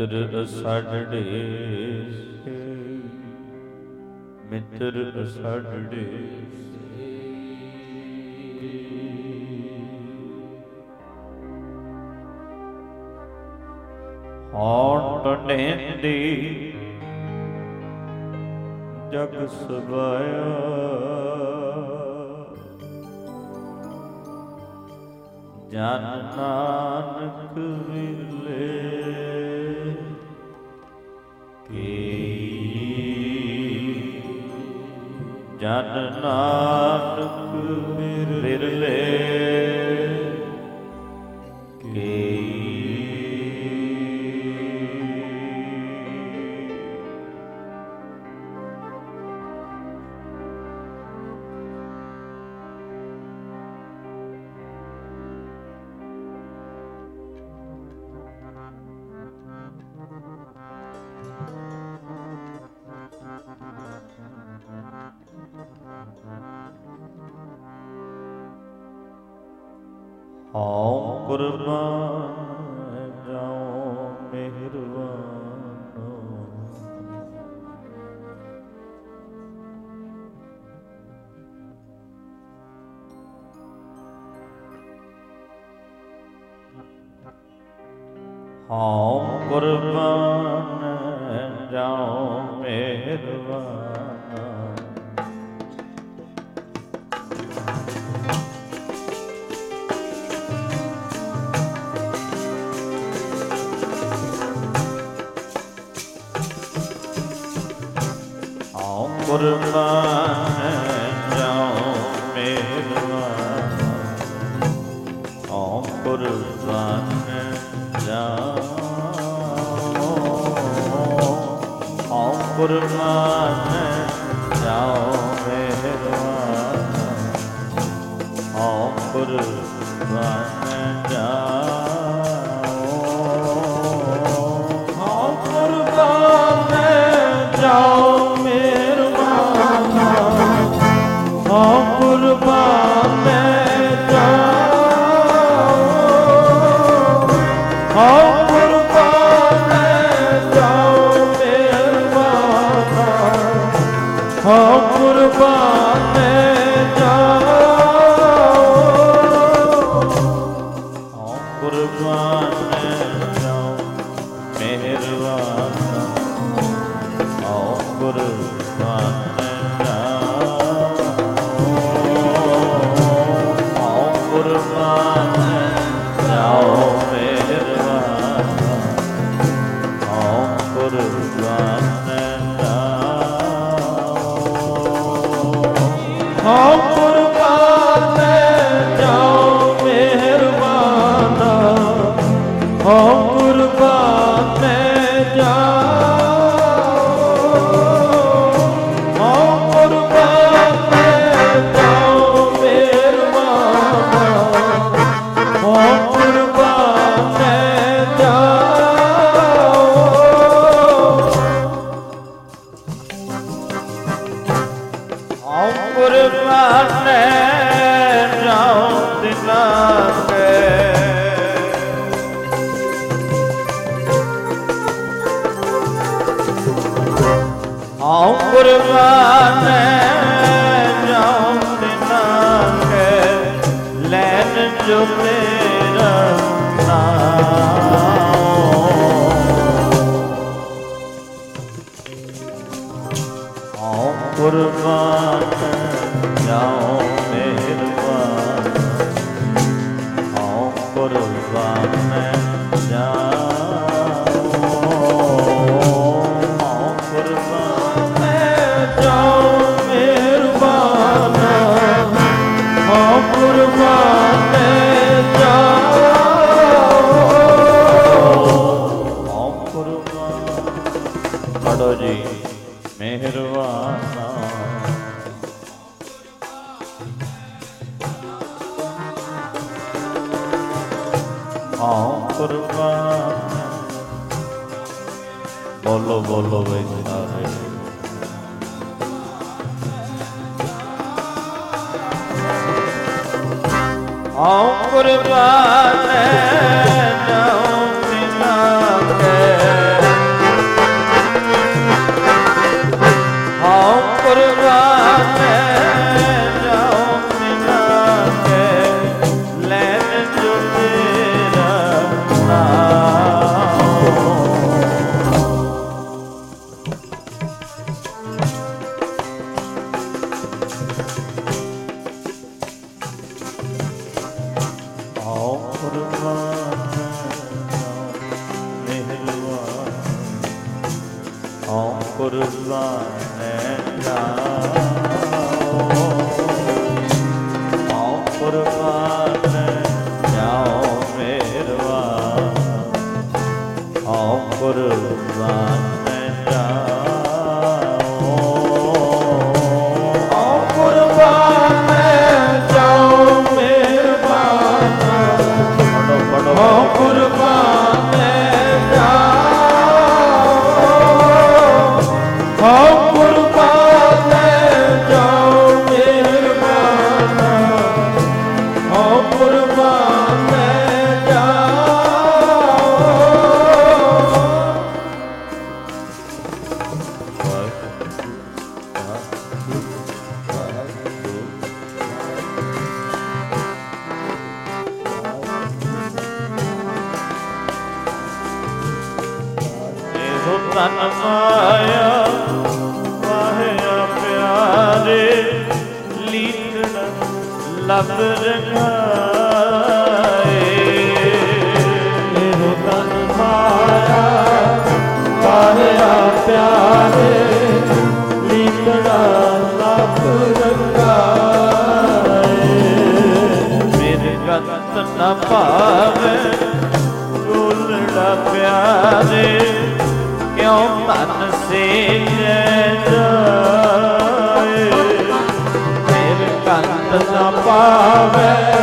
ਮਿੱਤਰ ਅਸਾਡ ਮਿੱਤਰ ਅਸਾਡ ਢੇਸੇ ਹੌਣ ਜਗ ਸਬਾਇਆ ਜਾਨਨਾ chát ਹਉ ਕੁਰਬਾਨ ਜਾਉ ਮਿਹਰਵਾਨ ਹਉ ਕੁਰਬਾਨ Kurma. ਇਹੋ ਮਾਇਆ ਵਾਹਿਆ ਪਿਆਰੇ ਲੀਤਣ ਲਬ ਰਖਾਏ ਆਵੇ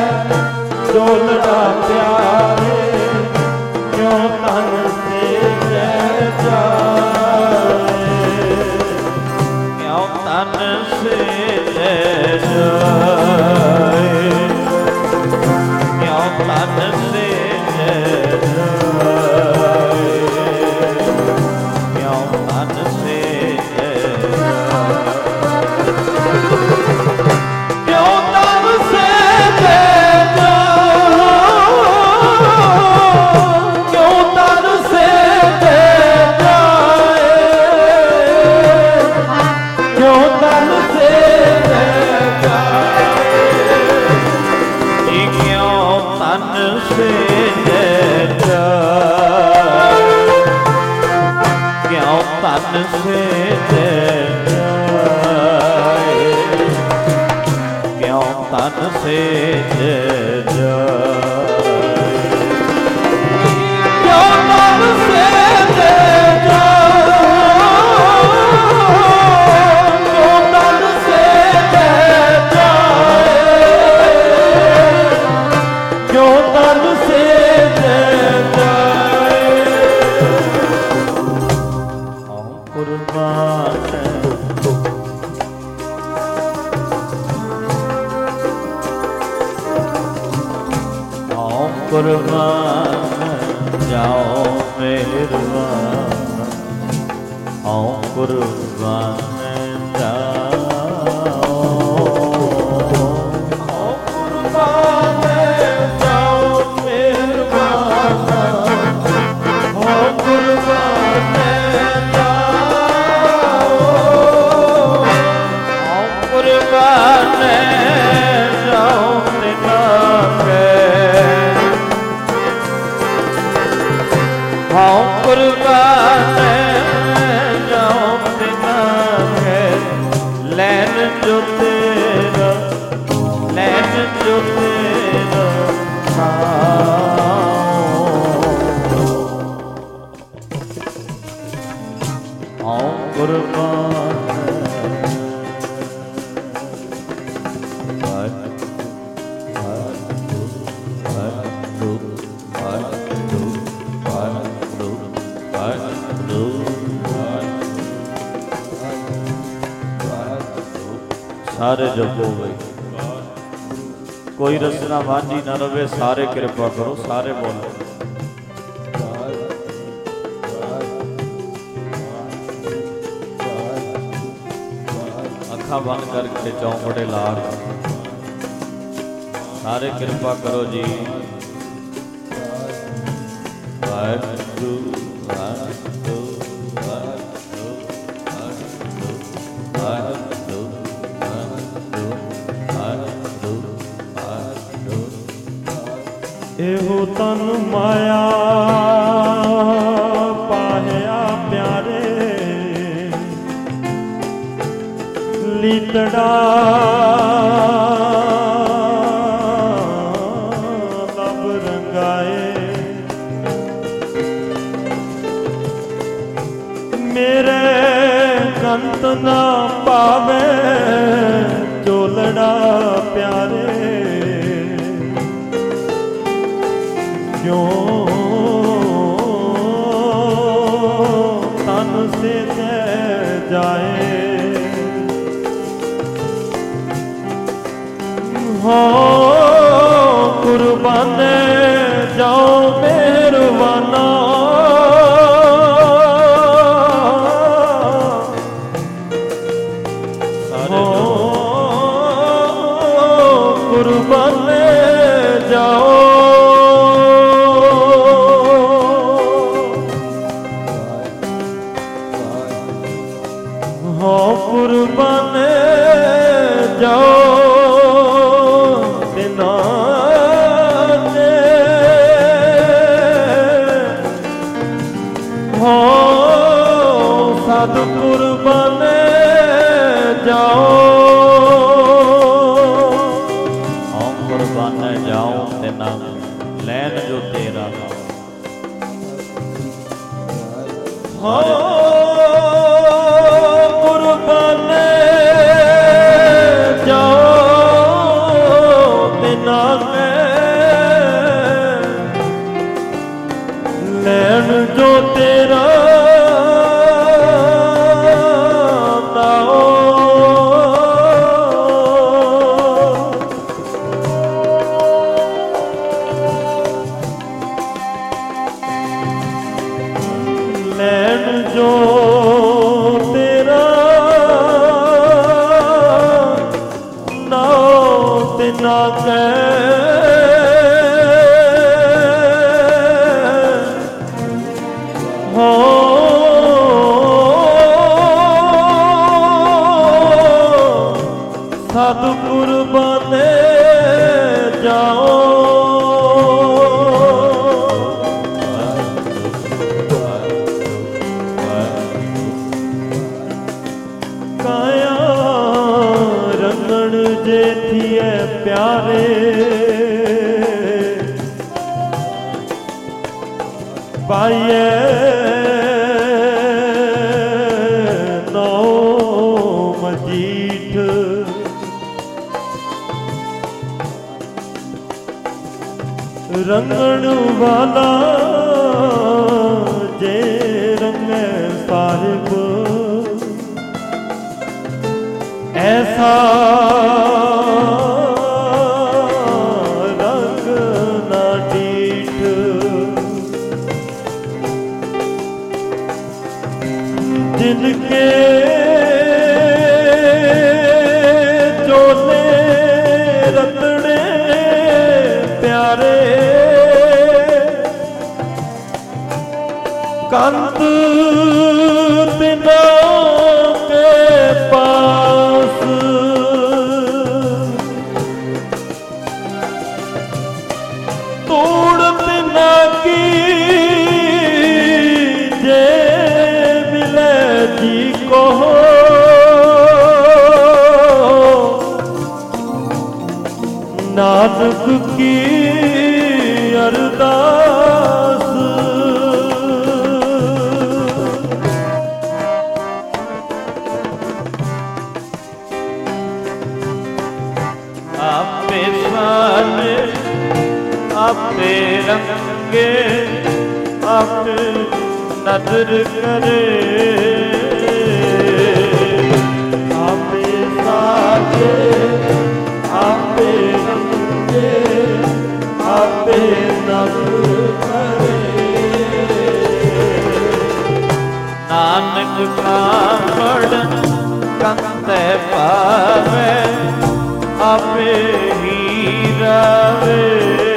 ਕੋਈ ਰਸਨਾ ਵਾਂਝੀ ਨਾ ਰਵੇ, ਸਾਰੇ ਕਿਰਪਾ ਕਰੋ, ਸਾਰੇ ਬੋਲ। ਅੱਖਾਂ ਬੰਦ ਕਰਕੇ ਚੌਂਕੜੇ ਲਾ ਸਾਰੇ ਕਿਰਪਾ ਕਰੋ ਜੀ। ਕੁਰਬਾਨੇ ਜਾਓ ਵਾਲਾ ਜੇ ਰੰਗੇ ਐਸਾ ਨਦਰ ਕਰੇ। ਆਪੇ ਸਾਥੇ ਆਪੇ ਰੰਗੇ, ਆਪੇ ਨਦਰ ਕਰੇ। ਨਾਨਕ ਕਾਮੜ ਕੰਤੇ ਪਾਵੇ, ਆਪੇ ਹੀ ਰਵੇ।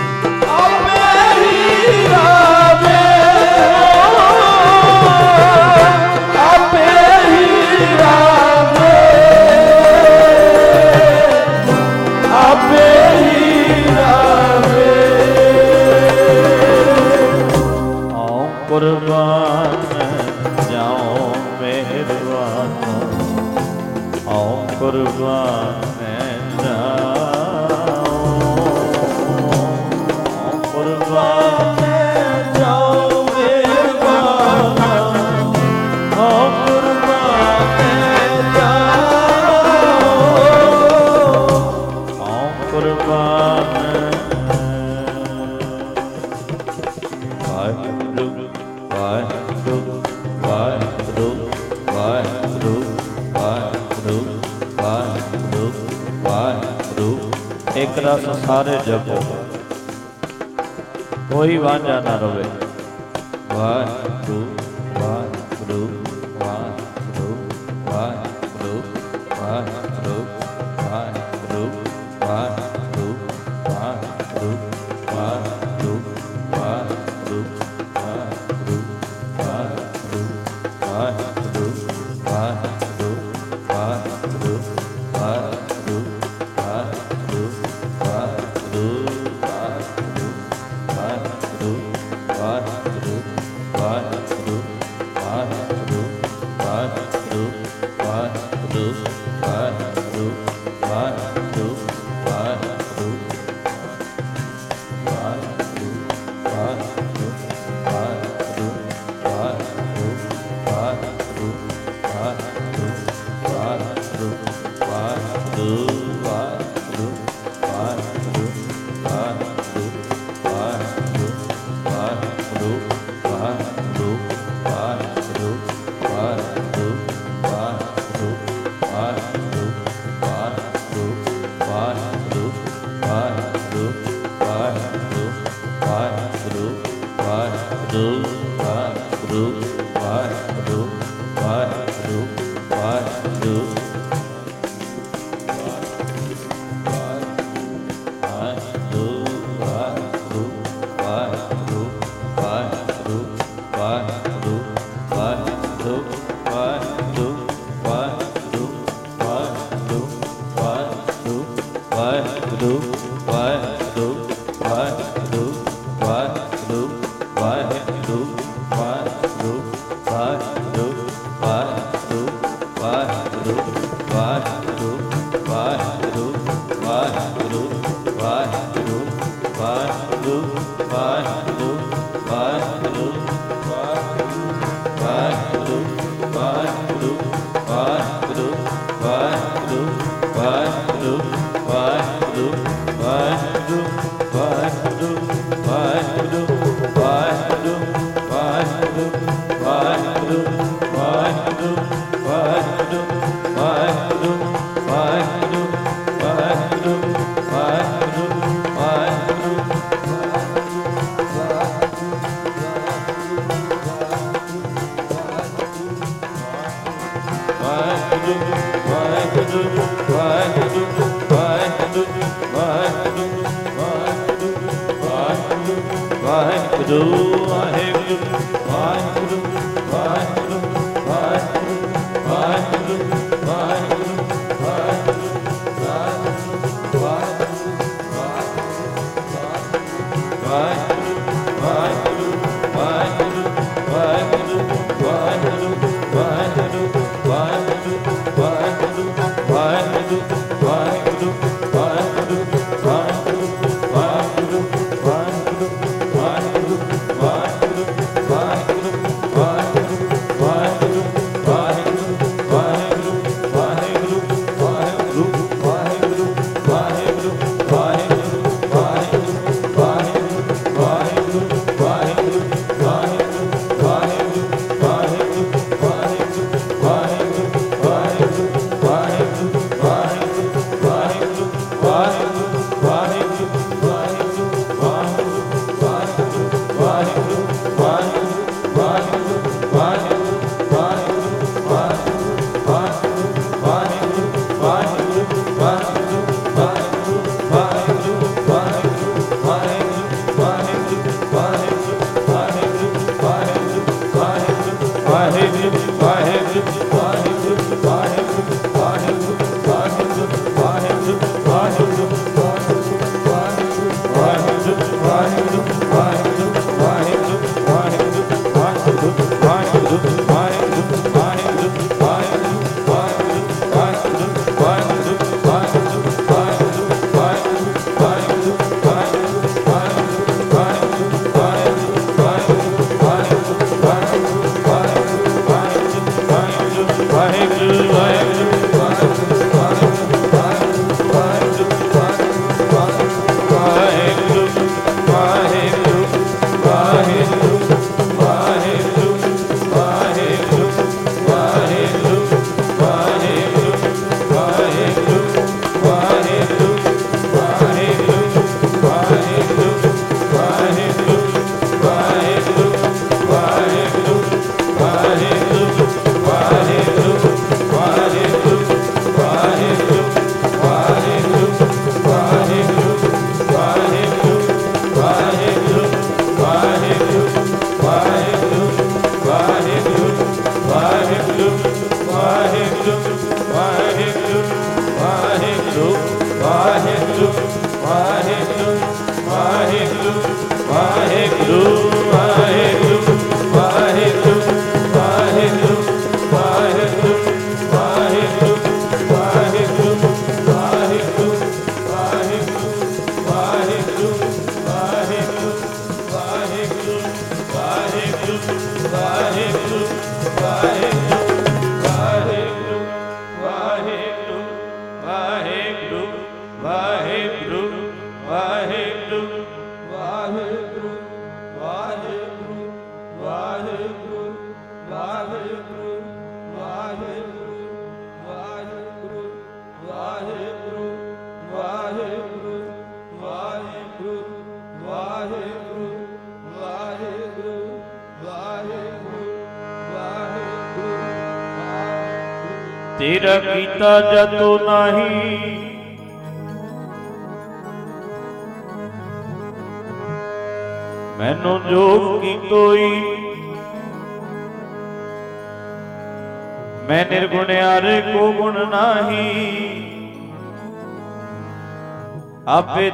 ਰੂਪ ਵਾਹਿਗੁਰੂ ਇੱਕ ਰਸ ਸਾਰੇ ਜਪੋ। ਕੋਈ ਵਾਂਝਾ ਨਾ ਰਵੇ। ਵਾਹਿਗੁਰੂ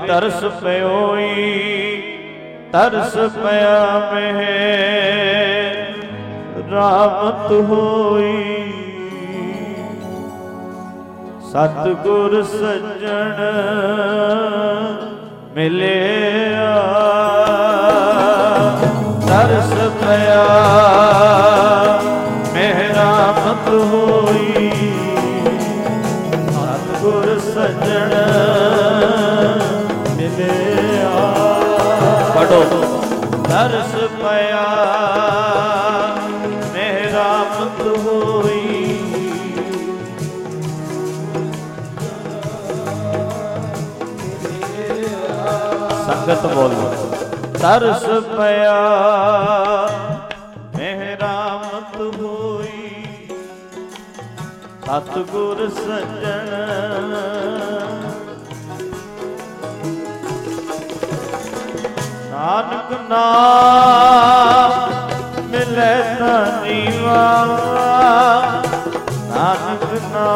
ਤਰਸ ਪਿਓਈ ਤਰਸ ਪਿਆ ਮਹਿ ਰਾਮਤ ਹੋਈ। ਸਤਿਗੁਰ ਸੱਜਣ ਮਿਲਿਆ ਤਰਸ ਪਿਆ ਮਿਹਰਾਮਤ ਹੋਈ। ਤਰਸ ਪਿਆ। ਮਿਹਰਾਮਤ ਹੋਈ। ਸੰਗਤ ਬੋਲੋ ਤਰਸ ਪਿਆ। ਮਿਹਰਾਮਤ ਹੋਈ। ਸਤਿਗੁਰ ਸੱਜਣ ਨਾਨਕ ਨਾਮ ਮਿਲੇ ਤਨੀਵਾ ਨਾਨਕ ਨਾ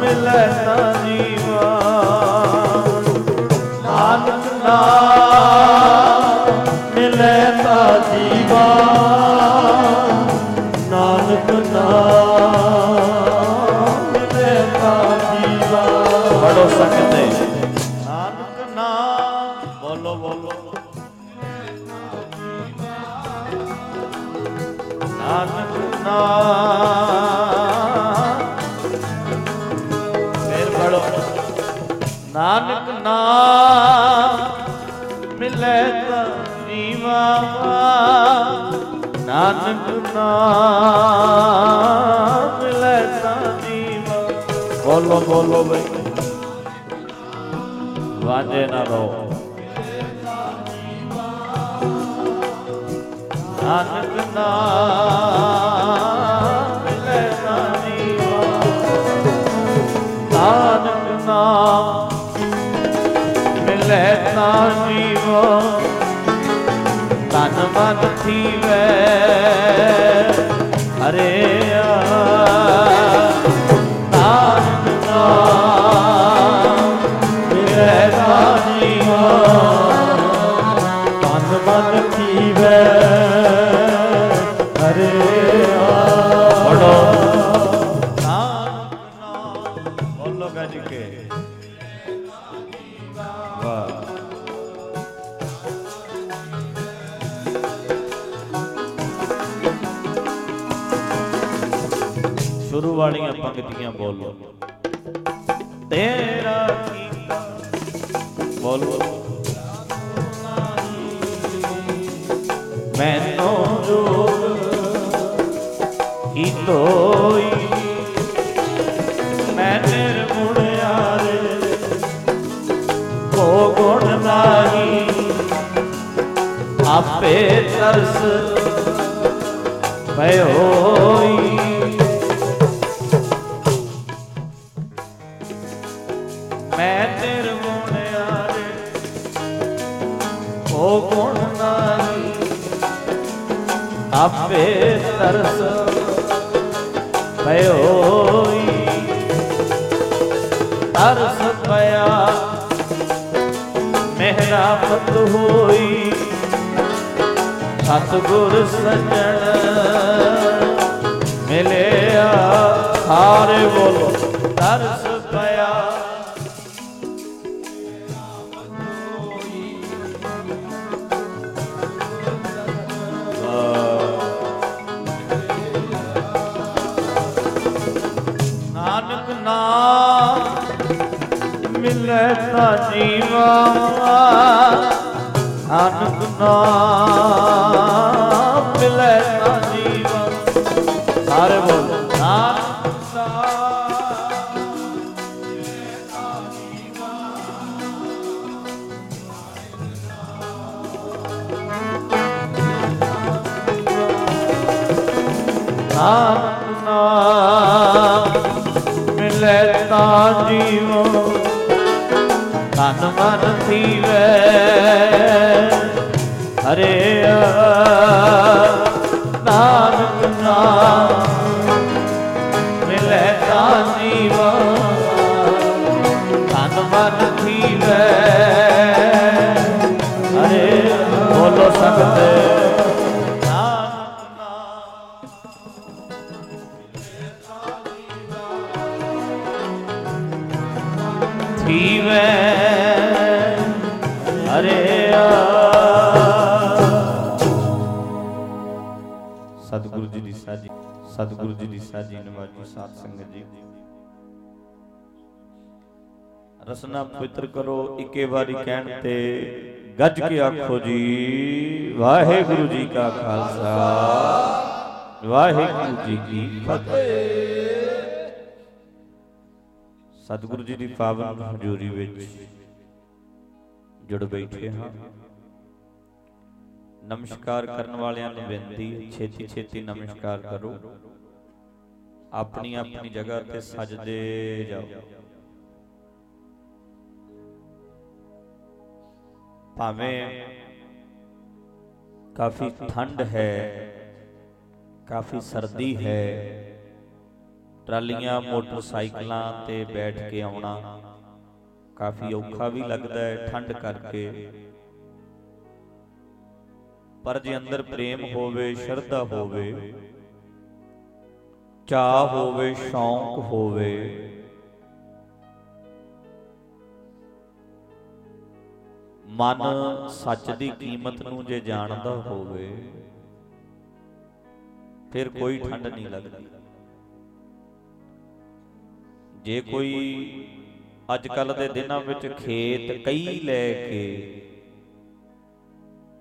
ਮਿਲੇ ਤਨੀਵਾ ਨਾਨਕ ਨਾਮ ਮਿਲੇ ਤਨੀਵਾ ਨਾਨਕ ਨਾਮ ਮਿਲੇ ਤਨੀਵਾ ਬੜੋ ਸਕਦੇ ਨਾਨਕ ਨਾਮ ਮਿਲੇ ਜੀਵਾ ਬੋਲੋ ਬੋਲੋ ਬਈ। ਵਾਜੇ ਨਾ ਰੋ। ਨਾਨਕ ਨਾਮ ਮਿਲੇ ਜੀਵਾ ਨਾਨਕ ਨਾਮ ਮਿਲੇ ਤਾਂ ਜੀਵੋ મન થીવે અરે આ નાન ના ਆਪੇ ਤਰਸ ਭਇ ਹੋਈ। ਮੈਂ ਨਿਰਗੁਣਿਆ ਰੇ ਓ ਗੁਣ ਨਾਹੀ ਆਪੇ ਤਰਸ ਭਇ ਹੋਈ। ਤਰਸ ਪਿਆ ਮੇਰਾ ਹੋਈ। ਸਤਿਗੁਰ ਸੱਜਣ ਮਿਲਿਆ ਸਾਰੇ ਬੋਲੋ ਤਰਸ਼ ਪਿਆ। ਨਾਨਕ ਨਾਮ ਮਿਲੇ ਤਾਂ ਜੀਵਾ ਨਾਮ ਮਿਲੇ ਤਾਂ ਜੀਵਾ ਸਾਰੇ ਬੋਲ ਨਾਨਕ ਨਾਮ ਤਾਂ ਜੀਵਾ ਨਾਨਕ ਨਾਮ ਮਿਲੇ ਤਾਂ ਜੀਵੋ ਤਨ ਮਨ ਥੀਵੇ। ਹਰੇ ਸਾਧ ਸੰਗਤ ਜੀ। ਰਸਨਾ ਪਵਿੱਤਰ ਕਰੋ, ਇੱਕੇ ਵਾਰੀ ਕਹਿਣ ਤੇ ਗੱਜ ਕੇ ਆਖੋ ਜੀ, ਵਾਹਿਗੁਰੂ ਜੀ ਕਾ ਖਾਲਸਾ, ਵਾਹਿਗੁਰੂ ਜੀ ਕੀ ਫਤਿਹ। ਸਤਿਗੁਰੂ ਜੀ ਦੀ ਪਾਵਨ ਹਜ਼ੂਰੀ ਵਿੱਚ ਜੁੜ ਬੈਠੇ ਹਾਂ। ਨਮਸਕਾਰ ਕਰਨ ਵਾਲਿਆਂ ਨੂੰ ਬੇਨਤੀ ਛੇਤੀ ਛੇਤੀ ਨਮਸਕਾਰ ਕਰੋ। ਆਪਣੀ ਆਪਣੀ ਜਗ੍ਹਾ ਤੇ ਸਜਦੇ ਜਾਓ। ਭਾਵੇਂ ਕਾਫੀ ਠੰਡ ਹੈ, ਕਾਫੀ ਸਰਦੀ ਹੈ, ਟਰਾਲੀਆਂ, ਮੋਟਰਸਾਈਕਲਾਂ ਤੇ ਬੈਠ ਕੇ ਆਉਣਾ ਕਾਫੀ ਔਖਾ ਵੀ ਲੱਗਦਾ ਹੈ ਠੰਡ ਕਰਕੇ। ਪਰ ਜੇ ਅੰਦਰ ਪ੍ਰੇਮ ਹੋਵੇ, ਸ਼ਰਧਾ ਹੋਵੇ ਚਾਹ ਹੋਵੇ, ਸ਼ੌਂਕ ਹੋਵੇ। ਮਨ ਸੱਚ ਦੀ ਕੀਮਤ ਨੂੰ ਜੇ ਜਾਣਦਾ ਹੋਵੇ, ਫਿਰ ਕੋਈ ਠੰਡ ਨਹੀਂ ਲੱਗਦੀ। ਜੇ ਕੋਈ ਅੱਜ ਕੱਲ ਦੇ ਦਿਨਾਂ ਵਿੱਚ ਖੇਤ ਕਈ ਲੈ ਕੇ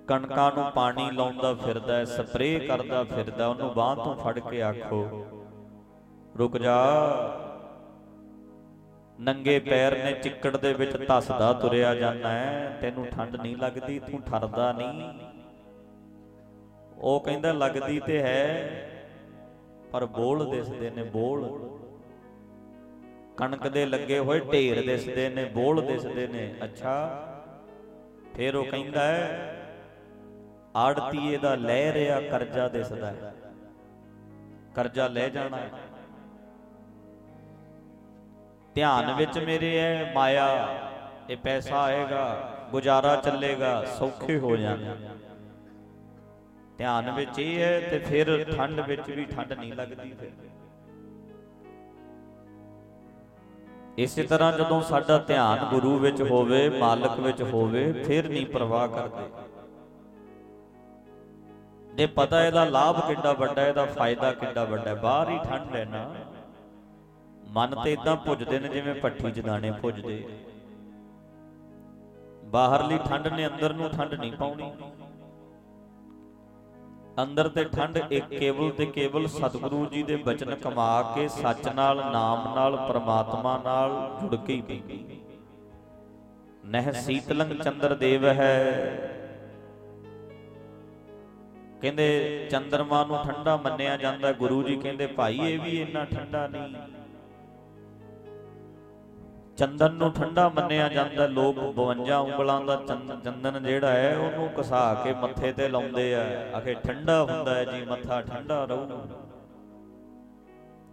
ਕਣਕਾਂ ਨੂੰ ਪਾਣੀ ਲਾਉਂਦਾ ਫਿਰਦਾ, ਸਪਰੇਅ ਕਰਦਾ ਫਿਰਦਾ, ਉਹਨੂੰ ਬਾਹ ਤੋਂ ਫੜ ਕੇ ਆਖੋ ਰੁਕ ਜਾ। ਨੰਗੇ ਪੈਰ ਨੇ ਚਿੱਕੜ ਦੇ ਵਿੱਚ ਧਸਦਾ ਤੁਰਿਆ ਜਾਂਦਾ ਹੈ। ਤੈਨੂੰ ਠੰਡ ਨਹੀਂ ਲੱਗਦੀ ਤੂੰ ਠਰਦਾ ਨਹੀਂ। ਉਹ ਕਹਿੰਦਾ ਲੱਗਦੀ ਤੇ ਹੈ ਪਰ ਬੋਲ ਦਿਸਦੇ ਨੇ ਬੋਲ। ਕਣਕ ਦੇ ਲੱਗੇ ਹੋਏ ਢੇਰ ਦਿਸਦੇ ਨੇ ਬੋਲ ਦਿਸਦੇ ਨੇ। ਅੱਛਾ। ਫਿਰ ਉਹ ਕਹਿੰਦਾ ਹੈ ਆੜਤੀਏ ਦਾ ਲੈ ਰਿਆ ਕਰਜ਼ਾ ਦਿਸਦਾ ਹੈ। ਕਰਜ਼ਾ ਲੈ ਜਾਣਾ ਹੈ। ਧਿਆਨ ਵਿੱਚ ਮੇਰੇ ਹੈ ਮਾਇਆ, ਇਹ ਪੈਸਾ ਆਏਗਾ, ਗੁਜ਼ਾਰਾ ਚੱਲੇਗਾ, ਸੌਖੇ ਹੋ ਜਾਣਾ ਧਿਆਨ ਵਿੱਚ ਇਹ ਹੈ ਤੇ ਫਿਰ ਠੰਡ ਵਿੱਚ ਵੀ ਠੰਡ ਨਹੀਂ ਲੱਗਦੀ ਫਿਰ। ਇਸੇ ਤਰ੍ਹਾਂ ਜਦੋਂ ਸਾਡਾ ਧਿਆਨ ਗੁਰੂ ਵਿੱਚ ਹੋਵੇ, ਮਾਲਕ ਵਿੱਚ ਹੋਵੇ, ਫਿਰ ਨਹੀਂ ਪਰਵਾਹ ਕਰਦੇ। ਜੇ ਪਤਾ ਇਹਦਾ ਲਾਭ ਕਿੰਨਾ ਵੱਡਾ, ਇਹਦਾ ਫਾਇਦਾ ਕਿੰਨਾ ਵੱਡਾ, ਬਾਹਰ ਹੀ ਠੰਡ ਹੈ ਨਾ। ਮਨ ਤੇ ਇਦਾਂ ਭੁੱਜਦੇ ਨੇ ਜਿਵੇਂ ਪੱਠੀ 'ਚ ਦਾਣੇ ਭੁੱਜਦੇ ਬਾਹਰਲੀ ਠੰਡ ਨੇ ਅੰਦਰ ਨੂੰ ਠੰਡ ਨਹੀਂ ਪਾਉਣੀ। ਅੰਦਰ ਤੇ ਠੰਡ ਇੱਕ ਕੇਵਲ ਤੇ ਕੇਵਲ ਸਤਿਗੁਰੂ ਜੀ ਦੇ ਬਚਨ ਕਮਾ ਕੇ ਸੱਚ ਨਾਲ, ਨਾਮ ਨਾਲ, ਪ੍ਰਮਾਤਮਾ ਨਾਲ ਜੁੜ ਕੇ ਹੀ ਪੈਂਦੀ। ਨਹਿ ਸੀਤਲੰਗ ਚੰਦਰ ਦੇਵ ਹੈ। ਕਹਿੰਦੇ ਚੰਦਰਮਾ ਨੂੰ ਠੰਡਾ ਮੰਨਿਆ ਜਾਂਦਾ। ਗੁਰੂ ਜੀ ਕਹਿੰਦੇ ਭਾਈ ਇਹ ਵੀ ਇੰਨਾ ਠੰਡਾ ਨਹੀਂ। ਚੰਦਨ ਨੂੰ ਠੰਡਾ ਮੰਨਿਆ ਜਾਂਦਾ, ਲੋਕ 52 ਉਂਗਲਾਂ ਦਾ ਚੰਦਨ ਜਿਹੜਾ ਹੈ, ਉਹਨੂੰ ਕਸਾ ਕੇ ਮੱਥੇ ਤੇ ਲਾਉਂਦੇ ਆ। ਆਖੇ, ਠੰਡਾ ਹੁੰਦਾ ਹੈ ਜੀ, ਮੱਥਾ ਠੰਡਾ ਰਹੂ।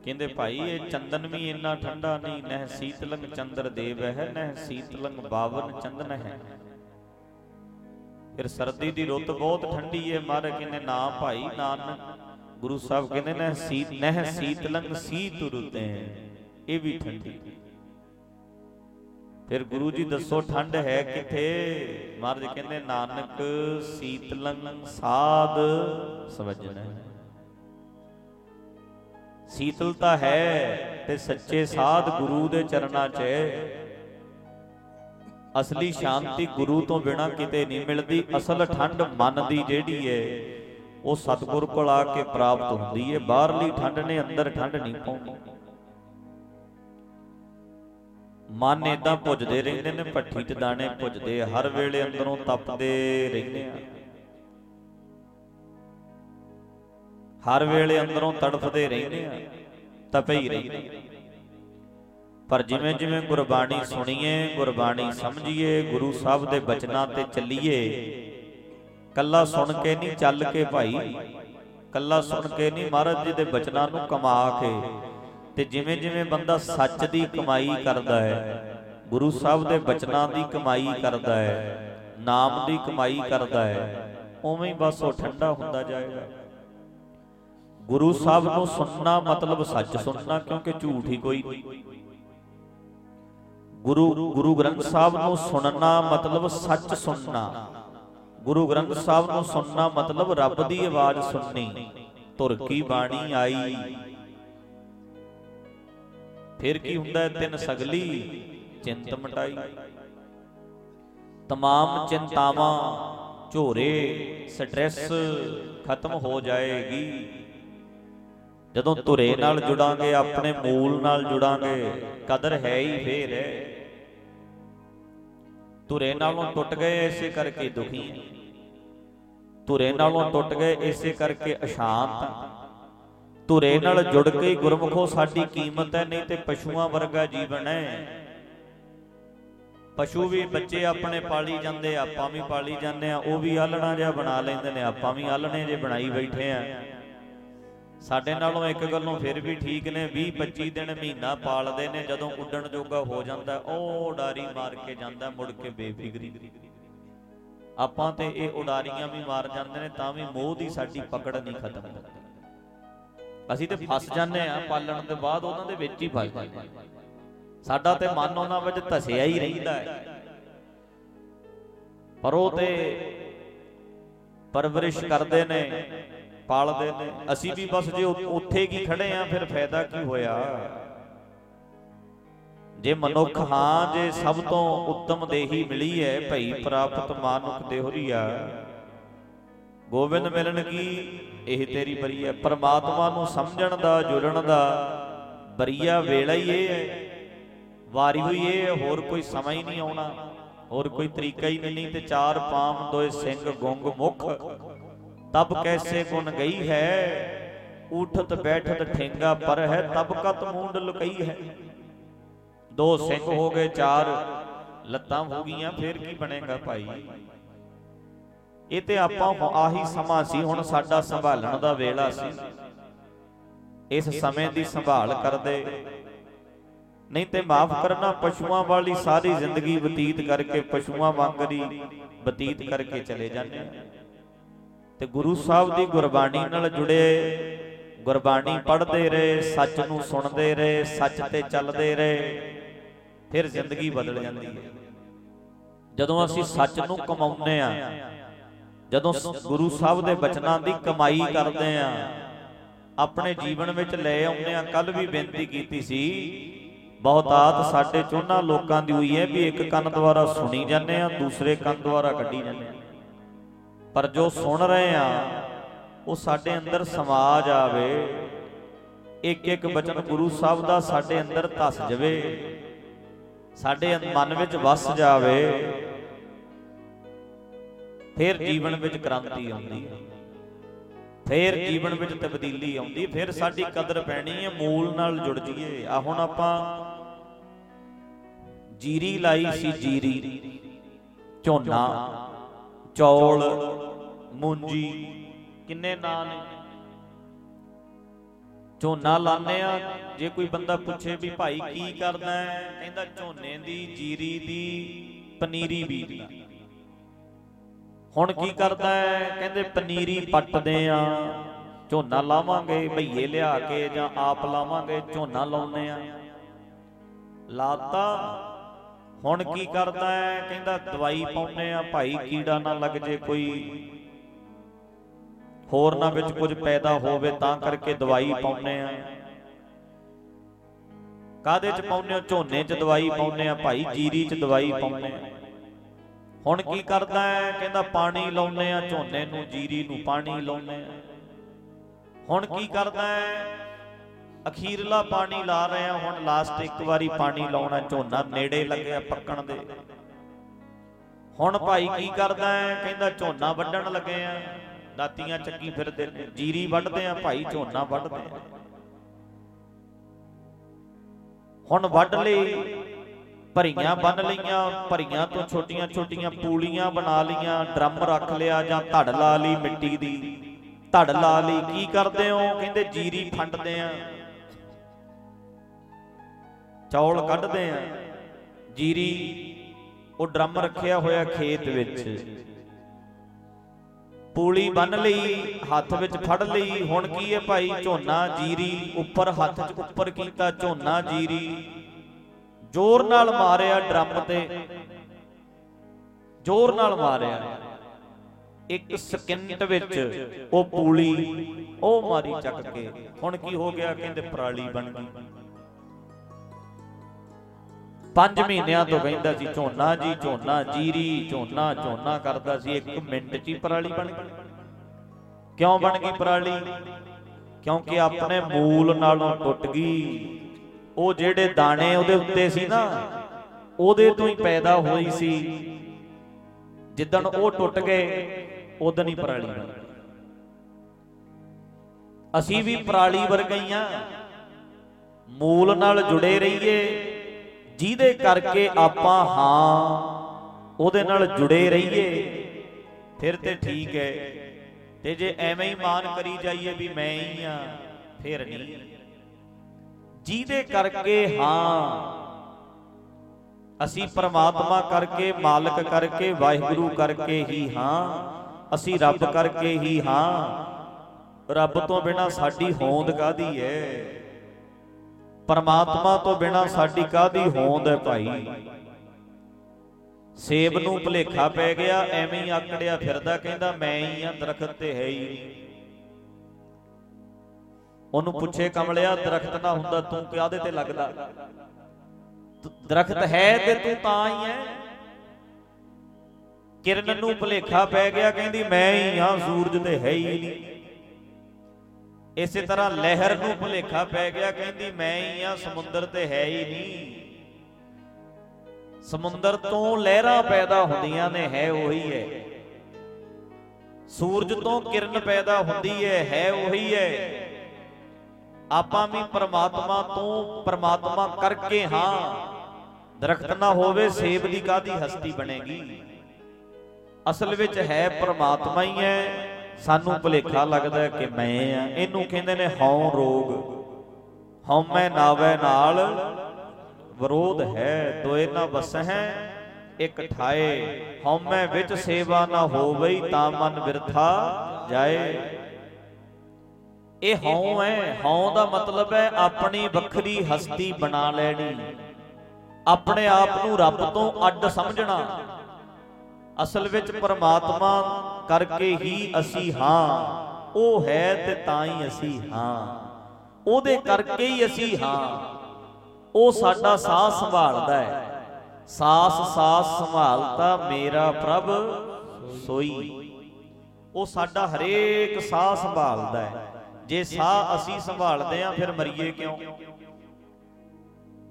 ਕਹਿੰਦੇ, ਭਾਈ, ਇਹ ਚੰਦਨ ਵੀ ਇੰਨਾ ਠੰਡਾ ਨਹੀਂ, ਨਹਿ ਸੀਤਲੰਗ ਚੰਦਰ ਦੇਵ ਹੈ, ਨਹਿ ਸੀਤਲੰਗ ਬਾਵਨ ਚੰਦਨ ਹੈ। ਫਿਰ ਸਰਦੀ ਦੀ ਰੁੱਤ ਬਹੁਤ ਠੰਡੀ ਹੈ ਮਹਾਰਾਜ ਕਹਿੰਦੇ, ਨਾ ਭਾਈ, ਨਾਨਕ, ਗੁਰੂ ਸਾਹਿਬ ਕਹਿੰਦੇ, ਨਹਿ ਸੀਤ ਨਹਿ ਸੀਤਲੰਗ ਸੀਤ ਰੁੱਤੇ ਇਹ ਵੀ ਠੰਡੀ ਫਿਰ ਗੁਰੂ ਜੀ ਦੱਸੋ ਠੰਡ ਹੈ ਕਿੱਥੇ? ਮਹਾਰਾਜ ਕਹਿੰਦੇ ਨਾਨਕ ਸੀਤਲੰਗ ਸਾਧ ਸਵਜਣ ਸੀਤਲਤਾ ਹੈ ਤੇ ਸੱਚੇ ਸਾਧ ਗੁਰੂ ਦੇ ਚਰਨਾਂ 'ਚ ਹੈ। ਅਸਲੀ ਸ਼ਾਂਤੀ ਗੁਰੂ ਤੋਂ ਬਿਨਾ ਕਿਤੇ ਨਹੀਂ ਮਿਲਦੀ। ਅਸਲ ਠੰਡ ਮਨ ਦੀ ਜਿਹੜੀ ਹੈ ਉਹ ਸਤਿਗੁਰ ਕੋਲ ਆ ਕੇ ਪ੍ਰਾਪਤ ਹੁੰਦੀ ਹੈ। ਬਾਹਰਲੀ ਠੰਡ ਨੇ ਅੰਦਰ ਠੰਡ ਨਹੀਂ ਪਾਉਂਦੀ। ਮਨ ਇਦਾਂ ਭੁੱਜਦੇ ਰਹਿੰਦੇ ਨੇ, ਭੱਠੀ 'ਚ ਦਾਣੇ ਭੁੱਜਦੇ, ਹਰ ਵੇਲੇ ਅੰਦਰੋਂ ਤਪਦੇ ਰਹਿੰਦੇ ਆ। ਹਰ ਵੇਲੇ ਅੰਦਰੋਂ ਤੜਫਦੇ ਰਹਿੰਦੇ ਆ, ਤਪੇ ਹੀ ਰਹਿੰਦੇ ਪਰ ਜਿਵੇਂ ਜਿਵੇਂ ਗੁਰਬਾਣੀ ਸੁਣੀਏ, ਗੁਰਬਾਣੀ ਸਮਝੀਏ, ਗੁਰੂ ਸਾਹਿਬ ਦੇ ਬਚਨਾਂ ਤੇ ਚੱਲੀਏ, ਕੱਲਾ ਸੁਣ ਕੇ ਨਹੀਂ ਚੱਲ ਕੇ ਭਾਈ, ਕੱਲਾ ਸੁਣ ਕੇ ਨਹੀਂ ਮਹਾਰਾਜ ਜੀ ਦੇ ਬਚਨਾਂ ਨੂੰ ਕਮਾ ਕੇ ਤੇ ਜਿਵੇਂ ਜਿਵੇਂ ਬੰਦਾ ਸੱਚ ਦੀ ਕਮਾਈ ਕਰਦਾ ਹੈ, ਗੁਰੂ ਸਾਹਿਬ ਦੇ ਬਚਨਾਂ ਦੀ ਕਮਾਈ ਕਰਦਾ ਹੈ, ਨਾਮ ਦੀ ਕਮਾਈ ਕਰਦਾ ਹੈ, ਉਵੇਂ ਹੀ ਬਸ ਉਹ ਠੰਡਾ ਹੁੰਦਾ ਜਾਏਗਾ। ਗੁਰੂ ਸਾਹਿਬ ਨੂੰ ਸੁਣਨਾ ਮਤਲਬ ਸੱਚ ਸੁਣਨਾ, ਕਿਉਂਕਿ ਝੂਠ ਹੀ ਕੋਈ ਗੁਰੂ ਗੁਰੂ ਗ੍ਰੰਥ ਸਾਹਿਬ ਨੂੰ ਸੁਣਨਾ ਮਤਲਬ ਸੱਚ ਸੁਣਨਾ। ਗੁਰੂ ਗ੍ਰੰਥ ਸਾਹਿਬ ਨੂੰ ਸੁਣਨਾ ਮਤਲਬ ਰੱਬ ਦੀ ਆਵਾਜ਼ ਸੁਣਨੀ। ਧੁਰ ਕੀ ਬਾਣੀ ਆਈ? ਫਿਰ ਕੀ ਹੁੰਦਾ ਹੈ ਤਿੰਨ ਸਗਲੀ ਚਿੰਤ ਮਟਾਈ तमाम ਚਿੰਤਾਵਾਂ ਝੋਰੇ ਸਟ੍ਰੈਸ ਖਤਮ ਹੋ ਜਾਏਗੀ ਜਦੋਂ ਧੁਰੇ ਨਾਲ ਜੁੜਾਂਗੇ ਆਪਣੇ ਮੂਲ ਨਾਲ ਜੁੜਾਂਗੇ ਕਦਰ ਹੈ ਹੀ ਫੇਰ ਹੈ ਧੁਰੇ ਨਾਲੋਂ ਟੁੱਟ ਗਏ ਇਸੇ ਕਰਕੇ ਦੁਖੀ ਹੈ ਧੁਰੇ ਨਾਲੋਂ ਟੁੱਟ ਗਏ ਇਸੇ ਕਰਕੇ ਅਸ਼ਾਂਤ ਧੁਰੇ ਨਾਲ ਜੁੜ ਕੇ ਗੁਰਮੁਖੋ ਸਾਡੀ ਕੀਮਤ ਹੈ ਨਹੀਂ ਤੇ ਪਸ਼ੂਆਂ ਵਰਗਾ ਜੀਵਨ ਹੈ। ਪਸ਼ੂ ਵੀ ਬੱਚੇ ਆਪਣੇ ਪਾਲੀ ਜਾਂਦੇ ਆਪਾਂ ਵੀ ਪਾਲੀ ਜਾਂਦੇ ਆ ਉਹ ਵੀ ਆਲਣਾ ਜਿਹਾ ਬਣਾ ਲੈਂਦੇ ਨੇ ਆਪਾਂ ਵੀ ਆਲਣੇ ਜੇ ਬਣਾਈ ਬੈਠੇ ਆ। ਸਾਡੇ ਨਾਲੋਂ ਇੱਕ ਗੱਲੋਂ ਫਿਰ ਵੀ ਠੀਕ ਨੇ 20 25 ਦਿਨ ਮਹੀਨਾ ਪਾਲਦੇ ਨੇ ਜਦੋਂ ਉੱਡਣ ਜੋਗਾ ਹੋ ਜਾਂਦਾ ਉਹ ਉਡਾਰੀ ਮਾਰ ਕੇ ਜਾਂਦਾ ਮੁੜ ਕੇ ਬੇਫਿਕਰੀ। ਆਪਾਂ ਤੇ ਇਹ ਉਡਾਰੀਆਂ ਵੀ ਮਾਰ ਜਾਂਦੇ ਨੇ ਤਾਂ ਵੀ ਮੋਹ ਦੀ ਸਾਡੀ ਪਕੜ ਨਹੀਂ ਖਤਮ ਹੁੰਦੀ। ਅਸੀਂ ਤੇ ਫਸ ਜਾਂਦੇ ਆ ਪਾਲਣ ਦੇ ਬਾਅਦ ਉਹਨਾਂ ਦੇ ਵਿੱਚ ਹੀ ਫਸ ਜਾਂਦੇ। ਸਾਡਾ ਤੇ ਮਨ ਉਹਨਾਂ ਵਿੱਚ ਧਸਿਆ ਹੀ ਰਹਿੰਦਾ ਹੈ। ਪਰ ਉਹ ਤੇ ਪਰਵਰਿਸ਼ ਕਰਦੇ ਨੇ ਪਾਲਦੇ ਨੇ। ਅਸੀਂ ਵੀ ਬਸ ਜੇ ਉੱਥੇ ਕੀ ਖੜੇ ਆ ਫਿਰ ਫਾਇਦਾ ਕੀ ਹੋਇਆ? ਜੇ ਮਨੁੱਖ ਹਾਂ ਜੇ ਸਭ ਤੋਂ ਉੱਤਮ ਦੇਹੀ ਮਿਲੀ ਹੈ ਭਈ ਪ੍ਰਾਪਤ ਮਾਨੁਖ ਦੇਹੁਰੀਆ ਗੋਬਿੰਦ ਮਿਲਣ ਕੀ ਇਹ ਤੇਰੀ ਬਰੀ ਹੈ। ਪਰਮਾਤਮਾ ਨੂੰ ਸਮਝਣ ਦਾ, ਜੁੜਨ ਦਾ ਬਰੀਆ ਵੇਲਾ ਹੀ ਇਹ ਹੈ। ਵਾਰੀ ਹੋਈ ਇਹ, ਹੋਰ ਕੋਈ ਸਮਾਂ ਹੀ ਨਹੀਂ ਆਉਣਾ। ਹੋਰ ਕੋਈ ਤਰੀਕਾ ਹੀ ਨਹੀਂ, ਤੇ ਚਾਰ ਪਾਮ ਦੋਏ ਸਿੰਘ ਗੁੰਗ ਮੁਖ। ਤਬ ਕੈਸੇ ਗੁਣ ਗਈ ਹੈ? ਉਠਤ ਬੈਠਤ ਠੇਂਗਾ ਪਰ ਹੈ, ਤਬ ਕਤ ਮੂੰਡ ਲੁਕਈ ਹੈ। ਦੋ ਸਿੰਘ ਹੋ ਗਏ ਚਾਰ, ਲੱਤਾਂ ਹੋ ਗਈਆਂ, ਫੇਰ ਕੀ ਬਣੇਗਾ ਭਾਈ? ਇਹ ਤੇ ਆਪਾਂ ਆਹੀ ਸਮਾਂ ਸੀ, ਹੁਣ ਸਾਡਾ ਸੰਭਾਲਣ ਦਾ ਵੇਲਾ ਸੀ। ਇਸ ਸਮੇਂ ਦੀ ਸੰਭਾਲ ਕਰਦੇ। ਨਹੀਂ ਤੇ ਮਾਫ ਕਰਨਾ, ਪਸ਼ੂਆਂ ਵਾਲੀ ਸਾਰੀ ਜ਼ਿੰਦਗੀ ਬਤੀਤ ਕਰਕੇ, ਪਸ਼ੂਆਂ ਵਾਂਗਰੀ ਬਤੀਤ ਕਰਕੇ ਚਲੇ ਜਾਂਦੇ ਤੇ ਗੁਰੂ ਸਾਹਿਬ ਦੀ ਗੁਰਬਾਣੀ ਨਾਲ ਜੁੜੇ, ਗੁਰਬਾਣੀ ਪੜ੍ਹਦੇ ਰਹੇ, ਸੱਚ ਨੂੰ ਸੁਣਦੇ ਰਹੇ, ਸੱਚ ਤੇ ਚੱਲਦੇ ਰਹੇ, ਫਿਰ ਜ਼ਿੰਦਗੀ ਬਦਲ ਜਾਂਦੀ ਹੈ। ਜਦੋਂ ਅਸੀਂ ਸੱਚ ਨੂੰ ਕਮਾਉਂਦੇ ਆ ਜਦੋਂ ਗੁਰੂ ਸਾਹਿਬ ਦੇ ਬਚਨਾਂ ਦੀ ਕਮਾਈ ਕਰਦੇ ਆ ਆਪਣੇ ਜੀਵਨ ਵਿੱਚ ਲੈ ਆਉਂਦੇ ਆ ਕੱਲ ਵੀ ਬੇਨਤੀ ਕੀਤੀ ਸੀ। ਬਹੁਤਾਤ ਸਾਡੇ ਚੋਨਾ ਲੋਕਾਂ ਦੀ ਹੋਈ ਹੈ ਵੀ ਇੱਕ ਕੰਨ ਦੁਆਰਾ ਸੁਣੀ ਜਾਂਦੇ ਆ ਦੂਸਰੇ ਕੰਨ ਦੁਆਰਾ ਕੱਢੀ ਜਾਂਦੇ ਆ ਪਰ ਜੋ ਸੁਣ ਰਹੇ ਆ ਉਹ ਸਾਡੇ ਅੰਦਰ ਸਮਾ ਜਾਵੇ ਇੱਕ ਇੱਕ ਬਚਨ ਗੁਰੂ ਸਾਹਿਬ ਦਾ ਸਾਡੇ ਅੰਦਰ ਧਸ ਜਾਵੇ ਸਾਡੇ ਮਨ ਵਿੱਚ ਵਸ ਜਾਵੇ ਫਿਰ ਜੀਵਨ ਵਿੱਚ ਕ੍ਰਾਂਤੀ ਆਉਂਦੀ ਹੈ। ਫਿਰ ਜੀਵਨ ਵਿੱਚ ਤਬਦੀਲੀ ਆਉਂਦੀ ਫਿਰ ਸਾਡੀ ਕਦਰ ਪੈਣੀ ਹੈ। ਮੂਲ ਨਾਲ ਜੁੜ ਜਾਈਏ। ਆ ਹੁਣ ਆਪਾਂ ਜੀਰੀ ਲਾਈ ਸੀ ਜੀਰੀ। ਝੋਨਾ, ਚੌਲ, ਮੂੰਜੀ। ਕਿੰਨੇ ਨਾਂ ਨੇ? ਝੋਨਾ ਲਾਣੇ ਆ। ਜੇ ਕੋਈ ਬੰਦਾ ਪੁੱਛੇ ਵੀ ਭਾਈ ਕੀ ਕਰਦਾ ਹੈ, ਕਹਿੰਦਾ ਝੋਨੇ ਦੀ, ਜੀਰੀ ਦੀ, ਪਨੀਰੀ ਬੀਜਦਾ। ਹੁਣ ਕੀ ਕਰਦਾ ਹੈ? ਕਹਿੰਦੇ ਪਨੀਰੀ ਪੱਟਦੇ ਆ ਝੋਨਾ ਲਾਵਾਂਗੇ ਭਈਏ ਲਿਆ ਕੇ ਜਾਂ ਆਪ ਲਾਵਾਂਗੇ ਝੋਨਾ ਲਾਉਨੇ ਆ ਲਾਤਾ। ਹੁਣ ਕੀ ਕਰਦਾ ਹੈ? ਕਹਿੰਦਾ ਦਵਾਈ ਪਾਉਨੇ ਆ ਭਾਈ ਕੀੜਾ ਨਾ ਲੱਗ ਜੇ ਕੋਈ। ਹੋਰ ਨਾ ਵਿੱਚ ਕੁਝ ਪੈਦਾ ਹੋਵੇ ਤਾਂ ਕਰਕੇ ਦਵਾਈ ਪਾਉਨੇ ਆ ਕਾਦੇ ਚ ਪਾਉਨੇ ਆ ਝੋਨੇ ਚ ਦਵਾਈ ਪਾਉਨੇ ਆ ਭਾਈ ਜੀਰੀ ਚ ਦਵਾਈ ਪਾਉਨੇ ਆ ਹੁਣ ਕੀ ਕਰਦਾ ਹੈ? ਕਹਿੰਦਾ ਪਾਣੀ ਲਾਉਨੇ ਆ ਝੋਨੇ ਨੂੰ ਜੀਰੀ ਨੂੰ ਪਾਣੀ ਲਾਉਨੇ ਆ ਹੁਣ ਕੀ ਕਰਦਾ ਹੈ? ਅਖੀਰਲਾ ਪਾਣੀ ਲਾ ਰਹੇ ਆ ਹੁਣ ਲਾਸਟ ਇੱਕ ਵਾਰੀ ਪਾਣੀ ਲਾਉਣਾ ਝੋਨਾ ਨੇੜੇ ਲੱਗਿਆ ਪੱਕਣ ਦੇ। ਹੁਣ ਭਾਈ ਕੀ ਕਰਦਾ ਹੈ? ਕਹਿੰਦਾ ਝੋਨਾ ਵੱਢਣ ਲੱਗੇ ਆ। ਦਾਤੀਆਂ ਚੱਕੀ ਫਿਰਦੇ ਨੇ। ਜੀਰੀ ਵੱਢਦੇ ਆ ਭਾਈ ਝੋਨਾ ਵੱਢਦੇ ਆ। ਹੁਣ ਵੱਢ ਲਈ। ਭਰੀਆਂ ਬੰਨ ਲਈਆਂ, ਭਰੀਆਂ ਤੋਂ ਛੋਟੀਆਂ ਛੋਟੀਆਂ ਪੂਲੀਆਂ ਬਣਾ ਲਈਆਂ, ਡਰਮ ਰੱਖ ਲਿਆ ਜਾਂ ਧੜ ਲਾ ਲਈ ਮਿੱਟੀ ਦੀ। ਧੜ ਲਾ ਲਈ, ਕੀ ਕਰਦੇ ਹੋ? ਕਹਿੰਦੇ ਜੀਰੀ ਫੰਡਦੇ ਆ। ਚੌਲ ਕੱਢਦੇ ਆ। ਜੀਰੀ, ਉਹ ਡਰਮ ਰੱਖਿਆ ਹੋਇਆ ਖੇਤ ਵਿੱਚ। ਪੂਲੀ ਬੰਨ ਲਈ, ਹੱਥ ਵਿੱਚ ਫੜ ਲਈ। ਹੁਣ ਕੀ ਹੈ ਭਾਈ? ਝੋਨਾ, ਜੀਰੀ, ਉੱਪਰ ਹੱਥ 'ਚ ਉੱਪਰ ਕੀਤਾ ਝੋਨਾ, ਜੀਰੀ। ਜ਼ੋਰ ਨਾਲ ਮਾਰਿਆ ਡਰਮ ਤੇ। ਜ਼ੋਰ ਨਾਲ ਮਾਰਿਆ। ਇੱਕ ਸਕਿੰਟ ਵਿੱਚ ਉਹ ਪੂਲੀ ਉਹ ਮਾਰੀ ਚੱਕ ਕੇ। ਹੁਣ ਕੀ ਹੋ ਗਿਆ? ਕਹਿੰਦੇ ਪਰਾਲੀ ਬਣ ਗਈ। 5 ਮਹੀਨਿਆਂ ਤੋਂ ਕਹਿੰਦਾ ਸੀ, ਝੋਨਾ ਜੀ, ਝੋਨਾ ਜੀਰੀ, ਝੋਨਾ ਝੋਨਾ ਕਰਦਾ ਸੀ। ਇੱਕ ਮਿੰਟ 'ਚ ਹੀ ਪਰਾਲੀ ਬਣ ਗਈ। ਕਿਉਂ ਬਣ ਗਈ ਪਰਾਲੀ? ਕਿਉਂਕਿ ਆਪਣੇ ਮੂਲ ਨਾਲੋਂ ਟੁੱਟ ਗਈ। ਉਹ ਜਿਹੜੇ ਦਾਣੇ ਉਹਦੇ ਉੱਤੇ ਸੀ ਨਾ ਉਹਦੇ ਤੋਂ ਹੀ ਪੈਦਾ ਹੋਈ ਸੀ। ਜਿੱਦਣ ਉਹ ਟੁੱਟ ਗਏ ਉਦੋਂ ਹੀ ਪਰਾਲੀ ਬਣ। ਗਈ ਅਸੀਂ ਵੀ ਪਰਾਲੀ ਵਰਗਈਆਂ ਮੂਲ ਨਾਲ ਜੁੜੇ ਰਹੀਏ ਜਿਹਦੇ ਕਰਕੇ ਆਪਾਂ ਹਾਂ ਉਹਦੇ ਨਾਲ ਜੁੜੇ ਰਹੀਏ। ਫਿਰ ਤੇ ਠੀਕ ਹੈ। ਤੇ ਜੇ ਐਵੇਂ ਹੀ ਮਾਨ ਕਰੀ ਜਾਈਏ ਵੀ ਮੈਂ ਹੀ ਆ ਫਿਰ ਨਹੀਂ। ਜਿਹਦੇ ਕਰਕੇ ਹਾਂ, ਅਸੀਂ ਪ੍ਰਮਾਤਮਾ ਕਰਕੇ, ਮਾਲਕ ਕਰਕੇ, ਵਾਹਿਗੁਰੂ ਕਰਕੇ ਹੀ ਹਾਂ, ਅਸੀਂ ਰੱਬ ਕਰਕੇ ਹੀ ਹਾਂ। ਰੱਬ ਤੋਂ ਬਿਨਾ ਸਾਡੀ ਹੋਂਦ ਕਾਦੀ ਹੈ ਪਰਮਾਤਮਾ ਤੋਂ ਬਿਨਾ ਸਾਡੀ ਕਾਦੀ ਹੋਂਦ ਹੈ ਭਾਈ? ਸੇਬ ਨੂੰ ਭੁਲੇਖਾ ਪੈ ਗਿਆ, ਐਵੇਂ ਹੀ ਆਕੜਿਆ ਫਿਰਦਾ, ਕਹਿੰਦਾ ਮੈਂ ਹੀ ਆ, ਦਰਖਤ ਤੇ ਹੈ ਹੀ ਨਹੀਂ। ਉਹਨੂੰ ਪੁੱਛੇ ਕਮਲਿਆ ਦਰਖਤ ਨਾ ਹੁੰਦਾ ਤੂੰ ਕਿਆਦੇ ਤੇ ਲੱਗਦਾ? ਦਰਖਤ ਹੈ ਤੇ ਤੂੰ ਤਾਂ ਹੀ ਹੈ। ਕਿਰਨ ਨੂੰ ਭੁਲੇਖਾ ਪੈ ਗਿਆ ਕਹਿੰਦੀ ਮੈਂ ਹੀ ਹਾਂ ਸੂਰਜ ਤੇ ਹੈ ਹੀ ਨਹੀਂ। ਇਸੇ ਤਰ੍ਹਾਂ ਲਹਿਰ ਨੂੰ ਭੁਲੇਖਾ ਪੈ ਗਿਆ ਕਹਿੰਦੀ ਮੈਂ ਹੀ ਆ ਸਮੁੰਦਰ ਤੇ ਹੈ ਹੀ ਨਹੀਂ। ਸਮੁੰਦਰ ਤੋਂ ਲਹਿਰਾਂ ਪੈਦਾ ਹੁੰਦੀਆਂ ਨੇ ਹੈ। ਉਹੀ ਹੈ। ਸੂਰਜ ਤੋਂ ਕਿਰਨ ਪੈਦਾ ਹੁੰਦੀ ਹੈ ਹੈ ਉਹੀ ਹੈ। ਆਪਾਂ ਵੀ ਪਰਮਾਤਮਾ ਤੋਂ ਪ੍ਰਮਾਤਮਾ ਕਰਕੇ ਹਾਂ। ਦਰਖਤ ਨਾ ਹੋਵੇ, ਸੇਬ ਦੀ ਕਾਦੀ ਹਸਤੀ ਬਣੇਗੀ? ਅਸਲ ਵਿੱਚ ਹੈ ਪ੍ਰਮਾਤਮਾ ਹੀ ਹੈ। ਸਾਨੂੰ ਭੁਲੇਖਾ ਲੱਗਦਾ ਕਿ ਮੈਂ ਆ ਇਹਨੂੰ ਕਹਿੰਦੇ ਨੇ ਹਉ ਰੋਗ। ਹਉਮੈ ਨਾਵੇ ਨਾਲ। ਵਿਰੋਧ ਹੈ। ਦੋਏ ਨਾ ਵਸਹਿ, ਇਕ ਠਾਏ। ਹਉਮੈ ਵਿੱਚ ਸੇਵਾ ਨਾ ਹੋਵਈ ਤਾਂ ਮਨ ਵਿਰਥਾ ਜਾਏ। ਇਹ ਹਉ ਹੈ ਹਉ ਦਾ ਮਤਲਬ ਹੈ ਆਪਣੀ ਵੱਖਰੀ ਹਸਤੀ ਬਣਾ ਲੈਣੀ। ਆਪਣੇ ਆਪ ਨੂੰ ਰੱਬ ਤੋਂ ਅੱਡ ਸਮਝਣਾ। ਅਸਲ ਵਿੱਚ ਪਰਮਾਤਮਾ ਕਰਕੇ ਹੀ ਅਸੀਂ ਹਾਂ। ਉਹ ਹੈ ਤੇ ਤਾਂ ਹੀ ਅਸੀਂ ਹਾਂ। ਉਹਦੇ ਕਰਕੇ ਹੀ ਅਸੀਂ ਹਾਂ। ਉਹ ਸਾਡਾ ਸਾਹ ਸੰਭਾਲਦਾ ਹੈ। ਸਾਸ ਸਾਸ ਸੰਭਾਲਤਾ ਮੇਰਾ ਪ੍ਰਭ ਸੋਈ। ਉਹ ਸਾਡਾ ਹਰੇਕ ਸਾਹ ਸੰਭਾਲਦਾ ਹੈ। ਜੇ ਸਾਹ ਅਸੀਂ ਸੰਭਾਲਦੇ ਆਂ ਫਿਰ ਮਰੀਏ ਕਿਉਂ?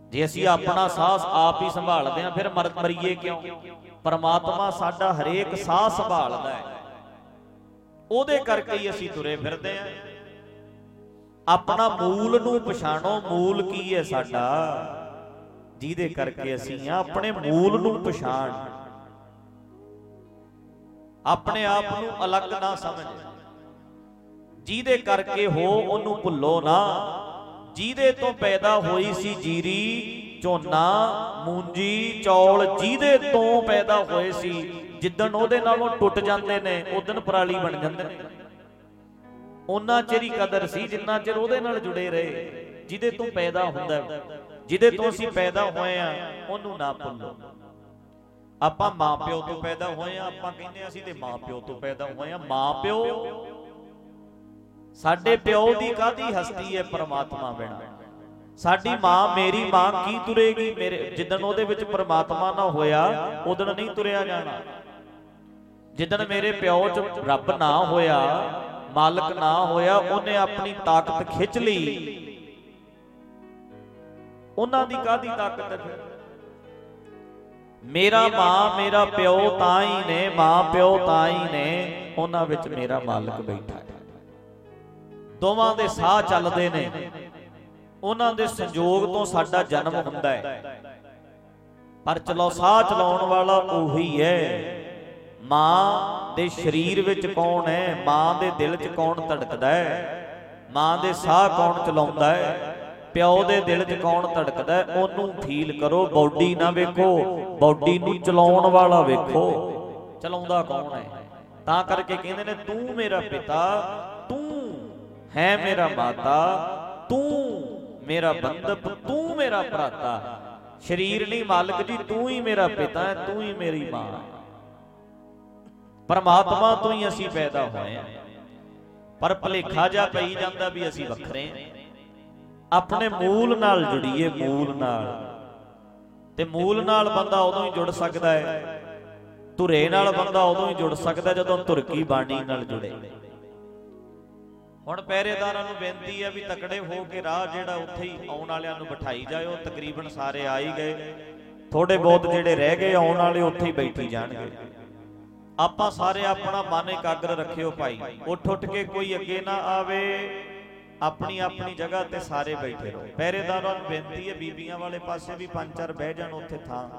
ਜੇ ਅਸੀਂ ਆਪਣਾ ਸਾਹ ਆਪ ਹੀ ਸੰਭਾਲਦੇ ਆਂ ਫਿਰ ਮਰੀਏ ਕਿਉਂ? ਪਰਮਾਤਮਾ ਸਾਡਾ ਹਰੇਕ ਸਾਹ ਸੰਭਾਲਦਾ ਹੈ। ਉਹਦੇ ਕਰਕੇ ਹੀ ਅਸੀਂ ਤੁਰੇ ਫਿਰਦੇ ਆਂ ਆਪਣਾ ਮੂਲ ਨੂੰ ਪਛਾਣੋ ਮੂਲ ਕੀ ਹੈ ਸਾਡਾ? ਜਿਹਦੇ ਕਰਕੇ ਅਸੀਂ ਆ ਆਪਣੇ ਮੂਲ ਨੂੰ ਪਛਾਣ। ਆਪਣੇ ਆਪ ਨੂੰ ਅਲੱਗ ਨਾ ਸਮਝ। ਜਿਹਦੇ ਕਰਕੇ ਹੋ ਉਹਨੂੰ ਭੁੱਲੋ ਨਾ। ਜਿਹਦੇ ਤੋਂ ਪੈਦਾ ਹੋਈ ਸੀ ਜੀਰੀ, ਝੋਨਾ, ਮੂੰਜੀ, ਚੌਲ, ਜਿਹਦੇ ਤੋਂ ਪੈਦਾ ਹੋਏ ਸੀ, ਜਿੱਦਣ ਉਹਦੇ ਨਾਲੋਂ ਟੁੱਟ ਜਾਂਦੇ ਨੇ, ਉਦੋਂ ਪਰਾਲੀ ਬਣ ਜਾਂਦੇ ਨੇ। ਉਹਨਾਂ ਚਿਰ ਹੀ ਕਦਰ ਸੀ, ਜਿੰਨਾ ਚਿਰ ਉਹਦੇ ਨਾਲ ਜੁੜੇ ਰਹੇ, ਜਿਹਦੇ ਤੋਂ ਪੈਦਾ ਹੁੰਦਾ ਜਿਹਦੇ ਤੋਂ ਅਸੀਂ ਪੈਦਾ ਹੋਏ ਆ ਉਹਨੂੰ ਨਾ ਭੁੱਲੋ। ਆਪਾਂ ਮਾਪਿਓ ਤੋਂ ਪੈਦਾ ਹੋਏ ਆ ਆਪਾਂ ਕਹਿੰਦੇ ਅਸੀਂ ਤੇ ਮਾਪਿਓ ਤੋਂ ਪੈਦਾ ਹੋਏ ਆ ਮਾਪਿਓ ਸਾਡੇ ਪਿਓ ਦੀ ਕਾਦੀ ਹਸਤੀ ਹੈ ਪਰਮਾਤਮਾ ਬਿਨਾ? ਸਾਡੀ ਮਾਂ ਮੇਰੀ ਮਾਂ ਕੀ ਤੁਰੇਗੀ? ਮੇਰੇ ਜਿੱਦਣ ਉਹਦੇ ਵਿੱਚ ਪਰਮਾਤਮਾ ਨਾ ਹੋਇਆ ਉਦੋਂ ਨਹੀਂ ਤੁਰਿਆ ਜਾਣਾ। ਜਿੱਦਣ ਮੇਰੇ ਪਿਓ 'ਚ ਰੱਬ ਨਾ ਹੋਇਆ, ਮਾਲਕ ਨਾ ਹੋਇਆ, ਉਹਨੇ ਆਪਣੀ ਤਾਕਤ ਖਿੱਚ ਲਈ। ਉਹਨਾਂ ਦੀ ਕਾਦੀ ਤਾਕਤ ਹੈ ਫਿਰ? ਮੇਰਾ ਮਾਂ, ਮੇਰਾ ਪਿਓ ਤਾਂ ਹੀ ਨੇ, ਮਾਂ ਪਿਓ ਤਾਂ ਹੀ ਨੇ, ਉਹਨਾਂ ਵਿੱਚ ਮੇਰਾ ਮਾਲਕ ਬੈਠਾ ਦੋਵਾਂ ਦੇ ਸਾਹ ਚੱਲਦੇ ਨੇ। ਉਹਨਾਂ ਦੇ ਸੰਜੋਗ ਤੋਂ ਸਾਡਾ ਜਨਮ ਹੁੰਦਾ ਹੈ। ਪਰ ਚਲੋ, ਸਾਹ ਚਲਾਉਣ ਵਾਲਾ ਉਹੀ ਹੈ। ਮਾਂ ਦੇ ਸਰੀਰ ਵਿੱਚ ਕੌਣ ਹੈ? ਮਾਂ ਦੇ ਦਿਲ 'ਚ ਕੌਣ ਧੜਕਦਾ ਹੈ? ਮਾਂ ਦੇ ਸਾਹ ਕੌਣ ਚਲਾਉਂਦਾ ਹੈ? ਪਿਓ ਦੇ ਦਿਲ 'ਚ ਕੌਣ ਧੜਕਦਾ ਉਹਨੂੰ ਫੀਲ ਕਰੋ, ਬਾਡੀ ਨਾ ਵੇਖੋ। ਬਾਡੀ ਨੂੰ ਚਲਾਉਣ ਵਾਲਾ ਵੇਖੋ। ਚਲਾਉਂਦਾ ਕੌਣ ਹੈ? ਤਾਂ ਕਰਕੇ ਕਹਿੰਦੇ ਨੇ, ਤੂੰ ਮੇਰਾ ਪਿਤਾ ਹੈ ਮੇਰਾ ਮਾਤਾ, ਤੂੰ ਮੇਰਾ ਬੰਦਪ ਤੂੰ ਮੇਰਾ ਭਰਾਤਾ। ਸਰੀਰ ਨਹੀਂ ਮਾਲਕ ਜੀ, ਤੂੰ ਹੀ ਮੇਰਾ ਪਿਤਾ ਹੈ ਤੂੰ ਹੀ ਮੇਰੀ ਮਾਂ। ਹੈ ਪਰਮਾਤਮਾ ਤੋਂ ਹੀ ਅਸੀਂ ਪੈਦਾ ਹੋਏ ਆ ਪਰ ਭਲੇਖਾ ਜਾ ਪਈ ਜਾਂਦਾ ਵੀ ਅਸੀਂ ਵੱਖਰੇ ਆ ਆਪਣੇ ਮੂਲ ਨਾਲ ਜੁੜੀਏ, ਮੂਲ ਨਾਲ। ਤੇ ਮੂਲ ਨਾਲ ਬੰਦਾ ਉਦੋਂ ਹੀ ਜੁੜ ਸਕਦਾ ਹੈ। ਧੁਰੇ ਨਾਲ ਬੰਦਾ ਉਦੋਂ ਹੀ ਜੁੜ ਸਕਦਾ ਜਦੋਂ ਧੁਰਕੀ ਬਾਣੀ ਨਾਲ ਜੁੜੇ। ਹੁਣ ਪਹਿਰੇਦਾਰਾਂ ਨੂੰ ਬੇਨਤੀ ਹੈ ਵੀ ਤਕੜੇ ਹੋ ਕੇ ਰਾਹ ਜਿਹੜਾ ਉੱਥੇ ਹੀ ਆਉਣ ਵਾਲਿਆਂ ਨੂੰ ਬਿਠਾਈ ਜਾਇਓ, ਤਕਰੀਬਨ ਸਾਰੇ ਆ ਹੀ ਗਏ। ਥੋੜੇ ਬਹੁਤ ਜਿਹੜੇ ਰਹਿ ਗਏ, ਆਉਣ ਵਾਲੇ ਉੱਥੇ ਹੀ ਬੈਠੀ ਜਾਣਗੇ। ਆਪਾਂ ਸਾਰੇ ਆਪਣਾ ਮਨ ਇਕਾਗਰ ਰੱਖਿਓ ਭਾਈ। ਉੱਠ ਉੱਠ ਕੇ ਕੋਈ ਅੱਗੇ ਨਾ ਆਵੇ, ਆਪਣੀ ਆਪਣੀ ਜਗ੍ਹਾ ਤੇ ਸਾਰੇ ਬੈਠੇ ਰਹੋ। ਪਹਿਰੇਦਾਰਾਂ ਨੂੰ ਬੇਨਤੀ ਹੈ, ਬੀਬੀਆਂ ਵਾਲੇ ਪਾਸੇ ਵੀ ਪੰਜ ਚਾਰ ਬਹਿ ਜਾਣ ਉੱਥੇ ਥਾਂ।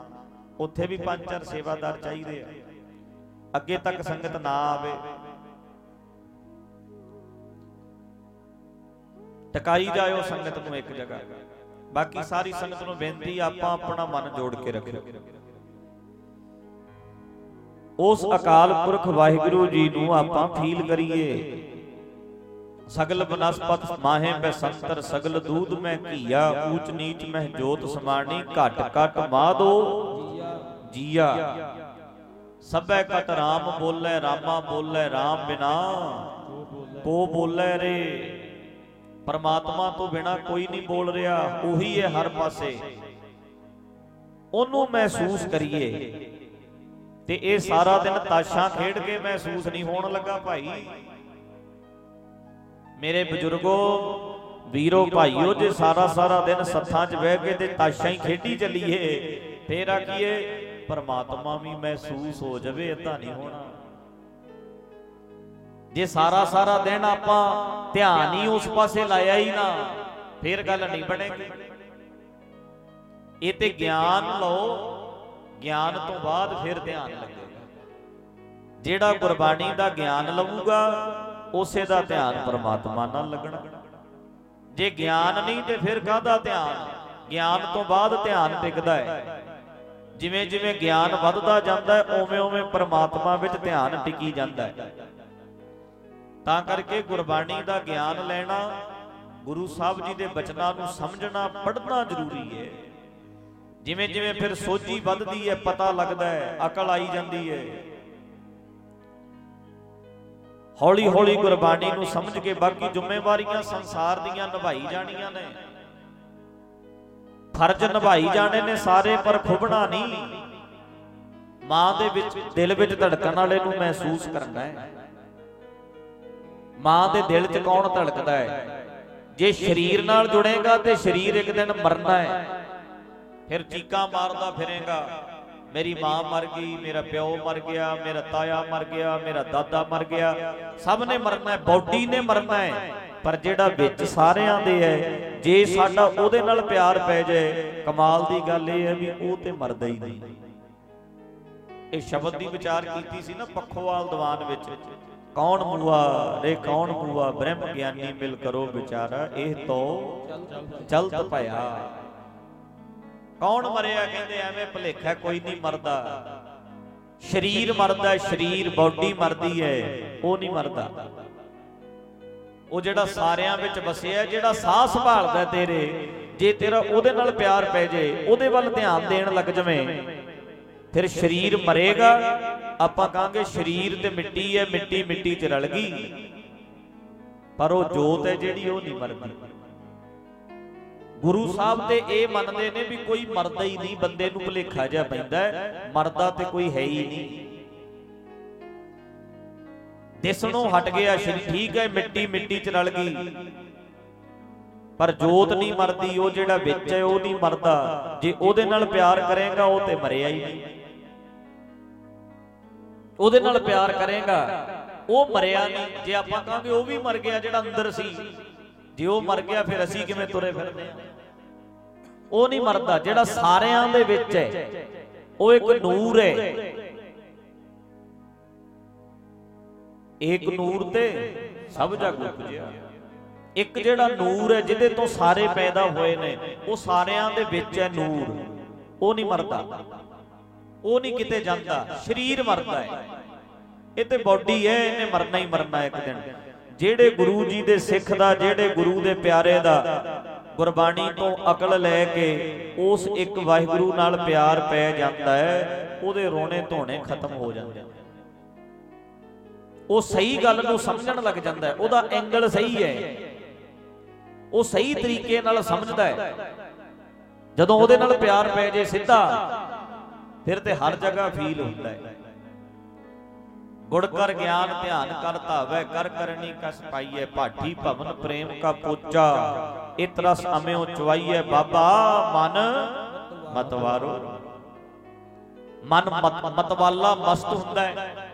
ਉੱਥੇ ਵੀ ਪੰਜ ਚਾਰ ਸੇਵਾਦਾਰ ਚਾਹੀਦੇ ਆ। ਅੱਗੇ ਤੱਕ ਸੰਗਤ ਨਾ ਆਵੇ। ਟਕਾਈ ਜਾਇਓ, ਸੰਗਤ ਨੂੰ ਇੱਕ ਜਗ੍ਹਾ। ਬਾਕੀ ਸਾਰੀ ਸੰਗਤ ਨੂੰ ਬੇਨਤੀ, ਆਪਾਂ ਆਪਣਾ ਮਨ ਜੋੜ ਕੇ ਰੱਖਿਓ। ਉਸ ਅਕਾਲ ਪੁਰਖ ਵਾਹਿਗੁਰੂ ਜੀ ਨੂੰ ਆਪਾਂ ਫੀਲ ਕਰੀਏ। ਸਗਲ ਬਨਸਪਤ ਮਾਹੇ ਪੈ ਸੰਤਰ, ਸਗਲ ਦੂਧ ਮੈਂ ਘੀਆ, ਊਚ ਨੀਚ ਮਹਿ ਜੋਤ ਸਮਾਣੀ, ਘਟ ਘਟ ਮਾਦੋ, ਜੀਆ। ਸਭੈ ਕਟ ਰਾਮ ਬੋਲੇ, ਰਾਮਾ ਬੋਲੇ, ਰਾਮ ਬਿਨਾ ਕੋ ਬੋਲੇ ਰੇ? ਪਰਮਾਤਮਾ ਤੋਂ ਬਿਨਾ ਕੋਈ ਨਹੀਂ ਬੋਲ ਰਿਹਾ, ਉਹੀ ਹੈ ਹਰ ਪਾਸੇ। ਉਹਨੂੰ ਮਹਿਸੂਸ ਕਰੀਏ। ਤੇ ਇਹ ਸਾਰਾ ਦਿਨ ਤਾਸ਼ਾਂ ਖੇਡ ਕੇ ਮਹਿਸੂਸ ਨਹੀਂ ਹੋਣ ਲੱਗਾ ਭਾਈ। ਮੇਰੇ ਬਜ਼ੁਰਗੋ, ਵੀਰੋ, ਭਾਈਓ, ਜੇ ਸਾਰਾ ਸਾਰਾ ਦਿਨ ਸੱਥਾਂ 'ਚ ਬਹਿ ਕੇ ਤੇ ਤਾਸ਼ਾਂ ਹੀ ਖੇਡੀ ਚੱਲੀਏ ਫੇਰ ਆਖੀਏ ਪਰਮਾਤਮਾ ਵੀ ਮਹਿਸੂਸ ਹੋ ਜਾਵੇ ਇਦਾਂ ਨਹੀਂ ਹੋਣਾ। ਜੇ ਸਾਰਾ ਸਾਰਾ ਦਿਨ ਆਪਾਂ ਧਿਆਨ ਹੀ ਉਸ ਪਾਸੇ ਲਾਇਆ ਹੀ ਨਾ, ਫੇਰ ਗੱਲ ਨਹੀਂ ਬਣੇਗੀ। ਇਹ ਤੇ ਗਿਆਨ ਲਓ, ਗਿਆਨ ਤੋਂ ਬਾਅਦ ਫਿਰ ਧਿਆਨ ਲੱਗੇਗਾ। ਜਿਹੜਾ ਗੁਰਬਾਣੀ ਦਾ ਗਿਆਨ ਲਵੂਗਾ ਉਸੇ ਦਾ ਧਿਆਨ ਪਰਮਾਤਮਾ ਨਾਲ ਲੱਗਣਾ। ਜੇ ਗਿਆਨ ਨਹੀਂ ਤੇ ਫਿਰ ਕਾਹਦਾ ਧਿਆਨ? ਗਿਆਨ ਤੋਂ ਬਾਅਦ ਧਿਆਨ ਟਿਕਦਾ ਹੈ। ਜਿਵੇਂ ਜਿਵੇਂ ਗਿਆਨ ਵੱਧਦਾ ਜਾਂਦਾ ਹੈ ਓਵੇਂ ਓਵੇਂ ਪਰਮਾਤਮਾ ਵਿੱਚ ਧਿਆਨ ਟਿਕੀ ਜਾਂਦਾ ਹੈ। ਤਾਂ ਕਰਕੇ ਗੁਰਬਾਣੀ ਦਾ ਗਿਆਨ ਲੈਣਾ ਗੁਰੂ ਸਾਹਿਬ ਜੀ ਦੇ ਬਚਨਾਂ ਨੂੰ ਸਮਝਣਾ ਪੜ੍ਹਨਾ ਜ਼ਰੂਰੀ ਹੈ। ਜਿਵੇਂ ਜਿਵੇਂ ਫਿਰ ਸੋਝੀ ਵੱਧਦੀ ਹੈ, ਪਤਾ ਲੱਗਦਾ ਹੈ, ਅਕਲ ਆਈ ਜਾਂਦੀ ਹੈ। ਹੌਲੀ ਹੌਲੀ ਗੁਰਬਾਣੀ ਨੂੰ ਸਮਝ ਕੇ ਬਾਕੀ ਜ਼ਿੰਮੇਵਾਰੀਆਂ ਸੰਸਾਰ ਦੀਆਂ ਨਿਭਾਈ ਜਾਣੀਆਂ ਨੇ। ਫਰਜ਼ ਨਿਭਾਈ ਜਾਣੇ ਨੇ ਸਾਰੇ, ਪਰ ਖੁਬਣਾ ਨਹੀਂ। ਮਾਂ ਦੇ ਵਿੱਚ, ਦਿਲ ਵਿੱਚ ਧੜਕਣ ਵਾਲੇ ਨੂੰ ਮਹਿਸੂਸ ਕਰਨਾ ਹੈ। ਮਾਂ ਦੇ ਦਿਲ 'ਚ ਕੌਣ ਧੜਕਦਾ ਹੈ? ਜੇ ਸਰੀਰ ਨਾਲ ਜੁੜੇਗਾ ਤੇ ਸਰੀਰ ਇੱਕ ਦਿਨ ਮਰਨਾ ਹੈ। ਫਿਰ ਚੀਕਾਂ ਮਾਰਦਾ ਫਿਰੇਗਾ। ਮੇਰੀ ਮਾਂ ਮਰ ਗਈ, ਮੇਰਾ ਪਿਓ ਮਰ ਗਿਆ, ਮੇਰਾ ਤਾਇਆ ਮਰ ਗਿਆ, ਮੇਰਾ ਦਾਦਾ ਮਰ ਗਿਆ। ਸਭ ਨੇ ਮਰਨਾ ਹੈ, ਬਾਡੀ ਨੇ ਮਰਨਾ ਹੈ। ਪਰ ਜਿਹੜਾ ਵਿੱਚ ਸਾਰਿਆਂ ਦੇ ਹੈ, ਜੇ ਸਾਡਾ ਉਹਦੇ ਨਾਲ ਪਿਆਰ ਪੈ ਜਾਏ, ਕਮਾਲ ਦੀ ਗੱਲ ਇਹ ਹੈ ਵੀ ਉਹ ਤੇ ਮਰਦਾ ਹੀ ਨਹੀਂ। ਇਹ ਸ਼ਬਦ ਦੀ ਵਿਚਾਰ ਕੀਤੀ ਸੀ ਨਾ ਪੱਖੋਵਾਲ ਦੀਵਾਨ ਵਿੱਚ। ਕੌਣ ਮੂਆ ਰੇ ਕੌਣ ਮੂਆ ਬ੍ਰਹਮ ਗਿਆਨੀ ਮਿਲ ਕਰੋ ਵਿਚਾਰਾ। ਇਹ ਤੋ ਚਲਤ ਭਇਆ। ਕੌਣ ਮਰਿਆ? ਕਹਿੰਦੇ ਐਵੇਂ ਭਲੇਖਾ ਕੋਈ ਨਹੀਂ ਮਰਦਾ। ਸਰੀਰ ਮਰਦਾ, ਸਰੀਰ ਬਾਡੀ ਮਰਦੀ ਹੈ ਉਹ ਨਹੀਂ ਮਰਦਾ। ਉਹ ਜਿਹੜਾ ਸਾਰਿਆਂ ਵਿੱਚ ਵਸਿਆ, ਜਿਹੜਾ ਸਾਹ ਸੰਭਾਲਦਾ ਤੇਰੇ, ਜੇ ਤੇਰਾ ਉਹਦੇ ਨਾਲ ਪਿਆਰ ਪੈ ਜੇ, ਉਹਦੇ ਵੱਲ ਧਿਆਨ ਦੇਣ ਲੱਗ ਜਵੇਂ, ਫਿਰ ਸਰੀਰ ਮਰੇਗਾ ਆਪਾਂ ਕਹਾਂਗੇ ਸਰੀਰ ਤੇ ਮਿੱਟੀ ਹੈ, ਮਿੱਟੀ ਮਿੱਟੀ 'ਚ ਰਲ ਗਈ। ਪਰ ਉਹ ਜੋਤ ਹੈ ਜਿਹੜੀ ਉਹ ਨਹੀਂ ਮਰਦੀ। ਗੁਰੂ ਸਾਹਿਬ ਤੇ ਇਹ ਮੰਨਦੇ ਨੇ ਵੀ ਕੋਈ ਮਰਦਾ ਹੀ ਨਹੀਂ, ਬੰਦੇ ਨੂੰ ਭੁਲੇਖਾ ਜਿਹਾ ਪੈਂਦਾ ਮਰਦਾ ਤੇ ਕੋਈ ਹੈ ਹੀ ਨਹੀਂ। ਦਿਸਣੋਂ ਹਟ ਗਿਆ ਸ਼ਰੀਰ ਠੀਕ ਹੈ, ਮਿੱਟੀ ਮਿੱਟੀ 'ਚ ਰਲ ਗਈ। ਪਰ ਜੋਤ ਨਹੀਂ ਮਰਦੀ, ਉਹ ਜਿਹੜਾ ਵਿੱਚ ਹੈ, ਉਹ ਨਹੀਂ ਮਰਦਾ। ਜੇ ਉਹਦੇ ਨਾਲ ਪਿਆਰ ਕਰੇਗਾ, ਉਹ ਤੇ ਮਰਿਆ ਹੀ ਨਹੀਂ। ਉਹਦੇ ਨਾਲ ਪਿਆਰ ਕਰੇਗਾ। ਉਹ ਮਰਿਆ ਨਹੀਂ। ਜੇ ਆਪਾਂ ਕਹਾਂਗੇ ਉਹ ਵੀ ਮਰ ਗਿਆ ਜਿਹੜਾ ਅੰਦਰ ਸੀ। ਜੇ ਉਹ ਮਰ ਗਿਆ, ਫਿਰ ਅਸੀਂ ਕਿਵੇਂ ਤੁਰੇ ਫਿਰਦੇ ਆ ਉਹ ਨਹੀਂ ਮਰਦਾ। ਜਿਹੜਾ ਸਾਰਿਆਂ ਦੇ ਵਿੱਚ ਹੈ, ਉਹ ਇੱਕ ਨੂਰ ਹੈ। ਇੱਕ ਨੂਰ ਤੇ ਸਭ ਜਗ ਉਪਜਿਆ। ਇੱਕ ਜਿਹੜਾ ਨੂਰ ਹੈ, ਜਿਹਦੇ ਤੋਂ ਸਾਰੇ ਪੈਦਾ ਹੋਏ ਨੇ, ਉਹ ਸਾਰਿਆਂ ਦੇ ਵਿੱਚ ਹੈ ਨੂਰ। ਉਹ ਨਹੀਂ ਮਰਦਾ। ਉਹ ਨਹੀਂ ਕਿਤੇ ਜਾਂਦਾ, ਸਰੀਰ ਮਰਦਾ ਹੈ। ਇਹ ਤੇ ਬਾਡੀ ਹੈ, ਇਹਨੇ ਮਰਨਾ ਹੀ ਮਰਨਾ ਇੱਕ ਦਿਨ। ਜਿਹੜੇ ਗੁਰੂ ਜੀ ਦੇ ਸਿੱਖ ਦਾ, ਜਿਹੜੇ ਗੁਰੂ ਦੇ ਪਿਆਰੇ ਦਾ ਗੁਰਬਾਣੀ ਤੋਂ ਅਕਲ ਲੈ ਕੇ ਉਸ ਇੱਕ ਵਾਹਿਗੁਰੂ ਨਾਲ ਪਿਆਰ ਪੈ ਜਾਂਦਾ ਹੈ, ਉਹਦੇ ਰੋਣੇ ਧੋਣੇ ਖਤਮ ਹੋ ਜਾਂਦੇ ਉਹ ਸਹੀ ਗੱਲ ਨੂੰ ਸਮਝਣ ਲੱਗ ਜਾਂਦਾ ਹੈ, ਉਹਦਾ ਐਂਗਲ ਸਹੀ ਹੈ। ਉਹ ਸਹੀ ਤਰੀਕੇ ਨਾਲ ਸਮਝਦਾ ਹੈ। ਜਦੋਂ ਉਹਦੇ ਨਾਲ ਪਿਆਰ ਪੈ ਜੇ ਸਿੱਧਾ ਫਿਰ ਤੇ ਹਰ ਜਗ੍ਹਾ ਫੀਲ ਹੁੰਦਾ ਹੈ। ਗੁੜ ਕਰ ਗਿਆਨ ਧਿਆਨ ਕਰ ਧਾਵੈ, ਕਰ ਕਰਨੀ ਕਸ ਪਾਈਐ, ਭਾਠੀ ਭਵਨ ਪ੍ਰੇਮ ਕਾ ਪੋਚਾ। ਇਤਰਸ ਅਮਿਓ ਚਵਾਈਏ ਬਾਬਾ, ਮਨ ਮਤਵਾਰੋ। ਮਨ ਮਤਵਾਲਾ ਮਸਤ ਹੁੰਦਾ ਹੈ।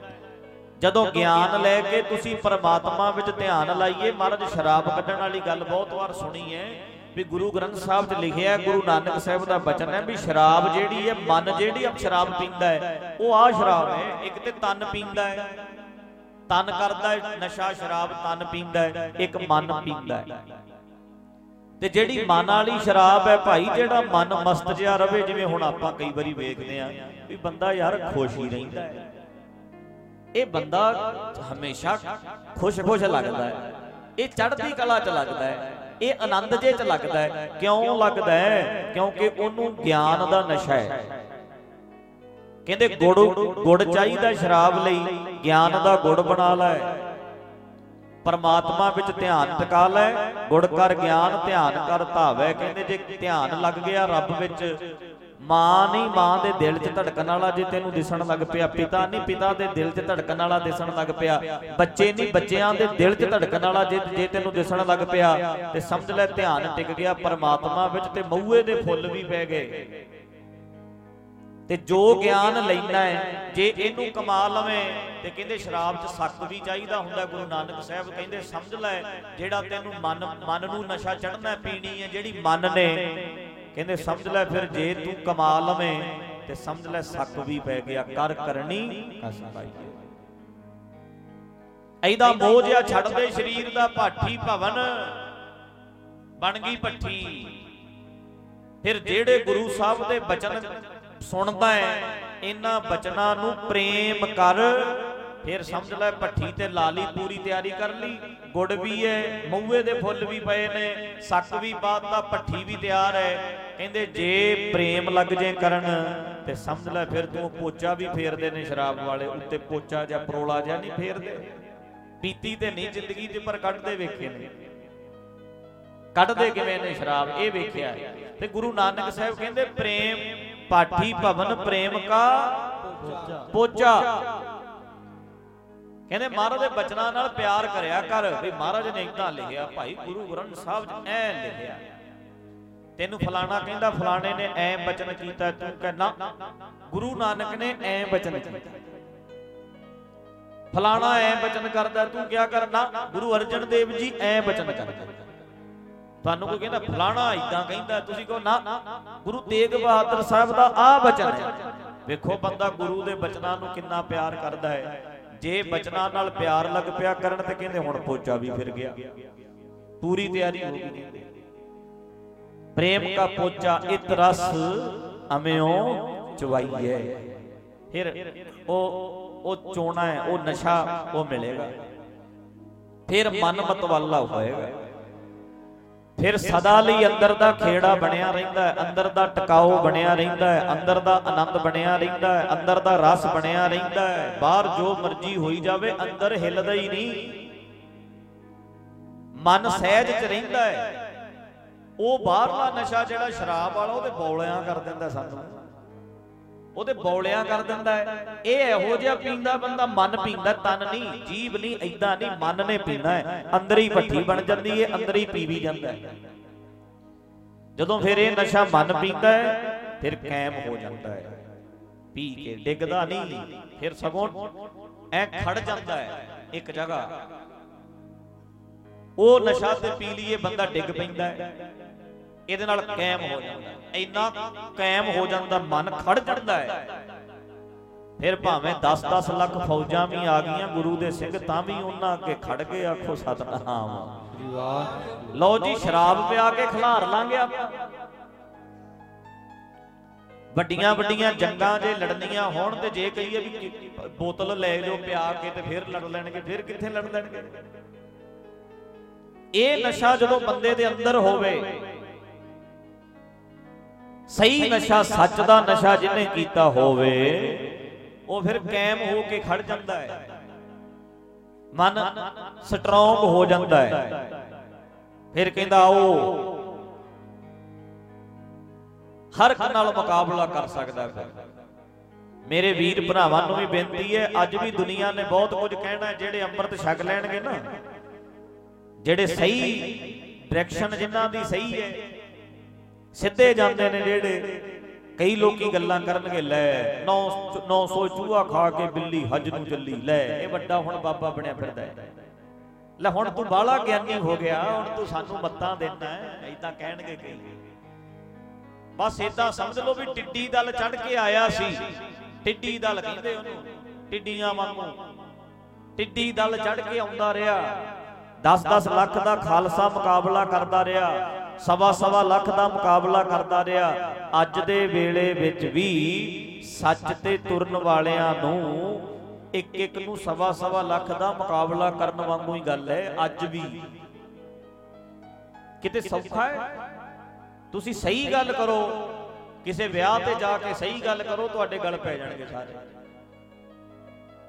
ਜਦੋਂ ਗਿਆਨ ਲੈ ਕੇ ਤੁਸੀਂ ਪਰਮਾਤਮਾ ਵਿੱਚ ਧਿਆਨ ਲਾਈਏ, ਮਹਾਰਾਜ ਸ਼ਰਾਬ ਕੱਢਣ ਵਾਲੀ ਗੱਲ ਬਹੁਤ ਵਾਰ ਸੁਣੀ ਹੈ। ਵੀ ਗੁਰੂ ਗ੍ਰੰਥ ਸਾਹਿਬ 'ਚ ਲਿਖਿਆ ਗੁਰੂ ਨਾਨਕ ਸਾਹਿਬ ਦਾ ਬਚਨ ਹੈ ਵੀ ਸ਼ਰਾਬ ਜਿਹੜੀ ਹੈ, ਮਨ ਜਿਹੜੀ ਆ ਸ਼ਰਾਬ ਪੀਂਦਾ ਹੈ। ਉਹ ਆ ਸ਼ਰਾਬ ਹੈ, ਇੱਕ ਤੇ ਤਨ ਪੀਂਦਾ ਹੈ, ਤਨ ਕਰਦਾ ਹੈ, ਨਸ਼ਾ, ਸ਼ਰਾਬ, ਤਨ ਪੀਂਦਾ ਹੈ, ਇੱਕ ਮਨ ਪੀਂਦਾ ਹੈ। ਤੇ ਜਿਹੜੀ ਮਨ ਵਾਲੀ ਸ਼ਰਾਬ ਹੈ ਭਾਈ, ਜਿਹੜਾ ਮਨ ਮਸਤ ਜਿਹਾ ਰਵੇ, ਜਿਵੇਂ ਹੁਣ ਆਪਾਂ ਕਈ ਵਾਰੀ ਵੇਖਦੇ ਆ ਵੀ ਬੰਦਾ ਯਾਰ ਖੁਸ਼ ਹੀ ਰਹਿੰਦਾ ਹੈ। ਇਹ ਬੰਦਾ ਹਮੇਸ਼ਾ ਖੁਸ਼-ਖੁਸ਼ ਲੱਗਦਾ ਹੈ। ਇਹ ਚੜ੍ਹਦੀ ਕਲਾ 'ਚ ਲੱਗਦਾ ਹੈ। ਇਹ ਆਨੰਦ ਜੇ 'ਚ ਲੱਗਦਾ ਹੈ। ਕਿਉਂ ਲੱਗਦਾ ਹੈ? ਕਿਉਂਕਿ ਉਹਨੂੰ ਗਿਆਨ ਦਾ ਨਸ਼ਾ ਹੈ। ਕਹਿੰਦੇ ਗੁੜ ਗੁੜ ਚਾਹੀਦਾ ਸ਼ਰਾਬ ਲਈ। ਗਿਆਨ ਦਾ ਗੁੜ ਬਣਾ ਲੈ। ਪਰਮਾਤਮਾ ਵਿੱਚ ਧਿਆਨ ਟਿਕਾ ਲੈ। ਗੁੜ ਕਰ ਗਿਆਨ ਧਿਆਨ ਕਰ ਧਾਵੈ। ਕਹਿੰਦੇ ਜੇ ਧਿਆਨ ਲੱਗ ਗਿਆ ਰੱਬ ਵਿੱਚ ਮਾਂ ਨਹੀਂ, ਮਾਂ ਦੇ ਦਿਲ 'ਚ ਧੜਕਣ ਵਾਲਾ ਜੇ ਤੈਨੂੰ ਦਿਸਣ ਲੱਗ ਪਿਆ, ਪਿਤਾ ਨਹੀਂ, ਪਿਤਾ ਦੇ ਦਿਲ 'ਚ ਧੜਕਣ ਵਾਲਾ ਦਿਸਣ ਲੱਗ ਪਿਆ। ਬੱਚੇ ਨਹੀਂ, ਬੱਚਿਆਂ ਦੇ ਦਿਲ 'ਚ ਧੜਕਣ ਵਾਲਾ ਜੇ ਜੇ ਤੈਨੂੰ ਦਿਸਣ ਲੱਗ ਪਿਆ ਤੇ ਸਮਝ ਲੈ ਧਿਆਨ ਟਿਕ ਗਿਆ ਪਰਮਾਤਮਾ ਵਿੱਚ ਤੇ ਮਊਏ ਦੇ ਫੁੱਲ ਵੀ ਪੈ ਗਏ। ਤੇ ਜੋ ਗਿਆਨ ਲੈਣਾ ਹੈ, ਜੇ ਇਹਨੂੰ ਕਮਾ ਲਵੇਂ ਤੇ ਕਹਿੰਦੇ ਸ਼ਰਾਬ 'ਚ ਸਖਤ ਵੀ ਚਾਹੀਦਾ ਹੁੰਦਾ, ਗੁਰੂ ਨਾਨਕ ਸਾਹਿਬ ਕਹਿੰਦੇ ਸਮਝ ਲੈ ਜਿਹੜਾ ਤੈਨੂੰ ਮਨ ਮਨ ਨੂੰ ਨਸ਼ਾ ਚੜਨਾ ਪੀਣੀ ਹੈ, ਜਿਹੜੀ ਮਨ ਨੇ ਕਹਿੰਦੇ, ਸਮਝ ਲੈ ਫਿਰ ਜੇ ਤੂੰ ਕਮਾ ਲਵੇਂ ਤੇ ਸਮਝ ਲੈ ਸੱਕ ਵੀ ਪੈ ਗਿਆ, ਕਰ ਕਰਨੀ ਕਸ ਪਾਈਏ ਐਦਾ ਮੋਹ ਜਿਆ ਛੱਡ ਦੇ ਸਰੀਰ ਦਾ ਭਾਠੀ ਭਵਨ, ਬਣ ਗਈ ਪੱਠੀ ਫਿਰ ਜਿਹੜੇ ਗੁਰੂ ਸਾਹਿਬ ਦੇ ਬਚਨ ਸੁਣਦਾ ਹੈ, ਇਹਨਾਂ ਬਚਨਾਂ ਨੂੰ ਪ੍ਰੇਮ ਕਰ, ਫਿਰ ਸਮਝ ਲੈ ਭੱਠੀ ਤੇ ਲਾ ਲਈ ਪੂਰੀ ਤਿਆਰੀ ਕਰ ਲਈ। ਗੁੜ ਵੀ ਹੈ ਮਊਏ ਦੇ ਫੁੱਲ ਵੀ ਪਏ ਨੇ, ਸੱਕ ਵੀ ਪਾਤਾ ਭੱਠੀ ਵੀ ਤਿਆਰ ਹੈ। ਕਹਿੰਦੇ ਜੇ ਪ੍ਰੇਮ ਲੱਗ ਜੇ ਕਰਨ ਤੇ ਸਮਝ ਲੈ ਫਿਰ ਤੂੰ ਪੋਚਾ ਵੀ ਫੇਰਦੇ ਨੇ ਸ਼ਰਾਬ ਵਾਲੇ, ਉੱਤੇ ਪੋਚਾ ਜਾਂ ਪਰੋਲਾ ਜਾਂ ਨਹੀਂ ਫੇਰਦੇ। ਪੀਤੀ ਤੇ ਨਹੀਂ, ਜ਼ਿੰਦਗੀ 'ਚ ਪਰ ਕੱਢਦੇ ਵੇਖੇ ਨੇ। ਕੱਢਦੇ ਕਿਵੇਂ ਨੇ ਸ਼ਰਾਬ? ਇਹ ਵੇਖਿਆ। ਤੇ ਗੁਰੂ ਨਾਨਕ ਸਾਹਿਬ ਕਹਿੰਦੇ, ਪ੍ਰੇਮ ਪਾਠੀ ਭਵਨ, ਪ੍ਰੇਮ ਕਾ ਪੋਚਾ। ਕਹਿੰਦੇ, ਮਹਾਰਾਜ ਦੇ ਬਚਨਾਂ ਨਾਲ ਪਿਆਰ ਕਰਿਆ ਕਰ। ਵੀ ਮਹਾਰਾਜ ਨੇ ਇਦਾਂ ਲਿਖਿਆ, ਭਾਈ ਗੁਰੂ ਗ੍ਰੰਥ ਸਾਹਿਬ 'ਚ ਐ ਲਿਖਿਆ ਤੈਨੂੰ ਫਲਾਣਾ ਕਹਿੰਦਾ, ਫਲਾਣੇ ਨੇ ਐ ਬਚਨ ਕੀਤਾ, ਤੂੰ ਕਹਿਣਾ ਗੁਰੂ ਨਾਨਕ ਨੇ ਐ ਬਚਨ ਕੀਤਾ। ਫਲਾਣਾ ਐ ਬਚਨ ਕਰਦਾ, ਤੂੰ ਕਿਆ ਕਰਨਾ? ਗੁਰੂ ਅਰਜਨ ਦੇਵ ਜੀ ਐ ਬਚਨ ਕਰਦੇ। ਤੁਹਾਨੂੰ ਕੋਈ ਕਹਿੰਦਾ, ਫਲਾਣਾ ਇਦਾਂ ਕਹਿੰਦਾ, ਤੁਸੀਂ ਕਹੋ, ਨਾ, ਗੁਰੂ ਤੇਗ ਬਹਾਦਰ ਸਾਹਿਬ ਦਾ ਆ ਬਚਨ ਹੈ। ਵੇਖੋ ਬੰਦਾ ਗੁਰੂ ਦੇ ਬਚਨਾਂ ਨੂੰ ਕਿੰਨਾ ਪਿਆਰ ਕਰਦਾ ਹੈ। ਜੇ ਬਚਨਾਂ ਨਾਲ ਪਿਆਰ ਲੱਗ ਪਿਆ ਕਰਨ ਤੇ ਕਹਿੰਦੇ, ਹੁਣ ਪੋਚਾ ਵੀ ਫਿਰ ਗਿਆ। ਪੂਰੀ ਤਿਆਰੀ ਹੋ ਗਈ। ਪ੍ਰੇਮ ਕਾ ਪੋਚਾ ਇਤ ਰਸ ਅਮਿਓ ਚਵਾਈਏ। ਫਿਰ ਉਹ ਉਹ ਚੋਣਾ ਹੈ, ਉਹ ਨਸ਼ਾ ਉਹ ਮਿਲੇਗਾ। ਫਿਰ ਮਨ ਮਤਵਾਲਾ ਹੋਏਗਾ। ਫਿਰ ਸਦਾ ਲਈ ਅੰਦਰ ਦਾ ਖੇੜਾ ਬਣਿਆ ਰਹਿੰਦਾ ਹੈ, ਅੰਦਰ ਦਾ ਟਿਕਾਓ ਬਣਿਆ ਰਹਿੰਦਾ ਹੈ, ਅੰਦਰ ਦਾ ਆਨੰਦ ਬਣਿਆ ਰਹਿੰਦਾ ਹੈ, ਅੰਦਰ ਦਾ ਰਸ ਬਣਿਆ ਰਹਿੰਦਾ ਹੈ। ਬਾਹਰ ਜੋ ਮਰਜ਼ੀ ਹੋਈ ਜਾਵੇ, ਅੰਦਰ ਹਿੱਲਦਾ ਹੀ ਨਹੀਂ। ਮਨ ਸਹਿਜ ਚ ਰਹਿੰਦਾ ਹੈ। ਉਹ ਬਾਹਰਲਾ ਨਸ਼ਾ ਜਿਹੜਾ ਸ਼ਰਾਬ ਵਾਲਾ, ਉਹਦੇ ਬੌਲਿਆਂ ਕਰ ਦਿੰਦਾ ਸਾਨੂੰ। ਉਹਦੇ ਬੌਲਿਆਂ ਕਰ ਦਿੰਦਾ ਹੈ। ਇਹ ਇਹੋ ਜਿਹਾ ਪੀਂਦਾ ਬੰਦਾ, ਮਨ ਪੀਂਦਾ, ਤਨ ਨਹੀਂ ਜੀਬ ਨਹੀਂ ਐਦਾਂ ਨਹੀਂ, ਮਨ ਨੇ ਪੀਣਾ ਹੈ। ਅੰਦਰ ਹੀ ਭੱਠੀ ਬਣ ਜਾਂਦੀ ਹੈ, ਅੰਦਰ ਹੀ ਪੀ ਵੀ ਜਾਂਦਾ ਹੈ। ਜਦੋਂ ਫਿਰ ਇਹ ਨਸ਼ਾ ਮਨ ਪੀਂਦਾ ਹੈ, ਫਿਰ ਕਾਇਮ ਹੋ ਜਾਂਦਾ ਹੈ। ਪੀ ਕੇ ਡਿੱਗਦਾ ਨਹੀਂ, ਫਿਰ ਸਗੋਂ ਐ ਖੜ ਜਾਂਦਾ ਹੈ ਇੱਕ ਜਗ੍ਹਾ। ਉਹ ਨਸ਼ਾ ਤੇ ਪੀ ਲਈਏ, ਬੰਦਾ ਡਿੱਗ ਪੈਂਦਾ ਹੈ। ਇਹਦੇ ਨਾਲ ਕਾਇਮ ਹੋ ਜਾਂਦਾ। ਇੰਨਾ ਕਾਇਮ ਹੋ ਜਾਂਦਾ ਮਨ ਖੜ ਜਾਂਦਾ ਹੈ। ਫਿਰ ਭਾਵੇਂ 10-10 ਲੱਖ ਫੌਜਾਂ ਵੀ ਆ ਗਈਆਂ ਗੁਰੂ ਦੇ ਸਿੰਘ, ਤਾਂ ਵੀ ਉਹਨਾਂ ਅੱਗੇ ਖੜ ਕੇ ਆਖੋ ਸਤਨਾਮ। ਵਾਹ ਲਓ ਜੀ, ਸ਼ਰਾਬ ਪਿਆ ਕੇ ਖਿਲਾਰ ਲਾਂਗੇ ਆਪਾਂ। ਵੱਡੀਆਂ ਵੱਡੀਆਂ ਜੰਗਾਂ ਜੇ ਲੜਨੀਆਂ ਹੋਣ ਤੇ ਜੇ ਕਹੀਏ ਵੀ ਬੋਤਲ ਲੈ ਜਾਓ ਪਿਆ ਕੇ ਤੇ ਫਿਰ ਲੜ ਲੈਣਗੇ, ਫਿਰ ਕਿੱਥੇ ਲੜ ਲੈਣਗੇ? ਇਹ ਨਸ਼ਾ ਜਦੋਂ ਬੰਦੇ ਦੇ ਅੰਦਰ ਹੋਵੇ ਸਹੀ ਨਸ਼ਾ ਸੱਚ ਦਾ ਨਸ਼ਾ ਜਿਹਨੇ ਕੀਤਾ ਹੋਵੇ ਉਹ ਫਿਰ ਕਾਇਮ ਹੋ ਕੇ ਖੜ ਜਾਂਦਾ ਹੈ। ਮਨ ਸਟਰੋਂਗ ਹੋ ਜਾਂਦਾ ਹੈ। ਫਿਰ ਕਹਿੰਦਾ ਆਓ ਹਰ ਇੱਕ ਨਾਲ ਮੁਕਾਬਲਾ ਕਰ ਸਕਦਾ ਫਿਰ ਮੇਰੇ ਵੀਰ ਭਰਾਵਾਂ ਨੂੰ ਵੀ ਬੇਨਤੀ ਹੈ ਅੱਜ ਵੀ ਦੁਨੀਆ ਨੇ ਬਹੁਤ ਕੁਝ ਕਹਿਣਾ ਹੈ ਜਿਹੜੇ ਅੰਮ੍ਰਿਤ ਛਕ ਲੈਣਗੇ ਨਾ ਜਿਹੜੇ ਸਹੀ ਡਾਇਰੈਕਸ਼ਨ ਜਿਨ੍ਹਾਂ ਦੀ ਸਹੀ ਹੈ ਸਿੱਧੇ ਜਾਂਦੇ ਨੇ ਜਿਹੜੇ ਕਈ ਲੋਕੀ ਗੱਲਾਂ ਕਰਨਗੇ, ਲੈ 900 ਚੂਹਾ ਖਾ ਕੇ ਬਿੱਲੀ ਹੱਜ ਨੂੰ ਚੱਲੀ, ਲੈ, ਇਹ ਵੱਡਾ ਹੁਣ ਬਾਬਾ ਬਣਿਆ ਫਿਰਦਾ ਹੈ। ਲੈ, ਹੁਣ ਤੂੰ ਬਾਲਾ ਗਿਆਨੀ ਹੋ ਗਿਆ, ਹੁਣ ਤੂੰ ਸਾਨੂੰ ਮੱਤਾਂ ਦੇਣਾ ਐਦਾਂ ਕਹਿਣਗੇ ਕਈ। ਬਸ ਇਦਾਂ ਸਮਝ ਲਓ ਵੀ ਟਿੱਡੀ ਦਲ ਚੜ ਕੇ ਆਇਆ ਸੀ। ਟਿੱਡੀ ਦਲ ਕਹਿੰਦੇ ਉਹਨੂੰ, ਟਿੱਡੀਆਂ ਵਾਂਗੂ। ਟਿੱਡੀ ਦਲ ਚੜ ਕੇ ਆਉਂਦਾ ਰਿਹਾ 10-10 ਲੱਖ ਦਾ ਖਾਲਸਾ ਮੁਕਾਬਲਾ ਕਰਦਾ ਰਿਹਾ। ਸਵਾ ਸਵਾ ਲੱਖ ਦਾ ਮੁਕਾਬਲਾ ਕਰਦਾ ਰਿਹਾ। ਅੱਜ ਦੇ ਵੇਲੇ ਵਿੱਚ ਵੀ ਸੱਚ ਤੇ ਤੁਰਨ ਵਾਲਿਆਂ ਨੂੰ ਇੱਕ ਇੱਕ ਨੂੰ ਸਵਾ ਸਵਾ ਲੱਖ ਦਾ ਮੁਕਾਬਲਾ ਕਰਨ ਵਾਂਗੂ ਹੀ ਗੱਲ ਹੈ। ਅੱਜ ਵੀ। ਕਿਤੇ ਸੌਖਾ ਹੈ? ਤੁਸੀਂ ਸਹੀ ਗੱਲ ਕਰੋ। ਕਿਸੇ ਵਿਆਹ ਤੇ ਜਾ ਕੇ ਸਹੀ ਗੱਲ ਕਰੋ, ਤੁਹਾਡੇ ਗੱਲ ਪੈ ਜਾਣਗੇ ਸਾਰੇ।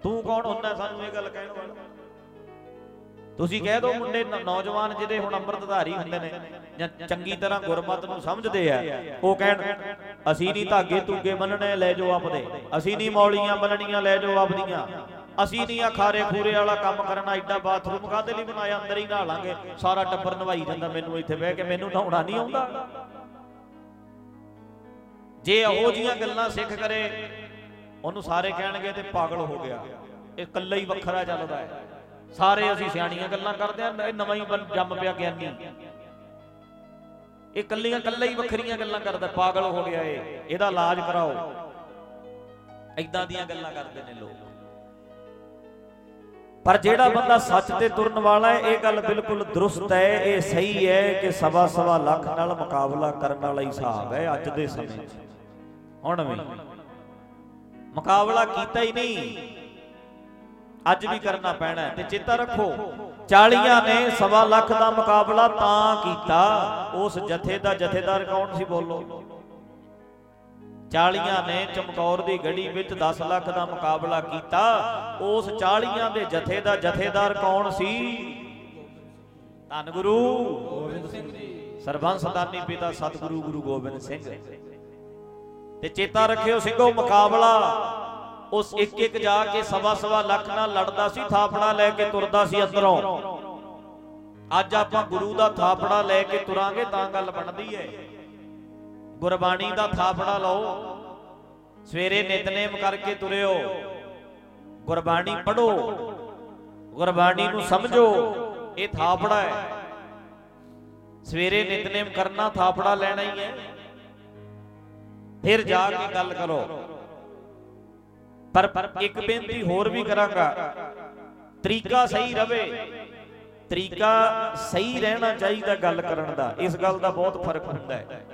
ਤੂੰ ਕੌਣ ਹੁੰਦਾ ਸਾਨੂੰ ਇਹ ਗੱਲ ਕਹਿਣ ਵਾਲਾ? ਤੁਸੀਂ ਕਹਿ ਦੋ ਮੁੰਡੇ ਨੌਜਵਾਨ ਜਿਹੜੇ ਹੁਣ ਅੰਮ੍ਰਿਤਧਾਰੀ ਹੁੰਦੇ ਨੇ ਜਾਂ ਚੰਗੀ ਤਰ੍ਹਾਂ ਗੁਰਮਤ ਨੂੰ ਸਮਝਦੇ ਆ, ਉਹ ਕਹਿਣ, ਅਸੀਂ ਨਹੀਂ ਧਾਗੇ ਤੂਗੇ ਬੰਨਣੇ, ਲੈ ਜਾਓ ਆਪਦੇ। ਅਸੀਂ ਨਹੀਂ ਮੌਲੀਆਂ ਬੰਨਣੀਆਂ, ਲੈ ਜਾਓ ਆਪਦੀਆਂ। ਅਸੀਂ ਨਹੀਂ ਆ ਖਾਰੇ ਖੂਰੇ ਵਾਲਾ ਕੰਮ ਕਰਨਾ, ਐਡਾ ਬਾਥਰੂਮ ਕਾਦੇ ਲਈ ਬਣਾਇਆ? ਅੰਦਰ ਹੀ ਨਹਾ ਲਾਂਗੇ। ਸਾਰਾ ਟੱਬਰ ਨਵਾਈ ਜਾਂਦਾ ਮੈਨੂੰ ਇੱਥੇ ਬਹਿ ਕੇ, ਮੈਨੂੰ ਨਹਾਉਣਾ ਨਹੀਂ ਆਉਂਦਾ। ਜੇ ਇਹੋ ਜੀਆਂ ਗੱਲਾਂ ਸਿੱਖ ਕਰੇ, ਉਹਨੂੰ ਸਾਰੇ ਕਹਿਣਗੇ ਤੇ ਪਾਗਲ ਹੋ ਗਿਆ। ਇਹ ਇਕੱਲਾ ਹੀ ਵੱਖਰਾ ਚੱਲਦਾ ਹੈ। ਸਾਰੇ ਅਸੀਂ ਸਿਆਣੀਆਂ ਗੱਲਾਂ ਕਰਦੇ ਆਂ ਇਹ ਨਵਾਂ ਹੀ ਜੰਮ ਪਿਆ ਗਿਆਨੀ। ਇਹ ਕੱਲੀਆਂ ਕੱਲਾ ਹੀ ਵੱਖਰੀਆਂ ਗੱਲਾਂ ਕਰਦਾ, ਪਾਗਲ ਹੋ ਗਿਆ ਏ ਇਹਦਾ ਇਲਾਜ ਕਰਾਓ। ਐਦਾਂ ਦੀਆਂ ਗੱਲਾਂ ਕਰਦੇ ਨੇ ਲੋਕ। ਪਰ ਜਿਹੜਾ ਬੰਦਾ ਸੱਚ ਤੇ ਤੁਰਨ ਵਾਲਾ ਹੈ, ਇਹ ਗੱਲ ਬਿਲਕੁਲ ਦਰੁਸਤ ਹੈ, ਇਹ ਸਹੀ ਹੈ ਕਿ ਸਵਾ ਸਵਾ ਲੱਖ ਨਾਲ ਮੁਕਾਬਲਾ ਕਰਨ ਵਾਲਾ ਹੀ ਹਿਸਾਬ ਹੈ ਅੱਜ ਦੇ ਸਮੇਂ 'ਚ। ਹੁਣ ਵੀ। ਮੁਕਾਬਲਾ ਕੀਤਾ ਹੀ ਨਹੀਂ। ਅੱਜ ਵੀ ਕਰਨਾ ਪੈਣਾ ਤੇ ਚੇਤਾ ਰੱਖੋ। 40ਾਂ ਨੇ ਸਵਾ ਲੱਖ ਦਾ ਮੁਕਾਬਲਾ ਤਾਂ ਕੀਤਾ। ਉਸ ਜਥੇ ਦਾ ਜਥੇਦਾਰ ਕੌਣ ਸੀ ਬੋਲੋ? 40ਾਂ ਨੇ ਚਮਕੌਰ ਦੀ ਗੜੀ ਵਿੱਚ 10 ਲੱਖ ਦਾ ਮੁਕਾਬਲਾ ਕੀਤਾ। ਉਸ 40ਾਂ ਦੇ ਜਥੇ ਦਾ ਜਥੇਦਾਰ ਕੌਣ ਸੀ? ਧੰਨ ਗੁਰੂ ਗੋਬਿੰਦ ਸਿੰਘ ਜੀ। ਸਰਬੰਸ ਦਾਨੀ ਪਿਤਾ ਸਤਿਗੁਰੂ ਗੁਰੂ ਗੋਬਿੰਦ ਸਿੰਘ। ਤੇ ਚੇਤਾ ਰੱਖਿਓ ਸਿੰਘੋ ਮੁਕਾਬਲਾ ਉਸ ਇੱਕ ਇੱਕ ਜਾ ਕੇ ਸਵਾ ਸਵਾ ਲੱਖ ਨਾਲ ਲੜਦਾ ਸੀ, ਥਾਪੜਾ ਲੈ ਕੇ ਤੁਰਦਾ ਸੀ ਅੰਦਰੋਂ। ਅੱਜ ਆਪਾਂ ਗੁਰੂ ਦਾ ਥਾਪੜਾ ਲੈ ਕੇ ਤੁਰਾਂਗੇ ਤਾਂ ਗੱਲ ਬਣਦੀ ਹੈ ਗੁਰਬਾਣੀ ਦਾ ਥਾਪੜਾ ਲਓ। ਸਵੇਰੇ ਨਿਤਨੇਮ ਕਰਕੇ ਤੁਰਿਓ। ਗੁਰਬਾਣੀ ਪੜੋ ਗੁਰਬਾਣੀ ਨੂੰ ਸਮਝੋ। ਇਹ ਥਾਪੜਾ ਹੈ ਸਵੇਰੇ ਨਿਤਨੇਮ ਕਰਨਾ ਥਾਪੜਾ ਲੈਣਾ ਹੀ ਹੈ ਫਿਰ ਜਾ ਕੇ ਗੱਲ ਕਰੋ। ਪਰ ਇੱਕ ਬੇਨਤੀ ਹੋਰ ਵੀ ਕਰਾਂਗਾ। ਤਰੀਕਾ ਸਹੀ ਰਵੇ। ਤਰੀਕਾ ਸਹੀ ਰਹਿਣਾ ਚਾਹੀਦਾ ਗੱਲ ਕਰਨ ਦਾ। ਇਸ ਗੱਲ ਦਾ ਬਹੁਤ ਫ਼ਰਕ ਹੁੰਦਾ ਹੈ।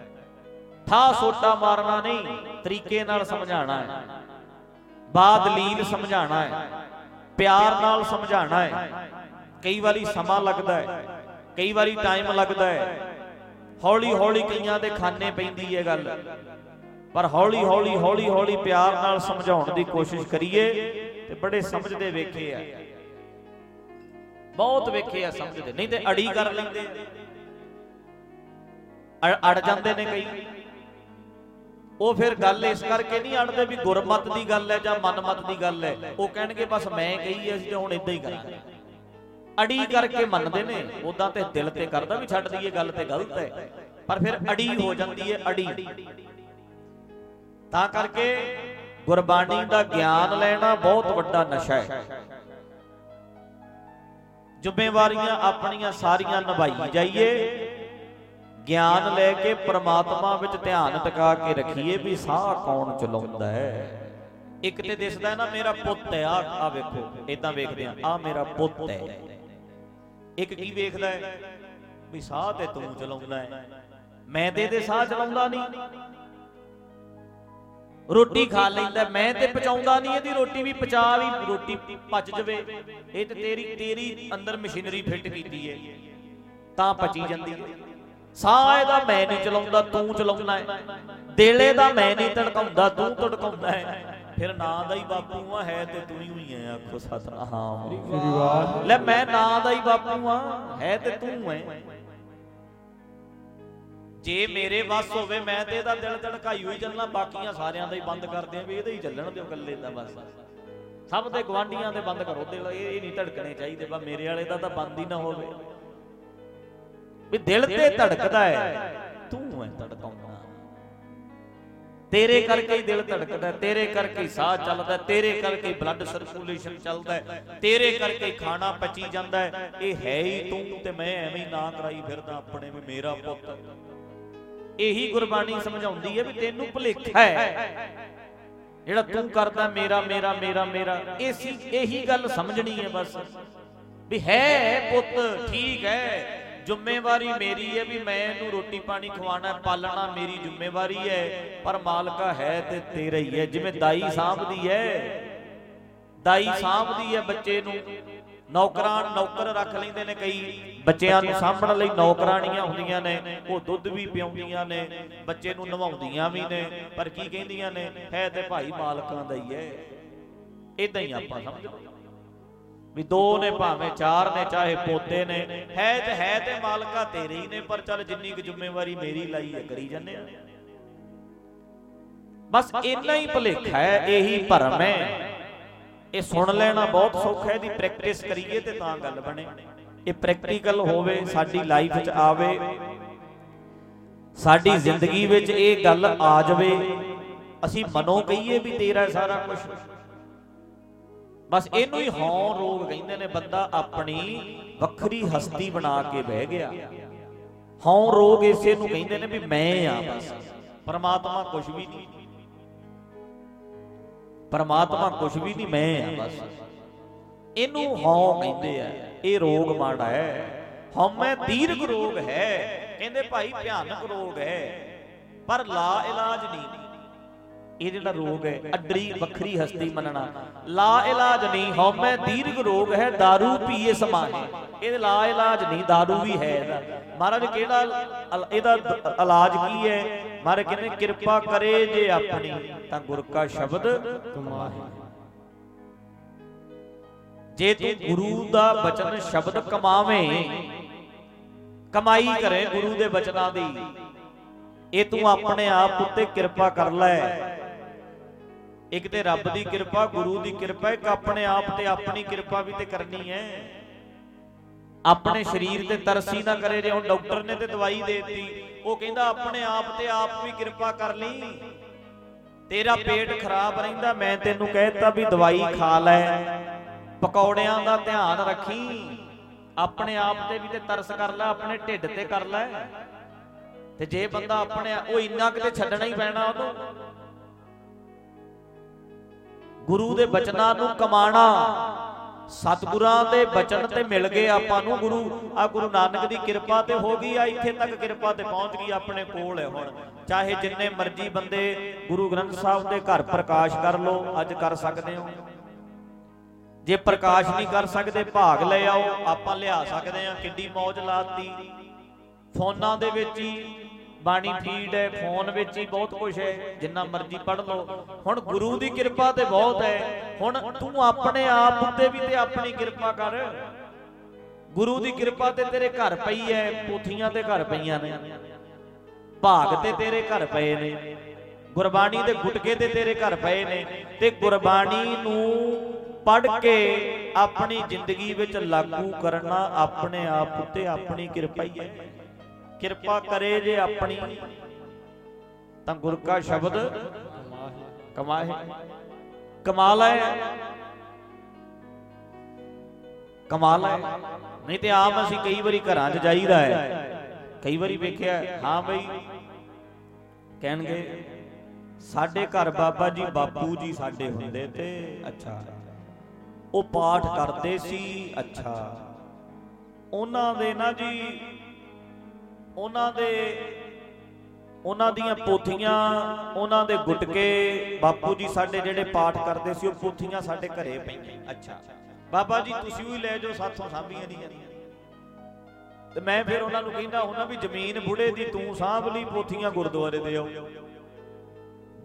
ਠਾ ਸੋਟਾ ਮਾਰਨਾ ਨਹੀਂ, ਤਰੀਕੇ ਨਾਲ ਸਮਝਾਉਣਾ ਹੈ। ਬਾਦਲੀਲ ਸਮਝਾਉਣਾ ਹੈ। ਪਿਆਰ ਨਾਲ ਸਮਝਾਉਣਾ ਹੈ। ਕਈ ਵਾਰੀ ਸਮਾਂ ਲੱਗਦਾ ਹੈ। ਕਈ ਵਾਰੀ ਟਾਈਮ ਲੱਗਦਾ ਹੈ। ਹੌਲੀ ਹੌਲੀ ਕਈਆਂ ਦੇ ਖਾਨੇ ਪੈਂਦੀ ਹੈ ਗੱਲ। ਪਰ ਹੌਲੀ ਹੌਲੀ ਹੌਲੀ ਹੌਲੀ ਪਿਆਰ ਨਾਲ ਸਮਝਾਉਣ ਦੀ ਕੋਸ਼ਿਸ਼ ਕਰੀਏ ਤੇ ਬੜੇ ਸਮਝਦੇ ਵੇਖੇ ਆ। ਬਹੁਤ ਵੇਖੇ ਆ ਸਮਝਦੇ। ਨਹੀਂ ਤੇ ਅੜੀ ਕਰ ਲੈਂਦੇ। ਅੜ- ਜਾਂਦੇ ਨੇ ਕਈ। ਉਹ ਫਿਰ ਗੱਲ ਇਸ ਕਰਕੇ ਨਹੀਂ ਅੜਦੇ ਵੀ ਗੁਰਮਤ ਦੀ ਗੱਲ ਹੈ ਜਾਂ ਮਨਮਤ ਦੀ ਗੱਲ ਹੈ। ਉਹ ਕਹਿਣਗੇ ਬਸ ਮੈਂ ਕਹੀ ਐ ਅਸੀਂ ਤਾਂ ਹੁਣ ਇਦਾਂ ਹੀ ਕਰਾਂਗੇ। ਅੜੀ ਕਰਕੇ ਮੰਨਦੇ ਨੇ। ਉਦਾਂ ਤੇ ਦਿਲ ਤੇ ਕਰਦਾ ਵੀ ਛੱਡ ਦਈਏ, ਗੱਲ ਤੇ ਗਲਤ ਹੈ। ਪਰ ਫਿਰ ਅੜੀ ਹੋ ਜਾਂਦੀ ਹੈ, ਅੜੀ। ਤਾਂ ਕਰਕੇ ਗੁਰਬਾਣੀ ਦਾ ਗਿਆਨ ਲੈਣਾ ਬਹੁਤ ਵੱਡਾ ਨਸ਼ਾ ਹੈ। ਜ਼ਿੰਮੇਵਾਰੀਆਂ ਆਪਣੀਆਂ ਸਾਰੀਆਂ ਨਿਭਾਈ ਜਾਈਏ। ਗਿਆਨ ਲੈ ਕੇ ਪ੍ਰਮਾਤਮਾ ਵਿੱਚ ਧਿਆਨ ਟਿਕਾ ਕੇ ਰੱਖੀਏ ਵੀ ਸਾਹ ਕੌਣ ਚਲਾਉਂਦਾ ਹੈ। ਇੱਕ ਤੇ ਦਿਸਦਾ ਨਾ, ਮੇਰਾ ਪੁੱਤ ਹੈ ਆ ਆ ਵੇਖੋ ਇਦਾਂ ਵੇਖਦੇ ਆ ਆ ਮੇਰਾ ਪੁੱਤ ਹੈ। ਇੱਕ ਕੀ ਵੇਖਦਾ ਹੈ? ਵੀ ਸਾਹ ਤੇ ਤੂੰ ਚਲਾਉਂਦਾ ਹੈ। ਮੈਂ ਤੇ ਇਹਦੇ ਸਾਹ ਚਲਾਉਂਦਾ ਨਹੀਂ। ਰੋਟੀ ਖਾ ਲੈਂਦਾ ਮੈਂ ਤੇ ਪਚਾਉਂਦਾ ਨਹੀਂ ਇਹਦੀ ਰੋਟੀ ਵੀ ਪਚਾ ਵੀ ਰੋਟੀ ਪਚ ਜਵੇ। ਇਹ ਤੇ ਤੇਰੀ ਤੇਰੀ ਅੰਦਰ ਮਸ਼ੀਨਰੀ ਫਿੱਟ ਕੀਤੀ ਹੈ। ਤਾਂ ਪਚੀ ਜਾਂਦੀ ਹੈ। ਸਾਹ ਇਹਦਾ ਮੈਂ ਨਹੀਂ ਚਲਾਉਂਦਾ ਤੂੰ ਚਲਾਉਂਦਾ। ਹੈ। ਦੇਲੇ ਦਾ ਮੈਂ ਨਹੀਂ ਤੜਕਾਉਂਦਾ ਤੂੰ ਤੜਕਾਉਂਦਾ ਹੈ। ਫਿਰ ਨਾਂ ਦਾ ਹੀ ਬਾਪੂ ਆ ਹੈ ਤੇ ਤੂੰ ਹੀ ਹੋਈ ਹੈ ਆਖੋ ਸਤਨਾਮ। ਲੈ ਮੈਂ ਨਾਂ ਦਾ ਹੀ ਬਾਪੂ ਆ ਹੈ ਤੇ ਤੂੰ ਹੈ। ਜੇ ਮੇਰੇ ਵੱਸ ਹੋਵੇ ਮੈਂ ਤੇ ਇਹਦਾ ਦਿਲ ਧੜਕਾਈ ਹੋਈ ਚੱਲਣਾ ਬਾਕੀਆਂ ਸਾਰਿਆਂ ਦਾ ਹੀ ਬੰਦ ਕਰਦੇ ਆ ਵੀ ਇਹਦਾ ਹੀ ਚੱਲਣ ਦਿਓ ਇਕੱਲੇ ਦਾ ਬਸ। ਸਭ ਦੇ ਗਵਾਂਢੀਆਂ ਦੇ ਬੰਦ ਕਰੋ ਦਿਲ ਇਹ ਨਹੀਂ ਧੜਕਣੇ ਚਾਹੀਦੇ ਬਾ ਮੇਰੇ ਵਾਲੇ ਦਾ ਤਾਂ ਬੰਦ ਹੀ ਨਾ ਹੋਵੇ। ਵੀ ਦਿਲ ਤੇ ਧੜਕਦਾ ਹੈ ਤੂੰ ਹੈ ਧੜਕਾਉਂਦਾ। ਤੇਰੇ ਕਰਕੇ ਹੀ ਦਿਲ ਧੜਕਦਾ ਤੇਰੇ ਕਰਕੇ ਹੀ ਸਾਹ ਚੱਲਦਾ ਤੇਰੇ ਕਰਕੇ ਹੀ ਬਲੱਡ ਸਰਕੂਲੇਸ਼ਨ ਚੱਲਦਾ ਤੇਰੇ ਕਰਕੇ ਹੀ ਖਾਣਾ ਪਚੀ ਜਾਂਦਾ ਇਹ ਹੈ ਹੀ ਤੂੰ ਤੇ ਮੈਂ ਐਵੇਂ ਹੀ ਨਾ ਕਰਾਈ ਫਿਰਦਾ ਆਪਣੇ ਵੀ ਮੇਰਾ ਪੁੱਤ। ਇਹੀ ਗੁਰਬਾਣੀ ਸਮਝਾਉਂਦੀ ਹੈ ਵੀ ਤੈਨੂੰ ਭੁਲੇਖਾ ਹੈ। ਜਿਹੜਾ ਤੂੰ ਕਰਦਾ ਮੇਰਾ ਮੇਰਾ ਮੇਰਾ ਮੇਰਾ ਇਸੀ ਇਹੀ ਗੱਲ ਸਮਝਣੀ ਹੈ ਬਸ। ਵੀ ਹੈ ਪੁੱਤ ਠੀਕ ਹੈ। ਜ਼ਿੰਮੇਵਾਰੀ ਮੇਰੀ ਹੈ ਵੀ ਮੈਂ ਇਹਨੂੰ ਰੋਟੀ ਪਾਣੀ ਖਵਾਉਣਾ ਪਾਲਣਾ ਮੇਰੀ ਜ਼ਿੰਮੇਵਾਰੀ ਹੈ। ਪਰ ਮਾਲਕਾ ਹੈ ਤੇ ਤੇਰਾ ਹੀ ਹੈ। ਜਿਵੇਂ ਦਾਈ ਸਾਂਭਦੀ ਹੈ। ਦਾਈ ਸਾਂਭਦੀ ਹੈ ਬੱਚੇ ਨੂੰ। ਨੌਕਰਾਂ ਨੌਕਰ ਰੱਖ ਲੈਂਦੇ ਨੇ ਕਈ। ਬੱਚਿਆਂ ਨੂੰ ਸਾਂਭਣ ਲਈ ਨੌਕਰਾਣੀਆਂ ਹੁੰਦੀਆਂ ਨੇ ਉਹ ਦੁੱਧ ਵੀ ਪਿਆਉਂਦੀਆਂ ਨੇ ਬੱਚੇ ਨੂੰ ਨਵਾਉਂਦੀਆਂ ਵੀ ਨੇ ਪਰ ਕੀ ਕਹਿੰਦੀਆਂ ਨੇ ਹੈ ਤੇ ਭਾਈ ਮਾਲਕਾਂ ਦਾ ਹੀ ਹੈ। ਇਦਾਂ ਹੀ ਆਪਾਂ ਸਮਝੋ ਵੀ ਦੋ ਨੇ ਭਾਵੇਂ ਚਾਰ ਨੇ ਚਾਹੇ ਪੋਤੇ ਨੇ ਹੈ ਤੇ ਹੈ ਤੇ ਮਾਲਕਾ ਤੇਰੇ ਹੀ ਨੇ ਪਰ ਚੱਲ ਜਿੰਨੀ ਕੁ ਜ਼ਿੰਮੇਵਾਰੀ ਮੇਰੀ ਲਈ ਹੈ ਕਰੀ ਜੰਨੇ ਆ। ਬਸ ਇੰਨਾ ਹੀ ਭੁਲੇਖਾ ਹੈ ਇਹੀ ਭਰਮ ਹੈ। ਇਹ ਸੁਣ ਲੈਣਾ ਬਹੁਤ ਸੌਖਾ ਹੈ ਇਹਦੀ ਪ੍ਰੈਕਟਿਸ ਕਰੀਏ ਤੇ ਤਾਂ ਗੱਲ ਬਣੇ। ਇਹ ਪ੍ਰੈਕਟੀਕਲ ਹੋਵੇ ਸਾਡੀ ਲਾਈਫ 'ਚ ਆਵੇ। ਸਾਡੀ ਜ਼ਿੰਦਗੀ ਵਿੱਚ ਇਹ ਗੱਲ ਆ ਜਾਵੇ। ਅਸੀਂ ਮਨੋਂ ਕਹੀਏ ਵੀ ਤੇਰਾ ਸਾਰਾ ਕੁਝ ਬਸ ਇਹਨੂੰ ਹੀ ਹੌਂ ਰੋਗ ਕਹਿੰਦੇ ਨੇ ਬੰਦਾ ਆਪਣੀ ਵੱਖਰੀ ਹਸਤੀ ਬਣਾ ਕੇ ਬਹਿ ਗਿਆ। ਹੌਂ ਰੋਗ ਇਸੇ ਨੂੰ ਕਹਿੰਦੇ ਨੇ ਵੀ ਮੈਂ ਆ ਬਸ। ਪਰਮਾਤਮਾ ਕੁਝ ਵੀ ਨਹੀਂ। ਪਰਮਾਤਮਾ ਕੁਝ ਵੀ ਨਹੀਂ ਮੈਂ ਆ ਬਸ। ਇਹਨੂੰ ਹਉ ਕਹਿੰਦੇ ਆ। ਇਹ ਰੋਗ ਮਾੜਾ ਹੈ ਹਉਮੈ ਦੀਰਘ ਰੋਗ ਹੈ ਕਹਿੰਦੇ ਭਾਈ ਭਿਆਨਕ ਰੋਗ ਹੈ ਪਰ ਲਾ ਇਲਾਜ ਨਹੀਂ ਇਹ ਜਿਹੜਾ ਰੋਗ ਹੈ ਅੱਡਰੀ ਵੱਖਰੀ ਹਸਤੀ ਮੰਨਣਾ ਲਾ ਇਲਾਜ ਨਹੀਂ ਹਉਮੈ ਦੀਰਘ ਰੋਗ ਹੈ दारू ਪੀਏ ਸਮਾਹੇ ਇਹ ਲਾ ਇਲਾਜ ਨਹੀਂ दारू ਵੀ ਹੈ ਇਹਦਾ ਮਹਾਰਾਜ ਕਿਹੜਾ ਅਲ- ਇਹਦਾ ਦ- ਇਲਾਜ ਕੀ ਹੈ ਮਹਾਰਾਜ ਕਹਿੰਦੇ ਕਿਰਪਾ ਕਰੇ ਜੇ ਆਪਣੀ ਤਾਂ ਗੁਰ ਕਾ ਸ਼ਬਦ ਕਮਾਹੇ ਜੇ ਤੂੰ ਗੁਰੂ ਦਾ ਬਚਨ ਸ਼ਬਦ ਕਮਾਵੇਂ, ਕਮਾਈ ਕਰੇ ਗੁਰੂ ਦੇ ਬਚਨਾਂ ਦੀ, ਇਹ ਤੂੰ ਆਪਣੇ ਆਪ ਉੱਤੇ ਕਿਰਪਾ ਕਰ ਲੈ। ਇੱਕ ਤੇ ਰੱਬ ਦੀ ਕਿਰਪਾ, ਗੁਰੂ ਦੀ ਕਿਰਪਾ, ਇੱਕ ਆਪਣੇ ਆਪ ਤੇ ਆਪਣੀ ਕਿਰਪਾ ਵੀ ਤੇ ਕਰਨੀ ਹੈ। ਆਪਣੇ ਸਰੀਰ ਤੇ ਤਰਸੀ ਨਾ ਕਰੇ ਜੇ ਡਾਕਟਰ ਨੇ ਤੇ ਦਵਾਈ ਦੇਤੀ, ਉਹ ਕਹਿੰਦਾ ਆਪਣੇ ਆਪ ਤੇ ਆਪ ਵੀ ਕਿਰਪਾ ਕਰ ਲਈ। ਤੇਰਾ ਪੇਟ ਖਰਾਬ ਰਹਿੰਦਾ, ਮੈਂ ਤੈਨੂੰ ਕਹਿਤਾ ਵੀ ਦਵਾਈ ਖਾ ਲੈ। ਪਕੌੜਿਆਂ ਦਾ ਧਿਆਨ ਰੱਖੀ। ਆਪਣੇ ਆਪ ਤੇ ਵੀ ਤੇ ਤਰਸ ਕਰ ਲੈ, ਆਪਣੇ ਢਿੱਡ ਤੇ ਕਰ ਲੈ। ਤੇ ਜੇ ਬੰਦਾ ਆਪਣੇ ਉਹ ਇੰਨਾ ਕਿਤੇ ਛੱਡਣਾ ਹੀ ਪੈਣਾ ਉਹਨੂੰ। ਗੁਰੂ ਦੇ ਬਚਨਾਂ ਨੂੰ ਕਮਾਣਾ। ਸਤਿਗੁਰਾਂ ਦੇ ਬਚਨ ਤੇ ਮਿਲ ਗਏ ਆਪਾਂ ਨੂੰ ਗੁਰੂ। ਆ ਗੁਰੂ ਨਾਨਕ ਦੀ ਕਿਰਪਾ ਤੇ ਹੋ ਗਈ ਆ, ਇੱਥੇ ਤੱਕ ਕਿਰਪਾ ਤੇ ਪਹੁੰਚ ਗਈ ਆਪਣੇ ਕੋਲ ਹੈ ਹੁਣ। ਚਾਹੇ ਜਿੰਨੇ ਮਰਜ਼ੀ ਬੰਦੇ ਗੁਰੂ ਗ੍ਰੰਥ ਸਾਹਿਬ ਦੇ ਘਰ ਪ੍ਰਕਾਸ਼ ਕਰ ਲਓ, ਅੱਜ ਕਰ ਸਕਦੇ ਹੋ। ਜੇ ਪ੍ਰਕਾਸ਼ ਨਹੀਂ ਕਰ ਸਕਦੇ, ਭਾਗ ਲੈ ਆਓ। ਆਪਾਂ ਲਿਆ ਸਕਦੇ ਆ ਕਿੱਡੀ ਮੌਜ ਲਾਤੀ। ਫੋਨਾਂ ਦੇ ਵਿੱਚ ਹੀ ਬਾਣੀ ਫੀਡ ਹੈ। ਫੋਨ ਵਿੱਚ ਹੀ ਬਹੁਤ ਕੁਝ ਹੈ। ਜਿੰਨਾ ਮਰਜ਼ੀ ਪੜ੍ਹ ਲਓ। ਹੁਣ ਗੁਰੂ ਦੀ ਕਿਰਪਾ ਤੇ ਬਹੁਤ ਹੈ। ਹੁਣ ਤੂੰ ਆਪਣੇ ਆਪ ਉੱਤੇ ਵੀ ਤੇ ਆਪਣੀ ਕਿਰਪਾ ਕਰ। ਗੁਰੂ ਦੀ ਕਿਰਪਾ ਤੇ ਤੇਰੇ ਘਰ ਪਈ ਹੈ। ਪੋਥੀਆਂ ਤੇ ਘਰ ਪਈਆਂ ਨੇ। ਭਾਗ ਤੇ ਤੇਰੇ ਘਰ ਪਏ ਨੇ। ਗੁਰਬਾਣੀ ਦੇ ਗੁਟਕੇ ਤੇ ਤੇਰੇ ਘਰ ਪਏ ਨੇ ਤੇ ਗੁਰਬਾਣੀ ਨੂੰ ਪੜ੍ਹ ਕੇ ਆਪਣੀ ਜ਼ਿੰਦਗੀ ਵਿੱਚ ਲਾਗੂ ਕਰਨਾ ਆਪਣੇ ਆਪ ਉੱਤੇ ਆਪਣੀ ਕਿਰਪਾ ਹੀ ਹੈ। ਕਿਰਪਾ ਕਰੇ ਜੇ ਆਪਣੀ, ਤਾਂ ਗੁਰ ਕਾ ਸ਼ਬਦ ਕਮਾਏ ਕਮਾਲ ਹੈ। ਕਮਾਲ ਹੈ। ਨਹੀਂ ਤੇ ਆਮ ਅਸੀਂ ਕਈ ਵਾਰੀ ਘਰਾਂ 'ਚ ਜਾਈਦਾ ਹੈ। ਕਈ ਵਾਰੀ ਵੇਖਿਆ, ਹਾਂ ਬਈ, ਕਹਿਣਗੇ ਸਾਡੇ ਘਰ ਬਾਬਾ ਜੀ ਬਾਪੂ ਜੀ ਸਾਡੇ ਹੁੰਦੇ ਤੇ ਅੱਛਾ। ਉਹ ਪਾਠ ਕਰਦੇ ਸੀ ਅੱਛਾ। ਉਹਨਾਂ ਦੇ ਨਾ ਜੀ ਉਹਨਾਂ ਦੇ ਉਹਨਾਂ ਦੀਆਂ ਪੋਥੀਆਂ ਉਹਨਾਂ ਦੇ ਗੁਟਕੇ ਬਾਪੂ ਜੀ ਸਾਡੇ ਜਿਹੜੇ ਪਾਠ ਕਰਦੇ ਸੀ ਉਹ ਪੋਥੀਆਂ ਸਾਡੇ ਘਰੇ ਪਈਆਂ। ਅੱਛਾ। ਬਾਬਾ ਜੀ ਤੁਸੀਂ ਵੀ ਲੈ ਜਾਓ ਸਾਥੋਂ ਸਾਂਭੀਆਂ ਨਹੀਂ ਤੇ ਮੈਂ ਫਿਰ ਉਹਨਾਂ ਨੂੰ ਕਹਿੰਦਾ ਉਹਨਾਂ ਵੀ ਜ਼ਮੀਨ ਬੁੜੇ ਦੀ ਤੂੰ ਸਾਂਭ ਲਈ ਪੋਥੀਆਂ ਗੁਰਦੁਆਰੇ ਦੇ ਆਓ।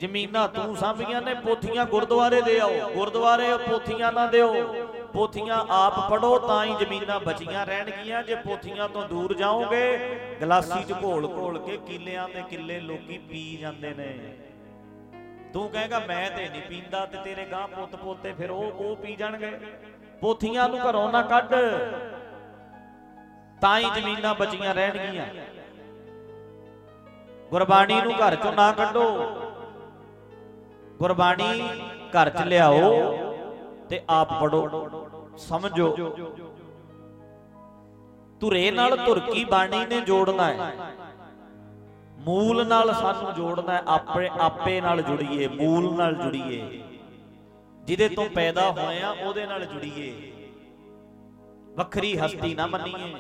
ਜ਼ਮੀਨਾਂ ਤੂੰ ਸਾਂਭੀਆਂ ਨੇ, ਪੋਥੀਆਂ ਗੁਰਦੁਆਰੇ ਦੇ ਆਓ। ਗੁਰਦੁਆਰੇ ਪੋਥੀਆਂ ਨਾ ਦਿਓ। ਪੋਥੀਆਂ ਆਪ ਪੜੋ ਤਾਂ ਹੀ ਜ਼ਮੀਨਾਂ ਬਚੀਆਂ ਰਹਿਣਗੀਆਂ। ਜੇ ਪੋਥੀਆਂ ਤੋਂ ਦੂਰ ਜਾਓਗੇ, ਗਲਾਸੀ 'ਚ ਘੋਲ ਘੋਲ ਕੇ ਕਿੱਲਿਆਂ ਤੇ ਕਿੱਲੇ ਲੋਕੀ ਪੀ ਜਾਂਦੇ ਨੇ। ਤੂੰ ਕਹੇਗਾ, ਮੈਂ ਤੇ ਨਹੀਂ ਪੀਂਦਾ ਤੇ ਤੇਰੇ ਗਾਂ ਪੁੱਤ ਪੋਤੇ ਫਿਰ ਉਹ ਉਹ ਪੀ ਜਾਣਗੇ। ਪੋਥੀਆਂ ਨੂੰ ਘਰੋਂ ਨਾ ਕੱਢ। ਤਾਂ ਹੀ ਜ਼ਮੀਨਾਂ ਬਚੀਆਂ ਰਹਿਣਗੀਆਂ। ਗੁਰਬਾਣੀ ਨੂੰ ਘਰ ਚੋਂ ਨਾ ਕੱਢੋ। ਗੁਰਬਾਣੀ ਘਰ ਚ ਲਿਆਓ ਤੇ ਆਪ ਪੜੋ ਸਮਝੋ। ਧੁਰੇ ਨਾਲ ਧੁਰਕੀ ਬਾਣੀ ਨੇ ਜੋੜਨਾ ਹੈ। ਮੂਲ ਨਾਲ ਸਾਨੂੰ ਜੋੜਨਾ ਹੈ। ਆਪੇ ਆਪੇ ਨਾਲ ਜੁੜੀਏ, ਮੂਲ ਨਾਲ ਜੁੜੀਏ। ਜਿਹਦੇ ਤੋਂ ਪੈਦਾ ਹੋਏ ਆ, ਉਹਦੇ ਨਾਲ ਜੁੜੀਏ। ਵੱਖਰੀ ਹਸਤੀ ਨਾ ਮੰਨੀਏ।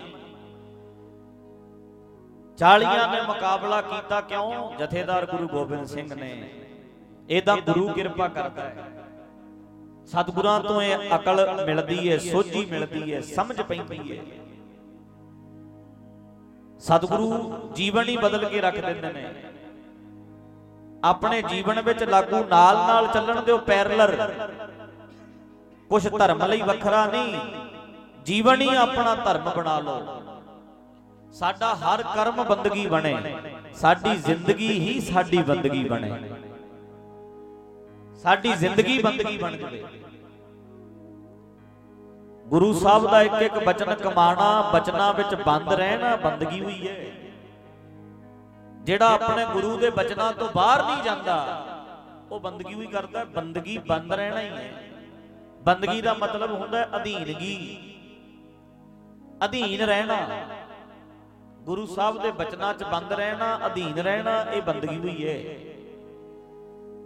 ਚਾਲੀਆਂ ਨੇ ਮੁਕਾਬਲਾ ਕੀਤਾ ਕਿਉਂ? ਜਥੇਦਾਰ ਗੁਰੂ ਗੋਬਿੰਦ ਸਿੰਘ ਨੇ। ਇਹਦਾ ਗੁਰੂ ਕਿਰਪਾ ਕਰਦਾ ਹੈ। ਸਤਿਗੁਰਾਂ ਤੋਂ ਇਹ ਅਕਲ ਮਿਲਦੀ ਹੈ, ਸੋਝੀ ਮਿਲਦੀ ਹੈ, ਸਮਝ ਪੈਂਦੀ ਹੈ। ਸਤਿਗੁਰੂ ਜੀਵਨ ਹੀ ਬਦਲ ਕੇ ਰੱਖ ਦਿੰਦੇ ਨੇ। ਆਪਣੇ ਜੀਵਨ ਵਿੱਚ ਲਾਗੂ ਨਾਲ ਨਾਲ ਚੱਲਣ ਦਿਓ ਪੈਰਲਰ। ਕੁਝ ਧਰਮ ਲਈ ਵੱਖਰਾ ਨਹੀਂ, ਜੀਵਨ ਹੀ ਆਪਣਾ ਧਰਮ ਬਣਾ ਲਓ। ਸਾਡਾ ਹਰ ਕਰਮ ਬੰਦਗੀ ਬਣੇ, ਸਾਡੀ ਜ਼ਿੰਦਗੀ ਹੀ ਸਾਡੀ ਬੰਦਗੀ ਬਣੇ। ਸਾਡੀ ਜ਼ਿੰਦਗੀ ਬੰਦਗੀ ਬਣ ਜਵੇ। ਗੁਰੂ ਸਾਹਿਬ ਦਾ ਇੱਕ ਇੱਕ ਬਚਨ ਕਮਾਣਾ ਬਚਨਾਂ ਵਿੱਚ ਬੰਦ ਰਹਿਣਾ ਬੰਦਗੀ ਹੋਈ ਹੈ। ਜਿਹੜਾ ਆਪਣੇ ਗੁਰੂ ਦੇ ਬਚਨਾਂ ਤੋਂ ਬਾਹਰ ਨਹੀਂ ਜਾਂਦਾ ਉਹ ਬੰਦਗੀ ਹੋਈ ਕਰਦਾ ਬੰਦਗੀ ਬੰਦ ਰਹਿਣਾ ਹੀ ਹੈ। ਬੰਦਗੀ ਦਾ ਮਤਲਬ ਹੁੰਦਾ ਹੈ ਅਧੀਨਗੀ। ਅਧੀਨ ਰਹਿਣਾ। ਗੁਰੂ ਸਾਹਿਬ ਦੇ ਬਚਨਾਂ 'ਚ ਬੰਦ ਰਹਿਣਾ ਅਧੀਨ ਰਹਿਣਾ ਇਹ ਬੰਦਗੀ ਹੋਈ ਹੈ।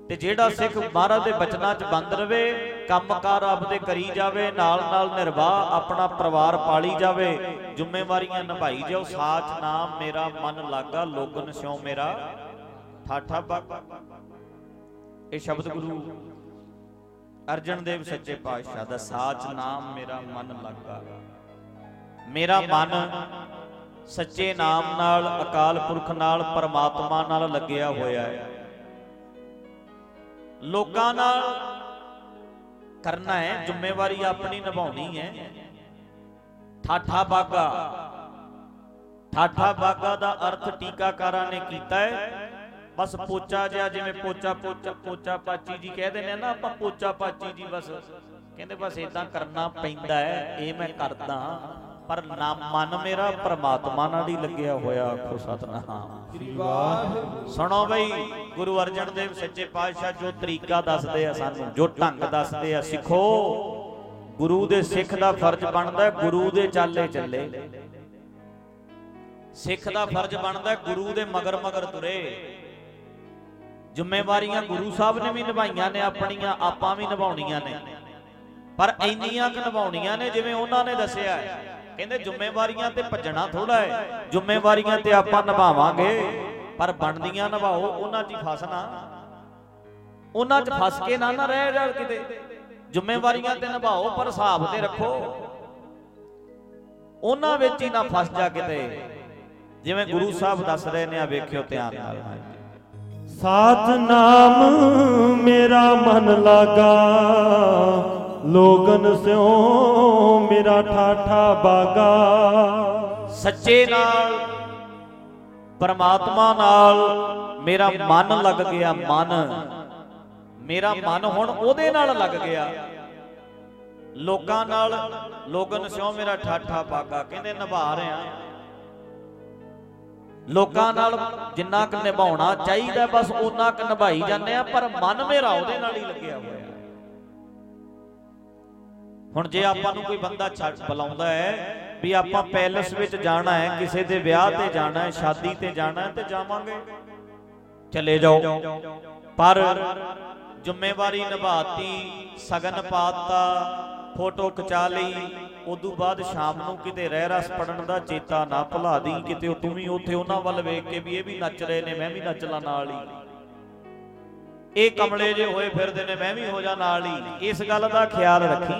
ਤੇ ਜਿਹੜਾ ਸਿੱਖ ਮਹਾਰਾਜ ਦੇ ਬਚਨਾਂ 'ਚ ਬੰਦ ਰਵੇ, ਕੰਮਕਾਰ ਆਪਦੇ ਕਰੀ ਜਾਵੇ, ਨਾਲ ਨਾਲ ਨਿਰਵਾਹ ਆਪਣਾ ਪਰਿਵਾਰ ਪਾਲੀ ਜਾਵੇ, ਜ਼ਿੰਮੇਵਾਰੀਆਂ ਨਿਭਾਈ ਜਾਓ, ਸਾਚ ਨਾਮ ਮੇਰਾ ਮਨ ਲਾਗਾ, ਲੋਗਨ ਸਿਉ ਮੇਰਾ ਠਾਠਾ ਬਾਬਾ ਇਹ ਸ਼ਬਦ ਗੁਰੂ ਅਰਜਨ ਦੇਵ ਸੱਚੇ ਪਾਤਸ਼ਾਹ ਦਾ, ਸਾਚ ਨਾਮ ਮੇਰਾ ਮਨ ਲਾਗਾ। ਮੇਰਾ ਮਨ ਸੱਚੇ ਨਾਮ ਨਾਲ, ਅਕਾਲ ਪੁਰਖ ਨਾਲ, ਪਰਮਾਤਮਾ ਨਾਲ ਲੱਗਿਆ ਹੋਇਆ ਹੈ। ਲੋਕਾਂ ਨਾਲ ਕਰਨਾ ਹੈ, ਜ਼ਿੰਮੇਵਾਰੀ ਆਪਣੀ ਨਿਭਾਉਣੀ ਹੈ। ਠਾਠਾ ਬਾਗਾ। ਠਾਠਾ ਬਾਗਾ ਦਾ ਅਰਥ ਟੀਕਾਕਾਰਾਂ ਨੇ ਕੀਤਾ ਹੈ। ਬਸ ਪੋਚਾ ਜਿਹਾ ਜਿਵੇਂ ਪੋਚਾ ਪੋਚਾ ਪੋਚਾ ਪਾਚੀ ਜੀ ਕਹਿੰਦੇ ਨੇ ਨਾ, ਆਪਾਂ ਪੋਚਾ ਪਾਚੀ ਜੀ ਬਸ। ਕਹਿੰਦੇ ਬਸ ਇਦਾਂ ਕਰਨਾ ਪੈਂਦਾ ਹੈ, ਇਹ ਮੈਂ ਕਰਦਾ ਪਰ ਨਾ ਮਨ ਮੇਰਾ ਪਰਮਾਤਮਾ ਨਾਲ ਹੀ ਲੱਗਿਆ ਹੋਇਆ, ਆਖੋ ਸਤਨਾਮ। ਸ੍ਰੀ ਵਾਹਿਗੁਰੂ ਸੁਣੋ ਬਈ, ਗੁਰੂ ਅਰਜਨ ਦੇਵ ਸੱਚੇ ਪਾਤਸ਼ਾਹ ਜੋ ਤਰੀਕਾ ਦੱਸਦੇ ਆ ਸਾਨੂੰ, ਜੋ ਢੰਗ ਦੱਸਦੇ ਆ, ਸਿੱਖੋ। ਗੁਰੂ ਦੇ ਸਿੱਖ ਦਾ ਫਰਜ਼ ਬਣਦਾ, ਗੁਰੂ ਦੇ ਚਾਲੇ ਚੱਲੇ। ਸਿੱਖ ਦਾ ਫਰਜ਼ ਬਣਦਾ, ਗੁਰੂ ਦੇ ਮਗਰ ਮਗਰ ਤੁਰੇ। ਜ਼ਿੰਮੇਵਾਰੀਆਂ ਗੁਰੂ ਸਾਹਿਬ ਨੇ ਵੀ ਨਿਭਾਈਆਂ ਨੇ, ਆਪਣੀਆਂ ਆਪਾਂ ਵੀ ਨਿਭਾਉਣੀਆਂ ਨੇ। ਪਰ ਇੰਨੀਆਂ ਕੁ ਨਿਭਾਉਣੀਆਂ ਨੇ ਜਿਵੇਂ ਉਹਨਾਂ ਨੇ ਦੱਸਿਆ ਹੈ। ਕਹਿੰਦੇ ਜ਼ਿੰਮੇਵਾਰੀਆਂ ਤੇ ਭੱਜਣਾ ਥੋੜਾ ਹੈ। ਜ਼ਿੰਮੇਵਾਰੀਆਂ ਤੇ ਆਪਾਂ ਨਿਭਾਵਾਂਗੇ। ਪਰ ਬਣਦੀਆਂ ਨਿਭਾਓ, ਉਹਨਾਂ 'ਚ ਫਸਣਾ ਉਹਨਾਂ 'ਚ ਫਸ ਕੇ ਨਾ ਨਾ ਰਹਿ ਜਾ ਕਿਤੇ। ਜ਼ਿੰਮੇਵਾਰੀਆਂ ਤੇ ਨਿਭਾਓ, ਪਰ ਹਿਸਾਬ ਤੇ ਰੱਖੋ। ਉਹਨਾਂ ਵਿੱਚ ਹੀ ਨਾ ਫਸ ਜਾ ਕਿਤੇ। ਜਿਵੇਂ ਗੁਰੂ ਸਾਹਿਬ ਦੱਸ ਰਹੇ ਨੇ, ਆ ਵੇਖਿਓ ਧਿਆਨ ਨਾਲ। ਸਾਥ ਨਾਮ ਮੇਰਾ ਮਨ ਲਾਗਾ। ਲੋਗਨ ਸਿਓ ਮੇਰਾ ਠਾਠਾ ਬਾਗਾ। ਸੱਚੇ ਨਾਲ, ਪਰਮਾਤਮਾ ਨਾਲ ਮੇਰਾ ਮਨ ਲੱਗ ਗਿਆ ਮਨ। ਮੇਰਾ ਮਨ ਹੁਣ ਉਹਦੇ ਨਾਲ ਲੱਗ ਗਿਆ। ਲੋਕਾਂ ਨਾਲ ਲੋਗਨ ਸਿਓ ਮੇਰਾ ਠਾਠਾ ਬਾਗਾ, ਕਹਿੰਦੇ ਨਿਭਾ ਰਿਆ ਲੋਕਾਂ ਨਾਲ ਜਿੰਨਾ ਕੁ ਨਿਭਾਉਣਾ ਚਾਹੀਦਾ, ਬਸ ਉਹਨਾਂ ਕੁ ਨਿਭਾਈ ਜਾਂਦੇ ਆ, ਪਰ ਮਨ ਮੇਰਾ ਉਹਦੇ ਨਾਲ ਹੀ ਲੱਗਿਆ ਹੋਇਆ। ਹੁਣ ਜੇ ਆਪਾਂ ਨੂੰ ਕੋਈ ਬੰਦਾ ਛੱਡ ਬੁਲਾਉਂਦਾ ਹੈ ਵੀ ਆਪਾਂ ਪੈਲਸ ਵਿੱਚ ਜਾਣਾ ਹੈ, ਕਿਸੇ ਦੇ ਵਿਆਹ ਤੇ ਜਾਣਾ ਹੈ, ਸ਼ਾਦੀ ਤੇ ਜਾਣਾ ਹੈ, ਤੇ ਜਾਵਾਂਗੇ। ਚਲੇ ਜਾਓ। ਪਰ ਜ਼ਿੰਮੇਵਾਰੀ ਨਿਭਾਤੀ, ਸਗਨ ਪਾਤਾ, ਫੋਟੋ ਖਿਚਾ ਲਈ, ਉਦੋਂ ਬਾਅਦ ਸ਼ਾਮ ਨੂੰ ਕਿਤੇ ਰਹਿ ਰਸ ਪੜਨ ਦਾ ਚੇਤਾ ਨਾ ਭੁਲਾ ਦੀ, ਕਿਤੇ ਤੂੰ ਵੀ ਉੱਥੇ ਉਹਨਾਂ ਵੱਲ ਵੇਖ ਕੇ ਵੀ ਇਹ ਵੀ ਨੱਚ ਰਹੇ ਨੇ, ਮੈਂ ਵੀ ਨੱਚ ਲਾਂ ਨਾਲ ਹੀ। ਇਹ ਕਮਲੇ ਜੇ ਹੋਏ ਫਿਰਦੇ ਨੇ, ਮੈਂ ਵੀ ਹੋ ਜਾ ਨਾਲ ਹੀ। ਇਸ ਗੱਲ ਦਾ ਖਿਆਲ ਰੱਖੀ।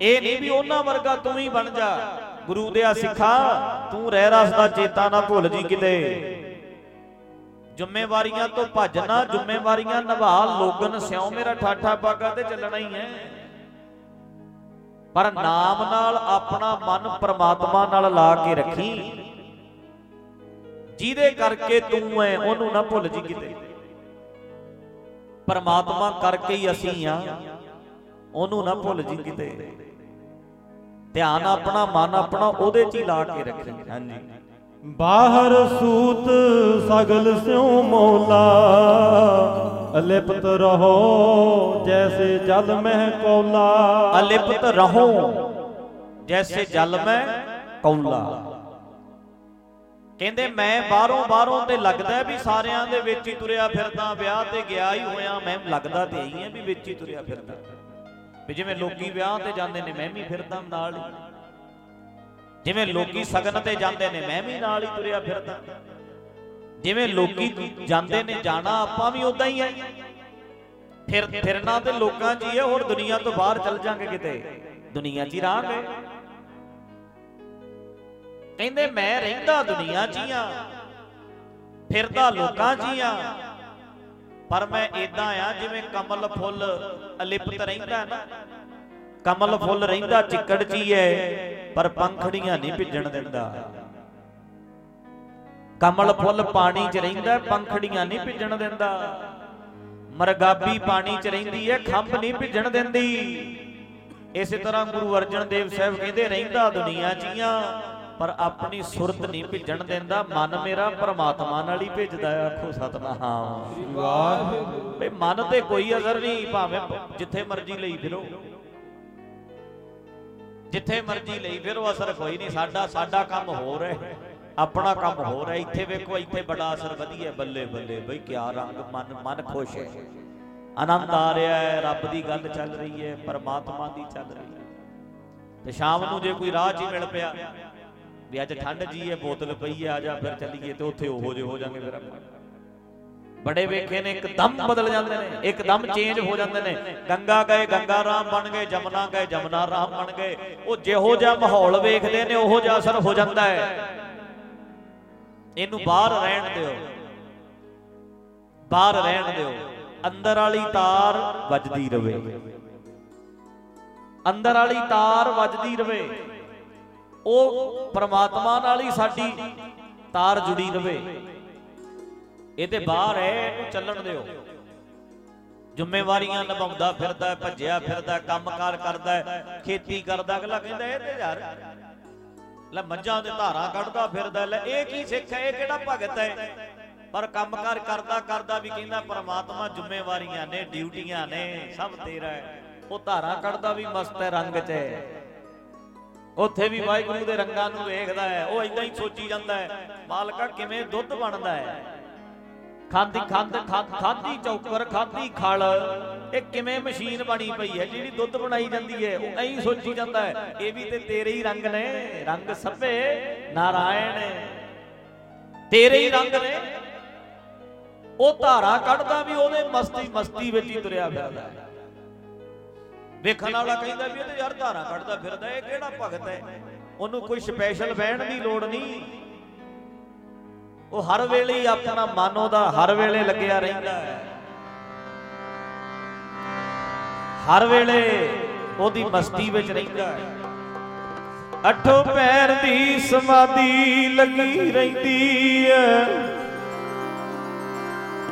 ਇਹ ਨਹੀਂ ਵੀ ਉਹਨਾਂ ਵਰਗਾ ਤੂੰ ਹੀ ਬਣ ਜਾ। ਗੁਰੂ ਦੇ ਆ ਸਿੱਖਾ, ਤੂੰ ਰਹਿ ਰਸ ਦਾ ਚੇਤਾ ਨਾ ਭੁੱਲ ਜੀ ਕਿਤੇ। ਜ਼ਿੰਮੇਵਾਰੀਆਂ ਤੋਂ ਭੱਜਣਾ ਜ਼ਿੰਮੇਵਾਰੀਆਂ ਨਿਭਾ ਲੋਗਨ ਸਿਉ ਮੇਰਾ ਠਾਠਾ ਬਾਗਾ ਤੇ ਚੱਲਣਾ ਹੀ ਹੈ। ਪਰ ਨਾਮ ਨਾਲ ਆਪਣਾ ਮਨ ਪਰਮਾਤਮਾ ਨਾਲ ਲਾ ਕੇ ਰੱਖੀ, ਜਿਹਦੇ ਕਰਕੇ ਤੂੰ ਐ, ਉਹਨੂੰ ਨਾ ਭੁੱਲ ਜੀ ਕਿਤੇ। ਪਰਮਾਤਮਾ ਕਰਕੇ ਹੀ ਅਸੀਂ ਆ, ਉਹਨੂੰ ਨਾ ਭੁੱਲ ਜੀ ਕਿਤੇ। ਧਿਆਨ ਆਪਣਾ ਮਨ ਆਪਣਾ ਉਹਦੇ 'ਚ ਹੀ ਲਾ ਕੇ ਰੱਖੀ। ਹਾਂਜੀ। ਬਾਹਰ ਸੂਤ ਸਗਲ ਸਿਉ ਮੌਲਾ ਅਲਿਪਤ ਰਹੋ ਜੈਸੇ ਜਲ ਮਹਿ ਕੌਲਾ। ਅਲਿਪਤ ਰਹੋ ਜੈਸੇ ਜਲ ਮੈਂ ਕੌਲਾ। ਕਹਿੰਦੇ ਮੈਂ ਬਾਹਰੋਂ ਬਾਹਰੋਂ ਤੇ ਲੱਗਦਾ ਵੀ ਸਾਰਿਆਂ ਦੇ ਵਿੱਚ ਹੀ ਤੁਰਿਆ ਫਿਰਦਾ ਵਿਆਹ ਤੇ ਗਿਆ ਹੀ ਹੋਇਆ ਮੈਂ ਲੱਗਦਾ ਤੇ ਇਹੀ ਹੈ ਵੀ ਵਿੱਚ ਹੀ ਤੁਰਿਆ ਫਿਰਦਾ। ਵੀ ਜਿਵੇਂ ਲੋਕੀ ਵਿਆਹ ਤੇ ਜਾਂਦੇ ਨੇ ਮੈਂ ਵੀ ਫਿਰਦਾ ਨਾਲ ਹੀ। ਜਿਵੇਂ ਲੋਕੀ ਸਗਨ ਤੇ ਜਾਂਦੇ ਨੇ ਮੈਂ ਵੀ ਨਾਲ ਹੀ ਤੁਰਿਆ ਫਿਰਦਾ। ਜਿਵੇਂ ਲੋਕੀ ਜਾਂਦੇ ਨੇ ਜਾਣਾ ਆਪਾਂ ਵੀ ਉਦਾਂ ਹੀ ਹੈ ਫਿਰ ਫਿਰਨਾ ਤੇ ਲੋਕਾਂ 'ਚ ਹੀ ਹੈ ਹੋਰ ਦੁਨੀਆ ਤੋਂ ਬਾਹਰ ਚੱਲ ਜਾਾਂਗੇ ਕਿਤੇ। ਦੁਨੀਆ 'ਚ ਹੀ ਰਹਾਂਗੇ। ਕਹਿੰਦੇ ਮੈਂ ਰਹਿੰਦਾ ਦੁਨੀਆ 'ਚ ਹੀ ਆ ਫਿਰਦਾ ਲੋਕਾਂ 'ਚ ਹੀ ਆ। ਪਰ ਮੈਂ ਇਦਾਂ ਆ, ਜਿਵੇਂ ਕਮਲ ਫੁੱਲ ਅਲਿਪਤ ਰਹਿੰਦਾ ਨਾ। ਕਮਲ ਫੁੱਲ ਰਹਿੰਦਾ, ਚਿੱਕੜ 'ਚ ਹੀ ਪਰ ਪੰਖੜੀਆਂ ਨਹੀਂ ਭਿੱਜਣ ਦਿੰਦਾ। ਕਮਲ ਫੁੱਲ ਪਾਣੀ 'ਚ ਰਹਿੰਦਾ, ਪੰਖੜੀਆਂ ਨਹੀਂ ਭਿੱਜਣ ਦਿੰਦਾ। ਮਰਗਾਬੀ ਪਾਣੀ 'ਚ ਰਹਿੰਦੀ ਹੈ ਖੰਭ ਨਹੀਂ ਭਿੱਜਣ ਦਿੰਦੀ। ਇਸੇ ਤਰ੍ਹਾਂ ਗੁਰੂ ਅਰਜਨ ਦੇਵ ਸਾਹਿਬ ਕਹਿੰਦੇ, ਰਹਿੰਦਾ ਦੁਨੀਆ 'ਚ ਹੀ ਪਰ ਆਪਣੀ ਸੁਰਤ ਨਹੀਂ ਭਿੱਜਣ ਦਿੰਦਾ ਮਨ ਮੇਰਾ ਪ੍ਰਮਾਤਮਾ ਨਾਲ ਹੀ ਭਿੱਜਦਾ ਆਖੋ ਸਤਨਾਮ। ਵਾਹਿਗੁਰੂ। ਬਈ ਮਨ ਤੇ ਕੋਈ ਅਸਰ ਨਹੀਂ ਭਾਵੇਂ ਜਿੱਥੇ ਮਰਜ਼ੀ ਲਈ ਫਿਰੋ। ਜਿੱਥੇ ਮਰਜ਼ੀ ਲਈ ਫਿਰੋ ਅਸਰ ਕੋਈ ਨਹੀਂ ਸਾਡਾ ਸਾਡਾ ਕੰਮ ਹੋ। ਰਿਹਾ ਆਪਣਾ ਕੰਮ ਹੋ ਰਿਹਾ ਇੱਥੇ ਵੇਖੋ ਇੱਥੇ ਬੜਾ ਅਸਰ ਵਧੀਆ ਬੱਲੇ ਬੱਲੇ ਬਈ ਕਿਆ ਰੰਗ ਮਨ ਮਨ ਖੁਸ਼ ਹੈ। ਆਨੰਦ ਆ ਰਿਹਾ ਹੈ ਰੱਬ ਦੀ ਗੱਲ ਚੱਲ ਰਹੀ ਹੈ ਪਰਮਾਤਮਾ ਦੀ ਚੱਲ ਰਹੀ ਹੈ। ਤੇ ਸ਼ਾਮ ਨੂੰ ਜੇ ਕੋਈ ਰਾਹ 'ਚ ਹੀ ਮਿਲ ਪਿਆ ਵੀ ਅੱਜ ਠੰਡ ਜੀ ਹੈ ਬੋਤਲ ਪਈ ਹੈ ਆ ਜਾ ਫਿਰ ਚੱਲੀਏ ਤੇ ਉੱਥੇ ਉਹੋ ਜਿਹੇ ਹੋ ਜਾਣਗੇ ਫਿਰ ਆਪਾਂ। ਬੜੇ ਵੇਖੇ ਨੇ, ਇੱਕਦਮ ਬਦਲ ਜਾਂਦੇ ਨੇ, ਇੱਕਦਮ ਚੇਂਜ ਹੋ ਜਾਂਦੇ ਨੇ। ਗੰਗਾ ਗਏ, ਗੰਗਾ ਰਾਮ ਬਣ ਗਏ, ਜਮਨਾ ਗਏ, ਜਮਨਾ ਰਾਮ ਬਣ ਗਏ। ਉਹ ਜਿਹੋ ਜਿਹਾ ਮਾਹੌਲ ਵੇਖਦੇ ਨੇ, ਉਹੋ ਜਿਹਾ ਅਸਰ ਹੋ ਜਾਂਦਾ ਹੈ। ਇਹਨੂੰ ਬਾਹਰ ਰਹਿਣ ਦਿਓ। ਬਾਹਰ ਰਹਿਣ ਦਿਓ। ਅੰਦਰ ਵਾਲੀ ਤਾਰ ਵੱਜਦੀ ਰਵੇ। ਅੰਦਰ ਵਾਲੀ ਤਾਰ ਵੱਜਦੀ ਰਵੇ। ਉਹ ਪ੍ਰਮਾਤਮਾ ਨਾਲ ਹੀ ਸਾਡੀ ਤਾਰ ਜੁੜੀ ਰਵੇ। ਇਹ ਤੇ ਬਾਹਰ ਹੈ ਚੱਲਣ ਦਿਓ। ਜ਼ਿੰਮੇਵਾਰੀਆਂ ਨਿਭਾਉਂਦਾ ਫਿਰਦਾ ਭੱਜਿਆ ਫਿਰਦਾ ਕੰਮਕਾਰ ਕਰਦਾ ਖੇਤੀ ਕਰਦਾ ਅਗਲਾ ਕਹਿੰਦਾ, ਇਹ ਤੇ ਯਾਰ, ਲੈ ਮੱਝਾਂ ਦੇ ਧਾਰਾਂ ਕੱਢਦਾ ਫਿਰਦਾ ਲੈ ਇਹ ਕੀ ਸਿੱਖ ਹੈ, ਇਹ ਕਿਹੜਾ ਭਗਤ ਹੈ? ਪਰ ਕੰਮਕਾਰ ਕਰਦਾ ਕਰਦਾ ਵੀ ਕਹਿੰਦਾ, ਪਰਮਾਤਮਾ ਜ਼ਿੰਮੇਵਾਰੀਆਂ ਨੇ, ਡਿਊਟੀਆਂ ਨੇ, ਸਭ ਤੇਰਾ ਹੈ। ਉਹ ਧਾਰਾਂ ਕੱਢਦਾ ਵੀ ਮਸਤ ਹੈ, ਰੰਗ 'ਚ ਹੈ। ਉੱਥੇ ਵੀ ਵਾਹਿਗੁਰੂ ਦੇ ਰੰਗਾਂ ਨੂੰ ਵੇਖਦਾ ਹੈ, ਉਹ ਇਦਾਂ ਹੀ ਸੋਚੀ ਜਾਂਦਾ ਹੈ, ਮਾਲਕਾ ਕਿਵੇਂ ਦੁੱਧ ਬਣਦਾ ਹੈ? ਖਾਂਦੀ, ਖੰਦ, ਖਾਂਦੀ ਚੌਕਰ, ਖਾਂਦੀ ਖਲ, ਇਹ ਕਿਵੇਂ ਮਸ਼ੀਨ ਬਣੀ ਪਈ ਹੈ? ਜਿਹੜੀ ਦੁੱਧ ਬਣਾਈ ਜਾਂਦੀ ਹੈ, ਉਹ ਐਂ ਸੋਚੀ ਜਾਂਦਾ ਹੈ, ਇਹ ਵੀ ਤੇ ਤੇਰੇ ਹੀ ਰੰਗ ਨੇ, ਰੰਗ ਸਭੇ ਨਾਰਾਇਣ ਤੇਰੇ ਹੀ ਰੰਗ ਨੇ। ਉਹ ਧਾਰਾ ਕੱਢਦਾ ਵੀ ਉਹਦੇ ਮਸਤੀ ਮਸਤੀ ਵਿੱਚ ਹੀ ਤੁਰਿਆ ਫਿਰਦਾ ਹੈ। ਵੇਖਣ ਵਾਲਾ ਕਹਿੰਦਾ ਵੀ ਇਹ ਤੇ ਯਾਰ ਧਾਰਾ ਕੱਢਦਾ ਫਿਰਦਾ, ਇਹ ਕਿਹੜਾ ਭਗਤ ਹੈ? ਉਹਨੂੰ ਕੋਈ ਸਪੈਸ਼ਲ ਬਹਿਣ ਦੀ ਲੋੜ ਨਹੀਂ। ਉਹ ਹਰ ਵੇਲੇ ਆਪਣਾ ਮਨ ਉਹਦਾ ਹਰ ਵੇਲੇ ਲੱਗਿਆ ਰਹਿੰਦਾ ਹੈ। ਹਰ ਵੇਲੇ ਉਹਦੀ ਮਸਤੀ ਵਿੱਚ ਰਹਿੰਦਾ ਹੈ। ਅਠੋ ਪੈਰ ਦੀ ਸਮਾਧੀ ਲੱਗੀ ਰਹਿੰਦੀ ਐ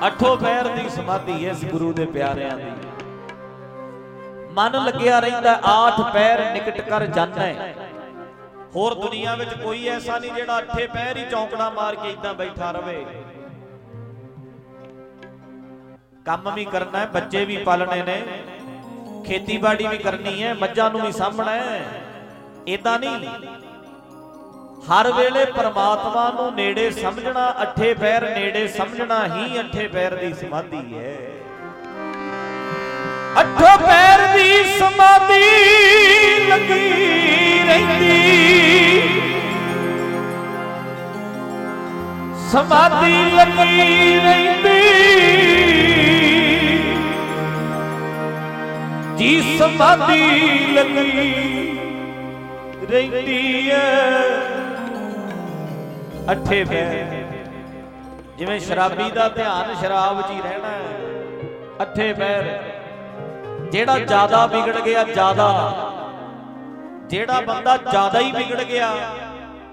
ਅਠੋ ਪੈਰ ਦੀ ਸਮਾਧੀ ਇਸ ਗੁਰੂ ਦੇ ਪਿਆਰਿਆਂ ਦੀ। ਮਨ ਲੱਗਿਆ ਰਹਿੰਦਾ ਆਠ ਪੈਰ ਨਿਕਟ ਕਰ ਜਾਣੈ ਹੋਰ ਦੁਨੀਆ ਵਿੱਚ ਕੋਈ ਐਸਾ ਨਹੀਂ ਜਿਹੜਾ ਅੱਠੇ ਪੈਰ ਹੀ ਚੌਂਕੜਾ ਮਾਰ ਕੇ ਇਦਾਂ ਬੈਠਾ ਰਵੇ। ਕੰਮ ਵੀ ਕਰਨਾ ਹੈ ਬੱਚੇ ਵੀ ਪਾਲਣੇ ਨੇ ਖੇਤੀਬਾੜੀ ਵੀ ਕਰਨੀ ਹੈ ਮੱਝਾਂ ਨੂੰ ਵੀ ਸਾਂਭਣਾ ਹੈ। ਇਦਾਂ ਨਹੀਂ। ਹਰ ਵੇਲੇ ਪ੍ਰਮਾਤਮਾ ਨੂੰ ਨੇੜੇ ਸਮਝਣਾ ਅੱਠੇ ਪੈਰ ਨੇੜੇ ਸਮਝਣਾ ਹੀ ਅੱਠੇ ਪੈਰ ਦੀ ਸਮਾਧੀ ਹੈ। ਅਠੋ ਪੈਰ ਦੀ ਸਮਾਧੀ ਲੱਗੀ ਰਹਿੰਦੀ। ਸਮਾਧੀ ਲੱਗੀ ਰਹਿੰਦੀ। ਜੀ ਸਮਾਧੀ ਲੱਗੀ ਰਹਿੰਦੀ ਐ। ਅੱਠੇ ਪੈਰ। ਜਿਵੇਂ ਸ਼ਰਾਬੀ ਦਾ ਧਿਆਨ ਸ਼ਰਾਬ 'ਚ ਹੀ ਰਹਿਣਾ ਹੈ ਅੱਠੇ ਪੈਰ। ਜਿਹੜਾ ਜ਼ਿਆਦਾ ਵਿਗੜ ਗਿਆ ਜ਼ਿਆਦਾ। ਜਿਹੜਾ ਬੰਦਾ ਜ਼ਿਆਦਾ ਹੀ ਵਿਗੜ ਗਿਆ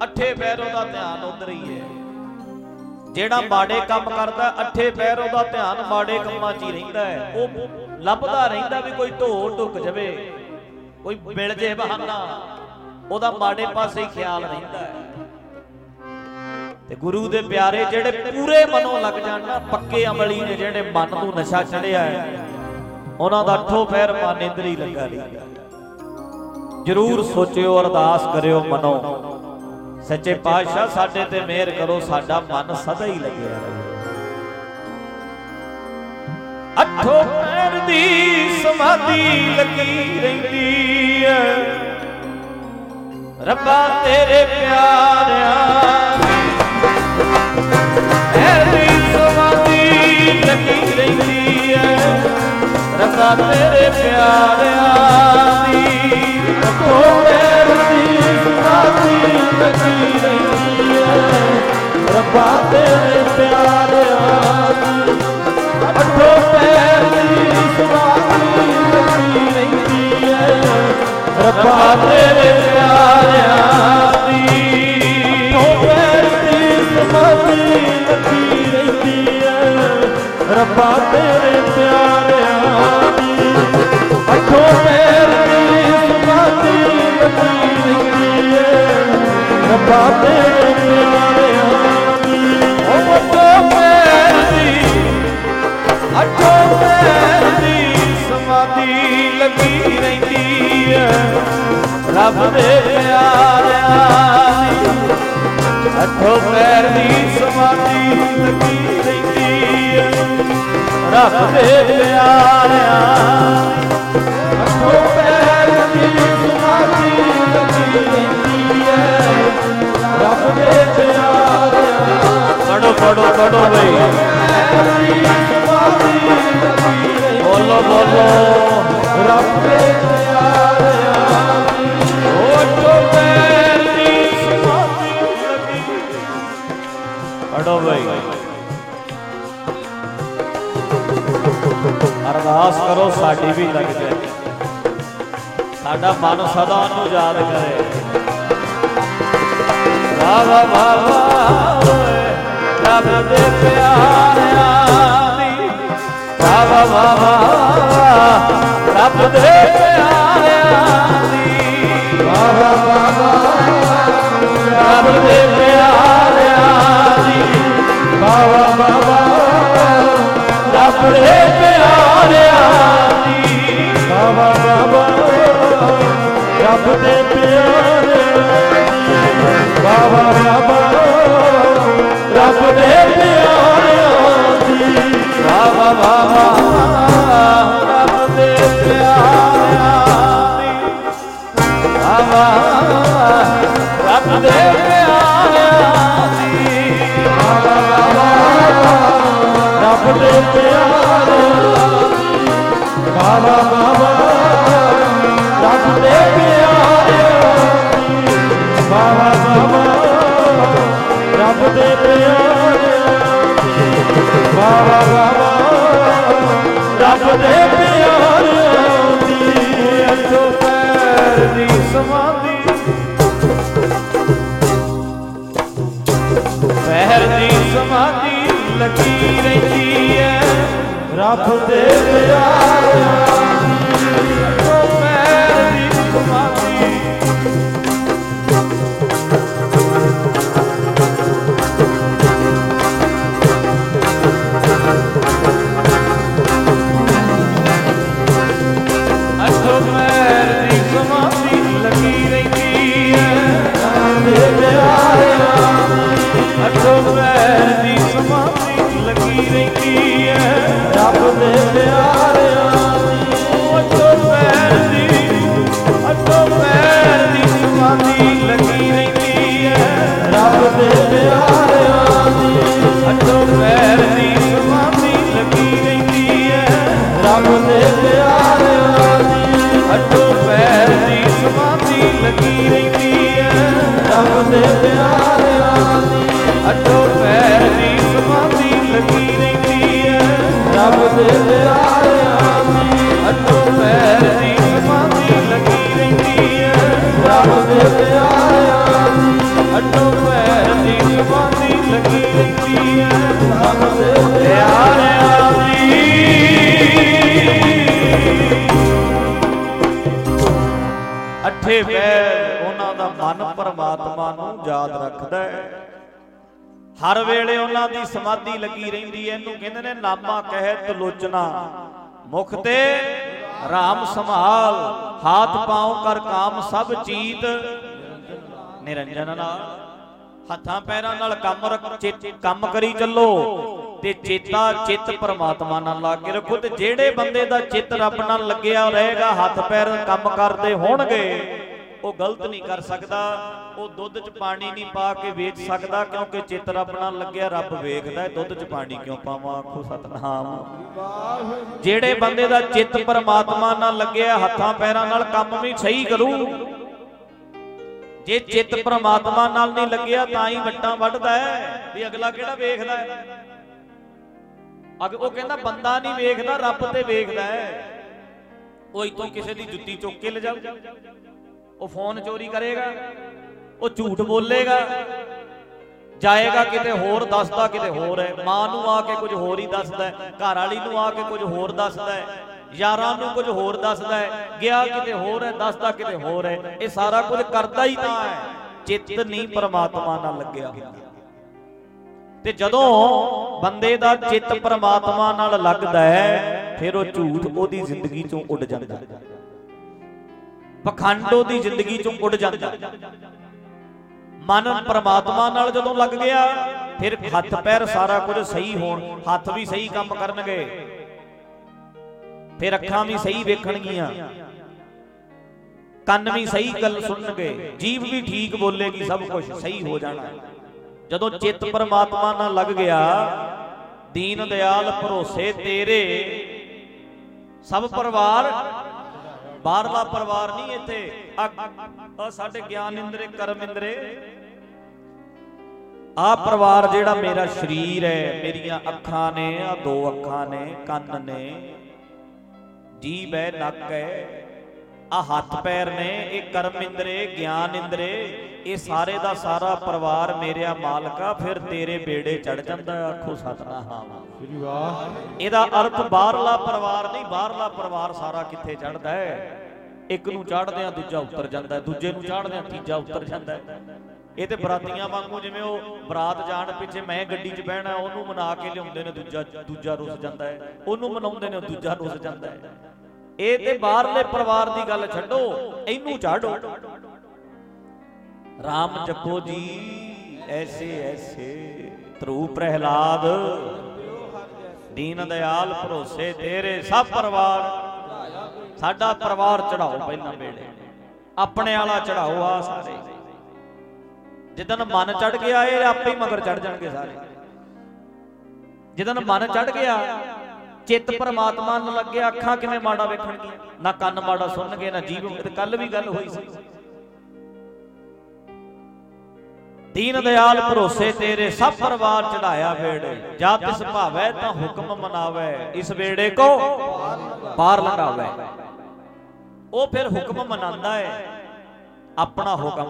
ਅੱਠੇ ਪੈਰ ਉਹਦਾ ਧਿਆਨ ਉਧਰ ਹੀ ਹੈ। ਜਿਹੜਾ ਮਾੜੇ ਕੰਮ ਕਰਦਾ ਅੱਠੇ ਪੈਰ ਉਹਦਾ ਧਿਆਨ ਮਾੜੇ ਕੰਮਾਂ 'ਚ ਹੀ ਰਹਿੰਦਾ ਹੈ। ਉਹ ਲੱਭਦਾ ਰਹਿੰਦਾ ਵੀ ਕੋਈ ਢੋ ਢੁੱਕ ਜਾਵੇ ਕੋਈ ਮਿਲ ਜੇ ਬਹਾਨਾ ਉਹਦਾ ਮਾੜੇ ਪਾਸੇ ਹੀ ਖਿਆਲ ਰਹਿੰਦਾ ਹੈ। ਤੇ ਗੁਰੂ ਦੇ ਪਿਆਰੇ ਜਿਹੜੇ ਪੂਰੇ ਮਨੋਂ ਲੱਗ ਜਾਣ ਨਾ ਪੱਕੇ ਅਮਲੀ ਨੇ ਜਿਹੜੇ ਮਨ ਨੂੰ ਨਸ਼ਾ ਚੜਿਆ ਹੈ। ਉਹਨਾਂ ਦਾ ਅੱਠੋ ਪੈਰ ਮਾਨੇਂਦਰੀ ਲੱਗਾ ਰਹਿੰਦਾ ਜਰੂਰ ਸੋਚਿਓ, ਅਰਦਾਸ ਕਰਿਓ, ਮਨੋ। ਸੱਚੇ ਪਾਤਸ਼ਾਹ, ਸਾਡੇ ਤੇ ਮਿਹਰ ਕਰੋ, ਸਾਡਾ ਮਨ ਸਦਾ ਹੀ ਲੱਗਿਆ ਰਹੇ। ਅਠੋ ਪੈਰ ਦੀ ਸਮਾਧੀ ਲੱਗੀ ਰਹਿੰਦੀ ਐ ਰੱਬਾ ਤੇਰੇ ਪਿਆਰਿਆਂ ਪੈਰ ਦੀ ਸਮਾਧੀ ਲੱਗੀ ਰਹਿੰਦੀ ਰੱਬਾ ਤੇਰੇ ਪਿਆਰਿਆਂ ਦੀ। ਅਠੋ ਪੈਰ ਦੀ ਸਮਾਧੀ ਲੱਗੀ ਰਹਿੰਦੀ ਐ। ਰੱਬਾ ਤੇਰੇ ਪਿਆਰਿਆਂ ਦੀ। ਅਠੋ ਪੈਰ ਦੀ ਸਮਾਧੀ ਲੱਗੀ ਰਹਿੰਦੀ ਐ। ਰੱਬਾ ਤੇਰੇ ਪਿਆਰਿਆਂ ਦੀ। ਅਠੋ ਪੈਰ ਦੀ ਸਮਾਧੀ ਲੱਗੀ ਰਹਿੰਦੀ ਐ। ਰੱਬਾ ਤੇਰੇ ਪਿਆਰਿਆਂ ਰੱਬਾ ਤੇਰੇ ਪਿਆਰਿਆਂ ਦੀ ਉਹ ਅਠੋ ਪੈਰ ਦੀ ਅਠੋ ਪੈਰ ਦੀ ਸਮਾਧੀ ਲੱਗੀ ਰਹਿੰਦੀ ਐ ਰੱਬ ਦੇ ਪਿਆਰਿਆਂ ਦੀ ਅਠੋ ਪੈਰ ਸਮਾਧੀ ਲੱਗੀ ਰਹਿੰਦੀ ਐ ਰੱਬ ਦੇ ਪਿਆਰਿਆਂ ਅਠੋ ਪੈਰ ਰੱਬ ਦੇ ਪਿਆਰਿਆਂ ਪੜੋ ਪੜੋ ਪੜੋ ਬਈ। ਬੋਲੋ ਬੋਲੋ। ਰੱਬ ਦੇ ਪਿਆਰਿਆਂ ਦੀ ਓਟੋ ਦੀ ਸਮਾਧੀ ਲੱਗੀ ਪੜੋ ਬਈ। ਅਰਦਾਸ ਕਰੋ, ਸਾਡੀ ਵੀ ਲੱਗ ਜਾਏ। ਸਾਡਾ ਮਨ ਸਦਾ ਨੂੰ ਯਾਦ ਕਰੇ। ਵਾ ਵਾ ਵਾ ਵਾ ਓਏ, ਰੱਬ ਦੇ ਪਿਆਰਿਆਂ ਦੀ। ਵਾ ਵਾ ਵਾ ਵਾ ਵਾ, ਰੱਬ ਦੇ ਪਿਆਰਿਆਂ ਦੀ। ਵਾ ਵਾ ਰੱਬ ਦੇ ਪਿਆਰਿਆਂ ਦੀ। ਵਾ ਵਾ ਵਾ ਬਾਬਾ ਰੱਬਾ ਰੱਬ ਦੇ ਪਿਆਰਿਆਂ ਦੀ। ਬਾਬਾ ਬਾਬਾ, ਰੱਬ ਦੇ ਪਿਆਰਿਆਂ ਦੀ। ਬਾਬਾ ਰੱਬ ਦੇ ਪਿਆਰਿਆਂ ਦੀ ਬਾਬਾ ਬਾਬਾ ਰੱਬ ਦੇ ਪਿਆਰਿਆਂ ਦੀ। ਬਾਬਾ ਬਾਬਾ ਰੱਬ ਦੇ ਪਿਆਰਿਆਂ ਬਾਵਾ ਬਾਵਾ ਰੱਬ ਦੇ ਪਿਆਰਿਆਂ ਦੀ ਬਾਵਾ ਬਾਵਾ ਰੱਬ ਦੇ ਪਿਆਰਿਆਂ ਦੀ ਅੱਖੋਂ ਪੈਰ ਦੀ ਸਮਾਧੀ। ਪਹਿਰ ਦੀ ਸਮਾਧੀ ਲੱਗੀ ਰਹਿੰਦੀ ਐ ਰੱਬ ਦੇ ਪਿਆਰਿਆਂ ਅੱਖੋਂ ਦੇ ਪਿਆਰਿਆਂ ਦੀ। ਅੱਖੋਂ ਪੈਰ ਦੀ ਸਮਾਧੀ ਲੱਗੀ ਰਹਿੰਦੀ ਐ ਰੱਬ ਦੇ ਪਿਆਰਿਆਂ ਯਾਦ ਹੈ। ਹਰ ਵੇਲੇ ਉਹਨਾਂ ਦੀ ਸਮਾਧੀ ਲੱਗੀ ਰਹਿੰਦੀ ਹੈ। ਇਹਨੂੰ ਕਹਿੰਦੇ ਨੇ ਨਾਮਾ ਕਹਿ ਤਲੋਚਨਾ। ਮੁਖ ਤੇ ਰਾਮ ਸੰਭਾਲ, ਹਾਥ ਪਾਉ ਕਰ ਕਾਮ ਸਭ ਚੀਤ। ਨਿਰੰਜਨ ਨਾਲ, ਹੱਥਾਂ ਪੈਰਾਂ ਨਾਲ ਕੰਮ ਰੱਖ- ਕੰਮ ਕਰੀ ਚੱਲੋ ਤੇ ਚੇਤਾ ਚਿੱਤ ਪਰਮਾਤਮਾ ਨਾਲ ਲਾ ਕੇ ਰੱਖੋ ਤੇ ਜਿਹੜੇ ਬੰਦੇ ਦਾ ਚਿੱਤ ਰੱਬ ਨਾਲ ਲੱਗਿਆ ਰਹੇਗਾ, ਹੱਥ ਪੈਰ ਕੰਮ ਕਰਦੇ ਹੋਣਗੇ, ਉਹ ਗਲਤ ਨਹੀਂ ਕਰ ਸਕਦਾ। ਉਹ ਦੁੱਧ 'ਚ ਪਾਣੀ ਨਹੀਂ ਪਾ ਕੇ ਵੇਚ ਸਕਦਾ ਕਿਉਂਕਿ ਚਿੱਤ ਰੱਬ ਨਾਲ ਲੱਗਿਆ, ਰੱਬ ਵੇਖਦਾ ਦੁੱਧ 'ਚ ਪਾਣੀ ਕਿਉਂ ਪਾਵਾਂ? ਆਖੋ ਸਤਨਾਮ। ਜਿਹੜੇ ਬੰਦੇ ਦਾ ਚਿੱਤ ਪਰਮਾਤਮਾ ਨਾਲ ਲੱਗਿਆ, ਹੱਥਾਂ ਪੈਰਾਂ ਨਾਲ ਕੰਮ ਵੀ ਸਹੀ ਕਰੂ। ਜੇ ਚਿੱਤ ਪਰਮਾਤਮਾ ਨਾਲ ਨਹੀਂ ਲੱਗਿਆ, ਤਾਂ ਹੀ ਵੱਟਾਂ ਵੱਢਦਾ ਹੈ। ਵੀ ਅਗਲਾ ਕਿਹੜਾ ਵੇਖਦਾ? ਹੈ ਅਗ ਉਹ ਕਹਿੰਦਾ, ਬੰਦਾ ਨਹੀਂ ਵੇਖਦਾ, ਰੱਬ ਤੇ ਵੇਖਦਾ ਹੈ। ਉਹ ਇਤੋਂ ਕਿਸੇ ਦੀ ਜੁੱਤੀ ਚੁੱਕ ਕੇ ਲਿਜਾਊ। ਉਹ ਫੋਨ ਚੋਰੀ ਕਰੇਗਾ। ਉਹ ਝੂਠ ਬੋਲੇਗਾ। ਜਾਏਗਾ ਕਿਤੇ ਹੋਰ, ਦੱਸਦਾ ਕਿਤੇ ਹੋਰ ਹੈ। ਮਾਂ ਨੂੰ ਆ ਕੇ ਕੁਝ ਹੋਰ ਹੀ ਦੱਸਦਾ ਹੈ ਘਰ ਵਾਲੀ ਨੂੰ ਆ ਕੇ ਕੁਝ ਹੋਰ ਦੱਸਦਾ ਹੈ, ਯਾਰਾਂ ਨੂੰ ਕੁਝ ਹੋਰ ਦੱਸਦਾ ਹੈ, ਗਿਆ ਕਿਤੇ ਹੋਰ ਹੈ, ਦੱਸਦਾ ਕਿਤੇ ਹੋਰ ਹੈ। ਇਹ ਸਾਰਾ ਕੁਝ ਕਰਦਾ ਹੀ ਤਾਂ ਹੈ। ਚਿੱਤ ਨਹੀਂ ਪਰਮਾਤਮਾ ਨਾਲ ਲੱਗਿਆ ਤੇ ਜਦੋਂ ਬੰਦੇ ਦਾ ਚਿੱਤ ਪਰਮਾਤਮਾ ਨਾਲ ਲੱਗਦਾ ਹੈ, ਫਿਰ ਉਹ ਝੂਠ ਉਹਦੀ ਜ਼ਿੰਦਗੀ ਚੋਂ ਉੱਡ ਜਾਂਦਾ। ਪਖੰਡ ਉਹਦੀ ਜ਼ਿੰਦਗੀ ਚੋਂ ਉੱਡ ਜਾਂਦਾ। ਮਨ ਪਰਮਾਤਮਾ ਨਾਲ ਜਦੋਂ ਲੱਗ ਗਿਆ, ਫਿਰ ਹੱਥ ਪੈਰ ਸਾਰਾ ਕੁਝ ਸਹੀ ਹੋਣ, ਹੱਥ ਵੀ ਸਹੀ ਕੰਮ ਕਰਨਗੇ। ਫਿਰ ਅੱਖਾਂ ਵੀ ਸਹੀ ਵੇਖਣਗੀਆਂ। ਕੰਨ ਵੀ ਸਹੀ ਗੱਲ ਸੁਣਨਗੇ। ਜੀਭ ਵੀ ਠੀਕ ਬੋਲੇਗੀ, ਸਭ ਕੁਝ ਸਹੀ ਹੋ ਜਾਣਾ। ਜਦੋਂ ਚਿੱਤ ਪਰਮਾਤਮਾ ਨਾਲ ਲੱਗ ਗਿਆ, ਦੀਨ ਦਿਆਲ ਭਰੋਸੇ ਤੇਰੇ। ਸਭ ਪਰਿਵਾਰ ਬਾਹਰਲਾ ਪਰਿਵਾਰ ਨਹੀਂ ਇੱਥੇ। ਆ ਸਾਡੇ ਗਿਆਨ ਇੰਦਰੇ, ਕਰਮ ਇੰਦਰੇ। ਆ ਪਰਿਵਾਰ ਜਿਹੜਾ ਮੇਰਾ ਸਰੀਰ ਹੈ, ਮੇਰੀਆਂ ਅੱਖਾਂ ਨੇ ਆ ਦੋ ਅੱਖਾਂ ਨੇ, ਕੰਨ ਨੇ। ਜੀਭ ਹੈ, ਨੱਕ ਹੈ ਆ ਹੱਥ ਪੈਰ ਨੇ, ਇਹ ਕਰਮ ਇੰਦਰੇ, ਗਿਆਨ ਇੰਦਰੇ। ਇਹ ਸਾਰੇ ਦਾ ਸਾਰਾ ਪਰਿਵਾਰ ਮੇਰਿਆ ਮਾਲਕਾ, ਫਿਰ ਤੇਰੇ ਬੇੜੇ ਚੜ ਜਾਂਦਾ, ਆਖੋ ਸਤਨਾਮ। ਸ੍ਰੀ ਇਹਦਾ ਅਰਥ ਬਾਹਰਲਾ ਪਰਿਵਾਰ ਨਹੀਂ, ਬਾਹਰਲਾ ਪਰਿਵਾਰ ਸਾਰਾ ਕਿੱਥੇ ਚੜਦਾ ਹੈ? ਇੱਕ ਨੂੰ ਚੜਦਿਆਂ ਦੂਜਾ ਉੱਤਰ ਜਾਂਦਾ ਦੂਜੇ ਨੂੰ ਚੜਦਿਆਂ ਤੀਜਾ ਉੱਤਰ ਜਾਂਦਾ ਇਹ ਤੇ ਬਰਾਤੀਆਂ ਵਾਂਗੂ ਜਿਵੇਂ ਉਹ ਬਰਾਤ ਜਾਣ ਪਿੱਛੇ ਮੈਂ ਗੱਡੀ 'ਚ ਬਹਿਣਾ, ਉਹਨੂੰ ਮਨਾ ਕੇ ਲਿਆਉਂਦੇ ਨੇ ਦੂਜਾ ਦੂਜਾ ਰੁੱਸ ਜਾਂਦਾ ਹੈ। ਉਹਨੂੰ ਮਨਾਉਂਦੇ ਨੇ ਦੂਜਾ ਰੁੱਸ ਜਾਂਦਾ ਹੈ। ਇਹ ਤੇ ਬਾਹਰਲੇ ਪਰਿਵਾਰ ਦੀ ਗੱਲ ਛੱਡੋ, ਇਹਨੂੰ ਚਾੜੋ। ਰਾਮ ਜਪੋ ਜੀ, ਐਸੇ ਐਸੇ ਧਰੂ ਪ੍ਰਹਿਲਾਦ। ਦੀਨ ਦਿਆਲ, ਭਰੋਸੇ ਤੇਰੇ, ਸਭ ਪਰਿਵਾਰ। ਸਾਡਾ ਪਰਿਵਾਰ ਚੜਾਓ ਪਹਿਲਾਂ ਬੇੜੇ ਆਪਣੇ ਵਾਲਾ ਚੜਾਓ ਆ ਸਾਰੇ। ਜਿੱਦਨ ਮਨ ਚੜ ਗਿਆ, ਇਹ ਆਪੇ ਹੀ ਮਗਰ ਚੜ ਜਾਣਗੇ ਸਾਰੇ। ਜਿੱਦਨ ਮਨ ਚੜ ਗਿਆ, ਚਿੱਤ ਪਰਮਾਤਮਾ ਨਾਲ ਲੱਗਿਆ, ਅੱਖਾਂ ਕਿਵੇਂ ਮਾੜਾ ਵੇਖਣਗੀਆਂ? ਨਾ ਕੰਨ ਮਾੜਾ ਸੁਣਨਗੇ, ਨਾ ਜੀਭ ਤੇ ਕੱਲ ਵੀ ਗੱਲ ਹੋਈ ਸੀ। ਦੀਨ ਦਿਆਲ ਭਰੋਸੇ ਤੇਰੇ ਸਭ ਪਰਿਵਾਰ ਚੜਾਇਆ ਵੇੜੇ। ਜਾ ਤਿਸ ਭਾਵੈ ਤਾਂ ਹੁਕਮ ਮਨਾਵੇ, ਇਸ ਵੇੜੇ ਕੋ ਪਾਰ ਲੰਘਾਵੇ ਉਹ ਫਿਰ ਹੁਕਮ ਮਨਾਉਂਦਾ ਹੈ ਆਪਣਾ ਹੁਕਮ।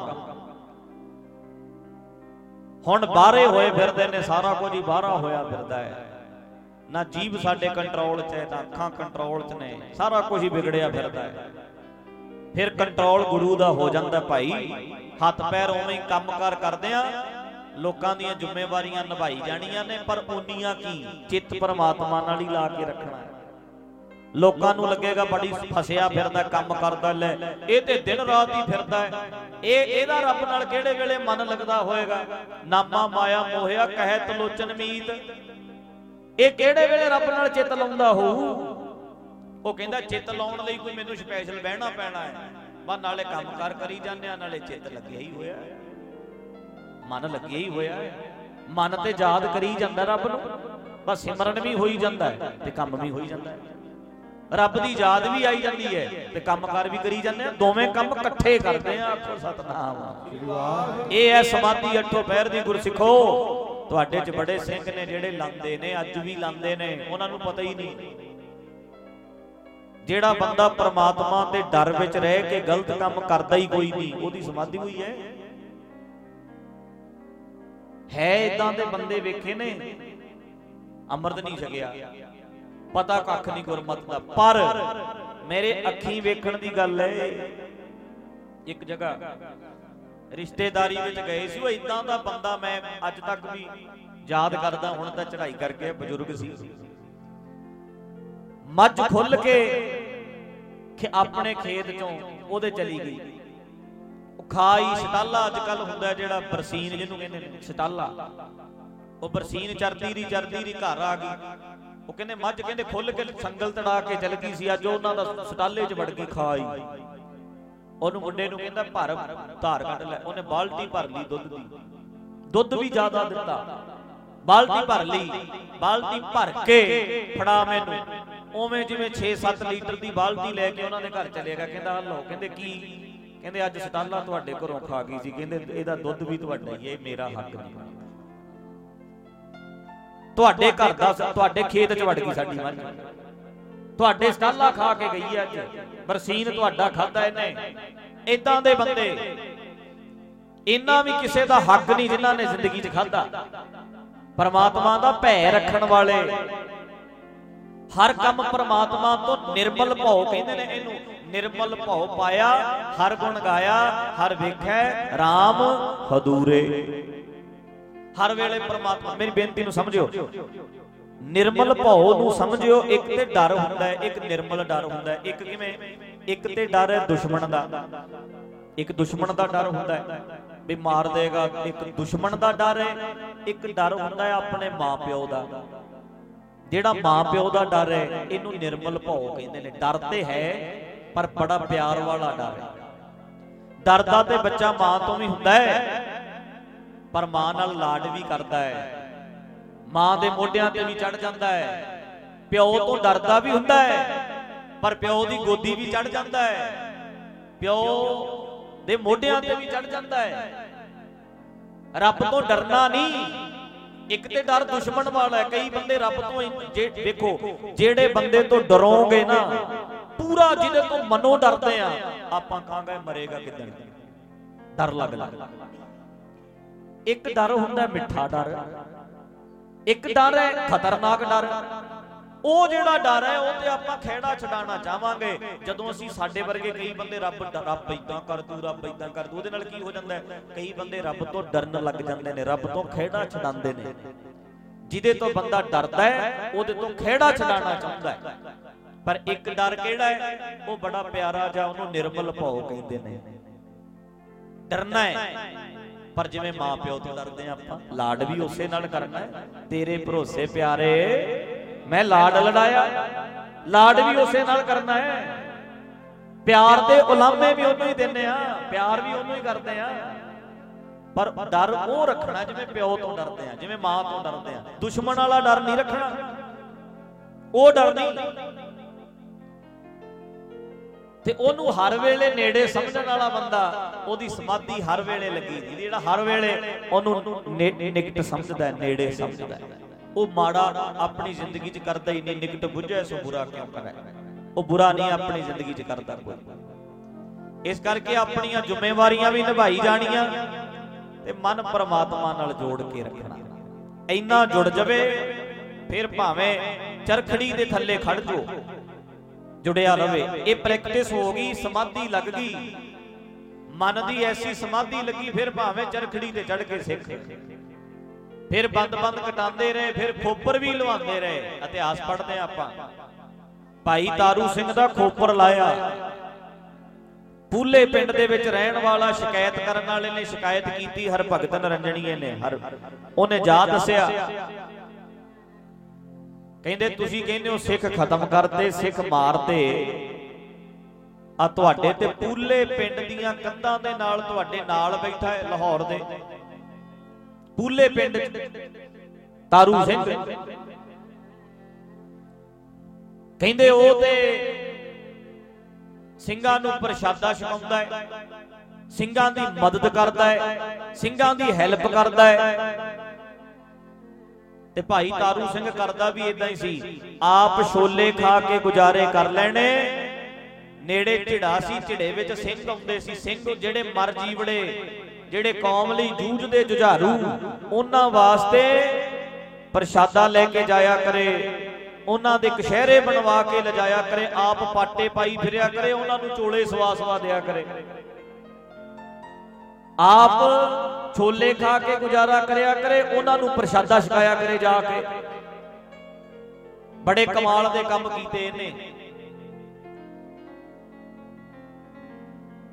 ਹੁਣ ਬਾਹਰੇ ਹੋਏ ਫਿਰਦੇ ਨੇ, ਸਾਰਾ ਕੁਝ ਹੀ ਬਾਹਰਾ ਹੋਇਆ ਫਿਰਦਾ ਹੈ ਨਾ ਜੀਭ ਸਾਡੇ ਕੰਟਰੋਲ 'ਚ ਹੈ, ਨਾ ਅੱਖਾਂ ਕੰਟਰੋਲ 'ਚ ਨੇ, ਸਾਰਾ ਕੁਝ ਹੀ ਵਿਗੜਿਆ ਫਿਰਦਾ ਹੈ ਫਿਰ ਕੰਟਰੋਲ ਗੁਰੂ ਦਾ ਹੋ ਜਾਂਦਾ ਭਾਈ। ਹੱਥ ਪੈਰ ਉਵੇਂ ਹੀ ਕੰਮਕਾਰ ਕਰਦੇ ਆ। ਲੋਕਾਂ ਦੀਆਂ ਜ਼ਿੰਮੇਵਾਰੀਆਂ ਨਿਭਾਈ ਜਾਣੀਆਂ ਨੇ, ਪਰ ਉਨੀਆਂ ਕੀ? ਚਿੱਤ ਪਰਮਾਤਮਾ ਨਾਲ ਹੀ ਲਾ ਕੇ ਰੱਖਣਾ ਹੈ। ਲੋਕਾਂ ਨੂੰ ਲੱਗੇਗਾ ਬੜੀ ਫਸਿਆ ਫਿਰਦਾ, ਕੰਮ ਕਰਦਾ, ਲੈ, ਇਹ ਤੇ ਦਿਨ ਰਾਤ ਹੀ ਫਿਰਦਾ ਇਹ, ਇਹਦਾ ਰੱਬ ਨਾਲ ਕਿਹੜੇ ਵੇਲੇ ਮਨ ਲੱਗਦਾ ਹੋਏਗਾ? ਨਾਮਾ ਮਾਇਆ ਮੋਹਿਆ ਕਹਿਤ ਲੋਚਨ ਮੀਤ। ਇਹ ਕਿਹੜੇ ਵੇਲੇ ਰੱਬ ਨਾਲ ਚਿੱਤ ਲਾਉਂਦਾ ਹੋਊ? ਉਹ ਕਹਿੰਦਾ ਚਿੱਤ ਲਾਉਣ ਲਈ ਕੋਈ ਮੈਨੂੰ ਸਪੈਸ਼ਲ ਬਹਿਣਾ ਪੈਣਾ ਹੈ। ਬਸ ਨਾਲੇ ਕੰਮ ਕਰ ਕਰੀ ਜਾਂਦੇ ਆ, ਨਾਲੇ ਚਿੱਤ ਲੱਗਿਆ ਹੀ ਹੋਇਆ ਮਨ ਲੱਗਿਆ ਹੀ ਹੋਇਆ ਮਨ ਤੇ ਯਾਦ ਕਰੀ ਜਾਂਦਾ ਰੱਬ ਨੂੰ। ਬਸ ਸਿਮਰਨ ਵੀ ਹੋਈ ਜਾਂਦਾ ਤੇ ਕੰਮ ਵੀ ਹੋਈ ਜਾਂਦਾ ਰੱਬ ਦੀ ਯਾਦ ਵੀ ਆਈ ਜਾਂਦੀ ਹੈ ਤੇ ਕੰਮਕਾਰ ਵੀ ਕਰੀ ਜਾਂਦੇ ਆ। ਦੋਵੇਂ ਕੰਮ ਇਕੱਠੇ ਕਰਦੇ ਆ, ਆਖੋ ਸਤਨਾਮ। ਇਹ ਹੈ ਸਮਾਧੀ ਅੱਠੋ ਪੈਰ ਦੀ ਗੁਰਸਿੱਖੋ। ਤੁਹਾਡੇ ਚ ਬੜੇ ਸਿੰਘ ਨੇ ਜਿਹੜੇ ਲਾਂਦੇ ਨੇ, ਅੱਜ ਵੀ ਲਾਂਦੇ ਨੇ। ਉਹਨਾਂ ਨੂੰ ਪਤਾ ਹੀ ਨਹੀਂ। ਜਿਹੜਾ ਬੰਦਾ ਪਰਮਾਤਮਾ ਦੇ ਡਰ ਵਿੱਚ ਰਹਿ ਕੇ ਗਲਤ ਕੰਮ ਕਰਦਾ ਹੀ ਕੋਈ ਨਹੀਂ, ਉਹਦੀ ਸਮਾਧੀ ਹੋਈ ਹੈ। ਹੈ ਇਦਾਂ ਦੇ ਬੰਦੇ ਵੇਖੇ ਨੇ, ਅੰਮ੍ਰਿਤ ਨਹੀਂ ਛਕਿਆ। ਪਤਾ ਕੱਖ ਨਹੀਂ ਗੁਰਮਤ ਦਾ। ਪਰ ਮੇਰੇ ਅੱਖੀਂ ਵੇਖਣ ਦੀ ਗੱਲ ਹੈ, ਇੱਕ ਜਗ੍ਹਾ ਰਿਸ਼ਤੇਦਾਰੀ ਵਿੱਚ ਗਏ ਸੀ, ਉਹ ਇਦਾਂ ਦਾ ਬੰਦਾ ਮੈਂ ਅੱਜ ਤੱਕ ਵੀ ਯਾਦ ਕਰਦਾ, ਹੁਣ ਤਾਂ ਚੜ੍ਹਾਈ ਕਰਕੇ ਬਜ਼ੁਰਗ ਸੀ। ਮੱਝ ਖੁੱਲ ਕੇ ਕਿ ਆਪਣੇ ਖੇਤ ਚੋਂ ਉਹਦੇ ਚਲੀ ਗਈ। ਉਹ ਖਾਈ ਸਟਾਲਾ ਅੱਜ ਕੱਲ ਹੁੰਦਾ ਜਿਹੜਾ ਬਰਸੀਨ ਜਿਹਨੂੰ ਕਹਿੰਦੇ ਨੇ ਸਟਾਲਾ। ਉਹ ਬਰਸੀਨ ਚਰਦੀ ਦੀ ਚਰਦੀ ਦੀ ਘਰ ਆ ਗਈ। ਉਹ ਕਹਿੰਦੇ ਮੱਝ ਕਹਿੰਦੇ ਖੁੱਲ ਕੇ ਸੰਗਲ ਤੜਾ ਕੇ ਚਲ ਗਈ ਸੀ ਅੱਜ ਉਹਨਾਂ ਦਾ ਸਟਾਲੇ 'ਚ ਵੜ ਗਈ ਖਾਈ। ਉਹਨੂੰ ਮੁੰਡੇ ਨੂੰ ਕਹਿੰਦਾ ਭਰ ਧਾਰ ਕੱਢ ਲੈ। ਉਹਨੇ ਬਾਲਟੀ ਭਰ ਲਈ ਦੁੱਧ ਦੀ। ਦੁੱਧ ਵੀ ਜ਼ਿਆਦਾ ਦਿੱਤਾ। ਬਾਲਟੀ ਭਰ ਲਈ। ਬਾਲਟੀ ਭਰ ਕੇ ਫੜਾ ਮੈਨੂੰ। ਉਵੇਂ ਜਿਵੇਂ 6-7 ਲੀਟਰ ਦੀ ਬਾਲਟੀ ਲੈ ਕੇ ਉਹਨਾਂ ਦੇ ਘਰ ਚਲੇਗਾ ਕਹਿੰਦਾ ਲਓ ਕਹਿੰਦੇ ਕੀ? ਕਹਿੰਦੇ, ਅੱਜ ਸਟਾਲਾ ਤੁਹਾਡੇ ਘਰੋਂ ਖਾ ਗਈ ਸੀ। ਕਹਿੰਦੇ, ਇਹਦਾ ਦੁੱਧ ਵੀ ਤੁਹਾਡਾ ਹੀ ਇਹ ਮੇਰਾ ਹੱਕ ਨਹੀਂ ਤੁਹਾਡੇ ਘਰ ਦਾ ਤੁਹਾਡੇ ਖੇਤ 'ਚ ਵੜ ਗਈ ਸਾਡੀ ਮੱਝ ਤੁਹਾਡੇ ਸਟਾਲਾ ਖਾ ਕੇ ਗਈ ਅੱਜ। ਬਰਸੀਨ ਤੁਹਾਡਾ ਖਾਦਾ ਇਹਨੇ। ਇਦਾਂ ਦੇ ਬੰਦੇ, ਇਹਨਾਂ ਵੀ ਕਿਸੇ ਦਾ ਹੱਕ ਨਹੀਂ ਜਿਨ੍ਹਾਂ ਨੇ ਜ਼ਿੰਦਗੀ 'ਚ ਖਾਦਾ ਪਰਮਾਤਮਾ ਦਾ ਭੈ ਰੱਖਣ ਵਾਲੇ ਹਰ ਕੰਮ ਪਰਮਾਤਮਾ ਤੋਂ ਨਿਰਮਲ ਭਾਉ ਕਹਿੰਦੇ ਨੇ ਇਹਨੂੰ, ਨਿਰਮਲ ਭਾਉ ਪਾਇਆ, ਹਰ ਗੁਣ ਗਾਇਆ, ਹਰ ਵੇਖੈ RAM ਹਦੂਰੇ। ਹਰ ਵੇਲੇ ਪਰਮਾਤਮਾ, ਮੇਰੀ ਬੇਨਤੀ ਨੂੰ ਸਮਝਿਓ। ਨਿਰਮਲ ਭਾਉ ਨੂੰ ਸਮਝਿਓ, ਇੱਕ ਤੇ ਡਰ ਹੁੰਦਾ ਹੈ, ਇੱਕ ਨਿਰਮਲ ਡਰ ਹੁੰਦਾ ਹੈ। ਇੱਕ ਕਿਵੇਂ? ਇੱਕ ਤੇ ਡਰ ਹੈ ਦੁਸ਼ਮਣ ਦਾ। ਇੱਕ ਦੁਸ਼ਮਣ ਦਾ ਡਰ ਹੁੰਦਾ ਹੈ। ਵੀ ਮਾਰ ਦੇਗਾ, ਇੱਕ ਦੁਸ਼ਮਣ ਦਾ ਡਰ ਹੈ, ਇੱਕ ਡਰ ਹੁੰਦਾ ਹੈ ਆਪਣੇ ਮਾਪਿਓ ਦਾ। ਜਿਹੜਾ ਮਾਪਿਓ ਦਾ ਡਰ ਹੈ, ਇਹਨੂੰ ਨਿਰਮਲ ਭਾਉ ਕਹਿੰਦੇ ਨੇ। ਡਰ ਤੇ ਹੈ, ਪਰ ਬੜਾ ਪਿਆਰ ਵਾਲਾ ਡਰ ਹੈ। ਡਰਦਾ ਤੇ ਬੱਚਾ ਮਾਂ ਤੋਂ ਵੀ ਹੁੰਦਾ ਹੈ, ਪਰ ਮਾਂ ਨਾਲ ਲਾਡ ਵੀ ਕਰਦਾ ਹੈ। ਮਾਂ ਦੇ ਮੋਢਿਆਂ ਤੇ ਵੀ ਚੜ ਜਾਂਦਾ ਹੈ। ਪਿਓ ਤੋਂ ਡਰਦਾ ਵੀ ਹੁੰਦਾ ਹੈ, ਪਰ ਪਿਓ ਦੀ ਗੋਦੀ ਵੀ ਚੜ ਜਾਂਦਾ ਹੈ। ਪਿਓ ਦੇ ਮੋਢਿਆਂ ਤੇ ਵੀ ਚੜ ਜਾਂਦਾ ਹੈ। ਰੱਬ ਤੋਂ ਡਰਨਾ ਨਹੀਂ। ਇੱਕ ਤੇ ਡਰ ਦੁਸ਼ਮਣ ਵਾਲਾ ਹੈ, ਕਈ ਬੰਦੇ ਰੱਬ ਤੋਂ ਇੰਜ- ਜੇ ਵੇਖੋ, ਜਿਹੜੇ ਬੰਦੇ ਤੋਂ ਡਰੋਗੇ ਨਾ, ਪੂਰਾ ਜਿਹਦੇ ਤੋਂ ਮਨੋਂ ਡਰਦੇ ਆ, ਆਪਾਂ ਕਹਾਂਗੇ ਮਰੇਗਾ ਕਿਦਣ? ਡਰ ਲੱਗਦਾ ਇੱਕ ਡਰ ਹੁੰਦਾ ਮਿੱਠਾ ਡਰ, ਇੱਕ ਡਰ ਹੈ ਖਤਰਨਾਕ ਡਰ। ਉਹ ਜਿਹੜਾ ਡਰ ਹੈ, ਉਹ ਤੇ ਆਪਾਂ ਖਿਹੜਾ ਛਡਾਣਾ ਚਾਹਾਂਗੇ। ਜਦੋਂ ਅਸੀਂ ਸਾਡੇ ਵਰਗੇ ਕਈ ਬੰਦੇ ਰੱਬ ਰੱਬ ਇਦਾਂ ਕਰ ਦੂ, ਰੱਬ ਇਦਾਂ ਕਰ ਦੂ, ਉਹਦੇ ਨਾਲ ਕੀ ਹੋ ਜਾਂਦਾ ਕਈ ਬੰਦੇ ਰੱਬ ਤੋਂ ਡਰਨ ਲੱਗ ਜਾਂਦੇ ਨੇ, ਰੱਬ ਤੋਂ ਖਿਹੜਾ ਛਡਾਉਂਦੇ ਨੇ। ਜਿਹਦੇ ਤੋਂ ਬੰਦਾ ਡਰਦਾ ਹੈ, ਉਹਦੇ ਤੋਂ ਖਿਹੜਾ ਛਡਾਣਾ ਚਾਹੁੰਦਾ ਹੈ। ਪਰ ਇੱਕ ਡਰ ਕਿਹੜਾ ਹੈ? ਉਹ ਬੜਾ ਪਿਆਰਾ ਜਾਂ ਉਹਨੂੰ ਨਿਰਮਲ ਭਾਉ ਕਹਿੰਦੇ ਨੇ। ਡਰਨਾ ਹੈ। ਪਰ ਜਿਵੇਂ ਮਾਂ ਪਿਓ ਤੋਂ ਡਰਦੇ ਆ ਆਪਾਂ, ਲਾਡ ਵੀ ਉਸੇ ਨਾਲ ਕਰਨਾ ਹੈ। ਤੇਰੇ ਭਰੋਸੇ ਪਿਆਰੇ ਮੈਂ ਲਾਡ ਲੜਾਇਆ। ਲਾਡ ਵੀ ਉਸੇ ਨਾਲ ਕਰਨਾ ਹੈ। ਪਿਆਰ ਦੇ ਉਲਾਮੇ ਵੀ ਉਹਨੂੰ ਹੀ ਦਿੰਨੇ ਆ। ਪਿਆਰ ਵੀ ਉਹਨੂੰ ਹੀ ਕਰਦੇ ਆ। ਪਰ ਡਰ ਉਹ ਰੱਖਣਾ ਜਿਵੇਂ ਪਿਓ ਤੋਂ ਡਰਦੇ ਆ, ਜਿਵੇਂ ਮਾਂ ਤੋਂ ਡਰਦੇ ਆ। ਦੁਸ਼ਮਣ ਵਾਲਾ ਡਰ ਨਹੀਂ ਰੱਖਣਾ। ਉਹ ਡਰ ਨਹੀਂ। ਤੇ ਉਹਨੂੰ ਹਰ ਵੇਲੇ ਨੇੜੇ ਸਮਝਣ ਵਾਲਾ ਬੰਦਾ, ਉਹਦੀ ਸਮਾਧੀ ਹਰ ਵੇਲੇ ਲੱਗੀ। ਜਿਹੜਾ ਹਰ ਵੇਲੇ ਉਹਨੂੰ ਨੇ- ਨਿਕਟ ਸਮਝਦਾ ਨੇੜੇ ਸਮਝਦਾ ਉਹ ਮਾੜਾ ਆਪਣੀ ਜ਼ਿੰਦਗੀ 'ਚ ਕਰਦਾ ਹੀ ਨਹੀਂ, ਨਿਕਟ ਬੁੱਝੇ ਸੋ ਬੁਰਾ ਕਿਉਂ ਕਰੇ? ਉਹ ਬੁਰਾ ਨਹੀਂ ਆਪਣੀ ਜ਼ਿੰਦਗੀ 'ਚ ਕਰਦਾ ਕੋਈ। ਇਸ ਕਰਕੇ ਆਪਣੀਆਂ ਜ਼ਿੰਮੇਵਾਰੀਆਂ ਵੀ ਨਿਭਾਈ ਜਾਣੀਆਂ ਤੇ ਮਨ ਪਰਮਾਤਮਾ ਨਾਲ ਜੋੜ ਕੇ ਰੱਖਣਾ। ਇੰਨਾ ਜੁੜ ਜਾਵੇ, ਫਿਰ ਭਾਵੇਂ ਚਰਖੜੀ ਦੇ ਥੱਲੇ ਖੜ ਜੋ ਜੁੜਿਆ ਰਵੇ। ਇਹ ਪ੍ਰੈਕਟਿਸ ਹੋ ਗਈ, ਸਮਾਧੀ ਲੱਗ ਗਈ। ਮਨ ਦੀ ਐਸੀ ਸਮਾਧੀ ਲੱਗੀ, ਫਿਰ ਭਾਵੇਂ ਚਰਖੜੀ ਤੇ ਚੜ ਕੇ ਸਿੱਖ। ਫਿਰ ਬੰਦ-ਬੰਦ ਕਟਾਉਂਦੇ ਰਹੇ, ਫਿਰ ਖੋਪਰ ਵੀ ਲਵਾਉਂਦੇ ਰਹੇ, ਇਤਿਹਾਸ ਪੜ੍ਹਦੇ ਹਾਂ ਆਪਾਂ। ਭਾਈ ਤਾਰੂ ਸਿੰਘ ਦਾ ਖੋਪਰ ਲਾਇਆ। ਪੂਲੇ ਪਿੰਡ ਦੇ ਵਿੱਚ ਰਹਿਣ ਵਾਲਾ ਸ਼ਿਕਾਇਤ ਕਰਨ ਵਾਲੇ ਨੇ ਸ਼ਿਕਾਇਤ ਕੀਤੀ, ਹਰ ਭਗਤ ਨਰੰਜਣੀਏ ਨੇ, ਹਰ। ਉਹਨੇ ਜਾ ਦੱਸਿਆ। ਕਹਿੰਦੇ, ਤੁਸੀਂ ਕਹਿੰਦੇ ਹੋ ਸਿੱਖ ਖਤਮ ਕਰਤੇ, ਸਿੱਖ ਮਾਰਤੇ। ਆ ਤੁਹਾਡੇ ਤੇ ਪੂਲੇ ਪਿੰਡ ਦੀਆਂ ਕੰਧਾਂ ਦੇ ਨਾਲ, ਤੁਹਾਡੇ ਨਾਲ ਬੈਠਾ ਹੈ ਲਾਹੌਰ ਦੇ। ਪੂਲੇ ਪਿੰਡ ਤਾਰੂ ਸਿੰਘ। ਕਹਿੰਦੇ ਉਹ ਤੇ ਸਿੰਘਾਂ ਨੂੰ ਪ੍ਰਸ਼ਾਦਾ ਛਕਾਉਂਦਾ ਹੈ। ਸਿੰਘਾਂ ਦੀ ਮਦਦ ਕਰਦਾ ਹੈ। ਸਿੰਘਾਂ ਦੀ ਹੈਲਪ ਕਰਦਾ ਹੈ। ਤੇ ਭਾਈ ਤਾਰੂ ਸਿੰਘ ਕਰਦਾ ਵੀ ਇਦਾਂ ਹੀ ਸੀ। ਆਪ ਛੋਲੇ ਖਾ ਕੇ ਗੁਜ਼ਾਰੇ ਕਰ ਲੈਣੇ। ਨੇੜੇ ਢਿੜਾ ਸੀ ਢਿੜੇ ਵਿੱਚ ਸਿੰਘ ਆਉਂਦੇ ਸੀ। ਸਿੰਘ ਜਿਹੜੇ ਮਰ ਜੀਵੜੇ ਜਿਹੜੇ ਕੌਮ ਲਈ ਜੂਝਦੇ ਜੁਝਾਰੂ, ਉਹਨਾਂ ਵਾਸਤੇ ਪ੍ਰਸ਼ਾਦਾ ਲੈ ਕੇ ਜਾਇਆ ਕਰੇ, ਉਹਨਾਂ ਦੇ ਕਸ਼ਹਿਰੇ ਬਣਵਾ ਕੇ ਲਿਜਾਇਆ ਕਰੇ, ਆਪ ਪਾਟੇ ਪਾਈ ਫਿਰਿਆ ਕਰੇ, ਉਹਨਾਂ ਨੂੰ ਚੋਲੇ ਸਵਾ ਸਵਾ ਦਿਆ ਕਰੇ। ਆਪ ਛੋਲੇ ਖਾ ਕੇ ਗੁਜ਼ਾਰਾ ਕਰਿਆ ਕਰੇ, ਉਹਨਾਂ ਨੂੰ ਪ੍ਰਸ਼ਾਦਾ ਛਕਾਇਆ ਕਰੇ ਜਾ ਕੇ। ਬੜੇ ਕਮਾਲ ਦੇ ਕੰਮ ਕੀਤੇ ਇਹਨੇ।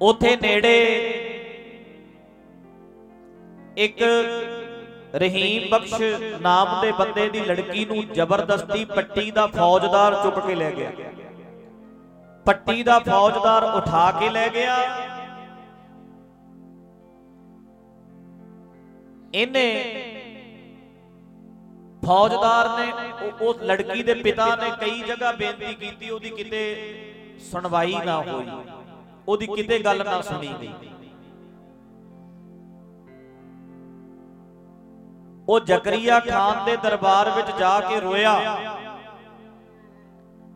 ਉਥੇ ਨੇੜੇ ਇੱਕ ਰਹੀਮ ਬਖਸ਼ ਨਾਮ ਦੇ ਬੰਦੇ ਦੀ ਲੜਕੀ ਨੂੰ ਜ਼ਬਰਦਸਤੀ ਪੱਟੀ ਦਾ ਫੌਜਦਾਰ ਚੁੱਕ ਕੇ ਲੈ ਗਿਆ। ਪੱਟੀ ਦਾ ਫੌਜਦਾਰ ਉਠਾ ਕੇ ਲੈ ਗਿਆ। ਇਹਨੇ ਫੌਜਦਾਰ ਨੇ ਉਹ- ਉਹ ਲੜਕੀ ਦੇ ਪਿਤਾ ਨੇ ਕਈ ਜਗ੍ਹਾ ਬੇਨਤੀ ਕੀਤੀ, ਉਹਦੀ ਕਿਤੇ ਸੁਣਵਾਈ ਨਾ ਹੋਈ। ਉਹਦੀ ਕਿਤੇ ਗੱਲ ਨਾ ਸੁਣੀ ਗਈ। ਉਹ ਜ਼ਕਰੀਆ ਖਾਨ ਦੇ ਦਰਬਾਰ ਵਿੱਚ ਜਾ ਕੇ ਰੋਇਆ।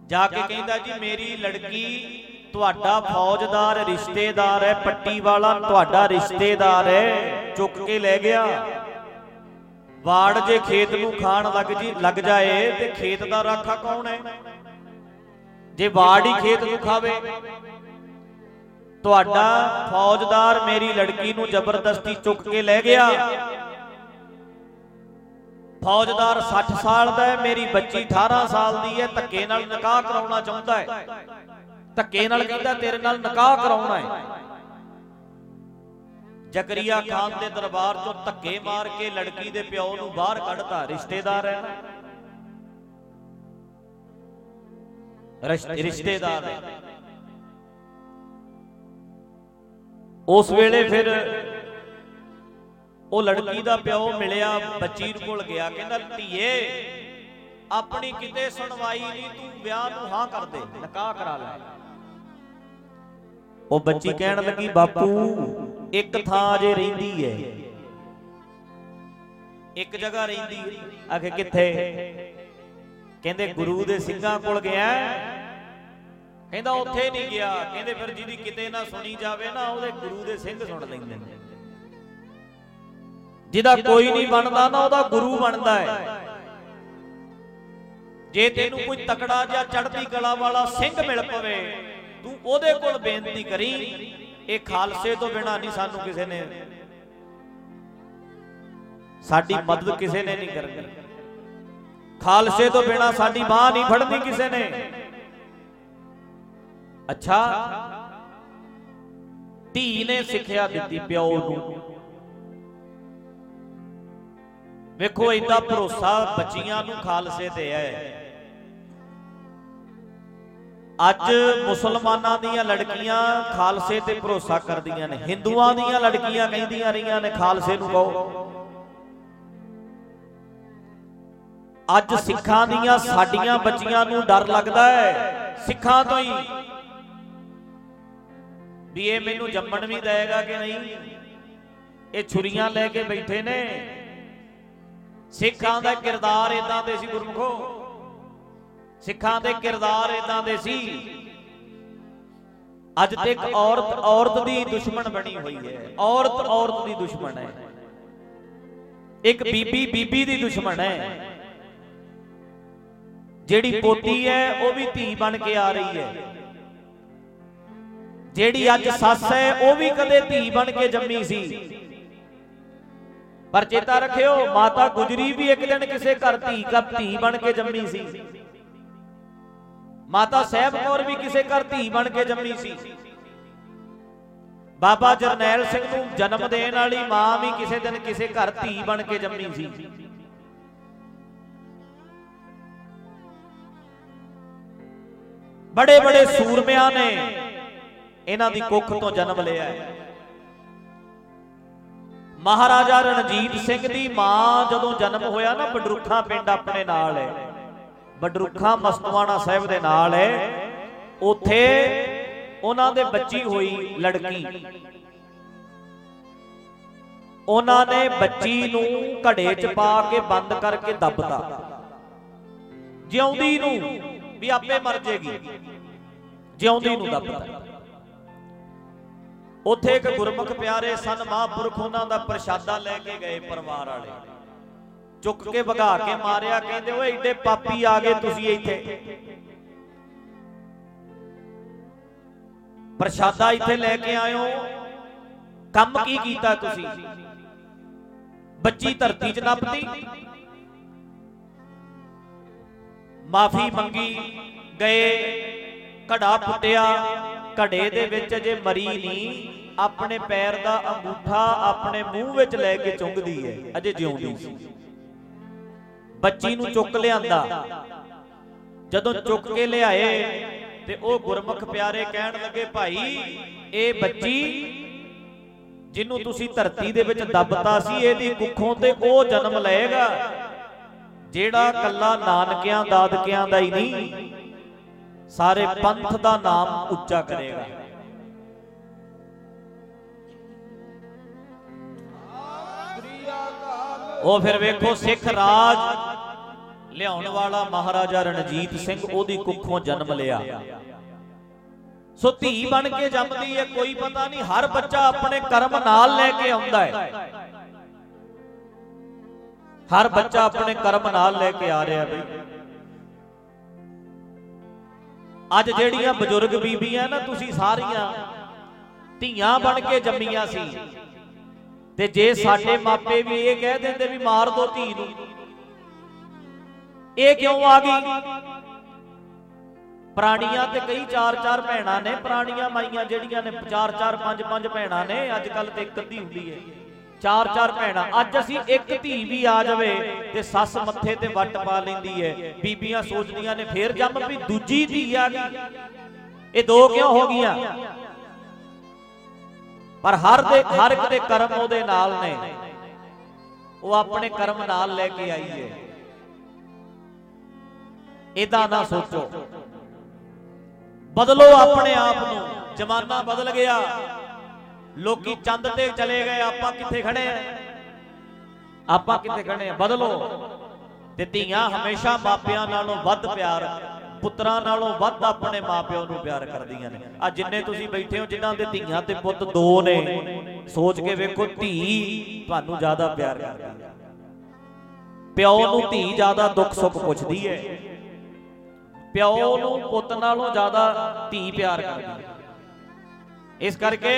ਜਾ ਕੇ ਕਹਿੰਦਾ, ਜੀ, ਮੇਰੀ ਲੜਕੀ ਤੁਹਾਡਾ ਫੌਜਦਾਰ, ਰਿਸ਼ਤੇਦਾਰ ਹੈ, ਪੱਟੀ ਵਾਲਾ ਤੁਹਾਡਾ ਰਿਸ਼ਤੇਦਾਰ ਹੈ, ਚੁੱਕ ਕੇ ਲੈ ਗਿਆ। ਵਾੜ ਜੇ ਖੇਤ ਨੂੰ ਖਾਣ ਲੱਗ ਜੀ, ਲੱਗ ਜਾਏ ਤੇ ਖੇਤ ਦਾ ਰਾਖਾ ਕੌਣ ਹੈ? ਜੇ ਵਾੜ ਹੀ ਖੇਤ ਨੂੰ ਖਾਵੇ। ਤੁਹਾਡਾ ਫੌਜਦਾਰ ਮੇਰੀ ਲੜਕੀ ਨੂੰ ਜ਼ਬਰਦਸਤੀ ਚੁੱਕ ਕੇ ਲੈ ਗਿਆ। ਫੌਜਦਾਰ 60 ਸਾਲ ਦਾ ਹੈ, ਮੇਰੀ ਬੱਚੀ 18 ਸਾਲ ਦੀ ਹੈ, ਧੱਕੇ ਨਾਲ ਨਿਕਾਹ ਕਰਾਉਣਾ ਚਾਹੁੰਦਾ ਹੈ। ਧੱਕੇ ਨਾਲ ਕਹਿੰਦਾ, ਤੇਰੇ ਨਾਲ ਨਿਕਾਹ ਕਰਾਉਣਾ ਹੈ। ਜ਼ਕਰੀਆ ਖਾਨ ਦੇ ਦਰਬਾਰ ਚੋਂ ਧੱਕੇ ਮਾਰ ਕੇ ਲੜਕੀ ਦੇ ਪਿਓ ਨੂੰ ਬਾਹਰ ਕੱਢਤਾ, ਰਿਸ਼ਤੇਦਾਰ ਹੈ ਰਿਸ਼ਤੇਦਾਰ ਹੈ। ਉਸ ਵੇਲੇ ਫਿਰ ਉਹ ਲੜਕੀ ਦਾ ਪਿਓ ਮਿਲਿਆ ਬੱਚੀ ਕੋਲ ਗਿਆ ਕਹਿੰਦਾ ਧੀਏ ਆਪਣੀ ਕਿਤੇ ਸੁਣਵਾਈ ਨਹੀਂ ਤੂੰ ਵਿਆਹ ਨੂੰ ਹਾਂ ਕਰ ਦੇ ਨਿਕਾਹ ਕਰਾ ਲੈ। ਉਹ ਬੱਚੀ ਕਹਿਣ ਲੱਗੀ ਬਾਪੂ ਇੱਕ ਥਾਂ ਅਜੇ ਰਹਿੰਦੀ ਹੈ ਇੱਕ ਜਗ੍ਹਾ ਰਹਿੰਦੀ ਆਖੇ ਕਿੱਥੇ? ਕਹਿੰਦੇ ਗੁਰੂ ਦੇ ਸਿੰਘਾਂ ਕੋਲ ਗਿਆ। ਕਹਿੰਦਾ ਉੱਥੇ ਨਹੀਂ ਗਿਆ। ਕਹਿੰਦੇ ਫਿਰ ਜਿਹਦੀ ਕਿਤੇ ਨਾ ਸੁਣੀ ਜਾਵੇ ਨਾ ਉਹਦੇ ਗੁਰੂ ਦੇ ਸਿੰਘ ਸੁਣ ਲੈਂਦੇ ਨੇ। ਜਿਹਦਾ ਕੋਈ ਨਹੀਂ ਬਣਦਾ ਨਾ ਉਹਦਾ ਗੁਰੂ ਬਣਦਾ ਹੈ। ਜੇ ਤੈਨੂੰ ਕੋਈ ਤਕੜਾ ਜਾਂ ਚੜ੍ਹਦੀ ਕਲਾ ਵਾਲਾ ਸਿੰਘ ਮਿਲ ਪਵੇ, ਤੂੰ ਉਹਦੇ ਕੋਲ ਬੇਨਤੀ ਕਰੀ, ਇਹ ਖਾਲਸੇ ਤੋਂ ਬਿਨਾ ਨਹੀਂ ਸਾਨੂੰ ਕਿਸੇ ਨੇ ਸਾਡੀ ਮਦਦ ਕਿਸੇ ਨੇ ਨਹੀਂ ਕਰਨੀ। ਖਾਲਸੇ ਤੋਂ ਬਿਨਾ ਸਾਡੀ ਬਾਹ ਨਹੀਂ ਫੜਨੀ ਕਿਸੇ ਨੇ। ਅੱਛਾ, ਧੀ ਨੇ ਸਿੱਖਿਆ ਦਿੱਤੀ ਪਿਓ ਨੂੰ। ਵੇਖੋ ਇੰਦਾ ਭਰੋਸਾ ਬੱਚੀਆਂ ਨੂੰ ਖਾਲਸੇ ਤੇ ਹੈ। ਅੱਜ ਮੁਸਲਮਾਨਾਂ ਦੀਆਂ ਲੜਕੀਆਂ ਖਾਲਸੇ ਤੇ ਭਰੋਸਾ ਕਰਦੀਆਂ ਨੇ। ਹਿੰਦੂਆਂ ਦੀਆਂ ਲੜਕੀਆਂ ਕਹਿੰਦੀਆਂ ਰਹੀਆਂ ਨੇ ਖਾਲਸੇ ਨੂੰ ਕਹੋ। ਅੱਜ ਸਿੱਖਾਂ ਦੀਆਂ ਸਾਡੀਆਂ ਬੱਚੀਆਂ ਨੂੰ ਡਰ ਲੱਗਦਾ ਹੈ। ਸਿੱਖਾਂ ਤੋਂ ਹੀ। ਵੀ ਇਹ ਮੈਨੂੰ ਜੰਮਣ ਵੀ ਦੇਗਾ ਕਿ ਨਹੀਂ? ਇਹ ਛੁਰੀਆਂ ਲੈ ਕੇ ਬੈਠੇ ਨੇ। ਸਿੱਖਾਂ ਦਾ ਕਿਰਦਾਰ ਇਦਾਂ ਦੇ ਸੀ ਗੁਰਮਖੋ। ਸਿੱਖਾਂ ਦੇ ਕਿਰਦਾਰ ਇਦਾਂ ਦੇ ਸੀ। ਅੱਜ ਤੱਕ ਔਰਤ ਔਰਤ ਦੀ ਦੁਸ਼ਮਣ ਬਣੀ ਹੋਈ ਹੈ। ਔਰਤ ਔਰਤ ਦੀ ਦੁਸ਼ਮਣ ਹੈ। ਇੱਕ ਬੀਬੀ ਬੀਬੀ ਦੀ ਦੁਸ਼ਮਣ ਹੈ। ਜਿਹੜੀ ਪੋਤੀ ਹੈ, ਉਹ ਵੀ ਧੀ ਬਣ ਕੇ ਆ ਰਹੀ ਹੈ। ਜਿਹੜੀ ਅੱਜ ਸੱਸ ਹੈ, ਉਹ ਵੀ ਕਦੇ ਧੀ ਬਣ ਕੇ ਜੰਮੀ ਸੀ। ਪਰ ਚੇਤਾ ਰੱਖਿਓ ਮਾਤਾ ਗੁਜਰੀ ਵੀ ਇੱਕ ਦਿਨ ਕਿਸੇ ਘਰ ਧੀ ਕਾ ਧੀ ਬਣ ਕੇ ਜੰਮੀ ਸੀ। ਮਾਤਾ ਸਾਹਿਬ ਕੌਰ ਵੀ ਕਿਸੇ ਘਰ ਧੀ ਬਣ ਕੇ ਜੰਮੀ ਸੀ। ਬਾਬਾ ਜਰਨੈਲ ਸਿੰਘ ਨੂੰ ਜਨਮ ਦੇਣ ਵਾਲੀ ਮਾਂ ਵੀ ਕਿਸੇ ਦਿਨ ਕਿਸੇ ਘਰ ਧੀ ਬਣ ਕੇ ਜੰਮੀ ਸੀ। ਬੜੇ ਬੜੇ ਸੂਰਮਿਆਂ ਨੇ ਇਹਨਾਂ ਦੀ ਕੁੱਖ ਤੋਂ ਜਨਮ ਲਿਆ। ਹੈ ਮਹਾਰਾਜਾ ਰਣਜੀਤ ਸਿੰਘ ਦੀ ਮਾਂ ਜਦੋਂ ਜਨਮ ਹੋਇਆ ਨਾ, ਬਡਰੁੱਖਾਂ ਪਿੰਡ ਆਪਣੇ ਨਾਲ ਹੈ। ਬਡਰੁੱਖਾਂ ਮਸਤਵਾਣਾ ਸਾਹਿਬ ਦੇ ਨਾਲ ਹੈ। ਉੱਥੇ ਉਹਨਾਂ ਦੇ ਬੱਚੀ ਹੋਈ ਲੜਕੀ। ਉਹਨਾਂ ਨੇ ਬੱਚੀ ਨੂੰ ਘੜੇ 'ਚ ਪਾ ਕੇ ਬੰਦ ਕਰਕੇ ਦੱਬਤਾ। ਜਿਉਂਦੀ ਨੂੰ ਵੀ ਆਪੇ ਮਰ ਜੇਗੀ। ਜਿਉਂਦੀ ਨੂੰ ਦੱਬਤਾ। ਉੱਥੇ ਇੱਕ ਗੁਰਮੁਖ ਪਿਆਰੇ ਸਨ ਮਹਾਂਪੁਰਖ ਉਹਨਾਂ ਦਾ ਪ੍ਰਸ਼ਾਦਾ ਲੈ ਕੇ ਗਏ ਪਰਿਵਾਰ ਵਾਲੇ। ਚੁੱਕ ਕੇ ਭਗਾ ਕੇ ਮਾਰਿਆ, ਕਹਿੰਦੇ, ਓਏ, ਏਡੇ ਪਾਪੀ ਆ ਗਏ ਤੁਸੀਂ ਇੱਥੇ। ਪ੍ਰਸ਼ਾਦਾ ਇੱਥੇ ਲੈ ਕੇ ਆਇਓ। ਕੰਮ ਕੀ ਕੀਤਾ ਤੁਸੀਂ? ਬੱਚੀ ਧਰਤੀ 'ਚ ਨੱਪਤੀ? ਮਾਫੀ ਮੰਗੀ, ਗਏ, ਘੜਾ ਪੁੱਟਿਆ। ਘੜੇ ਦੇ ਵਿੱਚ ਜੇ ਮਰੀ ਨਹੀਂ, ਆਪਣੇ ਪੈਰ ਦਾ ਅੰਗੂਠਾ ਆਪਣੇ ਮੂੰਹ ਵਿੱਚ ਲੈ ਕੇ ਚੁੰਗਦੀ ਹੈ ਅਜੇ ਜਿਉਂਦੀ ਸੀ। ਬੱਚੀ ਨੂੰ ਚੁੱਕ ਲਿਆਂਦਾ। ਜਦੋਂ ਚੁੱਕ ਕੇ ਲਿਆਏ ਤੇ ਉਹ ਗੁਰਮੁਖ ਪਿਆਰੇ ਕਹਿਣ ਲੱਗੇ, ਭਾਈ, ਇਹ ਬੱਚੀ ਜਿਹਨੂੰ ਤੁਸੀਂ ਧਰਤੀ ਦੇ ਵਿੱਚ ਦੱਬਤਾ ਸੀ, ਇਹਦੀ ਕੁੱਖੋਂ ਤੇ ਉਹ ਜਨਮ ਲਏਗਾ, ਜਿਹੜਾ ਕੱਲਾ ਨਾਨਕਿਆਂ, ਦਾਦਕਿਆਂ ਦਾ ਹੀ ਨਹੀਂ ਸਾਰੇ ਪੰਥ ਦਾ ਨਾਮ ਉੱਚਾ ਕਰੇਗਾ। ਉਹ ਫਿਰ ਵੇਖੋ ਸਿੱਖ ਰਾਜ ਲਿਆਉਣ ਵਾਲਾ ਮਹਾਰਾਜਾ ਰਣਜੀਤ ਸਿੰਘ, ਉਹਦੀ ਕੁੱਖੋਂ ਜਨਮ ਲਿਆ। ਸੋ ਧੀ ਬਣ ਕੇ ਜੰਮਦੀ ਹੈ, ਕੋਈ ਪਤਾ ਨਹੀਂ, ਹਰ ਬੱਚਾ ਆਪਣੇ ਕਰਮ ਨਾਲ ਲੈ ਕੇ ਆਉਂਦਾ ਹੈ। ਹਰ ਬੱਚਾ ਆਪਣੇ ਕਰਮ ਨਾਲ ਲੈ ਕੇ ਆ ਰਿਹਾ ਬਈ। ਅੱਜ ਜਿਹੜੀਆਂ ਬਜ਼ੁਰਗ ਬੀਬੀਆਂ ਨਾ ਤੁਸੀਂ ਸਾਰੀਆਂ ਧੀਆਂ ਬਣ ਕੇ ਜੰਮੀਆਂ ਸੀ। ਤੇ ਜੇ ਸਾਡੇ ਮਾਪੇ ਵੀ ਇਹ ਕਹਿ ਦਿੰਦੇ ਵੀ ਮਾਰ ਦੋ ਧੀ ਨੂੰ, ਇਹ ਕਿਉਂ ਆ ਗਈ? ਪ੍ਰਾਣੀਆਂ ਤੇ ਕਈ ਚਾਰ ਚਾਰ ਭੈਣਾਂ ਨੇ, ਪ੍ਰਾਣੀਆਂ ਮਾਈਆਂ ਜਿਹੜੀਆਂ ਨੇ ਚਾਰ ਚਾਰ ਪੰਜ ਪੰਜ ਭੈਣਾਂ ਨੇ, ਅੱਜ ਕੱਲ ਤੇ ਇੱਕ ਅੱਧੀ ਹੁੰਦੀ ਹੈ। ਚਾਰ ਚਾਰ ਭੈਣਾਂ, ਅੱਜ ਅਸੀਂ ਇੱਕ ਧੀ ਵੀ ਆ ਜਾਵੇ ਤੇ ਸੱਸ ਮੱਥੇ ਤੇ ਵੱਟ ਪਾ ਲੈਂਦੀ ਹੈ ਬੀਬੀਆਂ ਸੋਚਦੀਆਂ ਨੇ, ਫੇਰ ਜੰਮ ਵੀ ਦੂਜੀ ਧੀ ਆ ਗਈ। ਇਹ ਦੋ ਕਿਉਂ ਹੋ ਗਈਆਂ? ਪਰ ਹਰ ਦੇ, ਹਰ ਇੱਕ ਦੇ ਕਰਮ ਉਹਦੇ ਨਾਲ ਨੇ। ਉਹ ਆਪਣੇ ਕਰਮ ਨਾਲ ਲੈ ਕੇ ਆਈ ਹੈ ਇਦਾਂ ਨਾ ਸੋਚੋ। ਬਦਲੋ ਆਪਣੇ ਆਪ ਨੂੰ। ਜ਼ਮਾਨਾ ਬਦਲ ਗਿਆ। ਲੋਕੀ ਚੰਦ ਤੇ ਚਲੇ ਗਏ, ਆਪਾਂ ਕਿੱਥੇ ਖੜੇ ਆ? ਆਪਾਂ ਕਿੱਥੇ ਖੜੇ ਆ? ਬਦਲੋ। ਤੇ ਧੀਆਂ ਹਮੇਸ਼ਾ ਮਾਪਿਆਂ ਨਾਲੋਂ ਵੱਧ ਪਿਆਰ, ਪੁੱਤਰਾਂ ਨਾਲੋਂ ਵੱਧ ਆਪਣੇ ਮਾਪਿਆਂ ਨੂੰ ਪਿਆਰ ਕਰਦੀਆਂ ਨੇ। ਆ ਜਿੰਨੇ ਤੁਸੀਂ ਬੈਠੇ ਹੋ, ਜਿਨ੍ਹਾਂ ਦੇ ਧੀਆਂ ਤੇ ਪੁੱਤ ਦੋ ਨੇ, ਸੋਚ ਕੇ ਵੇਖੋ ਧੀ ਤੁਹਾਨੂੰ ਜ਼ਿਆਦਾ ਪਿਆਰ ਕਰਦੀ ਹੈ। ਪਿਓ ਨੂੰ ਧੀ ਜ਼ਿਆਦਾ ਦੁੱਖ ਸੁੱਖ ਪੁੱਛਦੀ ਹੈ। ਪਿਓ ਨੂੰ ਪੁੱਤ ਨਾਲੋਂ ਜ਼ਿਆਦਾ ਧੀ ਪਿਆਰ ਕਰਦੀ ਹੈ। ਇਸ ਕਰਕੇ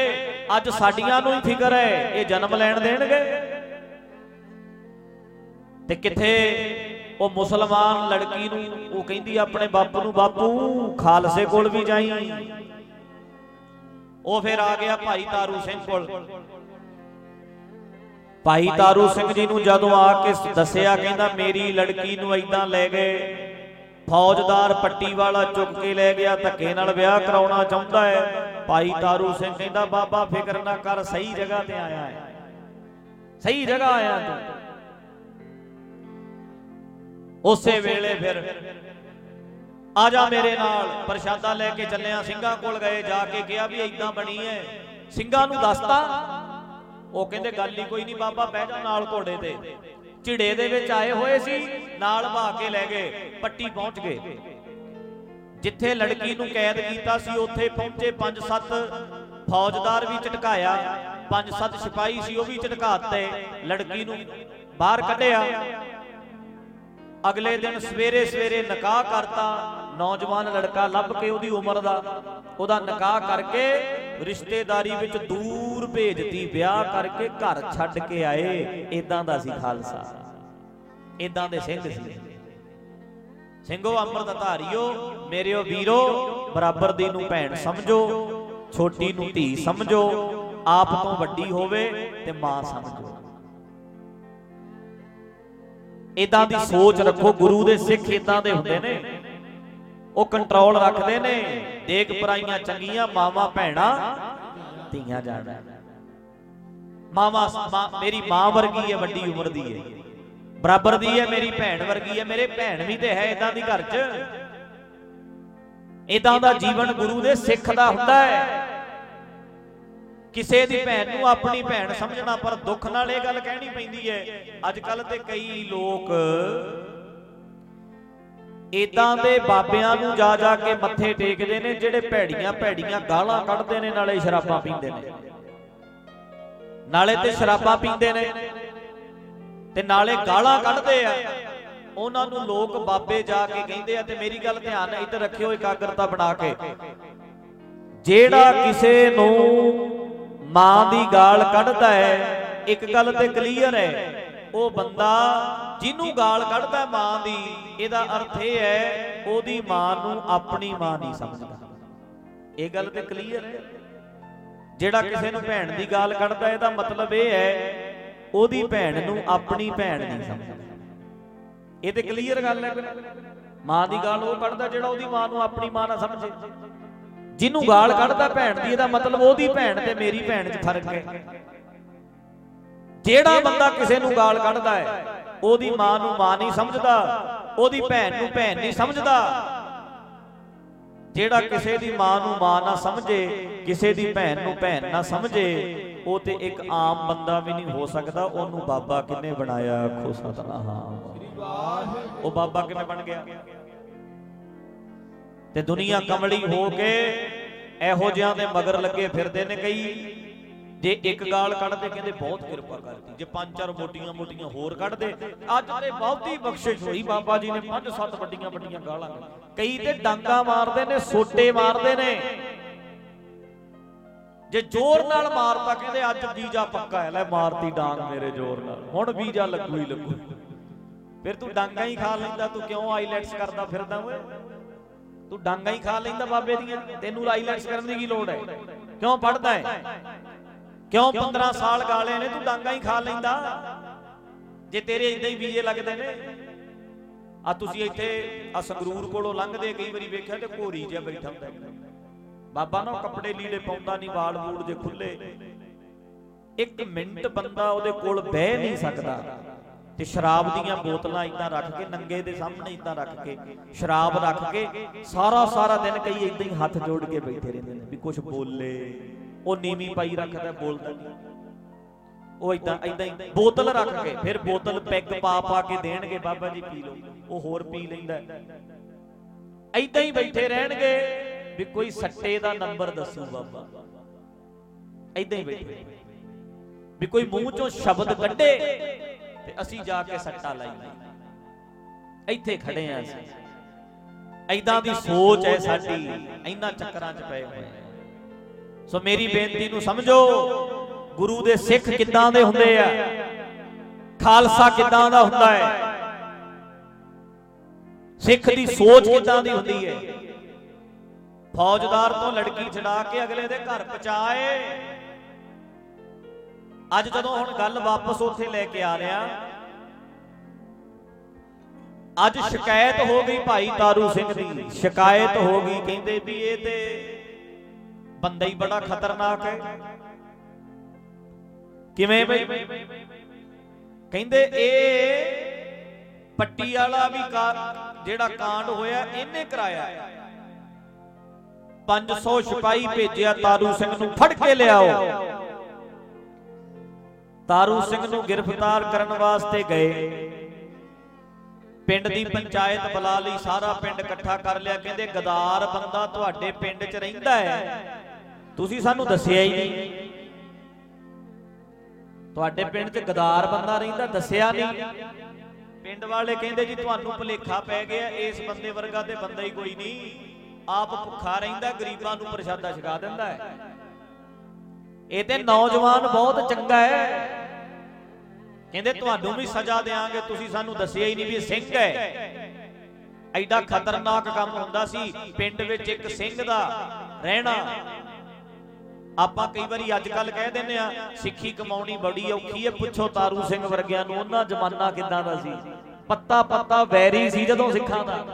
ਅੱਜ ਸਾਡੀਆਂ ਨੂੰ ਹੀ ਫਿਕਰ ਹੈ ਇਹ ਜਨਮ ਲੈਣ ਦੇਣਗੇ। ਤੇ ਕਿੱਥੇ ਉਹ ਮੁਸਲਮਾਨ ਲੜਕੀ ਨੂੰ ਉਹ ਕਹਿੰਦੀ ਆਪਣੇ ਬਾਪੂ ਨੂੰ ਬਾਪੂ ਖਾਲਸੇ ਕੋਲ ਵੀ ਜਾਈ। ਉਹ ਫਿਰ ਆ ਗਿਆ ਭਾਈ ਤਾਰੂ ਸਿੰਘ ਕੋਲ। ਭਾਈ ਤਾਰੂ ਸਿੰਘ ਜੀ ਨੂੰ ਜਦੋਂ ਆ ਕੇ ਦੱਸਿਆ ਕਹਿੰਦਾ ਮੇਰੀ ਲੜਕੀ ਨੂੰ ਐਦਾਂ ਲੈ ਗਏ। ਫੌਜਦਾਰ ਪੱਟੀ ਵਾਲਾ ਚੁੱਕ ਕੇ ਲੈ ਗਿਆ ਧੱਕੇ ਨਾਲ ਵਿਆਹ ਕਰਾਉਣਾ ਚਾਹੁੰਦਾ ਹੈ। ਭਾਈ ਤਾਰੂ ਸਿੰਘ ਕਹਿੰਦਾ, ਬਾਬਾ ਫਿਕਰ ਨਾ ਕਰ, ਸਹੀ ਜਗ੍ਹਾ ਤੇ ਆਇਆ ਹੈ ਸਹੀ ਜਗ੍ਹਾ ਆਇਆ ਤੂੰ। ਉਸੇ ਵੇਲੇ ਫਿਰ ਆ ਜਾ ਮੇਰੇ ਨਾਲ, ਪ੍ਰਸ਼ਾਦਾ ਲੈ ਕੇ ਚੱਲਿਆ। ਸਿੰਘਾਂ ਕੋਲ ਗਏ, ਜਾ ਕੇ ਕਿਹਾ ਵੀ ਇਦਾਂ ਬਣੀ ਐ ਸਿੰਘਾਂ ਨੂੰ ਦੱਸਤਾ। ਉਹ ਕਹਿੰਦੇ, ਗੱਲ ਹੀ ਕੋਈ ਨਹੀਂ, ਬਾਬਾ ਬਹਿ ਜਾ ਨਾਲ ਘੋੜੇ ਤੇ। ਝਿੜੇ ਦੇ ਵਿੱਚ ਆਏ ਹੋਏ ਸੀ, ਨਾਲ ਭਾ ਕੇ ਲੈ ਗਏ, ਪੱਟੀ ਪਹੁੰਚ ਗਏ। ਜਿੱਥੇ ਲੜਕੀ ਨੂੰ ਕੈਦ ਕੀਤਾ ਸੀ ਉੱਥੇ ਪਹੁੰਚੇ ਪੰਜ ਸੱਤ ਫੌਜਦਾਰ ਵੀ ਝਟਕਾਇਆ ਪੰਜ ਸੱਤ ਸਿਪਾਹੀ ਸੀ ਉਹ ਵੀ ਝਟਕਾਤੇ ਲੜਕੀ ਨੂੰ ਬਾਹਰ ਕੱਢਿਆ। ਅਗਲੇ ਦਿਨ ਸਵੇਰੇ ਸਵੇਰੇ ਨਿਕਾਹ ਕਰਤਾ ਨੌਜਵਾਨ ਲੜਕਾ ਲੱਭ ਕੇ ਉਹਦੀ ਉਮਰ ਦਾ ਉਹਦਾ ਨਿਕਾਹ ਕਰਕੇ ਰਿਸ਼ਤੇਦਾਰੀ ਵਿੱਚ ਦੂਰ ਭੇਜਤੀ ਵਿਆਹ ਕਰਕੇ ਘਰ ਛੱਡ ਕੇ ਆਏ। ਇਦਾਂ ਦਾ ਸੀ ਖਾਲਸਾ। ਇਦਾਂ ਦੇ ਸਿੰਘ ਸੀ। ਸਿੰਘੋ ਅੰਮ੍ਰਿਤ ਧਾਰਿਓ ਮੇਰਿਓ ਵੀਰੋ, ਬਰਾਬਰ ਦੀ ਨੂੰ ਭੈਣ ਸਮਝੋ, ਛੋਟੀ ਨੂੰ ਧੀ ਸਮਝੋ, ਆਪ ਤੋਂ ਵੱਡੀ ਹੋਵੇ ਤੇ ਮਾਂ ਸਮਝੋ। ਇਦਾਂ ਦੀ ਸੋਚ ਰੱਖੋ, ਗੁਰੂ ਦੇ ਸਿੱਖ ਇਦਾਂ ਦੇ ਹੁੰਦੇ ਨੇ। ਉਹ ਕੰਟਰੋਲ ਰੱਖਦੇ ਨੇ। ਦੇਖ ਪਰਾਈਆਂ ਚੰਗੀਆਂ, ਮਾਵਾਂ ਭੈਣਾਂ, ਧੀਆਂ ਜਾਣਾ। ਮਾਵਾ ਮੇਰੀ ਮਾਂ ਵਰਗੀ ਹੈ, ਵੱਡੀ ਉਮਰ ਦੀ ਹੈ। ਬਰਾਬਰ ਦੀ ਹੈ, ਮੇਰੀ ਭੈਣ ਵਰਗੀ ਹੈ, ਮੇਰੇ ਭੈਣ ਵੀ ਤੇ ਹੈ ਇਦਾਂ ਦੀ ਘਰ 'ਚ। ਇਦਾਂ ਦਾ ਜੀਵਨ ਗੁਰੂ ਦੇ ਸਿੱਖ ਦਾ ਹੁੰਦਾ ਹੈ। ਕਿਸੇ ਦੀ ਭੈਣ ਨੂੰ ਆਪਣੀ ਭੈਣ ਸਮਝਣਾ ਪਰ ਦੁੱਖ ਨਾਲ ਇਹ ਗੱਲ ਕਹਿਣੀ ਪੈਂਦੀ ਹੈ ਅੱਜ ਕੱਲ ਤੇ ਕਈ ਲੋਕ ਇਦਾਂ ਦੇ ਬਾਬਿਆਂ ਨੂੰ ਜਾ ਜਾ ਕੇ ਮੱਥੇ ਟੇਕਦੇ ਨੇ, ਜਿਹੜੇ ਭੈੜੀਆਂ ਭੈੜੀਆਂ ਗਾਲਾਂ ਕੱਢਦੇ ਨੇ, ਨਾਲੇ ਸ਼ਰਾਬਾਂ ਪੀਂਦੇ ਨੇ। ਨਾਲੇ ਤੇ ਸ਼ਰਾਬਾਂ ਪੀਂਦੇ ਨੇ। ਤੇ ਨਾਲੇ ਗਾਲਾਂ ਕੱਢਦੇ ਆ। ਉਹਨਾਂ ਨੂੰ ਲੋਕ ਬਾਬੇ ਜਾ ਕੇ ਕਹਿੰਦੇ ਆ, ਤੇ ਮੇਰੀ ਗੱਲ ਧਿਆਨ ਇੱਧਰ ਰੱਖਿਓ ਇਕਾਗਰਤਾ ਬਣਾ ਕੇ। ਜਿਹੜਾ ਕਿਸੇ ਨੂੰ ਮਾਂ ਦੀ ਗਾਲ ਕੱਢਦਾ ਹੈ, ਇੱਕ ਗੱਲ ਤੇ ਕਲੀਅਰ ਹੈ, ਉਹ ਬੰਦਾ ਜਿਹਨੂੰ ਗਾਲ ਕੱਢਦਾ ਮਾਂ ਦੀ, ਇਹਦਾ ਅਰਥ ਇਹ ਹੈ, ਉਹਦੀ ਮਾਂ ਨੂੰ ਆਪਣੀ ਮਾਂ ਨਹੀਂ ਸਮਝਦਾ। ਇਹ ਗੱਲ ਤੇ ਕਲੀਅਰ ਹੈ। ਜਿਹੜਾ ਕਿਸੇ ਨੂੰ ਭੈਣ ਦੀ ਗਾਲ ਕੱਢਦਾ ਇਹਦਾ ਮਤਲਬ ਇਹ ਹੈ ਉਹਦੀ ਭੈਣ ਨੂੰ ਆਪਣੀ ਭੈਣ ਨਹੀਂ ਸਮਝਦਾ। ਇਹ ਤੇ ਕਲੀਅਰ ਗੱਲ ਹੈ ਮਾਂ ਦੀ ਗਾਲ ਉਹ ਕੱਢਦਾ ਜਿਹੜਾ ਉਹਦੀ ਮਾਂ ਨੂੰ ਆਪਣੀ ਮਾਂ ਨਾ ਸਮਝੇ। ਜਿਹਨੂੰ ਗਾਲ ਕੱਢਦਾ ਭੈਣ ਦੀ ਇਹਦਾ ਮਤਲਬ ਉਹਦੀ ਭੈਣ ਤੇ ਮੇਰੀ ਭੈਣ 'ਚ ਫ਼ਰਕ ਹੈ। ਜਿਹੜਾ ਬੰਦਾ ਕਿਸੇ ਨੂੰ ਗਾਲ ਕੱਢਦਾ ਹੈ ਉਹਦੀ ਮਾਂ ਨੂੰ ਮਾਂ ਨਹੀਂ ਸਮਝਦਾ ਉਹਦੀ ਭੈਣ ਨੂੰ ਭੈਣ ਨਹੀਂ ਸਮਝਦਾ। ਜਿਹੜਾ ਕਿਸੇ ਦੀ ਮਾਂ ਨੂੰ ਮਾਂ ਨਾ ਸਮਝੇ ਕਿਸੇ ਦੀ ਭੈਣ ਨੂੰ ਭੈਣ ਨਾ ਸਮਝੇ ਉਹ ਤੇ ਇੱਕ ਆਮ ਬੰਦਾ ਵੀ ਨਹੀਂ ਹੋ ਸਕਦਾ, ਉਹਨੂੰ ਬਾਬਾ ਕਿੰਨੇ ਬਣਾਇਆ? ਆਖੋ ਸਤਨਾਮ। ਉਹ ਬਾਬਾ ਕਿਵੇਂ ਬਣ ਗਿਆ? ਤੇ ਦੁਨੀਆ ਕਮਲੀ ਹੋ ਕੇ ਇਹੋ ਜਿਹਾਂ ਦੇ ਮਗਰ ਲੱਗੇ ਫਿਰਦੇ ਨੇ ਕਈ। ਜੇ ਇੱਕ ਗਾਲ ਕੱਢਦੇ, ਕਹਿੰਦੇ ਬਹੁਤ ਕਿਰਪਾ ਕਰਦੀ ਜੇ ਪੰਜ ਚਾਰ ਮੋਟੀਆਂ ਮੋਟੀਆਂ ਹੋਰ ਕੱਢਦੇ, ਅੱਜ ਤੇ ਬਹੁਤੀ ਬਖਸ਼ਿਸ਼ ਹੋਈ ਬਾਬਾ ਜੀ ਨੇ। ਪੰਜ ਸੱਤ ਵੱਡੀਆਂ ਵੱਡੀਆਂ ਗਾਲਾਂ। ਕਈ ਤੇ ਡਾਂਗਾ ਮਾਰਦੇ ਨੇ, ਸੋਟੇ ਮਾਰਦੇ ਨੇ। ਜੇ ਜ਼ੋਰ ਨਾਲ ਮਾਰਤਾ ਕਹਿੰਦੇ ਅੱਜ ਵੀਜ਼ਾ ਪੱਕਾ ਹੈ, ਲੈ ਮਾਰਤੀ ਡਾਂਗ ਮੇਰੇ ਜ਼ੋਰ ਨਾਲ। ਹੁਣ ਵੀਜ਼ਾ ਲੱਗੂ ਹੀ ਲੱਗੂ। ਫਿਰ ਤੂੰ ਡਾਂਗਾ ਹੀ ਖਾ ਲੈਂਦਾ, ਤੂੰ ਕਿਉਂ ਆਈਲੈਟਸ ਕਰਦਾ ਫਿਰਦਾ ਓਏ? ਤੂੰ ਡਾਂਗਾ ਹੀ ਖਾ ਲੈਂਦਾ ਬਾਬੇ ਦੀਆਂ, ਤੈਨੂੰ ਆਈਲੈਟਸ ਕਰਨ ਦੀ ਕੀ ਲੋੜ ਹੈ? ਕਿਉਂ ਪੜਦਾ ਹੈ? ਕਿਉਂ 15 ਸਾਲ ਗਾਲੇ ਨੇ, ਤੂੰ ਡਾਂਗਾ ਹੀ ਖਾ ਲੈਂਦਾ? ਜੇ ਤੇਰੇ ਇਦਾਂ ਹੀ ਵੀਜ਼ੇ ਲੱਗਦੇ ਨੇ? ਆ ਤੁਸੀਂ ਇੱਥੇ ਆ ਸੰਗਰੂਰ ਕੋਲੋਂ ਲੰਘਦੇ ਕਈ ਵਾਰੀ ਵੇਖਿਆ ਤੇ ਘੋਰੀ ਜਿਹਾ ਬੈਠਾ ਹੁੰਦਾ ਬਾਬਾ ਨਾ ਕੱਪੜੇ ਲੀੜੇ ਪਾਉਂਦਾ ਨਹੀਂ, ਵਾਲ ਵੂੜ ਜੇ ਖੁੱਲੇ। ਇੱਕ ਮਿੰਟ ਬੰਦਾ ਉਹਦੇ ਕੋਲ ਬਹਿ ਨਹੀਂ ਸਕਦਾ ਤੇ ਸ਼ਰਾਬ ਦੀਆਂ ਬੋਤਲਾਂ ਇਦਾਂ ਰੱਖ ਕੇ, ਨੰਗੇ ਦੇ ਸਾਹਮਣੇ ਇਦਾਂ ਰੱਖ ਕੇ, ਸ਼ਰਾਬ ਰੱਖ ਕੇ ਸਾਰਾ ਸਾਰਾ ਦਿਨ ਕਈ ਇਦਾਂ ਹੀ ਹੱਥ ਜੋੜ ਕੇ ਬੈਠੇ ਰਹਿੰਦੇ ਨੇ ਵੀ ਕੁਝ ਬੋਲੇ। ਉਹ ਨੀਵੀਂ ਪਾਈ ਰੱਖਦਾ ਬੋਲਦਾ ਨਹੀਂ ਉਹ ਇਦਾਂ ਇਦਾਂ ਹੀ ਬੋਤਲ ਰੱਖ ਕੇ, ਫਿਰ ਬੋਤਲ ਪੈਗ ਪਾ ਪਾ ਕੇ ਦੇਣਗੇ, ਬਾਬਾ ਜੀ ਪੀ ਲਓ। ਉਹ ਹੋਰ ਪੀ ਲੈਂਦਾ। ਇਦਾਂ ਹੀ ਬੈਠੇ ਰਹਿਣਗੇ। ਵੀ ਕੋਈ ਸੱਟੇ ਦਾ ਨੰਬਰ ਦੱਸੋ ਬਾਬਾ। ਇਦਾਂ ਹੀ ਬੈਠੇ। ਵੀ ਕੋਈ ਮੂੰਹ ਚੋਂ ਸ਼ਬਦ ਕੱਢੇ ਤੇ ਅਸੀਂ ਜਾ ਕੇ ਸੱਟਾ ਲਾਈਏ ਇੱਥੇ ਖੜੇ ਆ ਅਸੀਂ। ਐਦਾਂ ਦੀ ਸੋਚ ਹੈ ਸਾਡੀ। ਇੰਨਾ ਚੱਕਰਾਂ 'ਚ ਪਏ ਹੋਏ ਸੋ ਮੇਰੀ ਬੇਨਤੀ ਨੂੰ ਸਮਝੋ, ਗੁਰੂ ਦੇ ਸਿੱਖ ਕਿੱਦਾਂ ਦੇ ਹੁੰਦੇ ਆ? ਖਾਲਸਾ ਕਿੱਦਾਂ ਦਾ ਹੁੰਦਾ ਹੈ? ਸਿੱਖ ਦੀ ਸੋਚ ਕਿੱਦਾਂ ਦੀ ਹੁੰਦੀ ਹੈ? ਫੌਜਦਾਰ ਤੋਂ ਲੜਕੀ ਛਡਾ ਕੇ ਅਗਲੇ ਦੇ ਘਰ ਪਹੁੰਚਾਏ। ਅੱਜ ਜਦੋਂ ਹੁਣ ਗੱਲ ਵਾਪਸ ਉੱਥੇ ਲੈ ਕੇ ਆ ਰਿਹਾ ਅੱਜ ਸ਼ਿਕਾਇਤ ਹੋ ਗਈ ਭਾਈ ਤਾਰੂ ਸਿੰਘ ਦੀ। ਸ਼ਿਕਾਇਤ ਹੋ ਗਈ, ਕਹਿੰਦੇ ਵੀ ਇਹ ਤੇ ਬੰਦਾ ਹੀ ਬੜਾ ਖਤਰਨਾਕ ਹੈ। ਕਿਵੇਂ ਬਈ? ਕਹਿੰਦੇ ਇਹ ਪੱਟੀ ਵਾਲਾ ਵੀ ਕਾ- ਜਿਹੜਾ ਕਾਂਡ ਹੋਇਆ, ਇਹਨੇ ਕਰਾਇਆ। 500 ਸਿਪਾਈ ਭੇਜਿਆ ਤਾਰੂ ਸਿੰਘ ਨੂੰ ਫੜ ਕੇ ਲਿਆਓ। ਤਾਰੂ ਸਿੰਘ ਨੂੰ ਗ੍ਰਿਫਤਾਰ ਕਰਨ ਵਾਸਤੇ ਗਏ। ਪਿੰਡ ਦੀ ਪੰਚਾਇਤ ਬੁਲਾ ਲਈ, ਸਾਰਾ ਪਿੰਡ ਇਕੱਠਾ ਕਰ ਲਿਆ। ਕਹਿੰਦੇ, ਗਦਾਰ ਬੰਦਾ ਤੁਹਾਡੇ ਪਿੰਡ 'ਚ ਰਹਿੰਦਾ ਹੈ। ਤੁਸੀਂ ਸਾਨੂੰ ਦੱਸਿਆ ਹੀ ਨਹੀਂ। ਤੁਹਾਡੇ ਪਿੰਡ 'ਚ ਗਦਾਰ ਬੰਦਾ ਰਹਿੰਦਾ, ਦੱਸਿਆ ਨਹੀਂ। ਪਿੰਡ ਵਾਲੇ ਕਹਿੰਦੇ, ਜੀ, ਤੁਹਾਨੂੰ ਭੁਲੇਖਾ ਪੈ ਗਿਆ। ਇਸ ਬੰਦੇ ਵਰਗਾ ਤੇ ਬੰਦਾ ਹੀ ਕੋਈ ਨਹੀਂ। ਆਪ ਭੁੱਖਾ ਰਹਿੰਦਾ ਗਰੀਬਾਂ ਨੂੰ ਪ੍ਰਸ਼ਾਦਾ ਛਕਾ ਦਿੰਦਾ ਹੈ। ਇਹ ਤੇ ਨੌਜਵਾਨ ਬਹੁਤ ਚੰਗਾ ਹੈ। ਕਹਿੰਦੇ ਤੁਹਾਨੂੰ ਵੀ ਸਜ਼ਾ ਦੇਾਂਗੇ ਤੁਸੀਂ ਸਾਨੂੰ ਦੱਸਿਆ ਹੀ ਨਹੀਂ ਵੀ ਸਿੰਘ ਹੈ। ਐਡਾ ਖਤਰਨਾਕ ਕੰਮ ਹੁੰਦਾ ਸੀ ਪਿੰਡ ਵਿੱਚ ਇੱਕ ਸਿੰਘ ਦਾ ਰਹਿਣਾ। ਆਪਾਂ ਕਈ ਵਾਰੀ ਅੱਜ ਕੱਲ ਕਹਿ ਦਿੰਦੇ ਆ ਸਿੱਖੀ ਕਮਾਉਣੀ ਬੜੀ ਔਖੀ ਹੈ। ਪੁੱਛੋ ਤਾਰੂ ਸਿੰਘ ਵਰਗਿਆਂ ਨੂੰ ਉਹਨਾਂ ਜ਼ਮਾਨਾ ਕਿਦਾਂ ਦਾ ਸੀ? ਪੱਤਾ ਪੱਤਾ ਵੈਰੀ ਸੀ ਜਦੋਂ ਸਿੱਖਾਂ ਦਾ।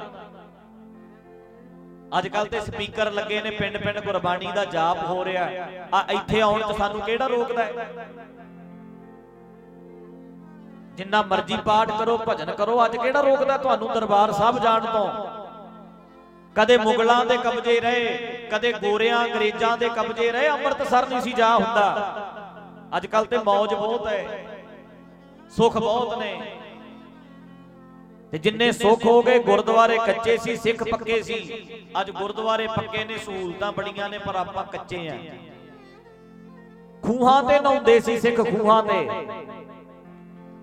ਅੱਜ ਕੱਲ ਤੇ ਸਪੀਕਰ ਲੱਗੇ ਨੇ ਪਿੰਡ ਪਿੰਡ ਗੁਰਬਾਣੀ ਦਾ ਜਾਪ ਹੋ ਰਿਹਾ ਆ ਇੱਥੇ ਆਉਣ ਤੇ ਸਾਨੂੰ ਕਿਹੜਾ ਰੋਕਦਾ ਹੈ? ਜਿੰਨਾ ਮਰਜ਼ੀ ਪਾਠ ਕਰੋ, ਭਜਨ ਕਰੋ, ਅੱਜ ਕਿਹੜਾ ਰੋਕਦਾ ਤੁਹਾਨੂੰ ਦਰਬਾਰ ਸਾਹਿਬ ਜਾਣ ਤੋਂ? ਕਦੇ ਮੁਗਲਾਂ ਦੇ ਕਬਜ਼ੇ ਰਹੇ, ਕਦੇ ਗੋਰਿਆਂ, ਅੰਗਰੇਜ਼ਾਂ ਦੇ ਕਬਜ਼ੇ ਰਹੇ, ਅੰਮ੍ਰਿਤਸਰ ਨਹੀਂ ਸੀ ਜਾ ਹੁੰਦਾ। ਅੱਜ ਕੱਲ ਤੇ ਮੌਜ ਬਹੁਤ ਹੈ। ਸੁੱਖ ਬਹੁਤ ਨੇ। ਤੇ ਜਿੰਨੇ ਸੁੱਖ ਹੋ ਗਏ ਗੁਰਦੁਆਰੇ ਕੱਚੇ ਸੀ ਸਿੱਖ ਪੱਕੇ ਸੀ। ਅੱਜ ਗੁਰਦੁਆਰੇ ਪੱਕੇ ਨੇ ਸਹੂਲਤਾਂ ਬੜੀਆਂ ਨੇ ਪਰ ਆਪਾਂ ਕੱਚੇ ਆ। ਖੂਹਾਂ ਤੇ ਨਹਾਉਂਦੇ ਸੀ ਸਿੱਖ ਖੂਹਾਂ ਤੇ।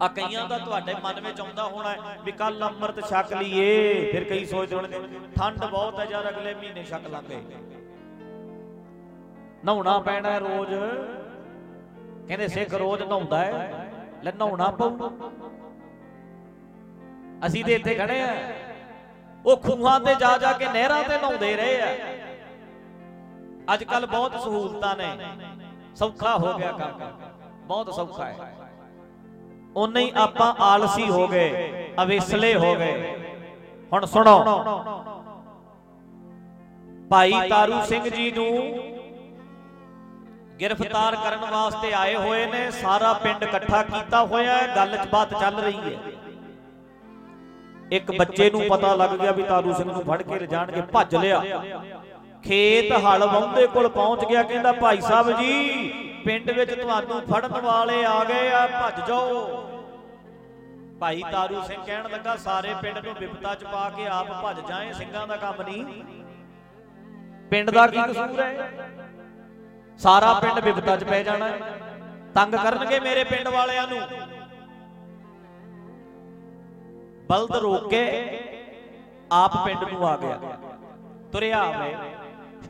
ਆ ਕਈਆਂ ਦਾ ਤੁਹਾਡੇ ਮਨ ਵਿੱਚ ਆਉਂਦਾ ਹੋਣਾ ਵੀ ਕੱਲ ਅੰਮ੍ਰਿਤ ਛਕ ਲਈਏ ਫਿਰ ਕਈ ਸੋਚਦੇ ਹੋਣਗੇ ਠੰਡ ਬਹੁਤ ਹੈ ਯਾਰ ਅਗਲੇ ਮਹੀਨੇ ਛਕ ਲਾਂਗੇ। ਨਹਾਉਣਾ ਪੈਣਾ ਹੈ ਰੋਜ਼। ਕਹਿੰਦੇ ਸਿੱਖ ਰੋਜ਼ ਨਹਾਉਂਦਾ ਹੈ ਲੈ ਨਹਾਉਣਾ ਪਊ। ਅਸੀਂ ਤੇ ਇੱਥੇ ਖੜੇ ਆ। ਉਹ ਖੂਹਾਂ ਤੇ ਜਾ ਜਾ ਕੇ ਨਹਿਰਾਂ ਤੇ ਨਹਾਉਂਦੇ ਰਹੇ ਆ। ਅੱਜ ਕੱਲ ਬਹੁਤ ਸਹੂਲਤਾਂ ਨੇ। ਸੌਖਾ ਹੋ ਗਿਆ ਕੰਮ। ਬਹੁਤ ਸੌਖਾ ਹੈ। ਉਨੇ ਹੀ ਆਪਾਂ ਆਲਸੀ ਹੋ ਗਏ, ਅਵੇਸਲੇ ਹੋ ਗਏ। ਹੁਣ ਸੁਣੋ। ਭਾਈ ਤਾਰੂ ਸਿੰਘ ਜੀ ਨੂੰ ਗ੍ਰਿਫਤਾਰ ਕਰਨ ਵਾਸਤੇ ਆਏ ਹੋਏ ਨੇ। ਸਾਰਾ ਪਿੰਡ ਇਕੱਠਾ ਕੀਤਾ ਹੋਇਆ ਹੈ। ਗੱਲ 'ਚ ਬਾਤ ਚੱਲ ਰਹੀ ਹੈ। ਇੱਕ ਬੱਚੇ ਨੂੰ ਪਤਾ ਲੱਗ ਗਿਆ ਵੀ ਤਾਰੂ ਸਿੰਘ ਨੂੰ ਫੜ ਕੇ ਲਿਜਾਣ ਭੱਜ ਲਿਆ। ਖੇਤ ਹਲ ਵਾਉਂਦੇ ਕੋਲ ਪਹੁੰਚ ਗਿਆ, ਕਹਿੰਦਾ, ਭਾਈ ਸਾਹਿਬ ਜੀ, ਪਿੰਡ ਵਿੱਚ ਤੁਹਾਨੂੰ ਫੜਨ ਵਾਲੇ ਆ ਗਏ ਆ, ਭੱਜ ਜਾਓ। ਭਾਈ ਤਾਰੂ ਸਿੰਘ ਕਹਿਣ ਲੱਗਾ, ਸਾਰੇ ਪਿੰਡ ਨੂੰ ਵਿਪਤਾ ਚ ਪਾ ਕੇ ਆਪ ਭੱਜ ਜਾਏ, ਸਿੰਘਾਂ ਦਾ ਕੰਮ ਨਹੀਂ। ਪਿੰਡ ਦਾ ਕੀ ਕਸੂਰ ਹੈ? ਸਾਰਾ ਪਿੰਡ ਵਿਪਤਾ ਚ ਪੈ ਜਾਣਾ ਤੰਗ ਕਰਨਗੇ ਮੇਰੇ ਪਿੰਡ ਵਾਲਿਆਂ ਨੂੰ। ਬਲਦ ਰੋਕ ਕੇ ਆਪ ਪਿੰਡ ਨੂੰ ਆ ਗਿਆ। ਤੁਰਿਆ ਆਵੇ,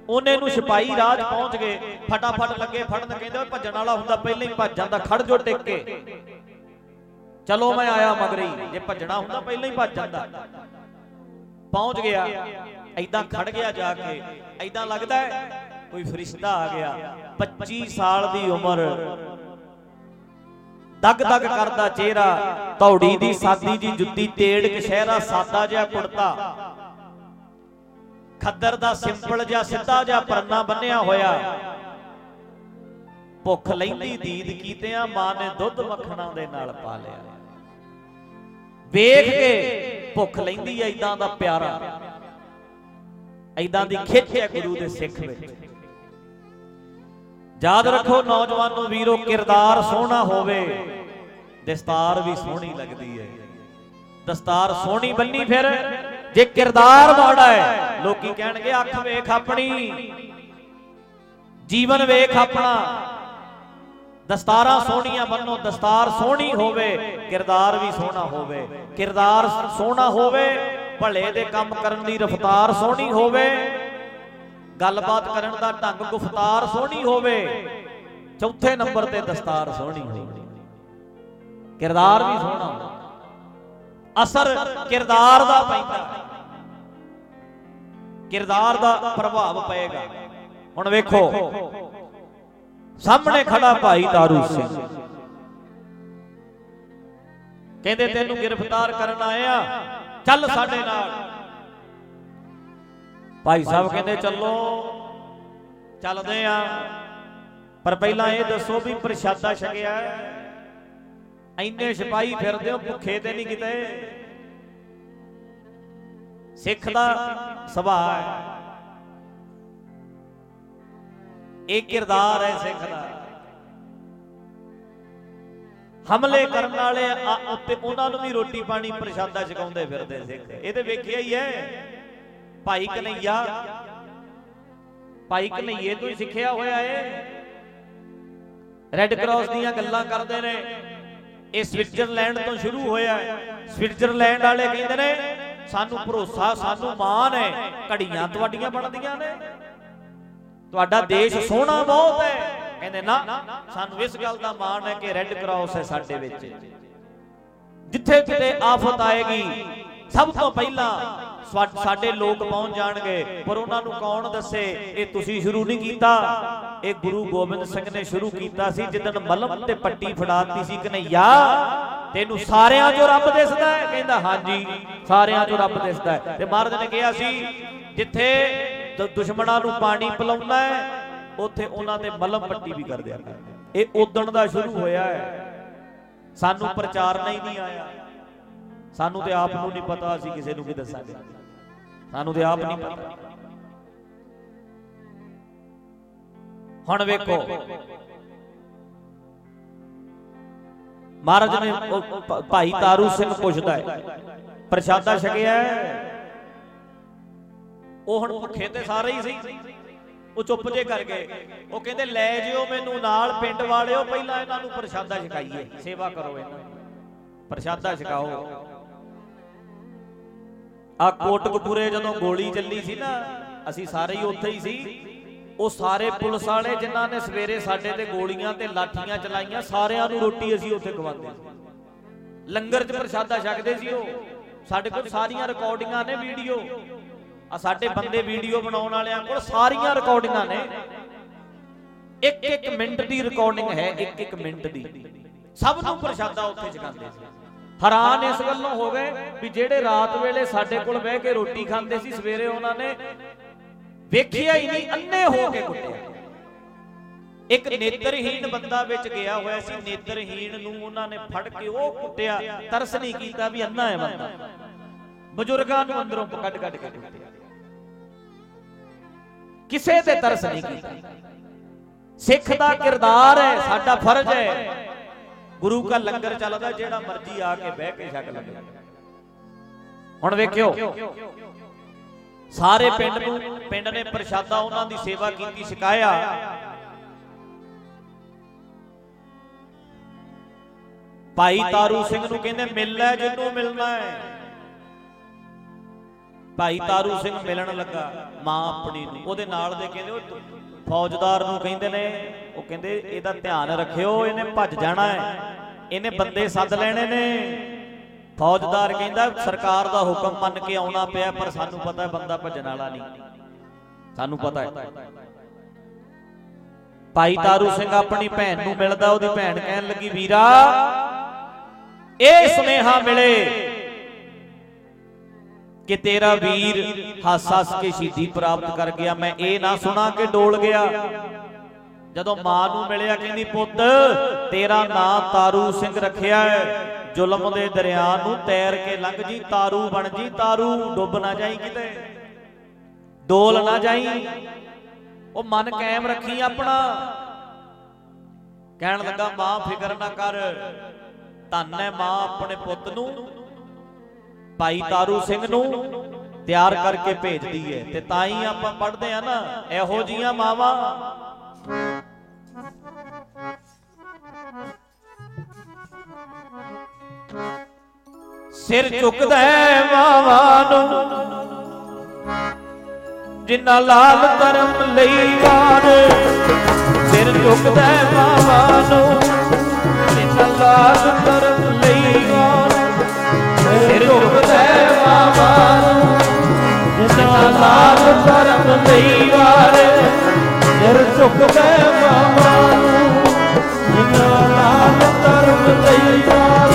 ਉਹਨੇ ਨੂੰ ਸਿਪਾਹੀ ਰਾਜ ਪਹੁੰਚ ਗਏ। ਫਟਾਫਟ ਲੱਗੇ ਫੜਨ ਕਹਿੰਦੇ ਭੱਜਣ ਵਾਲਾ ਹੁੰਦਾ, ਪਹਿਲਾਂ ਹੀ ਭੱਜ ਜਾਂਦਾ, ਖੜ ਜੋ ਟਿਕ ਕੇ। ਚਲੋ ਮੈਂ ਆਇਆ ਮਗਰ, ਜੇ ਭੱਜਣਾ ਹੁੰਦਾ, ਪਹਿਲਾਂ ਹੀ ਭੱਜ ਜਾਂਦਾ। ਪਹੁੰਚ ਗਿਆ ਐਦਾਂ ਖੜ ਗਿਆ ਜਾ ਕੇ। ਐਦਾਂ ਲੱਗਦਾ ਕੋਈ ਫਰਿਸ਼ਤਾ ਆ ਗਿਆ। 25 ਸਾਲ ਦੀ ਉਮਰ ਦਗ ਦਗ ਕਰਦਾ ਚਿਹਰਾ, ਧੌੜੀ ਦੀ ਸਾਦੀ ਜੀ ਜੁੱਤੀ ਤੇੜ ਕਸ਼ਹਿਰਾ ਸਾਦਾ ਜਿਹਾ ਕੁੜਤਾ। ਖੱਦਰ ਦਾ ਸਿੰਪਲ ਜਿਹਾ ਸਿੱਧਾ ਜਿਹਾ ਪਰਨਾ ਬੰਨਿਆ ਹੋਇਆ। ਭੁੱਖ ਲੈਂਦੀ ਦੀਦ ਕੀਤਿਆਂ ਮਾਂ ਨੇ ਦੁੱਧ ਮੱਖਣਾ ਦੇ ਨਾਲ ਪਾ ਲਿਆ। ਵੇਖ ਕੇ ਭੁੱਖ ਲੈਂਦੀ ਐ ਇਦਾਂ ਦਾ ਪਿਆਰਾ। ਇਦਾਂ ਦੀ ਖਿੱਚ ਹੈ ਗੁਰੂ ਦੇ ਸਿੱਖ ਵਿੱਚ। ਯਾਦ ਰੱਖੋ ਨੌਜਵਾਨੋ ਵੀਰੋ ਕਿਰਦਾਰ ਸੋਹਣਾ ਹੋਵੇ। ਦਸਤਾਰ ਵੀ ਸੋਹਣੀ ਲੱਗਦੀ ਹੈ। ਦਸਤਾਰ ਸੋਹਣੀ ਬੰਨੀ ਫਿਰ, ਜੇ ਕਿਰਦਾਰ ਮਾੜਾ ਹੈ, ਲੋਕੀ ਕਹਿਣਗੇ, ਅੱਖ ਵੇਖ ਆਪਣੀ। ਜੀਵਨ ਵੇਖ ਆਪਣਾ। ਦਸਤਾਰਾਂ ਸੋਹਣੀਆਂ ਬੰਨੋ, ਦਸਤਾਰ ਸੋਹਣੀ ਹੋਵੇ, ਕਿਰਦਾਰ ਵੀ ਸੋਹਣਾ ਹੋਵੇ। ਕਿਰਦਾਰ ਸੋਹਣਾ ਹੋਵੇ, ਭਲੇ ਦੇ ਕੰਮ ਕਰਨ ਦੀ ਰਫਤਾਰ ਸੋਹਣੀ ਹੋਵੇ। ਗੱਲਬਾਤ ਕਰਨ ਦਾ ਢੰਗ ਗੁਫਤਾਰ ਸੋਹਣੀ ਹੋਵੇ। ਚੌਥੇ ਨੰਬਰ ਤੇ ਦਸਤਾਰ ਸੋਹਣੀ ਹੋਵੇ। ਕਿਰਦਾਰ ਵੀ ਸੋਹਣਾ ਅਸਰ ਕਿਰਦਾਰ ਦਾ ਪੈਂਦਾ। ਕਿਰਦਾਰ ਦਾ ਪ੍ਰਭਾਵ ਪਏਗਾ। ਹੁਣ ਵੇਖੋ। ਸਾਹਮਣੇ ਖੜਾ ਭਾਈ ਦਾਰੂ ਸਿੰਘ। ਕਹਿੰਦੇ, ਤੈਨੂੰ ਗ੍ਰਿਫਤਾਰ ਕਰਨ ਆਇਆ ਚੱਲ ਸਾਡੇ ਨਾਲ। ਭਾਈ ਸਾਹਿਬ ਕਹਿੰਦੇ ਚੱਲੋ। ਚੱਲਦੇ ਆ। ਪਰ ਪਹਿਲਾਂ ਇਹ ਦੱਸੋ ਵੀ ਪ੍ਰਸ਼ਾਦਾ ਛਕਿਆ। ਇੰਨੇ ਸਿਪਾਹੀ ਫਿਰਦੇ ਹੋ ਭੁੱਖੇ ਤੇ ਨਹੀਂ ਕਿਤੇ। ਸਿੱਖ ਦਾ ਸੁਭਾਅ ਹੈ। ਇਹ ਕਿਰਦਾਰ ਹੈ ਸਿੱਖ ਦਾ। ਹਮਲੇ ਕਰਨ ਵਾਲੇ ਉੱਤੇ ਉਹਨਾਂ ਨੂੰ ਵੀ ਰੋਟੀ ਪਾਣੀ ਪ੍ਰਸ਼ਾਦਾ ਛਕਾਉਂਦੇ ਫਿਰਦੇ ਸਿੱਖ। ਇਹ ਤੇ ਵੇਖਿਆ ਹੀ ਹੈ। ਭਾਈ ਕਨਈਆ। ਭਾਈ ਕਨਈਏ ਤੋਂ ਹੀ ਸਿੱਖਿਆ ਹੋਇਆ ਏ। ਰੈੱਡ ਕਰਾਸ ਦੀਆਂ ਗੱਲਾਂ ਕਰਦੇ ਨੇ। ਇਹ ਸਵਿਟਜ਼ਰਲੈਂਡ ਤੋਂ ਸ਼ੁਰੂ ਹੋਇਆ ਸਵਿਟਜ਼ਰਲੈਂਡ ਵਾਲੇ ਕਹਿੰਦੇ ਨੇ, ਸਾਨੂੰ ਭਰੋਸਾ, ਸਾਨੂੰ ਮਾਣ ਹੈ ਘੜੀਆਂ ਤੁਹਾਡੀਆਂ ਬਣਦੀਆਂ ਨੇ। ਤੁਹਾਡਾ ਦੇਸ਼ ਸੋਹਣਾ ਬਹੁਤ ਹੈ ਕਹਿੰਦੇ ਨਾ, ਸਾਨੂੰ ਇਸ ਗੱਲ ਦਾ ਮਾਣ ਹੈ ਕਿ ਰੈੱਡ ਕਰਾਸ ਹੈ ਸਾਡੇ ਵਿੱਚ। ਜਿੱਥੇ ਕਿਤੇ ਆਫਤ ਆਏਗੀ, ਸਭ ਤੋਂ ਪਹਿਲਾਂ ਸਾਡੇ ਲੋਕ ਪਹੁੰਚ ਜਾਣਗੇ, ਪਰ ਉਹਨਾਂ ਨੂੰ ਕੌਣ ਦੱਸੇ? ਇਹ ਤੁਸੀਂ ਸ਼ੁਰੂ ਨਹੀਂ ਕੀਤਾ। ਇਹ ਗੁਰੂ ਗੋਬਿੰਦ ਸਿੰਘ ਨੇ ਸ਼ੁਰੂ ਕੀਤਾ ਸੀ, ਜਿੱਦਣ ਮਲਮ ਤੇ ਪੱਟੀ ਫੜਾਤੀ ਸੀ, ਕਨਈਆ, ਤੈਨੂੰ ਸਾਰਿਆਂ 'ਚੋਂ ਰੱਬ ਦਿਸਦਾ ਹੈ, ਕਹਿੰਦਾ, ਹਾਂਜੀ, ਸਾਰਿਆਂ 'ਚੋਂ ਰੱਬ ਦਿਸਦਾ ਹੈ। ਤੇ ਮਹਾਰਾਜ ਨੇ ਕਿਹਾ ਸੀ, ਜਿੱਥੇ ਦੁਸ਼ਮਣਾਂ ਨੂੰ ਪਾਣੀ ਪਿਲਾਉਣਾ ਹੈ, ਉੱਥੇ ਉਹਨਾਂ ਤੇ ਮਲਮ ਪੱਟੀ ਵੀ ਕਰ ਦਿਆ ਇਹ ਉਦਣ ਦਾ ਸ਼ੁਰੂ ਹੋਇਆ ਹੈ। ਸਾਨੂੰ ਪ੍ਰਚਾਰ ਨਹੀਂ ਆਇਆ। ਸਾਨੂੰ ਤੇ ਆਪ ਨੂੰ ਨਹੀਂ ਪਤਾ, ਅਸੀਂ ਕਿਸੇ ਨੂੰ ਕੀ ਦੱਸਾਂਗੇ। ਸਾਨੂੰ ਤੇ ਆਪ ਨਹੀਂ ਪਤਾ। ਹੁਣ ਵੇਖੋ। ਮਹਾਰਾਜ ਨੇ ਭਾਈ ਤਾਰੂ ਸਿੰਘ ਪੁੱਛਦਾ ਹੈ, ਪ੍ਰਸ਼ਾਦਾ ਛਕਿਆ ਉਹ ਹੁਣ ਭੁੱਖੇ ਤੇ ਸਾਰੇ ਹੀ ਸੀ ਉਹ ਚੁੱਪ ਜੇ ਕਰ ਗਏ। ਉਹ ਕਹਿੰਦੇ, ਲੈ ਜਿਓ ਮੈਨੂੰ ਨਾਲ ਪਿੰਡ ਵਾਲਿਓ, ਪਹਿਲਾਂ ਇਹਨਾਂ ਨੂੰ ਪ੍ਰਸ਼ਾਦਾ ਛਕਾਈਏ। ਸੇਵਾ ਕਰੋ ਇਹਨਾਂ ਪ੍ਰਸ਼ਾਦਾ ਛਕਾਓ। ਆ ਕੋਟਕਪੂਰੇ ਜਦੋਂ ਗੋਲੀ ਚੱਲੀ ਸੀ ਨਾ, ਅਸੀਂ ਸਾਰੇ ਹੀ ਉੱਥੇ ਹੀ ਸੀ। ਉਹ ਸਾਰੇ ਪੁਲਿਸ ਵਾਲੇ ਜਿਨ੍ਹਾਂ ਨੇ ਸਵੇਰੇ ਸਾਡੇ ਤੇ ਗੋਲੀਆਂ ਤੇ ਲਾਠੀਆਂ ਚਲਾਈਆਂ, ਸਾਰਿਆਂ ਨੂੰ ਰੋਟੀ ਅਸੀਂ ਉੱਥੇ ਖਵਾਉਂਦੇ ਸੀ। ਲੰਗਰ 'ਚ ਪ੍ਰਸ਼ਾਦਾ ਛਕਦੇ ਸੀ ਉਹ। ਸਾਡੇ ਕੋਲ ਸਾਰੀਆਂ ਰਿਕਾਰਡਿੰਗਾਂ ਨੇ ਵੀਡੀਓ। ਆ ਸਾਡੇ ਬੰਦੇ ਵੀਡੀਓ ਬਣਾਉਣ ਵਾਲਿਆਂ ਕੋਲ ਸਾਰੀਆਂ ਰਿਕਾਰਡਿੰਗਾਂ ਨੇ। ਇੱਕ ਇੱਕ ਮਿੰਟ ਦੀ ਰਿਕਾਰਡਿੰਗ ਹੈ ਇੱਕ ਇੱਕ ਮਿੰਟ ਦੀ। ਸਭ ਨੂੰ ਪ੍ਰਸ਼ਾਦਾ ਉੱਥੇ ਛਕਾਉਂਦੇ ਸੀ। ਹੈਰਾਨ ਇਸ ਗੱਲੋਂ ਹੋ ਗਏ ਵੀ ਜਿਹੜੇ ਰਾਤ ਵੇਲੇ ਸਾਡੇ ਕੋਲ ਬਹਿ ਕੇ ਰੋਟੀ ਖਾਂਦੇ ਸੀ ਸਵੇਰੇ ਉਹਨਾਂ ਨੇ ਵੇਖਿਆ ਹੀ ਨਹੀਂ ਅੰਨੇ ਹੋ ਕੇ ਕੁੱਟਿਆ। ਇੱਕ ਨੇਤਰਹੀਣ ਬੰਦਾ ਵਿੱਚ ਗਿਆ ਹੋਇਆ ਸੀ ਨੇਤਰਹੀਣ ਨੂੰ ਉਹਨਾਂ ਨੇ ਫੜ ਕੇ ਉਹ ਕੁੱਟਿਆ ਤਰਸ ਨਹੀਂ ਕੀਤਾ ਵੀ ਅੰਨਾ ਹੈ ਬੰਦਾ। ਬਜ਼ੁਰਗਾਂ ਨੂੰ ਅੰਦਰੋਂ ਕੱਢ ਕੱਢ ਕੇ ਕੁੱਟਿਆ। ਕਿਸੇ ਤੇ ਤਰਸ ਨਹੀਂ ਕੀਤਾ। ਸਿੱਖ ਦਾ ਕਿਰਦਾਰ ਹੈ ਸਾਡਾ ਫਰਜ਼ ਹੈ। ਗੁਰੂ ਕਾ ਲੰਗਰ ਚੱਲਦਾ ਜਿਹੜਾ ਮਰਜ਼ੀ ਆ ਕੇ ਬਹਿ ਕੇ ਛਕ ਲਵੇ ਹੁਣ ਵੇਖਿਓ। ਸਾਰੇ ਪਿੰਡ ਨੂੰ ਪਿੰਡ ਨੇ ਪ੍ਰਸ਼ਾਦਾ ਉਹਨਾਂ ਦੀ ਸੇਵਾ ਕੀਤੀ ਸਿਕਾਇਆ ਭਾਈ ਤਾਰੂ ਸਿੰਘ ਨੂੰ ਕਹਿੰਦੇ ਮਿਲ ਲੈ ਜਿੰਨੂੰ ਮਿਲਣਾ ਹੈ। ਭਾਈ ਤਾਰੂ ਸਿੰਘ ਮਿਲਣ ਲੱਗਾ ਮਾਂ ਆਪਣੀ ਨੂੰ। ਉਹਦੇ ਨਾਲ ਦੇ ਕਹਿੰਦੇ ਉਹ ਫੌਜਦਾਰ ਨੂੰ ਕਹਿੰਦੇ ਨੇ, ਉਹ ਕਹਿੰਦੇ, ਇਹਦਾ ਧਿਆਨ ਰੱਖਿਓ, ਇਹਨੇ ਭੱਜ ਜਾਣਾ ਹੈ। ਇਹਨੇ ਬੰਦੇ ਸੱਦ ਲੈਣੇ ਨੇ। ਫੌਜਦਾਰ ਕਹਿੰਦਾ, ਸਰਕਾਰ ਦਾ ਹੁਕਮ ਮੰਨ ਕੇ ਆਉਣਾ ਪਿਆ, ਪਰ ਸਾਨੂੰ ਪਤਾ ਹੈ ਬੰਦਾ ਭੱਜਣ ਵਾਲਾ ਨਹੀਂ। ਸਾਨੂੰ ਪਤਾ ਹੈ। ਭਾਈ ਤਾਰੂ ਸਿੰਘ ਆਪਣੀ ਭੈਣ ਨੂੰ ਮਿਲਦਾ, ਉਹਦੀ ਭੈਣ ਕਹਿਣ ਲੱਗੀ, ਵੀਰਾ, ਇਹ ਸੁਨੇਹਾ ਮਿਲੇ। ਕਿ ਤੇਰਾ ਵੀਰ ਹੱਸ ਹੱਸ ਕੇ ਸ਼ਹੀਦੀ ਪ੍ਰਾਪਤ ਕਰ ਗਿਆ। ਮੈਂ ਇਹ ਨਾ ਸੁਣਾ ਕਿ ਡੋਲ ਗਿਆ। ਜਦੋਂ ਮਾਂ ਨੂੰ ਮਿਲਿਆ ਕਹਿੰਦੀ, ਪੁੱਤ, ਤੇਰਾ ਨਾਂ ਤਾਰੂ ਸਿੰਘ ਰੱਖਿਆ ਹੈ। ਜ਼ੁਲਮ ਦੇ ਦਰਿਆ ਨੂੰ ਤੈਰ ਕੇ ਲੰਘ ਜੀ, ਤਾਰੂ ਬਣ ਜੀ, ਤਾਰੂ ਡੁੱਬ ਨਾ ਜਾਈ ਕਿਤੇ, ਡੋਲ ਨਾ ਜਾਈ। ਉਹ ਮਨ ਕਾਇਮ ਰੱਖੀ ਆਪਣਾ। ਕਹਿਣ ਲੱਗਾ, ਮਾਂ, ਫਿਕਰ ਨਾ ਕਰ। ਧੰਨ ਹੈ ਮਾਂ ਆਪਣੇ ਪੁੱਤ ਨੂੰ। ਭਾਈ ਤਾਰੂ ਸਿੰਘ ਨੂੰ ਤਿਆਰ ਕਰਕੇ ਭੇਜਦੀ ਹੈ ਤੇ ਤਾਂ ਹੀ ਆਪਾਂ ਪੜ੍ਹਦੇ ਆ ਨਾ, ਇਹੋ ਜੀਆਂ ਮਾਵਾਂ। ਸਿਰ ਝੁਕਦਾ ਮਾਵਾਂ ਨੂੰ ਜਿਨ੍ਹਾਂ ਲਾਲ ਧਰਮ ਲਈ ਵਾਰ। ਸਿਰ ਝੁਕਦਾ ਮਾਵਾਂ ਨੂੰ ਜਿਨ੍ਹਾਂ ਲਾਲ ਧਰਮ ਸਿਰ ਝੁਕਦਾ ਹੈ ਮਾਵਾਂ ਨੂੰ। ਜਿਨ੍ਹਾਂ ਲਾਲ ਧਰਮ ਲਈ ਵਾਰ ਸਿਰ ਝੁਕਦਾ ਹੈ ਮਾਵਾਂ ਨੂੰ। ਜਿਨ੍ਹਾਂ ਲਾਲ ਧਰਮ ਲਈ ਵਾਰ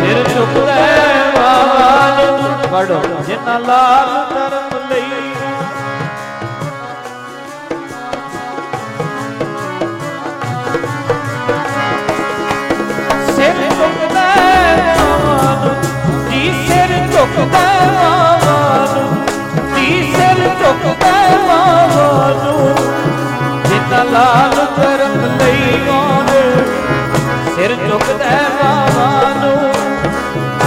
ਸਿਰ ਝੁਕਦਾ ਹੈ ਮਾਵਾਂ ਨੂੰ। ਪੜੋ ਜਿਨ੍ਹਾਂ ਲਾਲ ਧਰਮ ਝੁਕਦਾ ਮਾਵਾਂ ਨੂੰ ਜੀ ਸਿਰ ਝੁਕਦਾ ਮਾਵਾਂ ਨੂੰ ਜਿੰਨਾ ਲਾਲ ਕਰਮ ਲਈ ਆਉਂਦੇ ਸਿਰ ਝੁਕਦਾ ਮਾਵਾ ਨੂੰ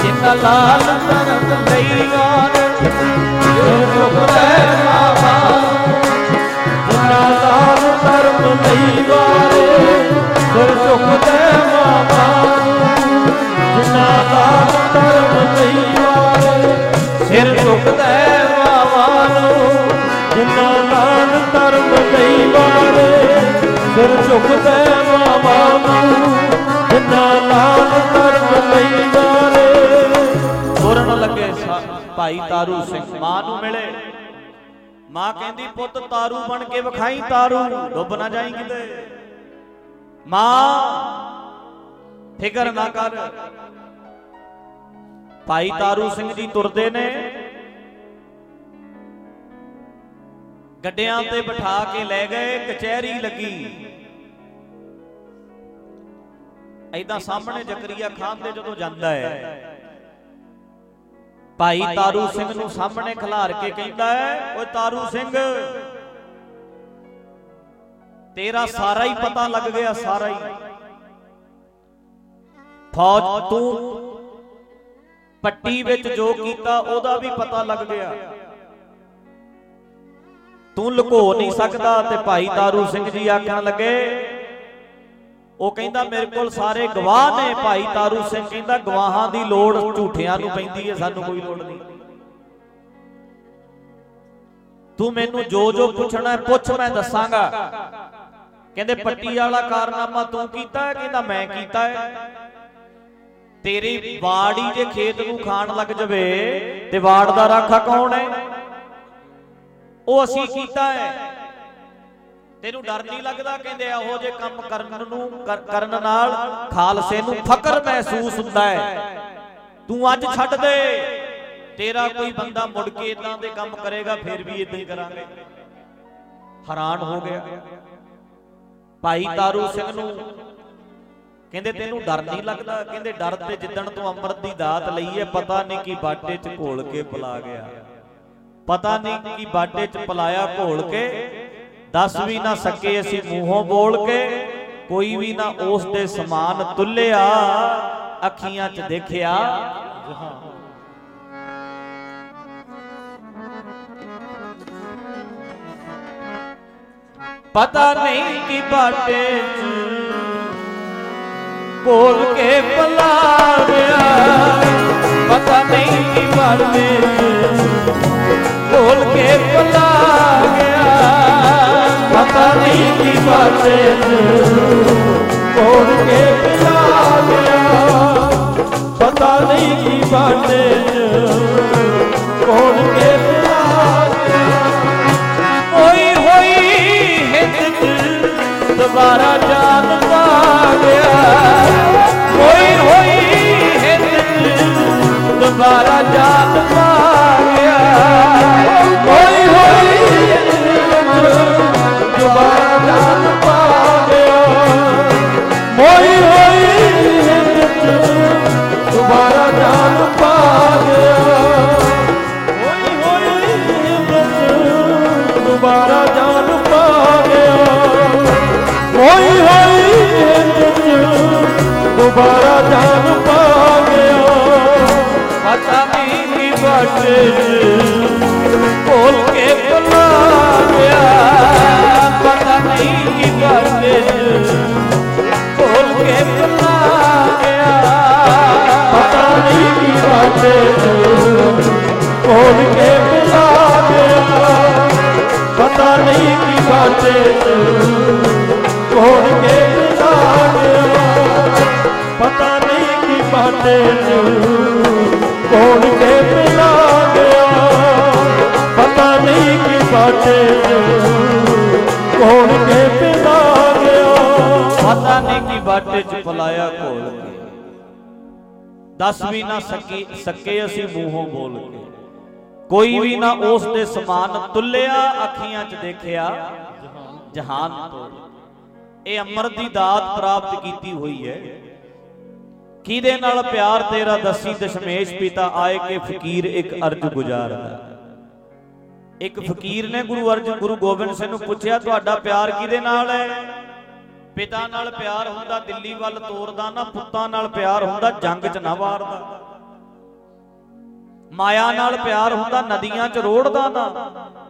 ਜਿੰਨਾ ਲਾਲ ਕਰਮ ਲਈ ਆਉਂਦੇ ਸਿਰ ਝੁਕਦਾ ਮਾਵਾ ਜਿਨਾ ਲਾਲ ਧਰਮ ਲਈ ਵਾਰੇ ਸਿਰ ਝੁਕਦੇ ਧਰਮ ਸਿਰ ਝੁਕਦਾ ਮਾਵਾ ਨੂੰ। ਜਿਨਾ ਲਾਲ ਧਰਮ ਲਈ ਵਾਰੇ ਸਿਰ ਝੁਕਦੇ ਮਾਮਾ ਜਿਨਾ ਲਾਲ ਧਰਮ ਲਈ ਵਾਰੇ ਤੁਰਨ ਲੱਗੇ ਭਾਈ ਤਾਰੂ ਸਿੰਘ, ਮਾਂ ਨੂੰ ਮਿਲੇ। ਮਾਂ ਕਹਿੰਦੀ, ਪੁੱਤ ਤਾਰੂ ਬਣ ਕੇ ਵਿਖਾਈ ਤਾਰੂ, ਡੁੱਬ ਨਾ ਜਾਈ ਕਿਤੇ। ਮਾਂ, ਫਿਕਰ ਨਾ ਕਰ। ਭਾਈ ਤਾਰੂ ਸਿੰਘ ਜੀ ਤੁਰਦੇ ਨੇ। ਗੱਡਿਆਂ ਤੇ ਬਿਠਾ ਕੇ ਲੈ ਗਏ ਕਚਹਿਰੀ ਲੱਗੀ। ਐਦਾਂ ਸਾਹਮਣੇ ਜ਼ਕਰੀਆ ਖਾਨ ਦੇ ਜਦੋਂ ਜਾਂਦਾ ਹੈ ਭਾਈ ਤਾਰੂ ਸਿੰਘ ਨੂੰ ਸਾਹਮਣੇ ਖਿਲਾਰ ਕੇ ਕਹਿੰਦਾ ਹੈ ਓਏ ਤਾਰੂ ਸਿੰਘ ਤੇਰਾ ਸਾਰਾ ਹੀ ਪਤਾ ਲੱਗ ਗਿਆ ਸਾਰਾ ਹੀ। ਫੌਜ ਤੂੰ ਪੱਟੀ ਵਿੱਚ ਜੋ ਕੀਤਾ ਉਹਦਾ ਵੀ ਪਤਾ ਲੱਗ ਗਿਆ। ਤੂੰ ਲੁਕੋ ਨਹੀਂ ਸਕਦਾ ਤੇ ਭਾਈ ਤਾਰੂ ਸਿੰਘ ਜੀ ਆਖਣ ਲੱਗੇ ਉਹ ਕਹਿੰਦਾ ਮੇਰੇ ਕੋਲ ਸਾਰੇ ਗਵਾਹ ਨੇ ਭਾਈ ਤਾਰੂ ਸਿੰਘ ਕਹਿੰਦਾ ਗਵਾਹਾਂ ਦੀ ਲੋੜ ਝੂਠਿਆਂ ਨੂੰ ਪੈਂਦੀ ਹੈ ਸਾਨੂੰ ਕੋਈ ਲੋੜ ਨਹੀਂ। ਤੂੰ ਮੈਨੂੰ ਜੋ ਜੋ ਪੁੱਛਣਾ ਹੈ ਪੁੱਛ ਮੈਂ ਦੱਸਾਂਗਾ। ਕਹਿੰਦੇ ਪੱਟੀ ਵਾਲਾ ਕਾਰਨਾਮਾ ਤੂੰ ਕੀਤਾ ਹੈ ਕਹਿੰਦਾ ਮੈਂ ਕੀਤਾ ਹੈ। ਤੇਰੀ ਬਾੜੀ ਜੇ ਖੇਤ ਨੂੰ ਖਾਣ ਲੱਗ ਜਵੇ ਤੇ ਬਾੜ ਦਾ ਰਾਖਾ ਕੌਣ ਹੈ? ਉਹ ਅਸੀਂ ਕੀਤਾ ਹੈ। ਤੈਨੂੰ ਡਰ ਨਹੀਂ ਲੱਗਦਾ ਕਹਿੰਦੇ ਇਹੋ ਜੇ ਕੰਮ ਕਰਨ ਨੂੰ ਕਰ- ਕਰਨ ਨਾਲ ਖਾਲਸੇ ਨੂੰ ਫਕਰ ਮਹਿਸੂਸ ਹੁੰਦਾ ਹੈ। ਤੂੰ ਅੱਜ ਛੱਡ ਦੇ। ਤੇਰਾ ਕੋਈ ਬੰਦਾ ਮੁੜ ਕੇ ਇਦਾਂ ਦੇ ਕੰਮ ਕਰੇਗਾ ਫਿਰ ਵੀ ਇਦਾਂ ਹੀ ਕਰਾਂਗੇ। ਹੈਰਾਨ ਹੋ ਗਿਆ। ਭਾਈ ਤਾਰੂ ਸਿੰਘ ਨੂੰ ਕਹਿੰਦੇ ਤੈਨੂੰ ਡਰ ਨਹੀਂ ਲੱਗਦਾ? ਕਹਿੰਦੇ ਡਰ ਤੇ ਜਿੱਦਣ ਤੂੰ ਅੰਮ੍ਰਿਤ ਦੀ ਦਾਤ ਲਈ ਹੈ, ਪਤਾ ਨਹੀਂ ਕੀ ਬਾਟੇ 'ਚ ਘੋਲ ਕੇ ਪਲਾ ਗਿਆ। ਪਤਾ ਨਹੀਂ ਕੀ ਬਾਟੇ 'ਚ ਪਲਾਇਆ ਘੋਲ ਕੇ। ਦੱਸ ਵੀ ਨਾ ਸਕੇ ਅਸੀਂ ਮੂੰਹੋਂ ਬੋਲ ਕੇ। ਕੋਈ ਵੀ ਨਾ ਉਸ ਦੇ ਸਮਾਨ ਤੁੱਲਿਆ, ਅੱਖੀਆਂ 'ਚ ਦੇਖਿਆ। ਪਤਾ ਨਹੀਂ ਕਿ ਬਾਟੇ 'ਚ ਘੋਲ ਕੇ ਪਲਾ ਗਿਆ ਪਤਾ ਨਹੀਂ ਕੀ ਬਾਟੇ 'ਚ ਘੋਲ ਕੇ ਪਲਾ ਗਿਆ ਪਤਾ ਨਹੀਂ ਕੀ ਬਾਤੇ ਕੋੜ ਕੇ ਪਿਲਾ ਗਿਆ ਪਤਾ ਨਹੀਂ ਕੀ ਬਾਤੇ ਕੋੜ ਕੇ ਚ ਦੁਬਾਰਾ ਜਾਨ ਪਾ ਗਿਆ। ਹੋਈ ਹੋਈ ਹਿੰਦ ਚ ਦੁਬਾਰਾ ਜਾਨ ਦੁਬਾਰਾ ਜਾਨ ਪਾ ਪਤਾ ਨਹੀਂ ਕੀ ਬਾਟੇ ਭੁੱਲ ਕੇ ਭੁਲਾ ਗਿਆ ਪਤਾ ਨਹੀਂ ਕੀ ਬਾਟੇ ਭੁੱਲ ਕੇ ਭੁਲਾ ਗਿਆ ਪਤਾ ਨਹੀਂ ਕੀ ਬਾਤੇ ਕੋਲ ਕੇ ਪਿਲਾ ਗਿਆ ਪਤਾ ਨਹੀਂ ਕੀ ਬਾਤੇ ਕੋਲ ਕੇ ਪਿਲਾ ਗਿਆ ਪਤਾ ਨਹੀਂ ਕੀ ਬਾਤੇ ਕੋਲ ਕੇ ਪਿਲਾ ਗਿਆ। ਪਤਾ ਨਹੀਂ ਕੀ ਬਾਤੇ ਕੋਲ ਕੇ ਪਿਲਾ ਗਿਆ। ਪਤਾ ਨਹੀਂ ਕੀ ਬਾਟੇ 'ਚ ਪਲਾਇਆ ਘੋਲ ਕੇ ਦੱਸ ਵੀ ਨਾ ਸਕੇ ਸਕੇ ਅਸੀਂ ਮੂੰਹੋਂ ਬੋਲ ਕੇ। ਕੋਈ ਵੀ ਨਾ ਉਸ ਦੇ ਸਮਾਨ ਤੁੱਲਿਆ, ਅੱਖੀਆਂ 'ਚ ਦੇਖਿਆ। ਜਹਾਨ ਤੋਂ ਇਹ ਅੰਮ੍ਰਿਤ ਦੀ ਦਾਤ ਪ੍ਰਾਪਤ ਕੀਤੀ ਹੋਈ ਹੈ। ਕਿਹਦੇ ਨਾਲ ਪਿਆਰ ਤੇਰਾ ਦੱਸੀ ਦਸ਼ਮੇਸ਼ ਪਿਤਾ ਆਏ ਕਿ ਫਕੀਰ ਇੱਕ ਅਰਜ ਗੁਜ਼ਾਰਦਾ? ਇੱਕ ਫਕੀਰ ਨੇ ਗੁਰੂ ਅਰਜਨ ਗੁਰੂ ਗੋਬਿੰਦ ਸਿੰਘ ਨੂੰ ਪੁੱਛਿਆ, ਤੁਹਾਡਾ ਪਿਆਰ ਕਿਹਦੇ ਨਾਲ ਹੈ? ਪਿਤਾ ਨਾਲ ਪਿਆਰ ਹੁੰਦਾ, ਦਿੱਲੀ ਵੱਲ ਤੋਰਦਾ ਨਾ, ਪੁੱਤਾਂ ਨਾਲ ਪਿਆਰ ਹੁੰਦਾ, ਜੰਗ 'ਚ ਨਾ ਵਾਰਦਾ। ਮਾਇਆ ਨਾਲ ਪਿਆਰ ਹੁੰਦਾ, ਨਦੀਆਂ 'ਚ ਰੋੜਦਾ ਨਾ।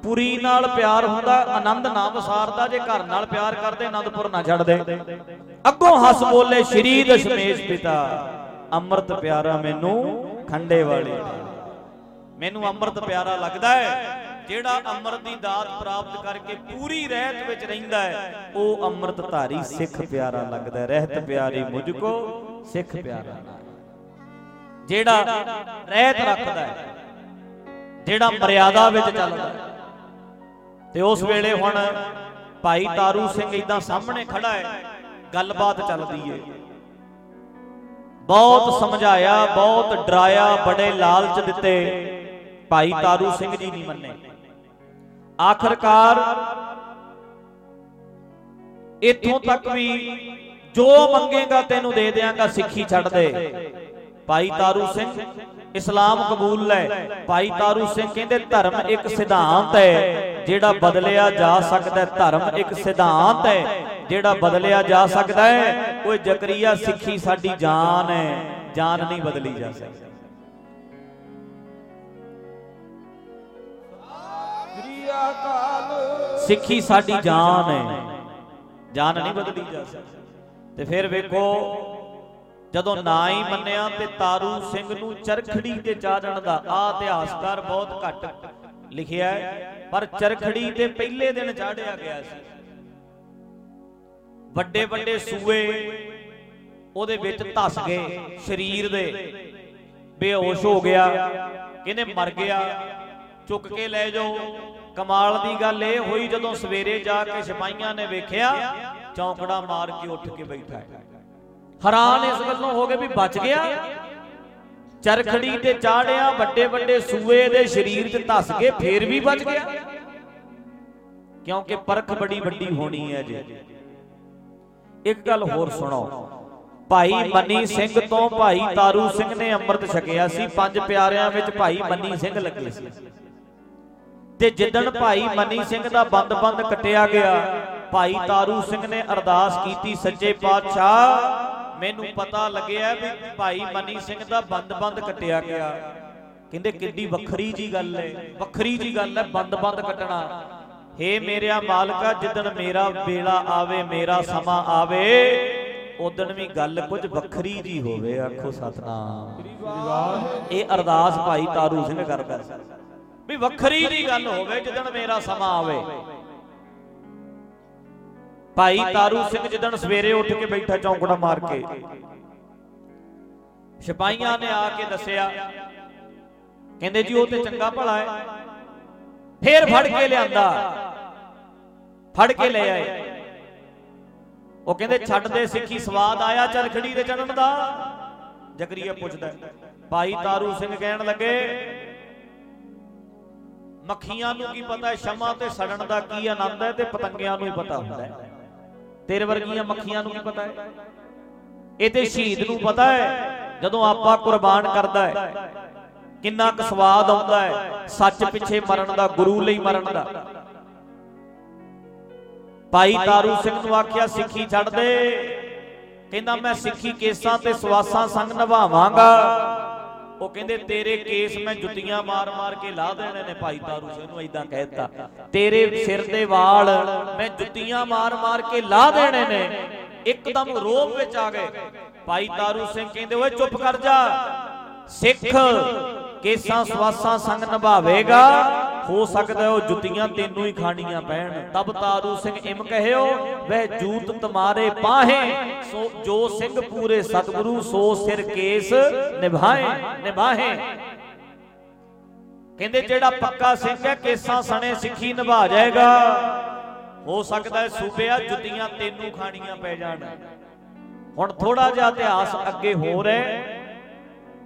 ਪੁਰੀ ਨਾਲ ਪਿਆਰ ਹੁੰਦਾ, ਆਨੰਦ ਨਾ ਵਸਾਰਦਾ, ਜੇ ਘਰ ਨਾਲ ਪਿਆਰ ਕਰਦੇ ਆਨੰਦਪੁਰ ਨਾ ਛੱਡਦੇ। ਅੱਗੋਂ ਹੱਸ ਬੋਲੇ ਸ਼੍ਰੀ ਦਸ਼ਮੇਸ਼ ਪਿਤਾ। ਅੰਮ੍ਰਿਤ ਪਿਆਰਾ ਮੈਨੂੰ ਖੰਡੇ ਵਾਲੇ ਮੈਨੂੰ ਅੰਮ੍ਰਿਤ ਪਿਆਰਾ ਲੱਗਦਾ ਹੈ, ਜਿਹੜਾ ਅੰਮ੍ਰਿਤ ਦੀ ਦਾਤ ਪ੍ਰਾਪਤ ਕਰਕੇ ਪੂਰੀ ਰਹਿਤ ਵਿੱਚ ਰਹਿੰਦਾ ਹੈ, ਉਹ ਅੰਮ੍ਰਿਤ ਧਾਰੀ ਸਿੱਖ ਪਿਆਰਾ ਲੱਗਦਾ ਰਹਿਤ ਪਿਆਰੀ ਮੁਝ ਕੋ ਸਿੱਖ ਪਿਆਰਾ ਜਿਹੜਾ ਰਹਿਤ ਰੱਖਦਾ ਹੈ, ਜਿਹੜਾ ਮਰਿਆਦਾ ਵਿੱਚ ਚੱਲਦਾ ਤੇ ਉਸ ਵੇਲੇ ਹੁਣ ਭਾਈ ਤਾਰੂ ਸਿੰਘ ਇਦਾਂ ਸਾਹਮਣੇ ਖੜਾ ਹੈ ਗੱਲਬਾਤ ਚੱਲਦੀ ਏ। ਬਹੁਤ ਸਮਝਾਇਆ, ਬਹੁਤ ਡਰਾਇਆ, ਬੜੇ ਲਾਲਚ ਦਿੱਤੇ। ਭਾਈ ਤਾਰੂ ਸਿੰਘ ਜੀ ਨਹੀਂ ਮੰਨੇ। ਆਖਰਕਾਰ ਇਥੋਂ ਤੱਕ ਵੀ ਜੋ ਮੰਗੇਗਾ ਤੈਨੂੰ ਦੇ ਦਿਆਂਗਾ, ਸਿੱਖੀ ਛੱਡ ਦੇ। ਭਾਈ ਤਾਰੂ ਸਿੰਘ, ਇਸਲਾਮ ਕਬੂਲ ਲੈ। ਭਾਈ ਤਾਰੂ ਸਿੰਘ ਕਹਿੰਦੇ, ਧਰਮ ਇੱਕ ਸਿਧਾਂਤ ਹੈ। ਜਿਹੜਾ ਬਦਲਿਆ ਜਾ ਸਕਦਾ ਧਰਮ ਇੱਕ ਸਿਧਾਂਤ ਹੈ। ਜਿਹੜਾ ਬਦਲਿਆ ਜਾ ਸਕਦਾ ਹੈ ਓਏ ਜ਼ਕਰੀਆ ਸਿੱਖੀ ਸਾਡੀ ਜਾਨ ਹੈ ਜਾਨ ਨਹੀਂ ਬਦਲੀ ਜਾ ਸਕਦੀ। ਸਿੱਖੀ ਸਾਡੀ ਜਾਨ ਹੈ ਜਾਨ ਨਹੀਂ ਬਦਲੀ ਜਾ ਸਕਦੀ। ਤੇ ਫਿਰ ਵੇਖੋ ਜਦੋਂ ਨਾ ਹੀ ਮੰਨਿਆ ਤੇ ਤਾਰੂ ਸਿੰਘ ਨੂੰ ਚਰਖੜੀ ਤੇ ਚਾੜਨ ਦਾ ਆ ਇਤਿਹਾਸਕਾਰ ਬਹੁਤ ਘੱਟ ਲਿਖਿਆ ਪਰ ਚਰਖੜੀ ਤੇ ਪਹਿਲੇ ਦਿਨ ਚਾੜਿਆ ਗਿਆ ਸੀ। ਵੱਡੇ ਵੱਡੇ ਸੂਏ ਉਹਦੇ ਵਿੱਚ ਧਸ ਗਏ, ਸਰੀਰ ਦੇ। ਬੇਹੋਸ਼ ਹੋ ਗਿਆ। ਕਹਿੰਦੇ ਮਰ ਗਿਆ। ਚੁੱਕ ਕੇ ਲੈ ਜਾਓ। ਕਮਾਲ ਦੀ ਗੱਲ ਇਹ ਹੋਈ ਜਦੋਂ ਸਵੇਰੇ ਜਾ ਕੇ ਸਿਪਾਹੀਆਂ ਨੇ ਵੇਖਿਆ, ਚੌਂਕੜਾ ਮਾਰ ਕੇ ਉੱਠ ਕੇ ਬੈਠਾ ਹੈ। ਹੈਰਾਨ ਇਸ ਗੱਲੋਂ ਹੋ ਗਏ ਵੀ ਬਚ ਗਿਆ। ਚਰਖੜੀ ਤੇ ਚਾੜਿਆ, ਵੱਡੇ ਵੱਡੇ ਸੂਏ ਦੇ ਸਰੀਰ ਤੇ ਧਸ ਗਏ ਫੇਰ ਵੀ ਬਚ ਗਿਆ। ਕਿਉਂਕਿ ਪਰਖ ਬੜੀ ਵੱਡੀ ਹੋਣੀ ਹੈ ਜੀ ਇੱਕ ਗੱਲ ਹੋਰ ਸੁਣੋ। ਭਾਈ ਮਨੀ ਸਿੰਘ ਤੋਂ ਭਾਈ ਤਾਰੂ ਸਿੰਘ ਨੇ ਅੰਮ੍ਰਿਤ ਛਕਿਆ ਸੀ। ਪੰਜ ਪਿਆਰਿਆਂ ਵਿੱਚ ਭਾਈ ਮਨੀ ਸਿੰਘ ਲੱਗੇ ਸੀ। ਤੇ ਜਿੱਦਣ ਭਾਈ ਮਨੀ ਸਿੰਘ ਦਾ ਬੰਦ-ਬੰਦ ਕੱਟਿਆ ਗਿਆ, ਭਾਈ ਤਾਰੂ ਸਿੰਘ ਨੇ ਅਰਦਾਸ ਕੀਤੀ, ਸੱਚੇ ਪਾਤਸ਼ਾਹ, ਮੈਨੂੰ ਪਤਾ ਲੱਗਿਆ ਵੀ ਭਾਈ ਮਨੀ ਸਿੰਘ ਦਾ ਬੰਦ-ਬੰਦ ਕੱਟਿਆ ਗਿਆ। ਕਹਿੰਦੇ, ਕਿੱਡੀ ਵੱਖਰੀ ਜੀ ਗੱਲ ਹੈ ਵੱਖਰੀ ਜੀ ਗੱਲ ਹੈ ਬੰਦ-ਬੰਦ ਕੱਟਣਾ। ਹੇ ਮੇਰਿਆ ਮਾਲਕਾ, ਜਿੱਦਣ ਮੇਰਾ ਵੇਲਾ ਆਵੇ, ਮੇਰਾ ਸਮਾਂ ਆਵੇ ਉਦਣ ਵੀ ਗੱਲ ਕੁਝ ਵੱਖਰੀ ਜੀ ਹੋਵੇ, ਆਖੋ ਸਤਨਾਮ। ਇਹ ਅਰਦਾਸ ਭਾਈ ਤਾਰੂ ਸਿੰਘ ਕਰਦਾ। ਵੀ ਵੱਖਰੀ ਜੀ ਗੱਲ ਹੋਵੇ, ਜਿੱਦਣ ਮੇਰਾ ਸਮਾਂ ਆਵੇ। ਭਾਈ ਤਾਰੂ ਸਿੰਘ ਜਿੱਦਣ ਸਵੇਰੇ ਉੱਠ ਕੇ ਬੈਠਾ ਚੌਂਕੜਾ ਮਾਰ ਕੇ, ਸਿਪਾਹੀਆਂ ਨੇ ਆ ਕੇ ਦੱਸਿਆ, ਕਹਿੰਦੇ ਜੀ, ਉਹ ਤੇ ਚੰਗਾ ਭਲਾ ਹੈ। ਫੇਰ ਫੜ ਕੇ ਲਿਆਂਦਾ। ਫੜ ਕੇ ਲੈ ਆਏ। ਉਹ ਕਹਿੰਦੇ ਛੱਡ ਦੇ ਸਿੱਖੀ ਸਵਾਦ ਆਇਆ ਚਰਖੜੀ ਤੇ ਚੜਨ ਦਾ। ਜਕਰੀਆ ਪੁੱਛਦਾ ਭਾਈ ਤਾਰੂ ਸਿੰਘ ਕਹਿਣ ਲੱਗੇ ਮੱਖੀਆਂ ਨੂੰ ਕੀ ਪਤਾ ਹੈ ਸ਼ਮਾ ਤੇ ਸੜਨ ਦਾ ਕੀ ਆਨੰਦ ਹੈ ਤੇ ਪਤੰਗਿਆਂ ਨੂੰ ਹੀ ਪਤਾ ਹੁੰਦਾ ਹੈ। ਤੇਰੇ ਵਰਗੀਆਂ ਮੱਖੀਆਂ ਨੂੰ ਕੀ ਪਤਾ ਹੈ? ਇਹ ਤੇ ਸ਼ਹੀਦ ਨੂੰ ਪਤਾ ਹੈ ਜਦੋਂ ਆਪਾ ਕੁਰਬਾਨ ਕਰਦਾ ਹੈ। ਕਿੰਨਾ ਕੁ ਸਵਾਦ ਆਉਂਦਾ ਹੈ? ਸੱਚ ਪਿੱਛੇ ਮਰਨ ਦਾ, ਗੁਰੂ ਲਈ ਮਰਨ ਦਾ। ਭਾਈ ਤਾਰੂ ਸਿੰਘ ਨੂੰ ਆਖਿਆ, ਸਿੱਖੀ ਛੱਡ ਦੇ। ਕਹਿੰਦਾ, ਮੈਂ ਸਿੱਖੀ ਕੇਸਾਂ ਤੇ ਸਵਾਸਾਂ ਸੰਗ ਨਿਭਾਵਾਂਗਾ। ਉਹ ਕਹਿੰਦੇ, ਤੇਰੇ ਕੇਸ ਮੈਂ ਜੁੱਤੀਆਂ ਮਾਰ-ਮਾਰ ਕੇ ਲਾ ਦੇਣੇ ਨੇ ਭਾਈ ਤਾਰੂ ਸਿੰਘ ਨੂੰ ਇਦਾਂ ਕਹਿਤਾ ਤੇਰੇ ਸਿਰ ਦੇ ਵਾਲ ਮੈਂ ਜੁੱਤੀਆਂ ਮਾਰ-ਮਾਰ ਕੇ ਲਾ ਦੇਣੇ ਨੇ। ਇੱਕਦਮ ਰੋਬ ਵਿੱਚ ਆ ਗਏ। ਭਾਈ ਤਾਰੂ ਸਿੰਘ ਕਹਿੰਦੇ, ਓਏ ਚੁੱਪ ਕਰ ਜਾ। ਸਿੱਖ ਕੇਸਾਂ ਸਵਾਸਾਂ ਸੰਗ ਨਿਭਾਵੇਗਾ। ਹੋ ਸਕਦਾ ਉਹ ਜੁੱਤੀਆਂ ਤੈਨੂੰ ਹੀ ਖਾਣੀਆਂ ਪੈਣ। ਤਬ ਤਾਰੂ ਸਿੰਘ ਇਮ ਕਹਿਓ, ਵਹਿ ਜੂਤ ਤੁਮਾਰੇ ਪਾਹੇ। ਸੋ ਜੋ ਸਿੰਘ ਪੂਰੇ ਸਤਿਗੁਰੂ, ਸੋ ਸਿਰ ਕੇਸ ਨਿਭਾਏ, ਨਿਭਾਹੇ। ਕਹਿੰਦੇ ਜਿਹੜਾ ਪੱਕਾ ਸਿੰਘ ਹੈ, ਕੇਸਾਂ ਸਣੇ ਸਿੱਖੀ ਨਿਭਾ ਜਾਏਗਾ। ਹੋ ਸਕਦਾ ਹੈ ਸੂਬਿਆ ਜੁੱਤੀਆਂ ਤੈਨੂੰ ਖਾਣੀਆਂ ਪੈ ਜਾਣ। ਹੁਣ ਥੋੜਾ ਜਿਹਾ ਇਤਿਹਾਸ ਅੱਗੇ ਹੋ। ਰਿਹਾ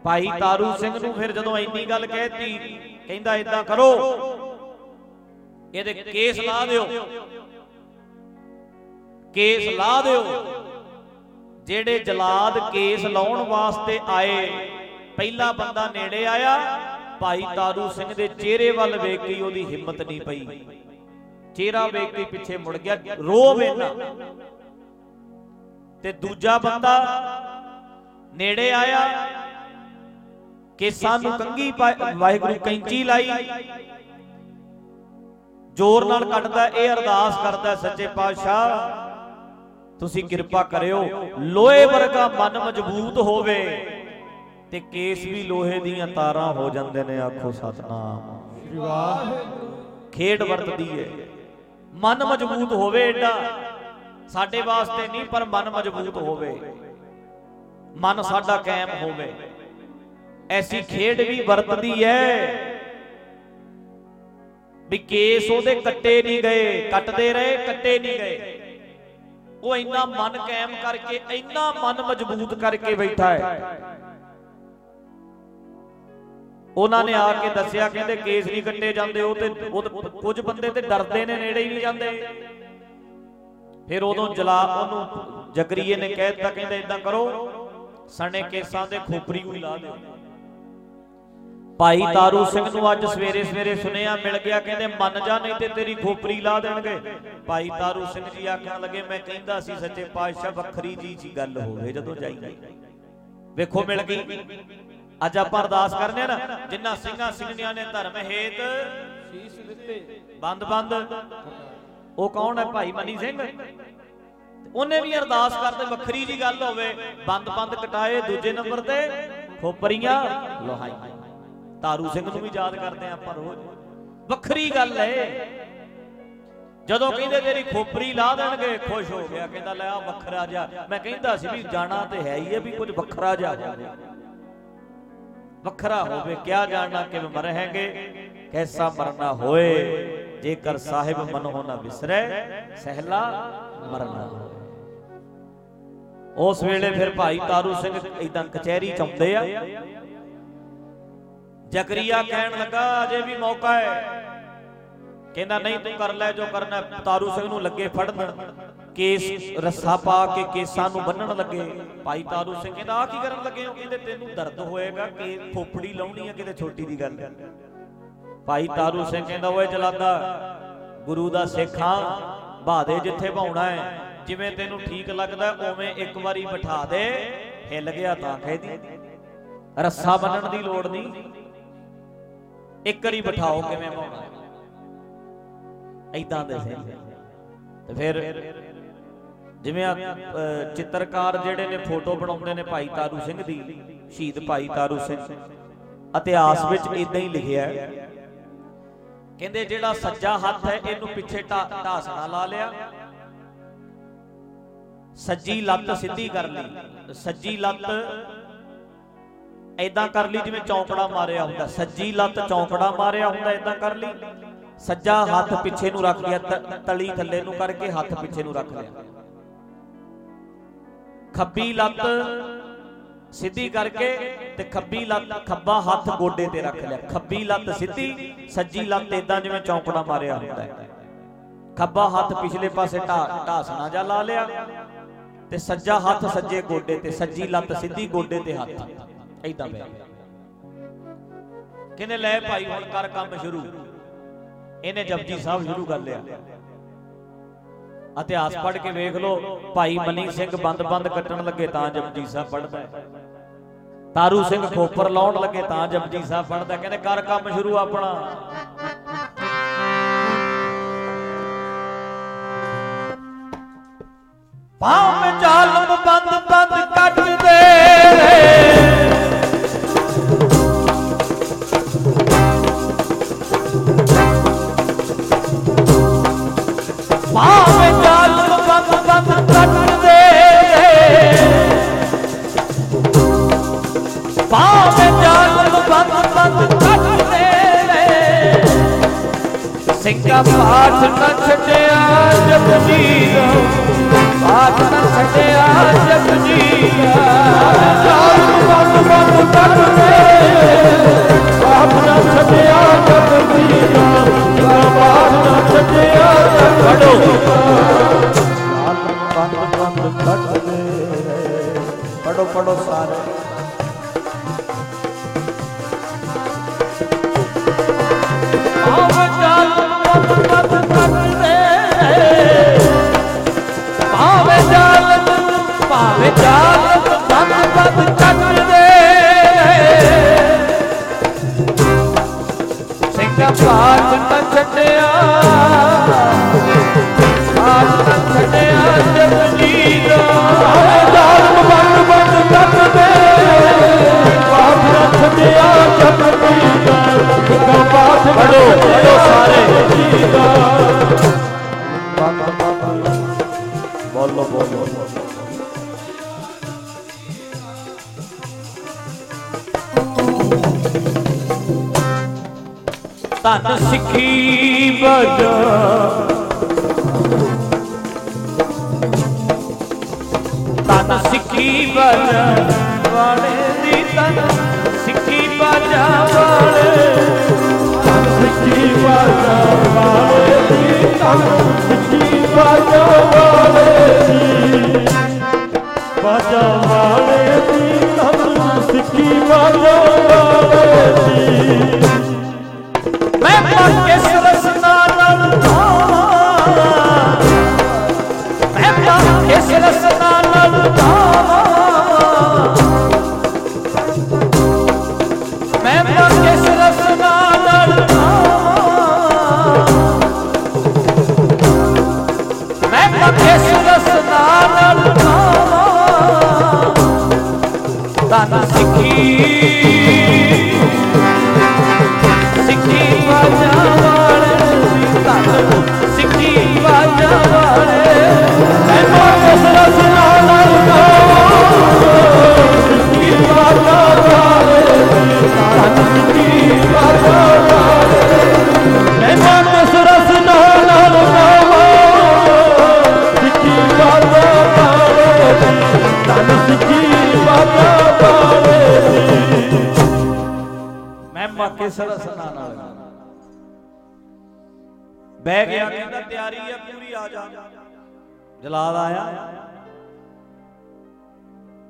ਭਾਈ ਤਾਰੂ ਸਿੰਘ ਨੂੰ ਫਿਰ ਜਦੋਂ ਇੰਨੀ ਗੱਲ ਕਹਿਤੀ ਕਹਿੰਦਾ ਇਦਾਂ ਕਰੋ। ਇਹਦੇ ਕੇਸ ਲਾ ਦਿਓ। ਕੇਸ ਲਾ ਦਿਓ। ਜਿਹੜੇ ਜਲਾਦ ਕੇਸ ਲਾਉਣ ਵਾਸਤੇ ਆਏ ਪਹਿਲਾ ਬੰਦਾ ਨੇੜੇ ਆਇਆ। ਭਾਈ ਤਾਰੂ ਸਿੰਘ ਦੇ ਚਿਹਰੇ ਵੱਲ ਵੇਖ ਕੇ ਉਹਦੀ ਹਿੰਮਤ ਨਹੀਂ ਪਈ। ਚਿਹਰਾ ਵੇਖ ਕੇ ਪਿੱਛੇ ਮੁੜ ਗਿਆ ਰੋਬ ਇਹਨਾਂ ਤੇ ਦੂਜਾ ਬੰਦਾ ਨੇੜੇ ਆਇਆ। ਕੇਸਾਂ ਨੂੰ ਕੰਗੀ ਪਾ- ਵਾਹਿਗੁਰੂ ਕੈਂਚੀ ਲਾਈ। ਜ਼ੋਰ ਨਾਲ ਕੱਟਦਾ ਇਹ ਅਰਦਾਸ ਕਰਦਾ ਸੱਚੇ ਪਾਤਸ਼ਾਹ, ਤੁਸੀਂ ਕਿਰਪਾ ਕਰਿਓ, ਲੋਹੇ ਵਰਗਾ ਮਨ ਮਜ਼ਬੂਤ ਹੋਵੇ ਤੇ ਕੇਸ ਵੀ ਲੋਹੇ ਦੀਆਂ ਤਾਰਾਂ ਹੋ ਜਾਂਦੇ ਨੇ, ਆਖੋ ਸਤਨਾਮ। ਵਾਹ ਖੇਡ ਵਰਤਦੀ ਹੈ ਮਨ ਮਜ਼ਬੂਤ ਹੋਵੇ ਏਡਾ, ਸਾਡੇ ਵਾਸਤੇ ਨਹੀਂ, ਪਰ ਮਨ ਮਜ਼ਬੂਤ ਹੋਵੇ। ਮਨ ਸਾਡਾ ਕਾਇਮ ਹੋਵੇ। ਐਸੀ ਖੇਡ ਵੀ ਵਰਤਦੀ ਹੈ ਵੀ ਕੇਸ ਉਹਦੇ ਕੱਟੇ ਨਹੀਂ ਗਏ, ਕੱਟਦੇ ਰਹੇ, ਕੱਟੇ ਨਹੀਂ ਗਏ। ਉਹ ਇੰਨਾ ਮਨ ਕਾਇਮ ਕਰਕੇ, ਇੰਨਾ ਮਨ ਮਜ਼ਬੂਤ ਕਰਕੇ ਬੈਠਾ ਹੈ। ਉਹਨਾਂ ਨੇ ਆ ਕੇ ਦੱਸਿਆ, ਕਹਿੰਦੇ ਕੇਸ ਨਹੀਂ ਕੱਟੇ ਜਾਂਦੇ, ਉਹ ਤੇ ਉਹ ਕੁਝ ਬੰਦੇ ਤੇ ਡਰਦੇ ਨੇ, ਨੇੜੇ ਹੀ ਨਹੀਂ ਜਾਂਦੇ। ਫਿਰ ਉਦੋਂ ਜਲਾ ਉਹਨੂੰ ਜਗਰੀਏ ਨੇ ਕਹਿ ਦਿੱਤਾ, ਕਹਿੰਦੇ ਇਦਾਂ ਕਰੋ, ਸਣੇ ਕੇਸਾਂ ਦੇ ਖੋਪਰੀ ਨੂੰ ਲਾ ਦਿਓ। ਭਾਈ ਤਾਰੂ ਸਿੰਘ ਨੂੰ ਅੱਜ ਸਵੇਰੇ ਸਵੇਰੇ ਸੁਨੇਹਾ ਮਿਲ ਗਿਆ ਕਹਿੰਦੇ ਮੰਨ ਜਾ ਨਹੀਂ ਤੇ ਤੇਰੀ ਖੋਪਰੀ ਲਾ ਦੇਣਗੇ। ਭਾਈ ਤਾਰੂ ਸਿੰਘ ਜੀ ਆਖਣ ਲੱਗੇ ਮੈਂ ਕਹਿੰਦਾ ਸੀ ਸੱਚੇ ਪਾਤਸ਼ਾਹ ਵੱਖਰੀ ਜੀ ਜੀ ਗੱਲ ਹੋਵੇ ਜਦੋਂ ਜਾਈਏ। ਵੇਖੋ ਮਿਲ ਗਈ। ਅੱਜ ਆਪਾਂ ਅਰਦਾਸ ਕਰਨੇ ਆ ਨਾ ਜਿੰਨਾ ਸਿੰਘਾਂ ਸਿੰਘਣੀਆਂ ਨੇ ਧਰਮ ਹੇਤ ਸੀਸ ਦਿੱਤੇ ਬੰਦ ਬੰਦ। ਉਹ ਕੌਣ ਹੈ? ਭਾਈ ਮਨੀ ਸਿੰਘ। ਉਹਨੇ ਵੀ ਅਰਦਾਸ ਕਰਦੇ ਵੱਖਰੀ ਜੀ ਗੱਲ ਹੋਵੇ ਬੰਦ ਬੰਦ ਕਟਾਏ ਦੂਜੇ ਨੰਬਰ ਤੇ ਖੋਪਰੀਆਂ ਲੋਹਾਈ ਤਾਰੂ ਸਿੰਘ ਨੂੰ ਵੀ ਯਾਦ ਕਰਦੇ ਆ ਆਪਾਂ ਰੋਜ਼। ਵੱਖਰੀ ਗੱਲ ਹੈ। ਜਦੋਂ ਕਹਿੰਦੇ ਤੇਰੀ ਖੋਪਰੀ ਲਾ ਦੇਣਗੇ, ਖੁਸ਼ ਹੋ ਗਿਆ। ਕਹਿੰਦਾ ਲੈ ਆ ਵੱਖਰਾ ਜਾ ਮੈਂ ਕਹਿੰਦਾ ਸੀ ਵੀ ਜਾਣਾ ਤੇ ਹੈ ਹੀ ਹੈ ਵੀ ਕੁਝ ਵੱਖਰਾ ਜਾ ਹੋਵੇ। ਵੱਖਰਾ ਹੋਵੇ, ਕਿਆ ਜਾਣਨਾ ਕਿ ਮਰਹਾਂਗੇ ਕੈਸਾ ਮਰਨਾ ਹੋਏ? ਜੇਕਰ ਸਾਹਿਬ ਮਨ ਹੋਣਾ ਵਿਸਰੈ ਸਹਿਲਾ ਮਰਨਾ ਹੋਏ। ਉਸ ਵੇਲੇ ਫਿਰ ਭਾਈ ਤਾਰੂ ਸਿੰਘ ਇਦਾਂ ਕਚਹਿਰੀ ਚ ਆਉਂਦੇ ਆ। ਜਕਰੀਆ ਕਹਿਣ ਲੱਗਾ, ਅਜੇ ਵੀ ਮੌਕਾ ਹੈ। ਕਹਿੰਦਾ, ਨਹੀਂ, ਤੂੰ ਕਰ ਲੈ ਜੋ ਕਰਨਾ ਤਾਰੂ ਸਿੰਘ ਨੂੰ ਲੱਗੇ ਫੜਨ। ਕੇਸ ਰੱਸਾ ਪਾ ਕੇ ਕੇਸਾਂ ਨੂੰ ਬੰਨਣ ਲੱਗੇ। ਭਾਈ ਤਾਰੂ ਸਿੰਘ ਕਹਿੰਦਾ ਆ ਕੀ ਕਰਨ ਲੱਗੇ ਹੋ? ਕਹਿੰਦੇ, ਤੈਨੂੰ ਦਰਦ ਹੋਏਗਾ, ਕਿ ਖੋਪੜੀ ਲਾਉਣੀ ਹੈ ਕਿਤੇ ਛੋਟੀ ਦੀ ਗੱਲ। ਹੈ ਭਾਈ ਤਾਰੂ ਸਿੰਘ ਕਹਿੰਦਾ, ਓਏ ਜਲਾਦਾ, ਗੁਰੂ ਦਾ ਸਿੱਖਾਂ ਬਾਦੇ ਜਿੱਥੇ ਭਾਉਣਾ ਹੈ। ਜਿਵੇਂ ਤੈਨੂੰ ਠੀਕ ਲੱਗਦਾ, ਉਵੇਂ ਇੱਕ ਵਾਰੀ ਬਿਠਾ ਦੇ। ਹਿੱਲ ਗਿਆ ਤਾਂ ਕਹਿਦੀ ਰੱਸਾ ਬੰਨਣ ਦੀ ਲੋੜ ਨਹੀਂ। ਇੱਕ ਵਾਰੀ ਬਿਠਾਓ ਕਿਵੇਂ ਭਾਉਣਾ ਐਦਾਂ ਦੇ ਸੀ ਤੇ ਫਿਰ ਜਿਵੇਂ ਆ, ਚਿੱਤਰਕਾਰ ਜਿਹੜੇ ਨੇ ਫੋਟੋ ਬਣਾਉਂਦੇ ਨੇ ਭਾਈ ਤਾਰੂ ਸਿੰਘ ਦੀ ਸ਼ਹੀਦ ਭਾਈ ਤਾਰੂ ਸਿੰਘ। ਇਤਿਹਾਸ ਵਿੱਚ ਇਦਾਂ ਹੀ ਲਿਖਿਆ ਹੈ। ਕਹਿੰਦੇ ਜਿਹੜਾ ਸੱਜਾ ਹੱਥ ਹੈ ਇਹਨੂੰ ਪਿੱਛੇ ਢਾ- ਢਾਸਣਾ ਲਾ ਲਿਆ। ਸੱਜੀ ਲੱਤ ਸਿੱਧੀ ਕਰ ਲਈ। ਸੱਜੀ ਲੱਤ ਐਦਾਂ ਕਰ ਲਈ ਜਿਵੇਂ ਚੌਂਕੜਾ ਮਾਰਿਆ ਹੁੰਦਾ, ਸੱਜੀ ਲੱਤ ਚੌਂਕੜਾ ਮਾਰਿਆ ਹੁੰਦਾ ਐਦਾਂ ਕਰ ਲਈ। ਸੱਜਾ ਹੱਥ ਪਿੱਛੇ ਨੂੰ ਰੱਖ ਲਿਆ ਤਲੀ ਥੱਲੇ ਨੂੰ ਕਰਕੇ ਹੱਥ ਪਿੱਛੇ ਨੂੰ ਰੱਖ ਲਿਆ। ਖੱਬੀ ਲੱਤ ਸਿੱਧੀ ਕਰਕੇ ਤੇ ਖੱਬੀ ਲੱਤ, ਖੱਬਾ ਹੱਥ ਗੋਡੇ ਤੇ ਰੱਖ ਲਿਆ। ਖੱਬੀ ਲੱਤ ਸਿੱਧੀ, ਸੱਜੀ ਲੱਤ ਇਦਾਂ ਜਿਵੇਂ ਚੌਂਕੜਾ ਮਾਰਿਆ ਹੁੰਦਾ। ਹੈ ਖੱਬਾ ਹੱਥ ਪਿਛਲੇ ਪਾਸੇ ਢਾ ਢਾਸਣਾ ਜਾ ਲਾ ਲਿਆ। ਤੇ ਸੱਜਾ ਹੱਥ ਸੱਜੇ ਗੋਡੇ ਤੇ, ਸੱਜੀ ਲੱਤ ਸਿੱਧੀ ਗੋਡੇ ਤੇ ਹੱਥ। ਇਦਾਂ ਪਿਆ। ਕਹਿੰਦੇ ਲੈ ਭਾਈ ਹੁਣ ਕਰ ਕੰਮ ਸ਼ੁਰੂ। ਇਹਨੇ ਜਪਜੀ ਸਾਹਿਬ ਸ਼ੁਰੂ ਕਰ ਲਿਆ। ਇਤਿਹਾਸ ਪੜ੍ਹ ਕੇ ਵੇਖ ਲਓ ਭਾਈ ਮਨੀ ਸਿੰਘ ਬੰਦ-ਬੰਦ ਕੱਟਣ ਲੱਗੇ ਤਾਂ ਜਪਜੀ ਸਾਹਿਬ ਪੜ੍ਹਦਾ। ਹੈ ਤਾਰੂ ਸਿੰਘ ਖੋਪਰ ਲਾਉਣ ਲੱਗੇ ਤਾਂ ਜਪਜੀ ਸਾਹਿਬ ਪੜ੍ਹਦਾ। ਕਹਿੰਦੇ ਕਰ ਕੰਮ ਸ਼ੁਰੂ ਆਪਣਾ। ਭਾਵੇਂ ਜ਼ਾਲਮ ਬੰਦ-ਬੰਦ ਭਾਵੇਂ ਜ਼ਾਲਮ ਬੰਦ-ਬੰਦ ਕੱਟ ਦੇ ਭਾਵੇਂ ਜ਼ਾਲਮ ਬੰਦ-ਬੰਦ ਕੱਟ ਦੇ ਸਿੰਘਾ ਪਾਠ ਨਾ ਛੱਡਿਆ ਜਪਜੀ ਦਾ ਬਾਤ ਨਾ ਛੱਡਿਆ ਜਗ ਜੀਆ ਚਾਰ ਬੰਦ ਬੰਦ ਤੱਕ ਤੇ ਬਾਤ ਨਾ ਛੱਡਿਆ ਜਗ ਜੀਆ ਨਾ ਬਾਤ ਨਾ ਛੱਡਿਆ ਜਗ ਹਟੋ ਬੰਦ ਬੰਦ ਤੱਕ ਤੇ ਪੜੋ ਪੜੋ ਸਾਰੇ ਆਵ ਜਲ ਪਤ ਪਤ ਭਾਵੇਂ ਜਾਲਤ ਤਨ ਬਦ ਕੱਟ ਦੇ ਸਿੰਘਾ ਪਾਠ ਨਾ ਛੱਡਿਆ ਪਾਠ ਨਾ ਛੱਡਿਆ ਜਪਜੀ ਦਾ ਜਾਲਮ ਬੰਦ ਬੰਦ ਤੱਕ ਦੇ ਪਾਠ ਰੱਖ ਦਿਆ ਜਪਤੀ ਦਾ ਸਿੱਖਾ ਪਾਠ ਪੜੋ ਪੜੋ ਸਾਰੇ ਜੀ ਦਾ ਬੋਲੋ ਬੋਲੋ ਤਨ ਸਿੱਖੀ ਬਜਾ ਤਨ ਸਿੱਖੀ ਵਜਾ ਵਾਲੇ ਦੀ ਤਨ ਸਿੱਖੀ ਬਜਾ ਵਾਲੇ। ਸਿੱਖੀ ਬਾਜਾ ਵਾਲੇ ਦੀ ਤਨ ਸਿੱਖੀ ਬਾਜਾ ਵਾਲੇ ਦੀ। ਬਾਜਾ ਵਾਲੇ ਦੀ ਤਨ ਸਿੱਖੀ ਬਾਜਾ ਵਾਲੇ ਦੀ। ਮੈਂ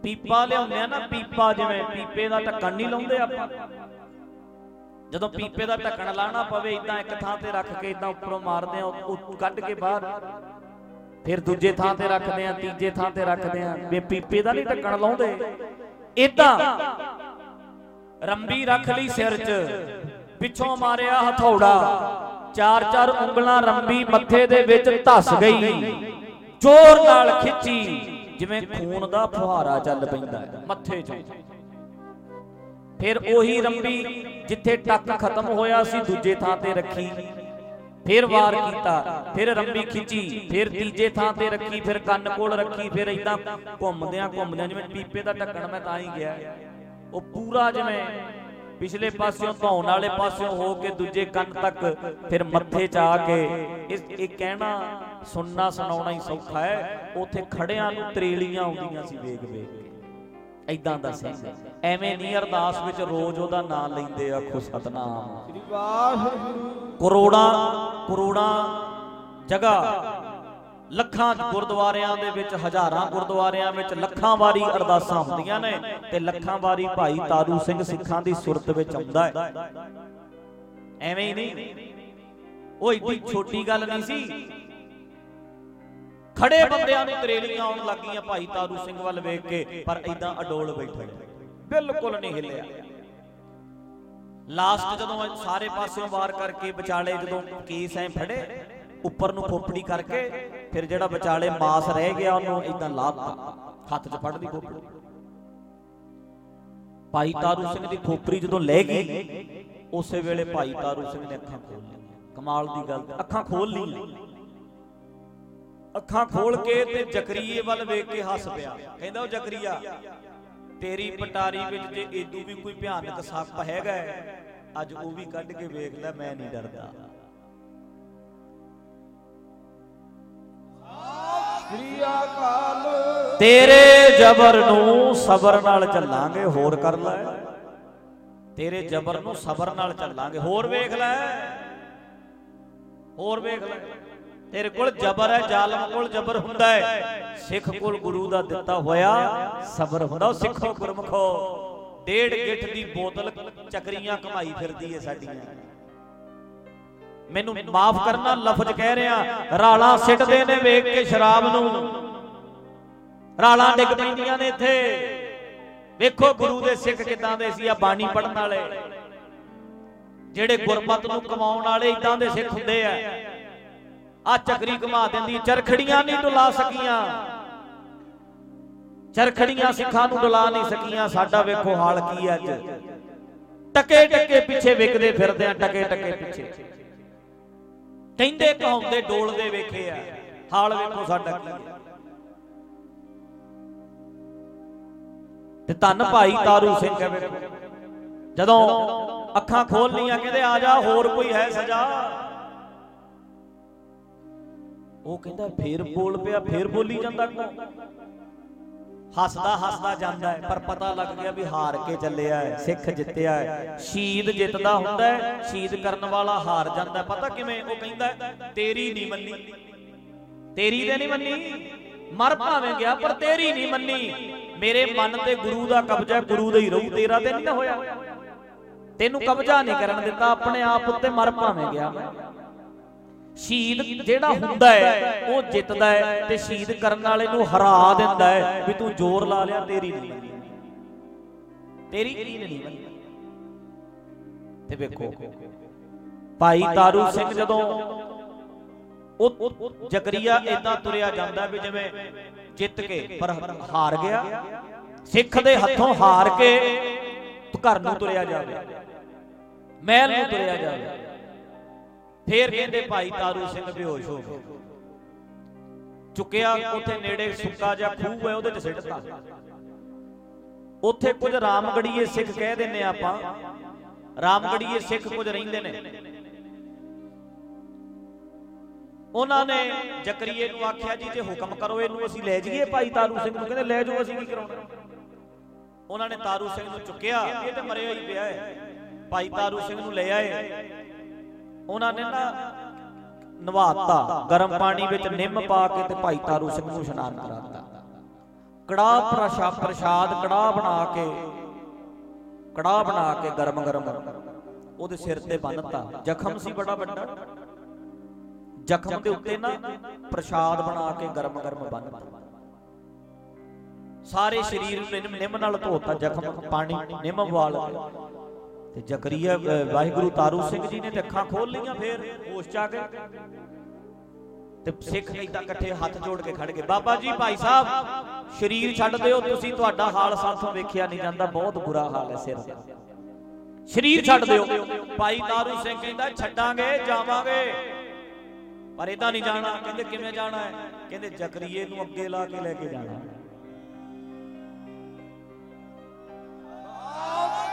ਪੀਪਾ ਲਿਆਉਂਦੇ ਆ ਨਾ, ਪੀਪਾ ਜਿਵੇਂ ਪੀਪੇ ਦਾ ਢੱਕਣ ਨਹੀਂ ਲਾਉਂਦੇ ਆਪਾਂ। ਜਦੋਂ ਪੀਪੇ ਦਾ ਢੱਕਣ ਲਾਣਾ ਪਵੇ ਇਦਾਂ ਇੱਕ ਥਾਂ ਤੇ ਰੱਖ ਕੇ ਇਦਾਂ ਉੱਪਰੋਂ ਮਾਰਦੇ ਆ ਕੱਢ ਕੇ ਬਾਹਰ। ਫਿਰ ਦੂਜੇ ਥਾਂ ਤੇ ਰੱਖਦੇ ਆ, ਤੀਜੇ ਥਾਂ ਤੇ ਰੱਖਦੇ ਆ। ਵੀ ਪੀਪੇ ਦਾ ਨਹੀਂ ਢੱਕਣ ਲਾਉਂਦੇ। ਇਦਾਂ ਰੰਬੀ ਰੱਖ ਲਈ ਸਿਰ 'ਚ, ਪਿੱਛੋਂ ਮਾਰਿਆ ਹਥੌੜਾ। ਚਾਰ ਚਾਰ ਉਂਗਲਾਂ ਰੰਬੀ ਮੱਥੇ ਦੇ ਵਿੱਚ ਧਸ ਗਈ। ਜ਼ੋਰ ਨਾਲ ਖਿੱਚੀ। ਜਿਵੇਂ ਖੂਨ ਦਾ ਫੁਹਾਰਾ ਚੱਲ ਪੈਂਦਾ ਹੈ ਮੱਥੇ 'ਚੋਂ। ਫਿਰ ਉਹੀ ਰੰਬੀ ਜਿੱਥੇ ਟੱਕ ਖਤਮ ਹੋਇਆ ਸੀ ਦੂਜੇ ਥਾਂ ਤੇ ਰੱਖੀ। ਫਿਰ ਵਾਰ ਕੀਤਾ ਫਿਰ ਰੰਬੀ ਖਿੱਚੀ ਫਿਰ ਤੀਜੇ ਥਾਂ ਤੇ ਰੱਖੀ ਫਿਰ ਕੰਨ ਕੋਲ ਰੱਖੀ ਫਿਰ ਇਦਾਂ ਘੁੰਮਦਿਆਂ ਘੁੰਮਦਿਆਂ ਜਿਵੇਂ ਪੀਪੇ ਦਾ ਢੱਕਣ ਮੈਂ ਤਾਂ ਹੀ ਗਿਆ। ਉਹ ਪੂਰਾ ਜਿਵੇਂ ਪਿਛਲੇ ਪਾਸਿਓਂ ਧੌਣ ਵਾਲੇ ਪਾਸਿਓਂ ਹੋ ਕੇ ਦੂਜੇ ਕੰਨ ਤੱਕ ਫਿਰ ਮੱਥੇ 'ਚ ਆ ਕੇ ਇਹ ਇਹ ਕਹਿਣਾ ਸੁਣਨਾ ਸੁਣਾਉਣਾ ਹੀ ਸੌਖਾ ਹੈ। ਉਥੇ ਖੜਿਆਂ ਨੂੰ ਤਰੇਲੀਆਂ ਆਉਂਦੀਆਂ ਸੀ ਵੇਖ ਵੇਖ ਕੇ। ਐਦਾਂ ਦਾ ਸਿੰਘ ਐਵੇਂ ਨਹੀਂ ਅਰਦਾਸ ਵਿੱਚ ਰੋਜ਼ ਉਹਦਾ ਨਾਮ ਲੈਂਦੇ ਆਖੋ ਸਤਨਾਮ। ਸ੍ਰੀ ਵਾਹਿਗੁਰੂ। ਕਰੋੜਾਂ ਕਰੋੜਾਂ ਜਗ੍ਹਾ ਲੱਖਾਂ ਗੁਰਦੁਆਰਿਆਂ ਦੇ ਵਿੱਚ ਹਜ਼ਾਰਾਂ ਗੁਰਦੁਆਰਿਆਂ ਵਿੱਚ ਲੱਖਾਂ ਵਾਰੀ ਅਰਦਾਸਾਂ ਹੁੰਦੀਆਂ ਨੇ ਤੇ ਲੱਖਾਂ ਵਾਰੀ ਭਾਈ ਤਾਰੂ ਸਿੰਘ ਸਿੱਖਾਂ ਦੀ ਸੁਰਤ ਵਿੱਚ ਆਉਂਦਾ ਹੈ। ਐਵੇਂ ਹੀ ਨਹੀਂ। ਉਹ ਏਡੀ ਛੋਟੀ ਗੱਲ ਨਹੀਂ ਸੀ। ਖੜੇ ਬੰਦਿਆਂ ਨੂੰ ਤਰੇਲੀਆਂ ਆਉਣ ਲੱਗੀਆਂ ਭਾਈ ਤਾਰੂ ਸਿੰਘ ਵੱਲ ਵੇਖ ਕੇ, ਪਰ ਐਦਾਂ ਅਡੋਲ ਬੈਠਾ ਬਿਲਕੁਲ ਨਹੀਂ ਹਿੱਲਿਆ। ਲਾਸਟ ਜਦੋਂ ਸਾਰੇ ਪਾਸਿਓਂ ਵਾਰ ਕਰਕੇ ਵਿਚਾਲੇ ਜਦੋਂ ਕੇਸ ਐ ਫੜੇ, ਉੱਪਰ ਨੂੰ ਖੋਪੜੀ ਕਰਕੇ, ਫਿਰ ਜਿਹੜਾ ਵਿਚਾਲੇ ਮਾਸ ਰਹਿ ਗਿਆ ਉਹਨੂੰ ਇਦਾਂ ਲਾਤਾ, ਹੱਥ 'ਚ ਫੜ ਫੜਦੀ ਖੋਪੜੀ ਭਾਈ ਤਾਰੂ ਸਿੰਘ ਦੀ ਖੋਪੜੀ ਜਦੋਂ ਲੈ ਗਈ, ਉਸੇ ਵੇਲੇ ਭਾਈ ਤਾਰੂ ਸਿੰਘ ਨੇ ਅੱਖਾਂ ਖੋਲ ਲਈਆਂ। ਕਮਾਲ ਦੀ ਗੱਲ, ਅੱਖਾਂ ਖੋਲ ਲਈਆਂ। ਅੱਖਾਂ ਖੋਲ ਕੇ ਤੇ ਜਕਰੀਏ ਵੱਲ ਵੇਖ ਕੇ ਹੱਸ ਪਿਆ। ਕਹਿੰਦਾ ਉਹ ਜਕਰੀਆ ਤੇਰੀ ਪਟਾਰੀ ਵਿੱਚ ਜੇ ਏਦੂ ਵੀ ਕੋਈ ਭਿਆਨਕ ਸੱਪ ਹੈਗਾ ਅੱਜ ਉਹ ਵੀ ਕੱਢ ਕੇ ਵੇਖ ਲੈ ਮੈਂ ਨਹੀਂ ਡਰਦਾ। ਤੇਰੇ ਜ਼ਬਰ ਨੂੰ ਸਬਰ ਨਾਲ ਚੱਲਾਂਗੇ ਹੋਰ ਕਰ ਲੈ। ਤੇਰੇ ਜ਼ਬਰ ਨੂੰ ਸਬਰ ਨਾਲ ਚੱਲਾਂਗੇ ਹੋਰ ਵੇਖ ਲੈ। ਹੋਰ ਵੇਖ ਲੈ। ਤੇਰੇ ਕੋਲ ਜ਼ਬਰ ਹੈ, ਜ਼ਾਲਮ ਕੋਲ ਜ਼ਬਰ ਹੁੰਦਾ ਹੈ। ਸਿੱਖ ਕੋਲ ਗੁਰੂ ਦਾ ਦਿੱਤਾ ਹੋਇਆ ਸਬਰ ਹੁੰਦਾ, ਉਹ ਸਿੱਖੋ ਗੁਰਮਖੋ। ਡੇਢ ਗਿੱਠ ਦੀ ਬੋਤਲ ਚੱਕਰੀਆਂ ਕਮਾਈ ਫਿਰਦੀ ਏ ਸਾਡੀਆਂ। ਮੈਨੂੰ ਮਾਫ ਕਰਨਾ ਲਫ਼ਜ਼ ਕਹਿ ਰਿਹਾ, ਰਾਲਾਂ ਸਿੱਟਦੇ ਨੇ ਵੇਖ ਕੇ ਸ਼ਰਾਬ ਨੂੰ। ਰਾਲਾਂ ਡਿੱਗ ਪੈਂਦੀਆਂ ਨੇ ਇੱਥੇ। ਵੇਖੋ ਗੁਰੂ ਦੇ ਸਿੱਖ ਕਿਦਾਂ ਦੇ ਸੀ ਆ ਬਾਣੀ ਪੜਨ ਵਾਲੇ। ਜਿਹੜੇ ਗੁਰਮਤ ਨੂੰ ਕਮਾਉਣ ਵਾਲੇ ਇਦਾਂ ਦੇ ਸਿੱਖ ਹੁੰਦੇ ਆ। ਆ ਚੱਕਰੀ ਘੁਮਾ ਦਿੰਦੀ, ਚਰਖੜੀਆਂ ਨਹੀਂ ਡੁਲਾ ਸਕੀਆਂ। ਚਰਖੜੀਆਂ ਸਿੱਖਾਂ ਨੂੰ ਡੁਲਾ ਨਹੀਂ ਸਕੀਆਂ, ਸਾਡਾ ਵੇਖੋ ਹਾਲ ਕੀ ਹੈ ਅੱਜ। ਟਕੇ ਟਕੇ ਪਿੱਛੇ ਵਿਕਦੇ ਫਿਰਦੇ ਆ, ਟਕੇ ਟਕੇ ਪਿੱਛੇ। ਕਹਿੰਦੇ ਕਹਾਉਂਦੇ, ਡੋਲਦੇ ਵੇਖੇ ਆ। ਹਾਲ ਵੇਖੋ ਸਾਡਾ ਕੀ ਹੈ। ਤੇ ਧੰਨ ਭਾਈ ਤਾਰੂ ਸਿੰਘ ਜਦੋਂ ਅੱਖਾਂ ਖੋਲ ਲੀਆਂ ਕਹਿੰਦੇ ਆ ਜਾ, ਹੋਰ ਕੋਈ ਹੈ ਸਜਾ। ਉਹ ਕਹਿੰਦਾ ਫੇਰ ਬੋਲ ਪਿਆ, ਫੇਰ ਬੋਲੀ ਜਾਂਦਾ। ਕੌਣ ਹੱਸਦਾ ਹੱਸਦਾ ਜਾਂਦਾ ਹੈ, ਪਰ ਪਤਾ ਲੱਗ ਗਿਆ ਵੀ ਹਾਰ ਕੇ ਚੱਲਿਆ ਹੈ, ਸਿੱਖ ਜਿੱਤਿਆ ਹੈ। ਸ਼ਹੀਦ ਜਿੱਤਦਾ ਹੁੰਦਾ ਹੈ, ਸ਼ਹੀਦ ਕਰਨ ਵਾਲਾ ਹਾਰ ਜਾਂਦਾ ਪਤਾ ਕਿਵੇਂ ਉਹ ਕਹਿੰਦਾ ਤੇਰੀ ਨਹੀਂ ਮੰਨੀ। ਤੇਰੀ ਤੇ ਨਹੀਂ ਮੰਨੀ। ਮਰ ਭਾਵੇਂ ਗਿਆ, ਪਰ ਤੇਰੀ ਨਹੀਂ ਮੰਨੀ। ਮੇਰੇ ਮਨ ਤੇ ਗੁਰੂ ਦਾ ਕਬਜ਼ਾ ਗੁਰੂ ਦਾ ਹੀ ਰਹੂ, ਤੇਰਾ ਤੇ ਨਹੀਂ ਹੋਇਆ। ਤੈਨੂੰ ਕਬਜ਼ਾ ਨਹੀਂ ਕਰਨ ਦਿੱਤਾ, ਆਪਣੇ ਆਪ ਉੱਤੇ ਮਰ ਭਾਵੇਂ ਗਿਆ। ਸ਼ਹੀਦ ਜਿਹੜਾ ਹੁੰਦਾ ਹੈ, ਉਹ ਜਿੱਤਦਾ ਹੈ ਤੇ ਸ਼ਹੀਦ ਕਰਨ ਵਾਲੇ ਨੂੰ ਹਰਾ ਦਿੰਦਾ ਹੈ ਵੀ ਤੂੰ ਜ਼ੋਰ ਲਾ ਲਿਆ, ਤੇਰੀ ਨਹੀਂ ਤੇਰੀ ਨਹੀਂ ਤੇ ਵੇਖੋ, ਭਾਈ ਤਾਰੂ ਸਿੰਘ ਜਦੋਂ ਉਹ ਜਕਰੀਆ ਇਦਾਂ ਤੁਰਿਆ ਜਾਂਦਾ ਵੀ ਜਿਵੇਂ ਜਿੱਤ ਕੇ ਪਰ ਹਾਰ ਗਿਆ, ਸਿੱਖ ਦੇ ਹੱਥੋਂ ਹਾਰ ਕੇ ਘਰ ਨੂੰ ਤੁਰਿਆ ਜਾਵੇ, ਮਹਿਲ ਨੂੰ ਤੁਰਿਆ ਜਾਵੇ। ਫੇਰ ਕਹਿੰਦੇ ਭਾਈ ਤਾਰੂ ਸਿੰਘ ਬੇਹੋਸ਼ ਹੋ ਗਏ। ਚੁੱਕਿਆ ਉੱਥੇ ਨੇੜੇ ਸੁੱਕਾ ਜਿਹਾ ਖੂਹ ਹੈ, ਉਹਦੇ 'ਚ ਸਿੱਟਤਾ ਉੱਥੇ ਕੁਝ ਰਾਮਗੜੀਏ ਸਿੱਖ ਕਹਿ ਦਿੰਨੇ ਆਪਾਂ। ਰਾਮਗੜੀਏ ਸਿੱਖ ਕੁਝ ਰਹਿੰਦੇ ਨੇ। ਉਹਨਾਂ ਨੇ ਜਕਰੀਏ ਨੂੰ ਆਖਿਆ, ਜੀ, ਜੇ ਹੁਕਮ ਕਰੋ ਇਹਨੂੰ ਅਸੀਂ ਲੈ ਜਾਈਏ ਭਾਈ ਤਾਰੂ ਸਿੰਘ ਨੂੰ। ਕਹਿੰਦੇ, ਲੈ ਜਾਓ, ਅਸੀਂ ਕੀ ਕਰਾਉਣਾ? ਉਹਨਾਂ ਨੇ ਤਾਰੂ ਸਿੰਘ ਨੂੰ ਚੁੱਕਿਆ, ਇਹ ਤੇ ਮਰਿਆ ਹੀ ਪਿਆ ਹੈ। ਭਾਈ ਤਾਰੂ ਸਿੰਘ ਨੂੰ ਲੈ ਆਏ। ਉਹਨਾਂ ਨੇ ਨਾ ਨਵਾਤਾ, ਗਰਮ ਪਾਣੀ ਵਿੱਚ ਨਿੰਮ ਪਾ ਕੇ ਤੇ ਭਾਈ ਤਾਰੂ ਸਿੰਘ ਨੂੰ ਇਸ਼ਨਾਨ ਕਰਾਤਾ ਕੜਾਹ ਪ੍ਰਸ਼ਾ ਪ੍ਰਸ਼ਾਦ ਕੜਾਹ ਬਣਾ ਕੇ, ਕੜਾਹ ਬਣਾ ਕੇ ਗਰਮ ਗਰਮ ਉਹਦੇ ਸਿਰ ਤੇ ਬੰਨਤਾ ਜ਼ਖਮ ਸੀ ਬੜਾ ਵੱਡਾ। ਜ਼ਖਮ ਦੇ ਉੱਤੇ ਨਾ ਪ੍ਰਸ਼ਾਦ ਬਣਾ ਕੇ ਗਰਮ ਗਰਮ ਬੰਨਤਾ ਸਾਰੇ ਸਰੀਰ ਨੂੰ ਨਿੰਮ- ਨਾਲ ਧੋਤਾ, ਜ਼ਖਮ, ਪਾਣੀ, ਨਿੰਮ ਵਾਲ ਤੇ ਜ਼ਕਰੀਆ ਵਾਹਿਗੁਰੂ ਤਾਰੂ ਸਿੰਘ ਜੀ ਨੇ ਤੇ ਅੱਖਾਂ ਖੋਲ ਲਈਆਂ ਫੇਰ, ਹੋਸ਼ ਚ ਆ ਗਏ। ਤੇ ਸਿੱਖ ਇਦਾਂ ਇਕੱਠੇ ਹੱਥ ਜੋੜ ਕੇ ਖੜ ਗਏ। ਬਾਬਾ ਜੀ, ਭਾਈ ਸਾਹਿਬ, ਸਰੀਰ ਛੱਡ ਦਿਓ, ਤੁਸੀਂ ਤੁਹਾਡਾ ਹਾਲ ਸਾਥੋਂ ਵੇਖਿਆ ਨਹੀਂ ਜਾਂਦਾ, ਬਹੁਤ ਬੁਰਾ ਹਾਲ ਹੈ ਸਿਰ ਦਾ। ਸਰੀਰ ਛੱਡ ਦਿਓ। ਭਾਈ ਤਾਰੂ ਸਿੰਘ ਕਹਿੰਦਾ, ਛੱਡਾਂਗੇ, ਜਾਵਾਂਗੇ। ਪਰ ਇਦਾਂ ਨਹੀਂ ਜਾਣਾ, ਕਹਿੰਦੇ ਕਿਵੇਂ ਜਾਣਾ ਹੈ? ਕਹਿੰਦੇ ਜ਼ਕਰੀਏ ਨੂੰ ਅੱਗੇ ਲਾ ਕੇ ਲੈ ਕੇ ਜਾਣਾ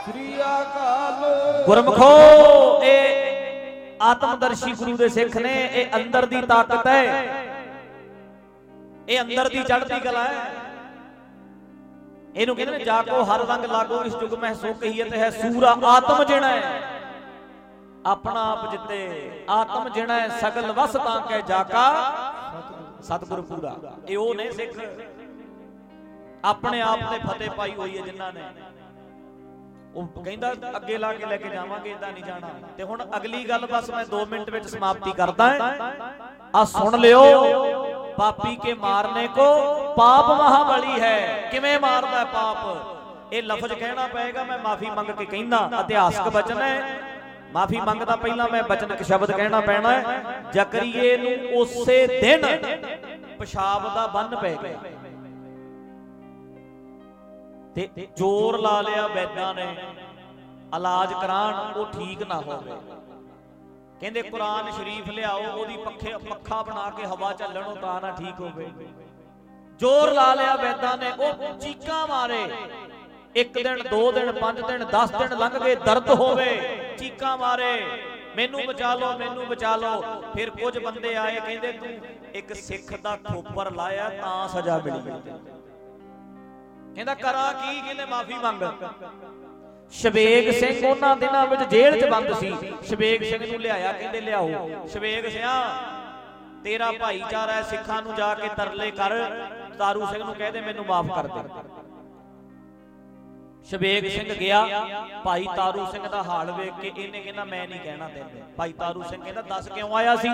ਸ੍ਰੀ ਅਕਾਲ ਗੁਰਮਖੋ, ਇਹ ਆਤਮਦਰਸ਼ੀ ਗੁਰੂ ਦੇ ਸਿੱਖ ਨੇ, ਇਹ ਅੰਦਰ ਦੀ ਤਾਕਤ ਹੈ। ਇਹ ਅੰਦਰ ਦੀ ਚੜ੍ਹਦੀ ਕਲਾ ਹੈ। ਇਹਨੂੰ ਕਹਿੰਦੇ ਨੇ, ਜਾ ਕੋ ਹਰ ਰੰਗ ਲਾਗੋ, ਇਸ ਯੁਗ ਮਹਿ ਸੋ ਕਹੀਏ ਤੇ ਹੈ ਸੂਰਾ ਆਤਮ ਜਿਣਾ। ਹੈ ਆਪਣਾ ਆਪ ਜਿੱਤੇ, ਆਤਮ ਜਿਹੜਾ ਹੈ ਸਗਲ ਵਸ ਤਾਂ ਕਹਿ ਜਾਕਾ ਸਤਿਗੁਰ ਪੂਰਾ। ਇਹ ਉਹ ਨੇ ਸਿੱਖ। ਆਪਣੇ ਆਪ ਤੇ ਫਤਿਹ ਪਾਈ ਹੋਈ ਹੈ ਜਿਨ੍ਹਾਂ ਨੇ। ਉਹ ਕਹਿੰਦਾ ਅੱਗੇ ਲਾ ਕੇ ਲੈ ਕੇ ਜਾਵਾਂਗੇ ਇਦਾਂ ਨਹੀਂ ਜਾਣਾ। ਤੇ ਹੁਣ ਅਗਲੀ ਗੱਲ ਬਸ ਮੈਂ 2 ਮਿੰਟ ਵਿੱਚ ਸਮਾਪਤੀ ਕਰਦਾ ਆ ਸੁਣ ਲਿਓ, ਪਾਪੀ ਕੇ ਮਾਰਨੇ ਕੋ ਪਾਪ ਮਹਾਬਲੀ ਹੈ। ਕਿਵੇਂ ਮਾਰਦਾ ਪਾਪ? ਇਹ ਲਫ਼ਜ਼ ਕਹਿਣਾ ਪਏਗਾ, ਮੈਂ ਮਾਫੀ ਮੰਗ ਕੇ ਕਹਿੰਦਾ, ਇਤਿਹਾਸਕ ਬਚਨ ਹੈ। ਮਾਫੀ ਮੰਗਦਾ ਪਹਿਲਾਂ ਮੈਂ ਬਚਨ ਇੱਕ ਸ਼ਬਦ ਕਹਿਣਾ ਪੈਣਾ ਹੈ। ਜ਼ਕਰੀਏ ਨੂੰ ਉਸੇ ਦਿਨ ਪਿਸ਼ਾਬ ਦਾ ਬੰਨ ਪੈ ਗਿਆ। ਤੇ ਜ਼ੋਰ ਲਾ ਲਿਆ ਵੈਦਾਂ ਨੇ। ਇਲਾਜ ਕਰਾਣ ਉਹ ਠੀਕ ਨਾ ਹੋਵੇ। ਕਹਿੰਦੇ ਕੁਰਾਨ ਸ਼ਰੀਫ ਲਿਆਓ, ਉਹਦੀ ਪੱਖੇ ਪੱਖਾ ਬਣਾ ਕੇ ਹਵਾ ਚੱਲਣੋਂ ਤਾਂ ਨਾ ਠੀਕ ਹੋਵੇ। ਜ਼ੋਰ ਲਾ ਲਿਆ ਵੈਦਾਂ ਨੇ, ਉਹ ਚੀਕਾਂ ਮਾਰੇ। ਇੱਕ ਦਿਨ, ਦੋ ਦਿਨ, ਪੰਜ ਦਿਨ 10 ਦਿਨ ਲੰਘ ਗਏ, ਦਰਦ ਹੋਵੇ, ਚੀਕਾਂ ਮਾਰੇ। ਮੈਨੂੰ ਬਚਾ ਲਓ, ਮੈਨੂੰ ਬਚਾ ਲਓ। ਫਿਰ ਕੁਝ ਬੰਦੇ ਆਏ, ਕਹਿੰਦੇ ਤੂੰ ਇੱਕ ਸਿੱਖ ਦਾ ਖੋਪਰ ਲਾਇਆ, ਤਾਂ ਸਜ਼ਾ ਮਿਲੀ। ਕਹਿੰਦਾ ਕਰਾਂ ਕੀ? ਕਹਿੰਦੇ ਮਾਫੀ ਮੰਗ। ਸ਼ਵੇਗ ਸਿੰਘ ਉਹਨਾਂ ਦਿਨਾਂ ਵਿੱਚ ਜੇਲ੍ਹ 'ਚ ਬੰਦ ਸੀ। ਸ਼ਵੇਗ ਸਿੰਘ ਨੂੰ ਲਿਆਇਆ ਕਹਿੰਦੇ ਲਿਆਓ। ਸ਼ਵੇਗ ਸਿਆ ਤੇਰਾ ਭਾਈਚਾਰਾ ਹੈ ਸਿੱਖਾਂ ਨੂੰ ਜਾ ਕੇ ਤਰਲੇ ਕਰ। ਤਾਰੂ ਸਿੰਘ ਨੂੰ ਕਹਦੇ ਮੈਨੂੰ ਮਾਫ ਕਰ ਦੇ। ਸ਼ਵੇਗ ਸਿੰਘ ਗਿਆ ਭਾਈ ਤਾਰੂ ਸਿੰਘ ਦਾ ਹਾਲ ਵੇਖ ਕੇ ਇਹਨੇ ਕਹਿੰਦਾ ਮੈਂ ਨਹੀਂ ਕਹਿਣਾ ਤੈਨੂੰ। ਭਾਈ ਤਾਰੂ ਸਿੰਘ ਕਹਿੰਦਾ ਦੱਸ ਕਿਉਂ ਆਇਆ ਸੀ?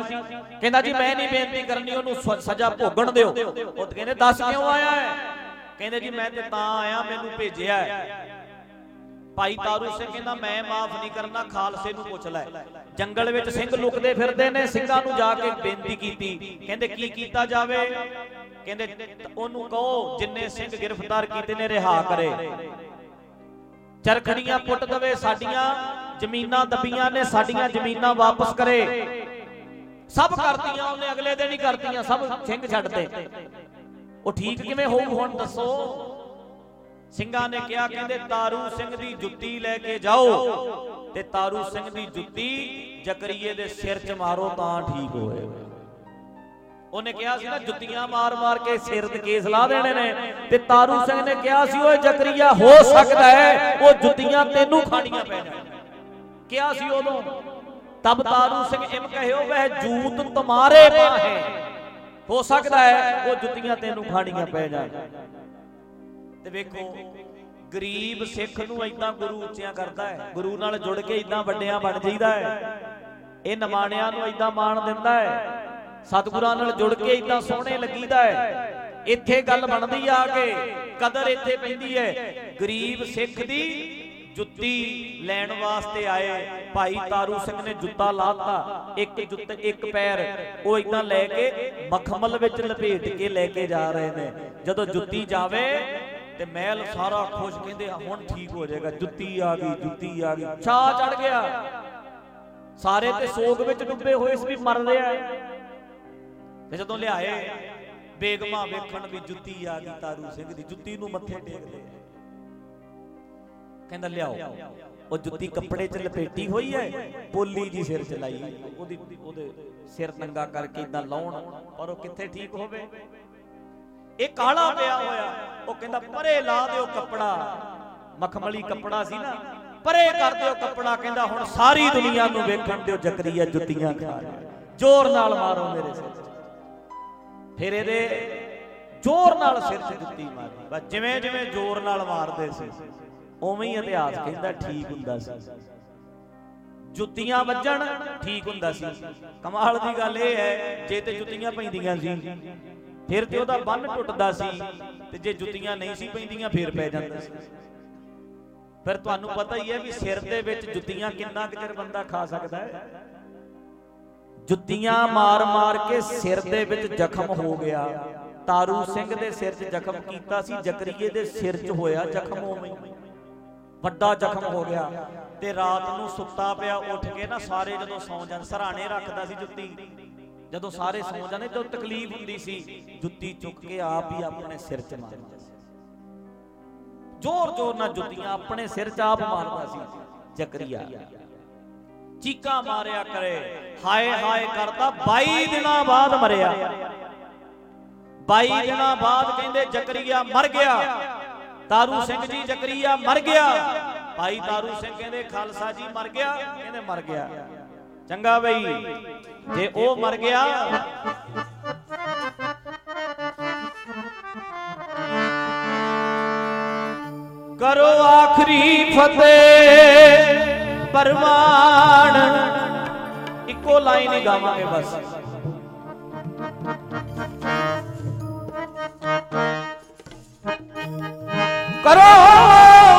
ਕਹਿੰਦਾ ਜੀ ਮੈਂ ਨਹੀਂ ਬੇਨਤੀ ਕਰਨੀ ਉਹਨੂੰ ਸਜ਼ਾ ਭੋਗਣ ਦਿਓ। ਉਹ ਕਹਿੰਦੇ ਦੱਸ ਕਿਉਂ ਆਇਆ ਹੈ? ਕਹਿੰਦੇ ਜੀ ਮੈਂ ਤੇ ਤਾਂ ਆਇਆ, ਮੈਨੂੰ ਭੇਜਿਆ ਭਾਈ ਤਾਰੂ ਸਿੰਘ ਕਹਿੰਦਾ, ਮੈਂ ਮਾਫ ਨਹੀਂ ਕਰਨਾ, ਖਾਲਸੇ ਨੂੰ ਪੁੱਛ ਲੈ। ਜੰਗਲ ਵਿੱਚ ਸਿੰਘ ਲੁਕਦੇ ਫਿਰਦੇ ਨੇ, ਸਿੰਘਾਂ ਨੂੰ ਜਾ ਕੇ ਬੇਨਤੀ ਕੀਤੀ। ਕਹਿੰਦੇ, ਕੀ ਕੀਤਾ ਜਾਵੇ? ਕਹਿੰਦੇ, ਉਹਨੂੰ ਕਹੋ, ਜਿੰਨੇ ਸਿੰਘ ਗ੍ਰਿਫਤਾਰ ਕੀਤੇ ਨੇ, ਰਿਹਾ ਕਰੇ। ਚਰਖੜੀਆਂ ਪੁੱਟ ਦਵੇ, ਸਾਡੀਆਂ ਜ਼ਮੀਨਾਂ ਦੱਬੀਆਂ ਨੇ, ਸਾਡੀਆਂ ਜ਼ਮੀਨਾਂ ਵਾਪਸ ਕਰੇ। ਸਭ ਕਰਤੀਆਂ, ਉਹਨੇ ਅਗਲੇ ਦਿਨ ਹੀ ਕਰਤੀਆਂ, ਸਭ ਸਿੰਘ ਛੱਡਦੇ। ਉਹ ਠੀਕ ਕਿਵੇਂ ਹੋਊ ਹੁਣ ਦੱਸੋ? ਸਿੰਘਾਂ ਨੇ ਕਿਹਾ, ਕਹਿੰਦੇ ਤਾਰੂ ਸਿੰਘ ਦੀ ਜੁੱਤੀ ਲੈ ਕੇ ਜਾਓ ਤੇ ਤਾਰੂ ਸਿੰਘ ਦੀ ਜੁੱਤੀ ਜਕਰੀਏ ਦੇ ਸਿਰ 'ਚ ਮਾਰੋ ਤਾਂ ਠੀਕ ਹੋਏਗਾ ਉਹਨੇ ਕਿਹਾ ਸੀ ਨਾ, ਜੁੱਤੀਆਂ ਮਾਰ-ਮਾਰ ਕੇ ਸਿਰ ਤੇ ਕੇਸ ਲਾ ਦੇਣੇ ਨੇ ਤੇ ਤਾਰੂ ਸਿੰਘ ਨੇ ਕਿਹਾ ਸੀ, ਓਏ ਜਕਰੀਆ, ਹੋ ਸਕਦਾ ਹੈ ਉਹ ਜੁੱਤੀਆਂ ਤੈਨੂੰ ਖਾਣੀਆਂ ਪੈ ਜਾਣ ਕਿਹਾ ਸੀ ਉਦੋਂ, ਤਬ ਤਾਰੂ ਸਿੰਘ ਇਮ ਕਹਿਓ ਵਹਿ ਜੂਤ ਤੁਮਾਰੇ ਪਾਹੇ ਹੋ ਸਕਦਾ ਹੈ ਉਹ ਜੁੱਤੀਆਂ ਤੈਨੂੰ ਖਾਣੀਆਂ ਪੈ ਜਾਣ। ਤੇ ਵੇਖੋ, ਗਰੀਬ ਸਿੱਖ ਨੂੰ ਇਦਾਂ ਗੁਰੂ ਉੱਚਿਆਂ ਕਰਦਾ ਹੈ। ਗੁਰੂ ਨਾਲ ਜੁੜ ਕੇ ਇਦਾਂ ਵੱਡਿਆਂ ਬਣ ਜਾਈਦਾ ਹੈ। ਇਹ ਨਮਾਣਿਆਂ ਨੂੰ ਇਦਾਂ ਮਾਣ ਦਿੰਦਾ ਹੈ। ਸਤਿਗੁਰਾਂ ਨਾਲ ਜੁੜ ਕੇ ਇਦਾਂ ਸੋਹਣੇ ਲੱਗੀਦਾ ਹੈ। ਇੱਥੇ ਗੱਲ ਬਣਦੀ ਆ ਕੇ ਕਦਰ ਇੱਥੇ ਪੈਂਦੀ ਹੈ। ਗਰੀਬ ਸਿੱਖ ਦੀ ਜੁੱਤੀ ਲੈਣ ਵਾਸਤੇ ਆਏ। ਭਾਈ ਤਾਰੂ ਸਿੰਘ ਨੇ ਜੁੱਤਾ ਲਾਤਾ। ਇੱਕ ਜੁੱਤ, ਇੱਕ ਪੈਰ। ਉਹ ਇਦਾਂ ਲੈ ਕੇ ਮਖਮਲ ਵਿੱਚ ਲਪੇਟ ਕੇ ਲੈ ਕੇ ਜਾ ਰਹੇ ਨੇ। ਜਦੋਂ ਜੁੱਤੀ ਜਾਵੇ ਤੇ ਮਹਿਲ ਸਾਰਾ ਖੁਸ਼ ਕਹਿੰਦੇ ਹੁਣ ਠੀਕ ਹੋ ਜਾਏਗਾ। ਜੁੱਤੀ ਆ ਗਈ, ਜੁੱਤੀ ਆ ਗਈ। ਛਾ ਚੜ ਗਿਆ। ਸਾਰੇ ਤੇ ਸੋਗ ਵਿੱਚ ਡੁੱਬੇ ਹੋਏ ਸੀ ਵੀ ਮਰ ਰਿਹਾ ਤੇ ਜਦੋਂ ਲਿਆਏ, ਬੇਗਮਾ ਵੇਖਣ ਵੀ ਜੁੱਤੀ ਆ ਗਈ ਤਾਰੂ ਸਿੰਘ ਦੀ। ਜੁੱਤੀ ਨੂੰ ਮੱਥੇ ਟੇਕਦੇ ਕਹਿੰਦਾ, ਲਿਆਓ। ਉਹ ਜੁੱਤੀ ਕੱਪੜੇ 'ਚ ਲਪੇਟੀ ਹੋਈ ਹੈ ਪੋਲੀ ਜੀ ਸਿਰ 'ਚ ਲਾਈ ਉਹਦੀ, ਉਹਦੇ ਸਿਰ ਨੰਗਾ ਕਰਕੇ ਇਦਾਂ ਲਾਉਣ, ਪਰ ਉਹ ਕਿੱਥੇ ਠੀਕ ਹੋਵੇ? ਇਹ ਕਾਲਾ ਪਿਆ ਹੋਇਆ। ਉਹ ਕਹਿੰਦਾ, ਪਰੇ ਲਾ ਦਿਓ ਕੱਪੜਾ। ਮਖਮਲੀ ਕੱਪੜਾ ਸੀ ਨਾ, ਪਰੇ ਕਰ ਦਿਓ ਕੱਪੜਾ। ਕਹਿੰਦਾ, ਹੁਣ ਸਾਰੀ ਦੁਨੀਆ ਨੂੰ ਵੇਖਣ ਦਿਓ ਜਕਰੀਆ ਜੁੱਤੀਆਂ ਖਾ ਰਿਹਾ ਜ਼ੋਰ ਨਾਲ ਮਾਰੋ ਮੇਰੇ ਸਿਰ 'ਚ। ਫਿਰ ਇਹਦੇ ਜ਼ੋਰ ਨਾਲ ਸਿਰ 'ਚ ਜੁੱਤੀ ਮਾਰੀ। ਬਸ ਜਿਵੇਂ ਜਿਵੇਂ ਜ਼ੋਰ ਨਾਲ ਮਾਰਦੇ ਸੀ। ਉਵੇਂ ਹੀ ਇਤਿਹਾਸ ਕਹਿੰਦਾ ਠੀਕ ਹੁੰਦਾ ਸੀ। ਜੁੱਤੀਆਂ ਵੱਜਣ, ਠੀਕ ਹੁੰਦਾ ਸੀ। ਕਮਾਲ ਦੀ ਗੱਲ ਇਹ ਹੈ, ਜੇ ਤੇ ਜੁੱਤੀਆਂ ਪੈਂਦੀਆਂ ਸੀ, ਫਿਰ ਤੇ ਉਹਦਾ ਬੰਨ ਟੁੱਟਦਾ ਸੀ ਤੇ ਜੇ ਜੁੱਤੀਆਂ ਨਹੀਂ ਸੀ ਪੈਂਦੀਆਂ, ਫਿਰ ਪੈ ਜਾਂਦਾ ਸੀ। ਫਿਰ ਤੁਹਾਨੂੰ ਪਤਾ ਹੀ ਹੈ ਵੀ ਸਿਰ ਦੇ ਵਿੱਚ ਜੁੱਤੀਆਂ ਕਿੰਨਾ ਕੁ ਚਿਰ ਬੰਦਾ ਖਾ ਸਕਦਾ ਹੈ? ਜੁੱਤੀਆਂ ਮਾਰ-ਮਾਰ ਕੇ ਸਿਰ ਦੇ ਵਿੱਚ ਜ਼ਖਮ ਹੋ ਗਿਆ। ਤਾਰੂ ਸਿੰਘ ਦੇ ਸਿਰ 'ਚ ਜ਼ਖਮ ਕੀਤਾ ਸੀ, ਜਕਰੀਏ ਦੇ ਸਿਰ 'ਚ ਹੋਇਆ ਜ਼ਖਮ ਉਵੇਂ ਵੱਡਾ ਜ਼ਖਮ ਹੋ ਗਿਆ ਤੇ ਰਾਤ ਨੂੰ ਸੁੱਤਾ ਪਿਆ, ਉੱਠ ਕੇ ਨਾ ਸਾਰੇ ਜਦੋਂ ਸੌਂ ਜਾਂਦੇ ਸਰਾਣੇ ਰੱਖਦਾ ਸੀ ਜੁੱਤੀ। ਜਦੋਂ ਸਾਰੇ ਸੌਂ ਜਾਂਦੇ ਜਦੋਂ ਤਕਲੀਫ ਹੁੰਦੀ ਸੀ, ਜੁੱਤੀ ਚੁੱਕ ਕੇ ਆਪ ਹੀ ਆਪਣੇ ਸਿਰ 'ਚ ਮਾਰਦਾ ਸੀ। ਜ਼ੋਰ ਜ਼ੋਰ ਨਾਲ ਜੁੱਤੀਆਂ ਆਪਣੇ ਸਿਰ 'ਚ ਆਪ ਮਾਰਦਾ ਸੀ। ਜ਼ਕਰੀਆ ਚੀਕਾ ਮਾਰਿਆ ਕਰੇ। ਹਾਏ ਹਾਏ ਕਰਦਾ 22 ਦਿਨਾਂ ਬਾਅਦ ਮਰਿਆ। 22 ਦਿਨਾਂ ਬਾਅਦ ਕਹਿੰਦੇ ਜ਼ਕਰੀਆ ਮਰ ਗਿਆ। ਤਾਰੂ ਸਿੰਘ ਜੀ ਜ਼ਕਰੀਆ ਮਰ ਗਿਆ। ਭਾਈ ਤਾਰੂ ਸਿੰਘ ਕਹਿੰਦੇ, ਖਾਲਸਾ ਜੀ ਮਰ ਗਿਆ। ਕਹਿੰਦੇ, ਮਰ ਗਿਆ। ਚੰਗਾ ਬਈ, ਜੇ ਉਹ ਮਰ ਗਿਆ। ਕਰੋ ਆਖਰੀ ਫਤਿਹ ਪਰਮਾਨ ਇੱਕੋ ਲਾਈਨ ਹੀ ਗਾਵਾਂਗੇ ਬਸ। ਕਰੋ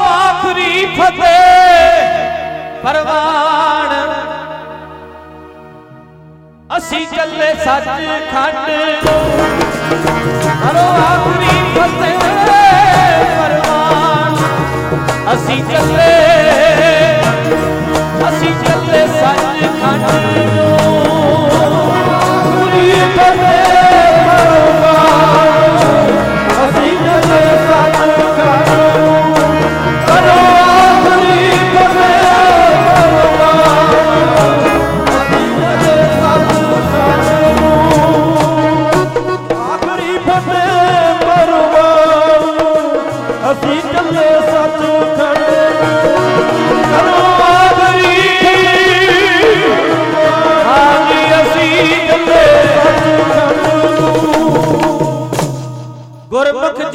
ਆਖਰੀ ਫਤਿਹ ਪਰਵਾਨ ਅਸੀਂ ਚੱਲੇ ਸੱਚ ਖੰਡ ਕਰੋ ਆਖਰੀ ਫਤਿਹ ਪਰਵਾਨ ਅਸੀਂ ਚੱਲੇ ਅਸੀਂ ਚੱਲੇ ਸੱਚ ਖੰਡ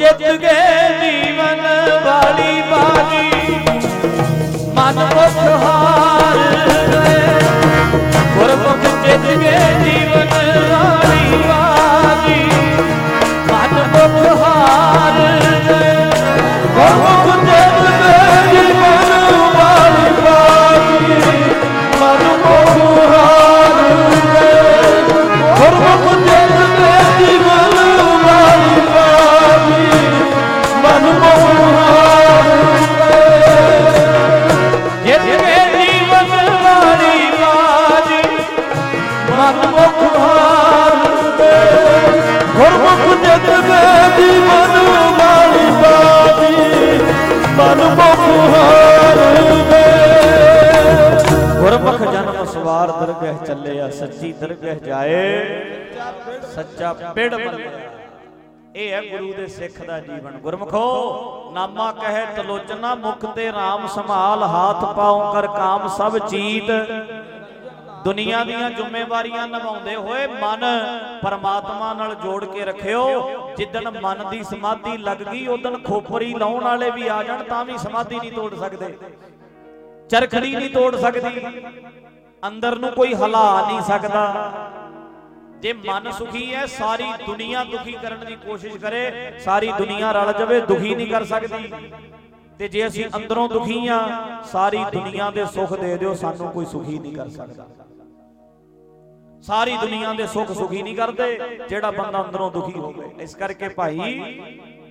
ਜਿੱਤ ਗਏ ਜੀਵਨ ਵਾਲੀ ਬਾਜੀ। ਮਨ ਮੁਖ ਹਾਰ ਗਏ। ਗੁਰਮੁਖ ਜਿੱਤ ਗਏ ਜੀਵਨ ਵਾਲੀ ਬਾਜੀ। ਸੱਚੀ ਦਰਗਹ ਜਾਏ। ਸੱਚਾ ਪਿੜ ਮੰਨਿਆ ਇਹ ਹੈ ਗੁਰੂ ਦੇ ਸਿੱਖ ਦਾ ਜੀਵਨ। ਗੁਰਮਖੋ, ਨਾਮਾ ਕਹੇ ਤਲੋਚਨਾ ਮੁਖ ਤੇ RAM ਸੰਭਾਲ, ਹਾਥ ਪਾਉ ਕਰ ਕਾਮ ਸਭ ਚੀਤ। ਦੁਨੀਆ ਦੀਆਂ ਜ਼ਿੰਮੇਵਾਰੀਆਂ ਨਿਭਾਉਂਦੇ ਹੋਏ ਮਨ ਪਰਮਾਤਮਾ ਨਾਲ ਜੋੜ ਕੇ ਰੱਖਿਓ। ਜਿੱਦਣ ਮਨ ਦੀ ਸਮਾਧੀ ਲੱਗ ਗਈ ਉਦੋਂ ਖੋਪਰੀ ਲਾਉਣ ਵਾਲੇ ਵੀ ਆ ਜਾਣ, ਤਾਂ ਵੀ ਸਮਾਧੀ ਨਹੀਂ ਤੋੜ ਸਕਦੇ। ਚਰਖੜੀ ਨਹੀਂ ਤੋੜ ਸਕਦੀ। ਅੰਦਰ ਨੂੰ ਕੋਈ ਹਲਾ ਨਹੀਂ ਸਕਦਾ। ਜੇ ਮਨ ਸੁਖੀ ਹੈ, ਸਾਰੀ ਦੁਨੀਆ ਦੁਖੀ ਕਰਨ ਦੀ ਕੋਸ਼ਿਸ਼ ਕਰੇ, ਸਾਰੀ ਦੁਨੀਆ ਰਲ ਜਾਵੇ, ਦੁਖੀ ਨਹੀਂ ਕਰ ਸਕਦੀ। ਤੇ ਜੇ ਅਸੀਂ ਅੰਦਰੋਂ ਦੁਖੀ ਆ ਸਾਰੀ ਦੁਨੀਆ ਦੇ ਸੁੱਖ ਦੇ ਦਿਓ, ਸਾਨੂੰ ਕੋਈ ਸੁਖੀ ਨਹੀਂ ਕਰ ਸਕਦਾ। ਸਾਰੀ ਦੁਨੀਆ ਦੇ ਸੁੱਖ ਸੁਖੀ ਨਹੀਂ ਕਰਦੇ, ਜਿਹੜਾ ਬੰਦਾ ਅੰਦਰੋਂ ਦੁਖੀ ਹੋਵੇ। ਇਸ ਕਰਕੇ ਭਾਈ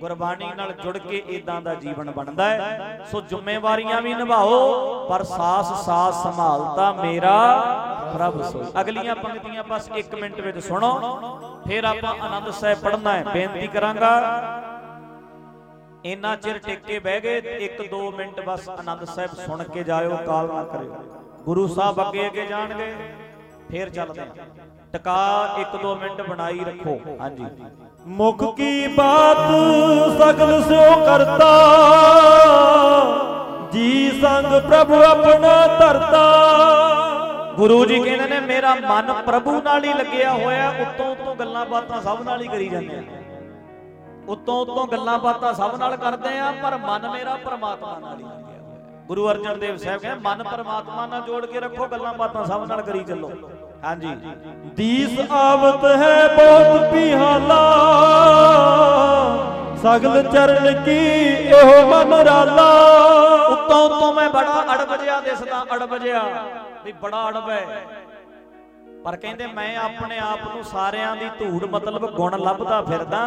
ਗੁਰਬਾਣੀ ਨਾਲ ਜੁੜ ਕੇ ਇਦਾਂ ਦਾ ਜੀਵਨ ਬਣਦਾ ਹੈ। ਸੋ ਜ਼ਿੰਮੇਵਾਰੀਆਂ ਵੀ ਨਿਭਾਓ ਪਰ ਸਾਸ ਸਾਸ ਸੰਭਾਲਤਾ ਮੇਰਾ ਪ੍ਰਭ ਸੋਈ ਅਗਲੀਆਂ ਪੰਕਤੀਆਂ ਬਸ 1 ਮਿੰਟ ਵਿੱਚ ਸੁਣੋ। ਫਿਰ ਆਪਾਂ ਆਨੰਦ ਸਾਹਿਬ ਪੜ੍ਹਨਾ ਹੈ। ਬੇਨਤੀ ਕਰਾਂਗਾ। ਇੰਨਾ ਚਿਰ ਟਿਕ ਕੇ ਬਹਿ ਗਏ 1-2 ਮਿੰਟ ਬਸ ਆਨੰਦ ਸਾਹਿਬ ਸੁਣ ਕੇ ਜਾਇਓ ਕਾਲ ਨਾ ਕਰਿਓ। ਗੁਰੂ ਸਾਹਿਬ ਅੱਗੇ ਅੱਗੇ ਜਾਣਗੇ। ਫੇਰ ਚੱਲਦੇ ਟਿਕਾ 1-2 ਮਿੰਟ ਬਣਾਈ ਰੱਖੋ। ਹਾਂਜੀ। ਮੁਖ ਕੀ ਬਾਤ ਸਗਲ ਸਿਓ ਕਰਤਾ? ਜੀ ਸੰਗ ਪ੍ਰਭੂ ਆਪਣਾ ਧਰਤਾ। ਗੁਰੂ ਜੀ ਕਹਿੰਦੇ ਨੇ, ਮੇਰਾ ਮਨ ਪ੍ਰਭੂ ਨਾਲ ਹੀ ਲੱਗਿਆ ਹੋਇਆ, ਉਤੋਂ ਉਤੋਂ ਗੱਲਾਂ ਬਾਤਾਂ ਸਭ ਨਾਲ ਹੀ ਕਰੀ ਜਾਂਦੇ ਆ। ਉਤੋਂ ਉਤੋਂ ਗੱਲਾਂ ਬਾਤਾਂ ਸਭ ਨਾਲ ਕਰਦੇ ਆ, ਪਰ ਮਨ ਮੇਰਾ ਪਰਮਾਤਮਾ ਨਾਲ ਹੀ ਲੱਗਿਆ ਹੋਇਆ। ਗੁਰੂ ਅਰਜਨ ਦੇਵ ਸਾਹਿਬ ਕਹਿੰਦੇ, ਮਨ ਪਰਮਾਤਮਾ ਨਾਲ ਜੋੜ ਕੇ ਰੱਖੋ, ਗੱਲਾਂ ਬਾਤਾਂ ਸਭ ਨਾਲ ਕਰੀ ਚੱਲੋ। ਹਾਂਜੀ। ਦੀਸ ਆਵਤ ਹੈ ਬਹੁਤ ਪਿਹਾਲਾ ਸਗਲ ਚਰਨ ਕੀ ਇਹੋ ਮਨ ਰਾਲਾ। ਉਤੋਂ ਉਤੋਂ ਮੈਂ ਬੜਾ ਅੜਬ ਦਿਸਦਾ ਅੜਬ ਵੀ ਬੜਾ ਅੜਬ ਹੈ। ਪਰ ਕਹਿੰਦੇ ਮੈਂ ਆਪਣੇ ਆਪ ਨੂੰ ਸਾਰਿਆਂ ਦੀ ਧੂੜ ਮਤਲਬ ਗੁਣ ਲੱਭਦਾ ਫਿਰਦਾ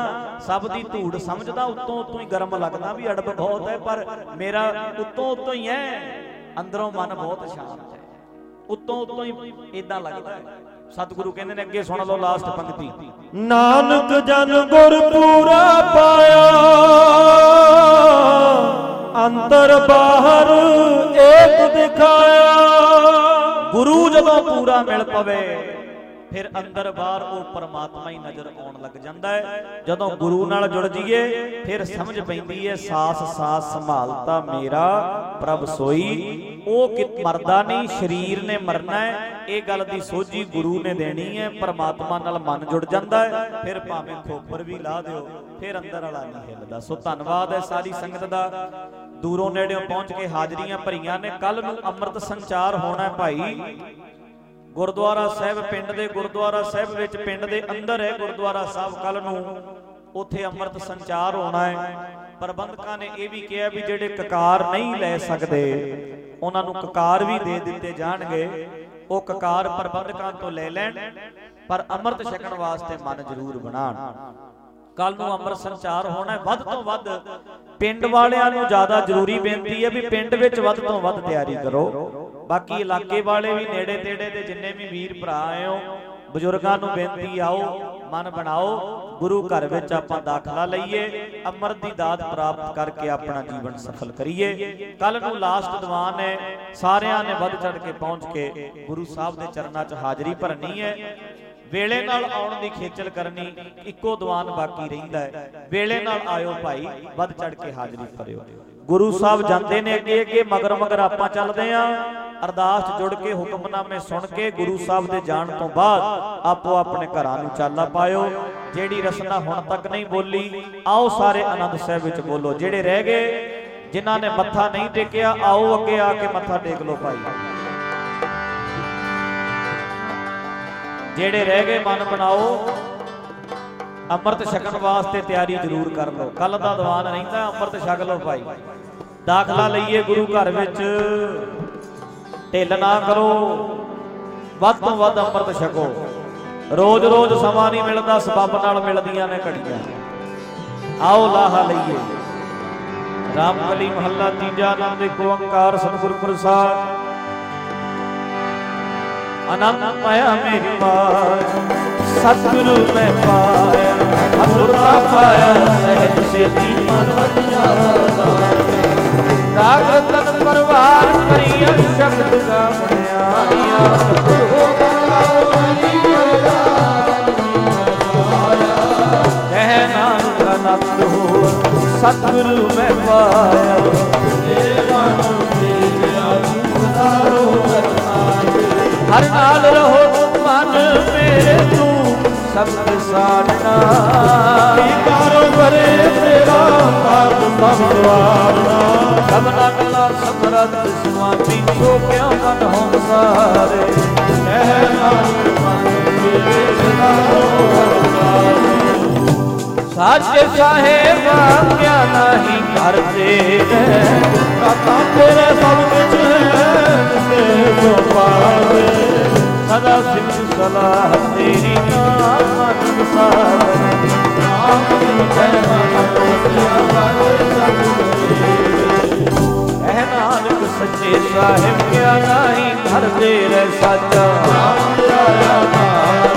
ਸਭ ਦੀ ਧੂੜ ਸਮਝਦਾ ਉਤੋਂ ਉਤੋਂ ਹੀ ਗਰਮ ਲੱਗਦਾ ਵੀ ਅੜਬ ਬਹੁਤ ਹੈ ਪਰ ਮੇਰਾ ਉਤੋਂ ਉਤੋਂ ਹੀ ਹੈ ਅੰਦਰੋਂ ਮਨ ਬਹੁਤ ਸ਼ਾਂਤ। ਉਤੋਂ ਉਤੋਂ ਹੀ ਇਦਾਂ ਲੱਗਦਾ ਹੈ। ਸਤਿਗੁਰੂ ਕਹਿੰਦੇ ਨੇ ਅੱਗੇ ਸੁਣ ਲਓ ਲਾਸਟ ਪੰਕਤੀ। ਨਾਨਕ ਜਨ ਗੁਰ ਪੂਰਾ ਪਾਇਆ ਅੰਤਰ ਬਾਹਰ ਏਕ ਦਿਖਾਇਆ। ਗੁਰੂ ਜਦੋਂ ਪੂਰਾ ਮਿਲ ਪਵੇ ਫਿਰ ਅੰਦਰ ਬਾਹਰ ਉਹ ਪਰਮਾਤਮਾ ਹੀ ਨਜ਼ਰ ਆਉਣ ਲੱਗ ਜਾਂਦਾ ਹੈ। ਜਦੋਂ ਗੁਰੂ ਨਾਲ ਜੁੜ ਜਾਈਏ, ਫਿਰ ਸਮਝ ਪੈਂਦੀ ਹੈ, ਸਾਸ ਸਾਸ ਸੰਭਾਲਤਾ ਮੇਰਾ, ਪ੍ਰਭ ਸੋਈ। ਉਹ ਕਿ ਮਰਦਾ ਨਹੀਂ, ਸਰੀਰ ਨੇ ਮਰਨਾ ਹੈ। ਇਹ ਗੱਲ ਦੀ ਸੋਝੀ ਗੁਰੂ ਨੇ ਦੇਣੀ ਹੈ। ਪਰਮਾਤਮਾ ਨਾਲ ਮਨ ਜੁੜ ਜਾਂਦਾ ਹੈ। ਫਿਰ ਭਾਵੇਂ ਖੋਪਰ ਵੀ ਲਾ ਦਿਓ, ਫਿਰ ਅੰਦਰ ਵਾਲਾ ਨਹੀਂ ਹਿੱਲਦਾ। ਸੋ ਧੰਨਵਾਦ ਹੈ ਸਾਰੀ ਸੰਗਤ ਦਾ। ਦੂਰੋਂ ਨੇੜਿਓਂ ਪਹੁੰਚ ਕੇ ਹਾਜ਼ਰੀਆਂ ਭਰੀਆਂ ਨੇ। ਕੱਲ ਨੂੰ ਅੰਮ੍ਰਿਤ ਸੰਚਾਰ ਹੋਣਾ ਹੈ ਭਾਈ। ਗੁਰਦੁਆਰਾ ਸਾਹਿਬ ਪਿੰਡ ਦੇ ਗੁਰਦੁਆਰਾ ਸਾਹਿਬ ਵਿੱਚ ਪਿੰਡ ਦੇ ਅੰਦਰ ਹੈ ਗੁਰਦੁਆਰਾ ਸਾਹਿਬ ਕੱਲ ਨੂੰ। ਉੱਥੇ ਅੰਮ੍ਰਿਤ ਸੰਚਾਰ ਹੋਣਾ ਹੈ। ਪ੍ਰਬੰਧਕਾਂ ਨੇ ਇਹ ਵੀ ਕਿਹਾ ਵੀ ਜਿਹੜੇ ਕਕਾਰ ਨਹੀਂ ਲੈ ਸਕਦੇ, ਉਹਨਾਂ ਨੂੰ ਕਕਾਰ ਵੀ ਦੇ ਦਿੱਤੇ ਜਾਣਗੇ। ਉਹ ਕਕਾਰ ਪ੍ਰਬੰਧਕਾਂ ਤੋਂ ਲੈ ਲੈਣ, ਪਰ ਅੰਮ੍ਰਿਤ ਛਕਣ ਵਾਸਤੇ ਮਨ ਜ਼ਰੂਰ ਬਣਾਉਣ। ਕੱਲ ਨੂੰ ਅੰਮ੍ਰਿਤ ਸੰਚਾਰ ਹੋਣਾ ਵੱਧ ਤੋਂ ਵੱਧ ਪਿੰਡ ਵਾਲਿਆਂ ਨੂੰ ਜ਼ਿਆਦਾ ਜ਼ਰੂਰੀ ਬੇਨਤੀ ਹੈ ਵੀ ਪਿੰਡ ਵਿੱਚ ਵੱਧ ਤੋਂ ਵੱਧ ਤਿਆਰੀ ਕਰੋ। ਬਾਕੀ ਇਲਾਕੇ ਵਾਲੇ ਵੀ ਨੇੜੇ ਤੇੜੇ ਦੇ ਜਿੰਨੇ ਵੀ ਵੀਰ ਭਰਾ ਆਏ ਹੋ ਬਜ਼ੁਰਗਾਂ ਨੂੰ ਬੇਨਤੀ ਆਓ ਮਨ ਬਣਾਓ ਗੁਰੂ ਘਰ ਵਿੱਚ ਆਪਾਂ ਦਾਖਲਾ ਲਈਏ ਅੰਮ੍ਰਿਤ ਦੀ ਦਾਤ ਪ੍ਰਾਪਤ ਕਰਕੇ ਆਪਣਾ ਜੀਵਨ ਸਫਲ ਕਰੀਏ। ਕੱਲ ਨੂੰ ਲਾਸਟ ਦੀਵਾਨ ਹੈ ਸਾਰਿਆਂ ਨੇ ਵੱਧ ਚੜ ਕੇ ਪਹੁੰਚ ਕੇ ਗੁਰੂ ਸਾਹਿਬ ਦੇ ਚਰਨਾਂ 'ਚ ਹਾਜ਼ਰੀ ਭਰਨੀ ਹੈ। ਵੇਲੇ ਨਾਲ ਆਉਣ ਦੀ ਖੇਚਲ ਕਰਨੀ ਇੱਕੋ ਦੀਵਾਨ ਬਾਕੀ ਰਹਿੰਦਾ ਹੈ। ਵੇਲੇ ਨਾਲ ਆਇਓ ਭਾਈ ਵੱਧ ਚੜ ਕੇ ਹਾਜ਼ਰੀ ਭਰਿਓ। ਗੁਰੂ ਸਾਹਿਬ ਜਾਂਦੇ ਨੇ ਅੱਗੇ ਅੱਗੇ, ਮਗਰ ਮਗਰ ਆਪਾਂ ਚੱਲਦੇ ਆਂ। ਅਰਦਾਸ ਜੁੜ ਕੇ, ਹੁਕਮਨਾਮੇ ਸੁਣ ਕੇ, ਗੁਰੂ ਸਾਹਿਬ ਦੇ ਜਾਣ ਤੋਂ ਬਾਅਦ ਆਪੋ ਆਪਣੇ ਘਰਾਂ ਨੂੰ ਚਾਲਾ ਪਾਇਓ। ਜਿਹੜੀ ਰਸਨਾ ਹੁਣ ਤੱਕ ਨਹੀਂ ਬੋਲੀ, ਆਓ ਸਾਰੇ ਆਨੰਦ ਸਾਹਿਬ ਵਿੱਚ ਬੋਲੋ। ਜਿਹੜੇ ਰਹਿ ਗਏ, ਜਿਨ੍ਹਾਂ ਨੇ ਮੱਥਾ ਨਹੀਂ ਟੇਕਿਆ, ਆਓ ਅੱਗੇ ਆ ਕੇ ਮੱਥਾ ਟੇਕ ਲਓ ਭਾਈ। ਜਿਹੜੇ ਰਹਿ ਗਏ, ਮਨ ਬਣਾਓ। ਅੰਮ੍ਰਿਤ ਛਕਣ ਵਾਸਤੇ ਤਿਆਰੀ ਜ਼ਰੂਰ ਕਰ ਲਓ। ਕੱਲ ਦਾ ਦੀਵਾਨ ਰਹਿੰਦਾ, ਅੰਮ੍ਰਿਤ ਛਕ ਲਓ ਭਾਈ। ਦਾਖਲਾ ਲਈਏ ਗੁਰੂ ਘਰ ਵਿੱਚ। ਢਿੱਲ ਨਾ ਕਰੋ। ਵੱਧ ਤੋਂ ਵੱਧ ਅੰਮ੍ਰਿਤ ਛਕੋ। ਰੋਜ਼-ਰੋਜ਼ ਸਮਾਂ ਨਹੀਂ ਮਿਲਦਾ, ਸਬੱਬ ਨਾਲ ਮਿਲਦੀਆਂ ਨੇ ਘੜੀਆਂ। ਆਓ ਲਾਹਾ ਲਈਏ। ਰਾਮਕਲੀ ਮਹੱਲਾ ਤੀਜਾ ਆਨੰਦ, ਇੱਕ ਓੰਕਾਰ ਸਤਿਗੁਰ ਪ੍ਰਸਾਦ। ਆਨੰਦ ਪਾਇਆ ਮੇਰੀ ਮਾਰ ਸਤਿਗੁਰੂ ਮੈਂ ਪਾਇਆ ਹਸੁਰਾ ਪਾਇਆ, ਸਹਿਜ ਸੇਤੀ ਮਨ ਵਜਾ ਰਾਗ ਤਨ ਪਰਵਾਰ ਕਰੀਐ ਸ਼ਬਦ ਹੋ ਕਰਾਉ ਸਤਿਗੁਰੂ ਮੈਂ ਪਾਇਆ। ਤੂੰ ਸਬਦ ਸਾੜਨਾ ਕਰ ਬਰੇ ਤੇਰਾ ਕਰ ਸਭ ਦਵਾਰਨਾ ਸਭਨਾ ਕਲਾ ਸਮਰਤ ਸੁਆਮੀ ਸੋ ਕਿਆ ਮਨ ਹੋਂ ਸਾਰੇ ਸਦਾ ਸਾਚੇ ਸਾਹਿਬ ਕਿਆ ਨਹੀਂ ਕਰਦੇ ਕਾਤਾ ਤੇਰੇ ਸਭ ਵਿੱਚ ਹੈ ਤੇ ਜੋ ਪਾਵੇ ਸਦਾ ਸਿਮਰ ਸਲਾਹ ਤੇਰੀ ਨਾਮ ਨਾਨਕ ਸੱਚੇ ਸਾਹਿਬ ਕਿਆ ਨਾਹੀ ਧਰਦੇ ਰਹਿ ਸਾਚਾ ਨਾਮ ਰਾਇਆ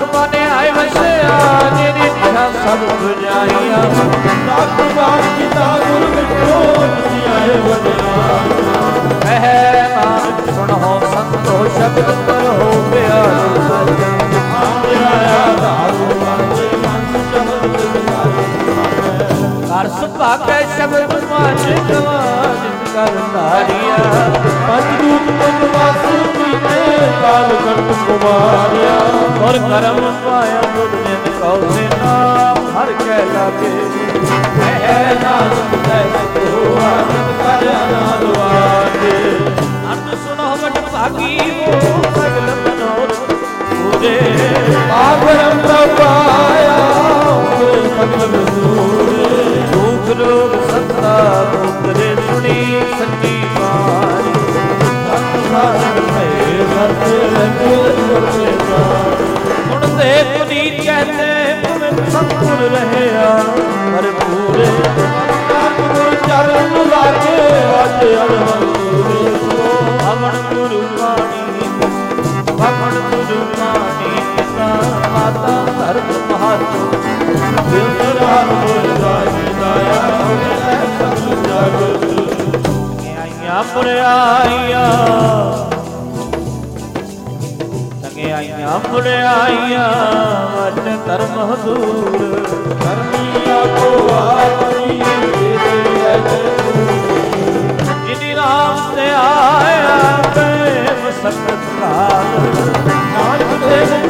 ਸੁਖ ਬਨੇ ਆਏ ਵਸਿਆ ਜਿਹਦੀ ਇੱਛਾ ਸਭ ਬੁਝਾਈਆਂ ਬਾਣ ਕੀਤਾ ਗੁਰ ਮਿੱਠੋ ਤੁਸੀਂ ਆਏ ਵਡਿਆ ਕਹਿ ਨਾਨਕ ਸੁਣੋ ਸੰਤੋ ਸ਼ਬਦ ਪਰ ਹੋ ਪਿਆਰੇ। ਸਾਚਾ ਆਇਆ ਧਾਰੂ ਹਰਸ ਭਾਗੈ ਸ਼ਬਦ ਮਨ ਗਵਾਨ ਕਰ ਧਾਰਿਆ ਪੰਜ ਰੂਪ ਮਨ ਵਾਸੂ ਕੀਨੇ ਕਾਲ ਕੰਟ ਕੁਮਾਰਿਆ। ਔਰ ਕਰਮ ਪਾਇਆ ਬੁੱਧ ਨੇ ਕਉ ਸੇ ਨਾਮ, ਹਰ ਕਹਿ ਲਾਗੇ। ਹੈ ਨਾਨਕ ਤੈ ਤੋ ਆਨੰਦ ਕਰ ਆਨੰਦ ਵਾਜੇ ਸੁਣੋ ਵਟ ਭਾਗੀ ਹੋ ਸਗਲ ਮਨੋਰ ਪੂਜੇ। ਆਗਰਮ ਪ੍ਰਪਾਇਆ ਸਗਲ ਰਸੂਲੇ ਰੋਗ ਸੱਤਾ ਗੁਰੇ ਸੁਣੀ ਸੱਚੀ ਪਾਈ ਸਤ ਸਾਧਨ ਭਏ ਸਤ ਲਗੇ ਸੁਰਤੇ ਪਾਈ ਹੁਣ ਤੇ ਕੁਦੀ ਕਹਤੇ ਭਵੇਂ ਸਤਗੁਰ ਰਹਿਆ, ਪਰ ਪੂਰੇ ਗੁਰ ਚਰਨ ਲਾਗੇ ਅੱਜ ਅਲਵੰਤੂਰੇ ਸੋ ਅਮਨ ਗੁਰੂ ਪਾਣੀ ਅਮਨ ਗੁਰੂ ਪਾਣੀ ਮਾਤਾ ਧਰਮ ਮਹਾਤਮ ਦਿਲ ਰਾਮ ਗੁਰ ਰਾਜੀ ਦਾਇਆ ਹੋਵੇ ਸਭ ਜਗ ਆਈਆਂ ਮੁਰਿਆਈਆਂ ਸੰਗਿਆਈਆਂ ਮੁਰਿਆਈਆਂ ਵਟ ਧਰਮ ਹਦੂਰ ਕਰਮੀਆ ਕੋ ਆਪਣੀ ਦੇ ਜਿਨੀ ਰਾਮ ਤੇ ਆਇਆ ਪ੍ਰੇਮ ਸਖਤ ਕਾਲ ਨਾਨਕ ਦੇ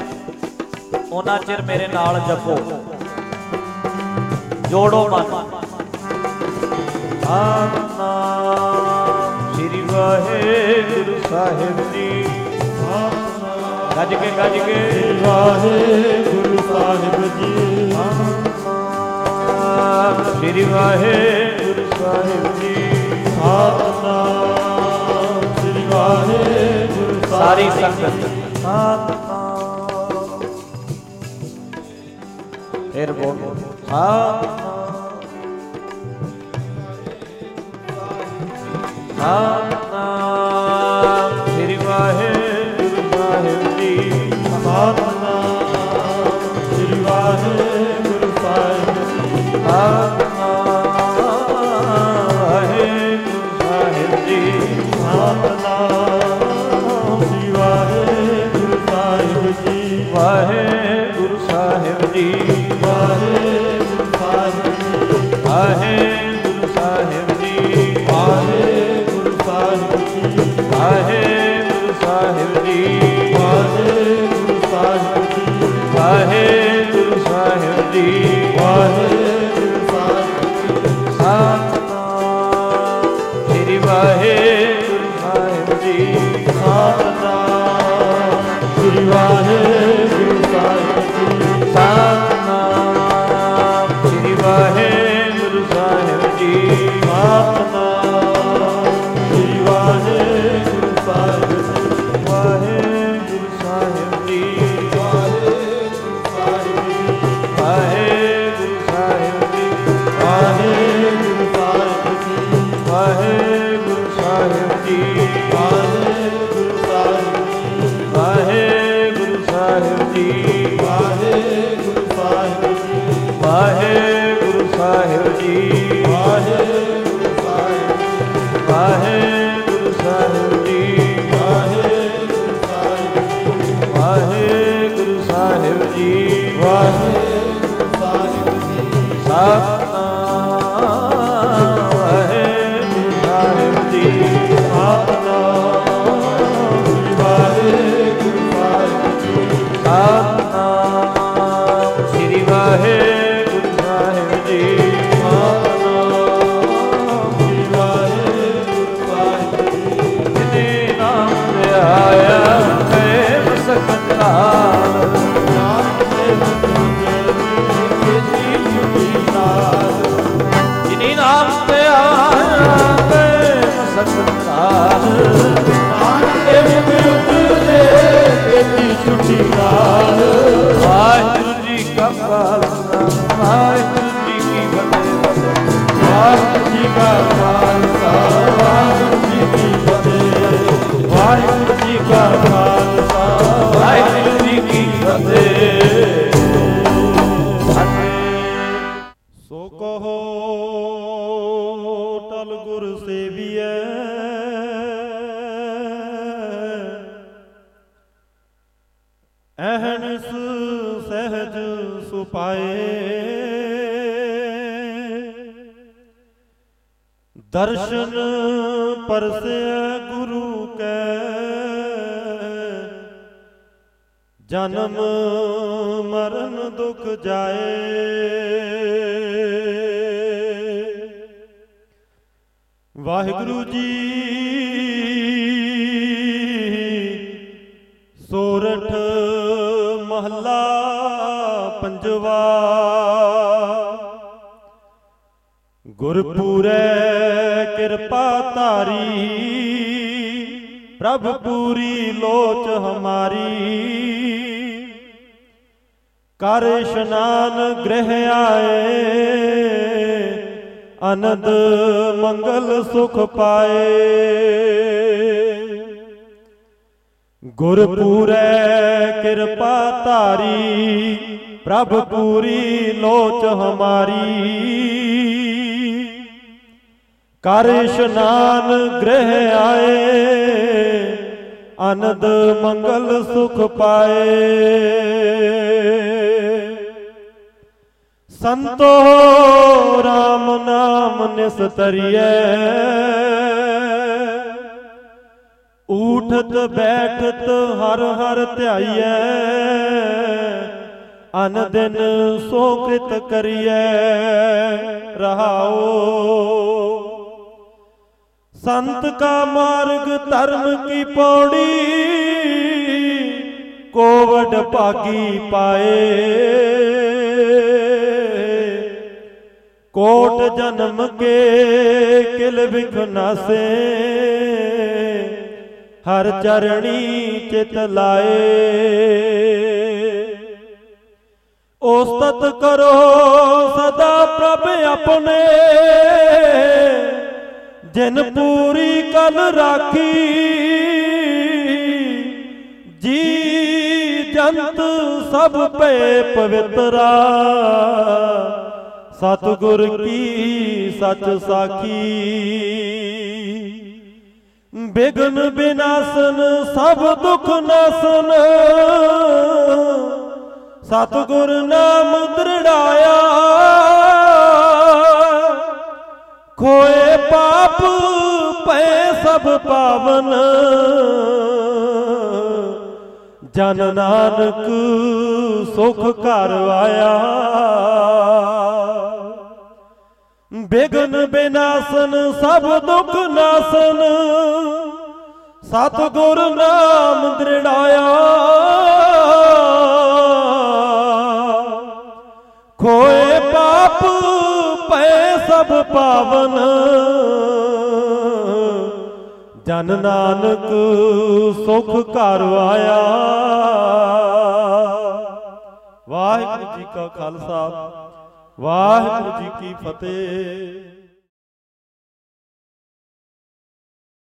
ਉਹਨਾਂ ਚਿਰ ਮੇਰੇ ਨਾਲ ਜਪੋ। ਜੋੜੋ ਮਨ। ਸਤਿਨਾਮ ਸ੍ਰੀ ਵਾਹਿਗੁਰੂ ਸਾਹਿਬ ਜੀ। ਗੱਜ ਕੇ ਗੱਜ ਕੇ। ਵਾਹਿਗੁਰੂ ਸਾਹਿਬ ਜੀ। ਸਤਿਨਾਮ ਸ੍ਰੀ ਵਾਹਿਗੁਰੂ ਸਾਹਿਬ ਜੀ। ਸਤਨਾਮ ਸ੍ਰੀ ਵਾਹਿਗੁਰੂ ਸਾਰੀ ਸੰਗਤ। ਸਤਨਾਮ હા. હા ਪ੍ਰਭ ਪੂਰੀ ਲੋਚ ਹਮਾਰੀ। ਕਰ ਇਸ਼ਨਾਨ ਗ੍ਰਹਿ ਆਏ, ਅਨੰਦ ਮੰਗਲ ਸੁਖ ਪਾਏ। ਸੰਤੋ RAM ਨਾਮ ਨਿਸਤਰੀਐ ਊਠਤ ਬੈਠਤ ਹਰ ਹਰ ਧਿਆਈਐ ਅਨ ਦਿਨ ਸੋ ਕ੍ਰਿਤ ਕਰੀਐ ਰਹਾਓ ਸੰਤ ਕਾ ਮਾਰਗ ਧਰਮ ਕੀ ਪੌੜੀ, ਕੋਵਡ ਭਾਗੀ ਪਾਏ। ਕੋਟ ਜਨਮ ਕੇ ਕਿਲ ਵਿਖ ਨਾਸੇ, ਹਰ ਚਰਣੀ ਚਿਤ ਲਾਏ। ਉਸਤਤ ਕਰੋ ਸਦਾ ਪ੍ਰਭ ਆਪਣੇ। ਜਿਨ ਪੂਰੀ ਕਲ ਰਾਖੀ, ਜੀ ਜੰਤ ਸਭ ਪਏ ਪਵਿੱਤਰਾ। ਸਤਿਗੁਰ ਕੀ ਸਚ ਸਾਖੀ। ਬਿਗਨ ਬਿਨਾਸਨ ਸਭ ਦੁਖ ਨਾਸਨ। ਸਤਿਗੁਰ ਨਾਮ ਦ੍ਰਿੜਾਇਆ। ਖੋਏ ਪਾਪ ਪਏ ਸਭ ਪਾਵਨ। ਜਨ ਨਾਨਕ ਸੁਖ ਘਰ ਆਇਆ। ਬਿਗਨ ਬਿਨਾਸਨ ਸਭ ਦੁੱਖ ਨਾਸਨ। ਸਤਿਗੁਰ ਨਾਮ ਦ੍ਰਿੜਾਇਆ। ਖੋਏ ਪਾਪ ਪਏ ਸਭ ਪਾਵਨ। ਜਨ ਨਾਨਕ ਸੁਖ ਘਰ ਆਇਆ। ਵਾਹਿਗੁਰੂ ਜੀ ਕਾ ਖਾਲਸਾ, ਵਾਹਿਗੁਰੂ ਜੀ ਕੀ ਫਤਿਹ।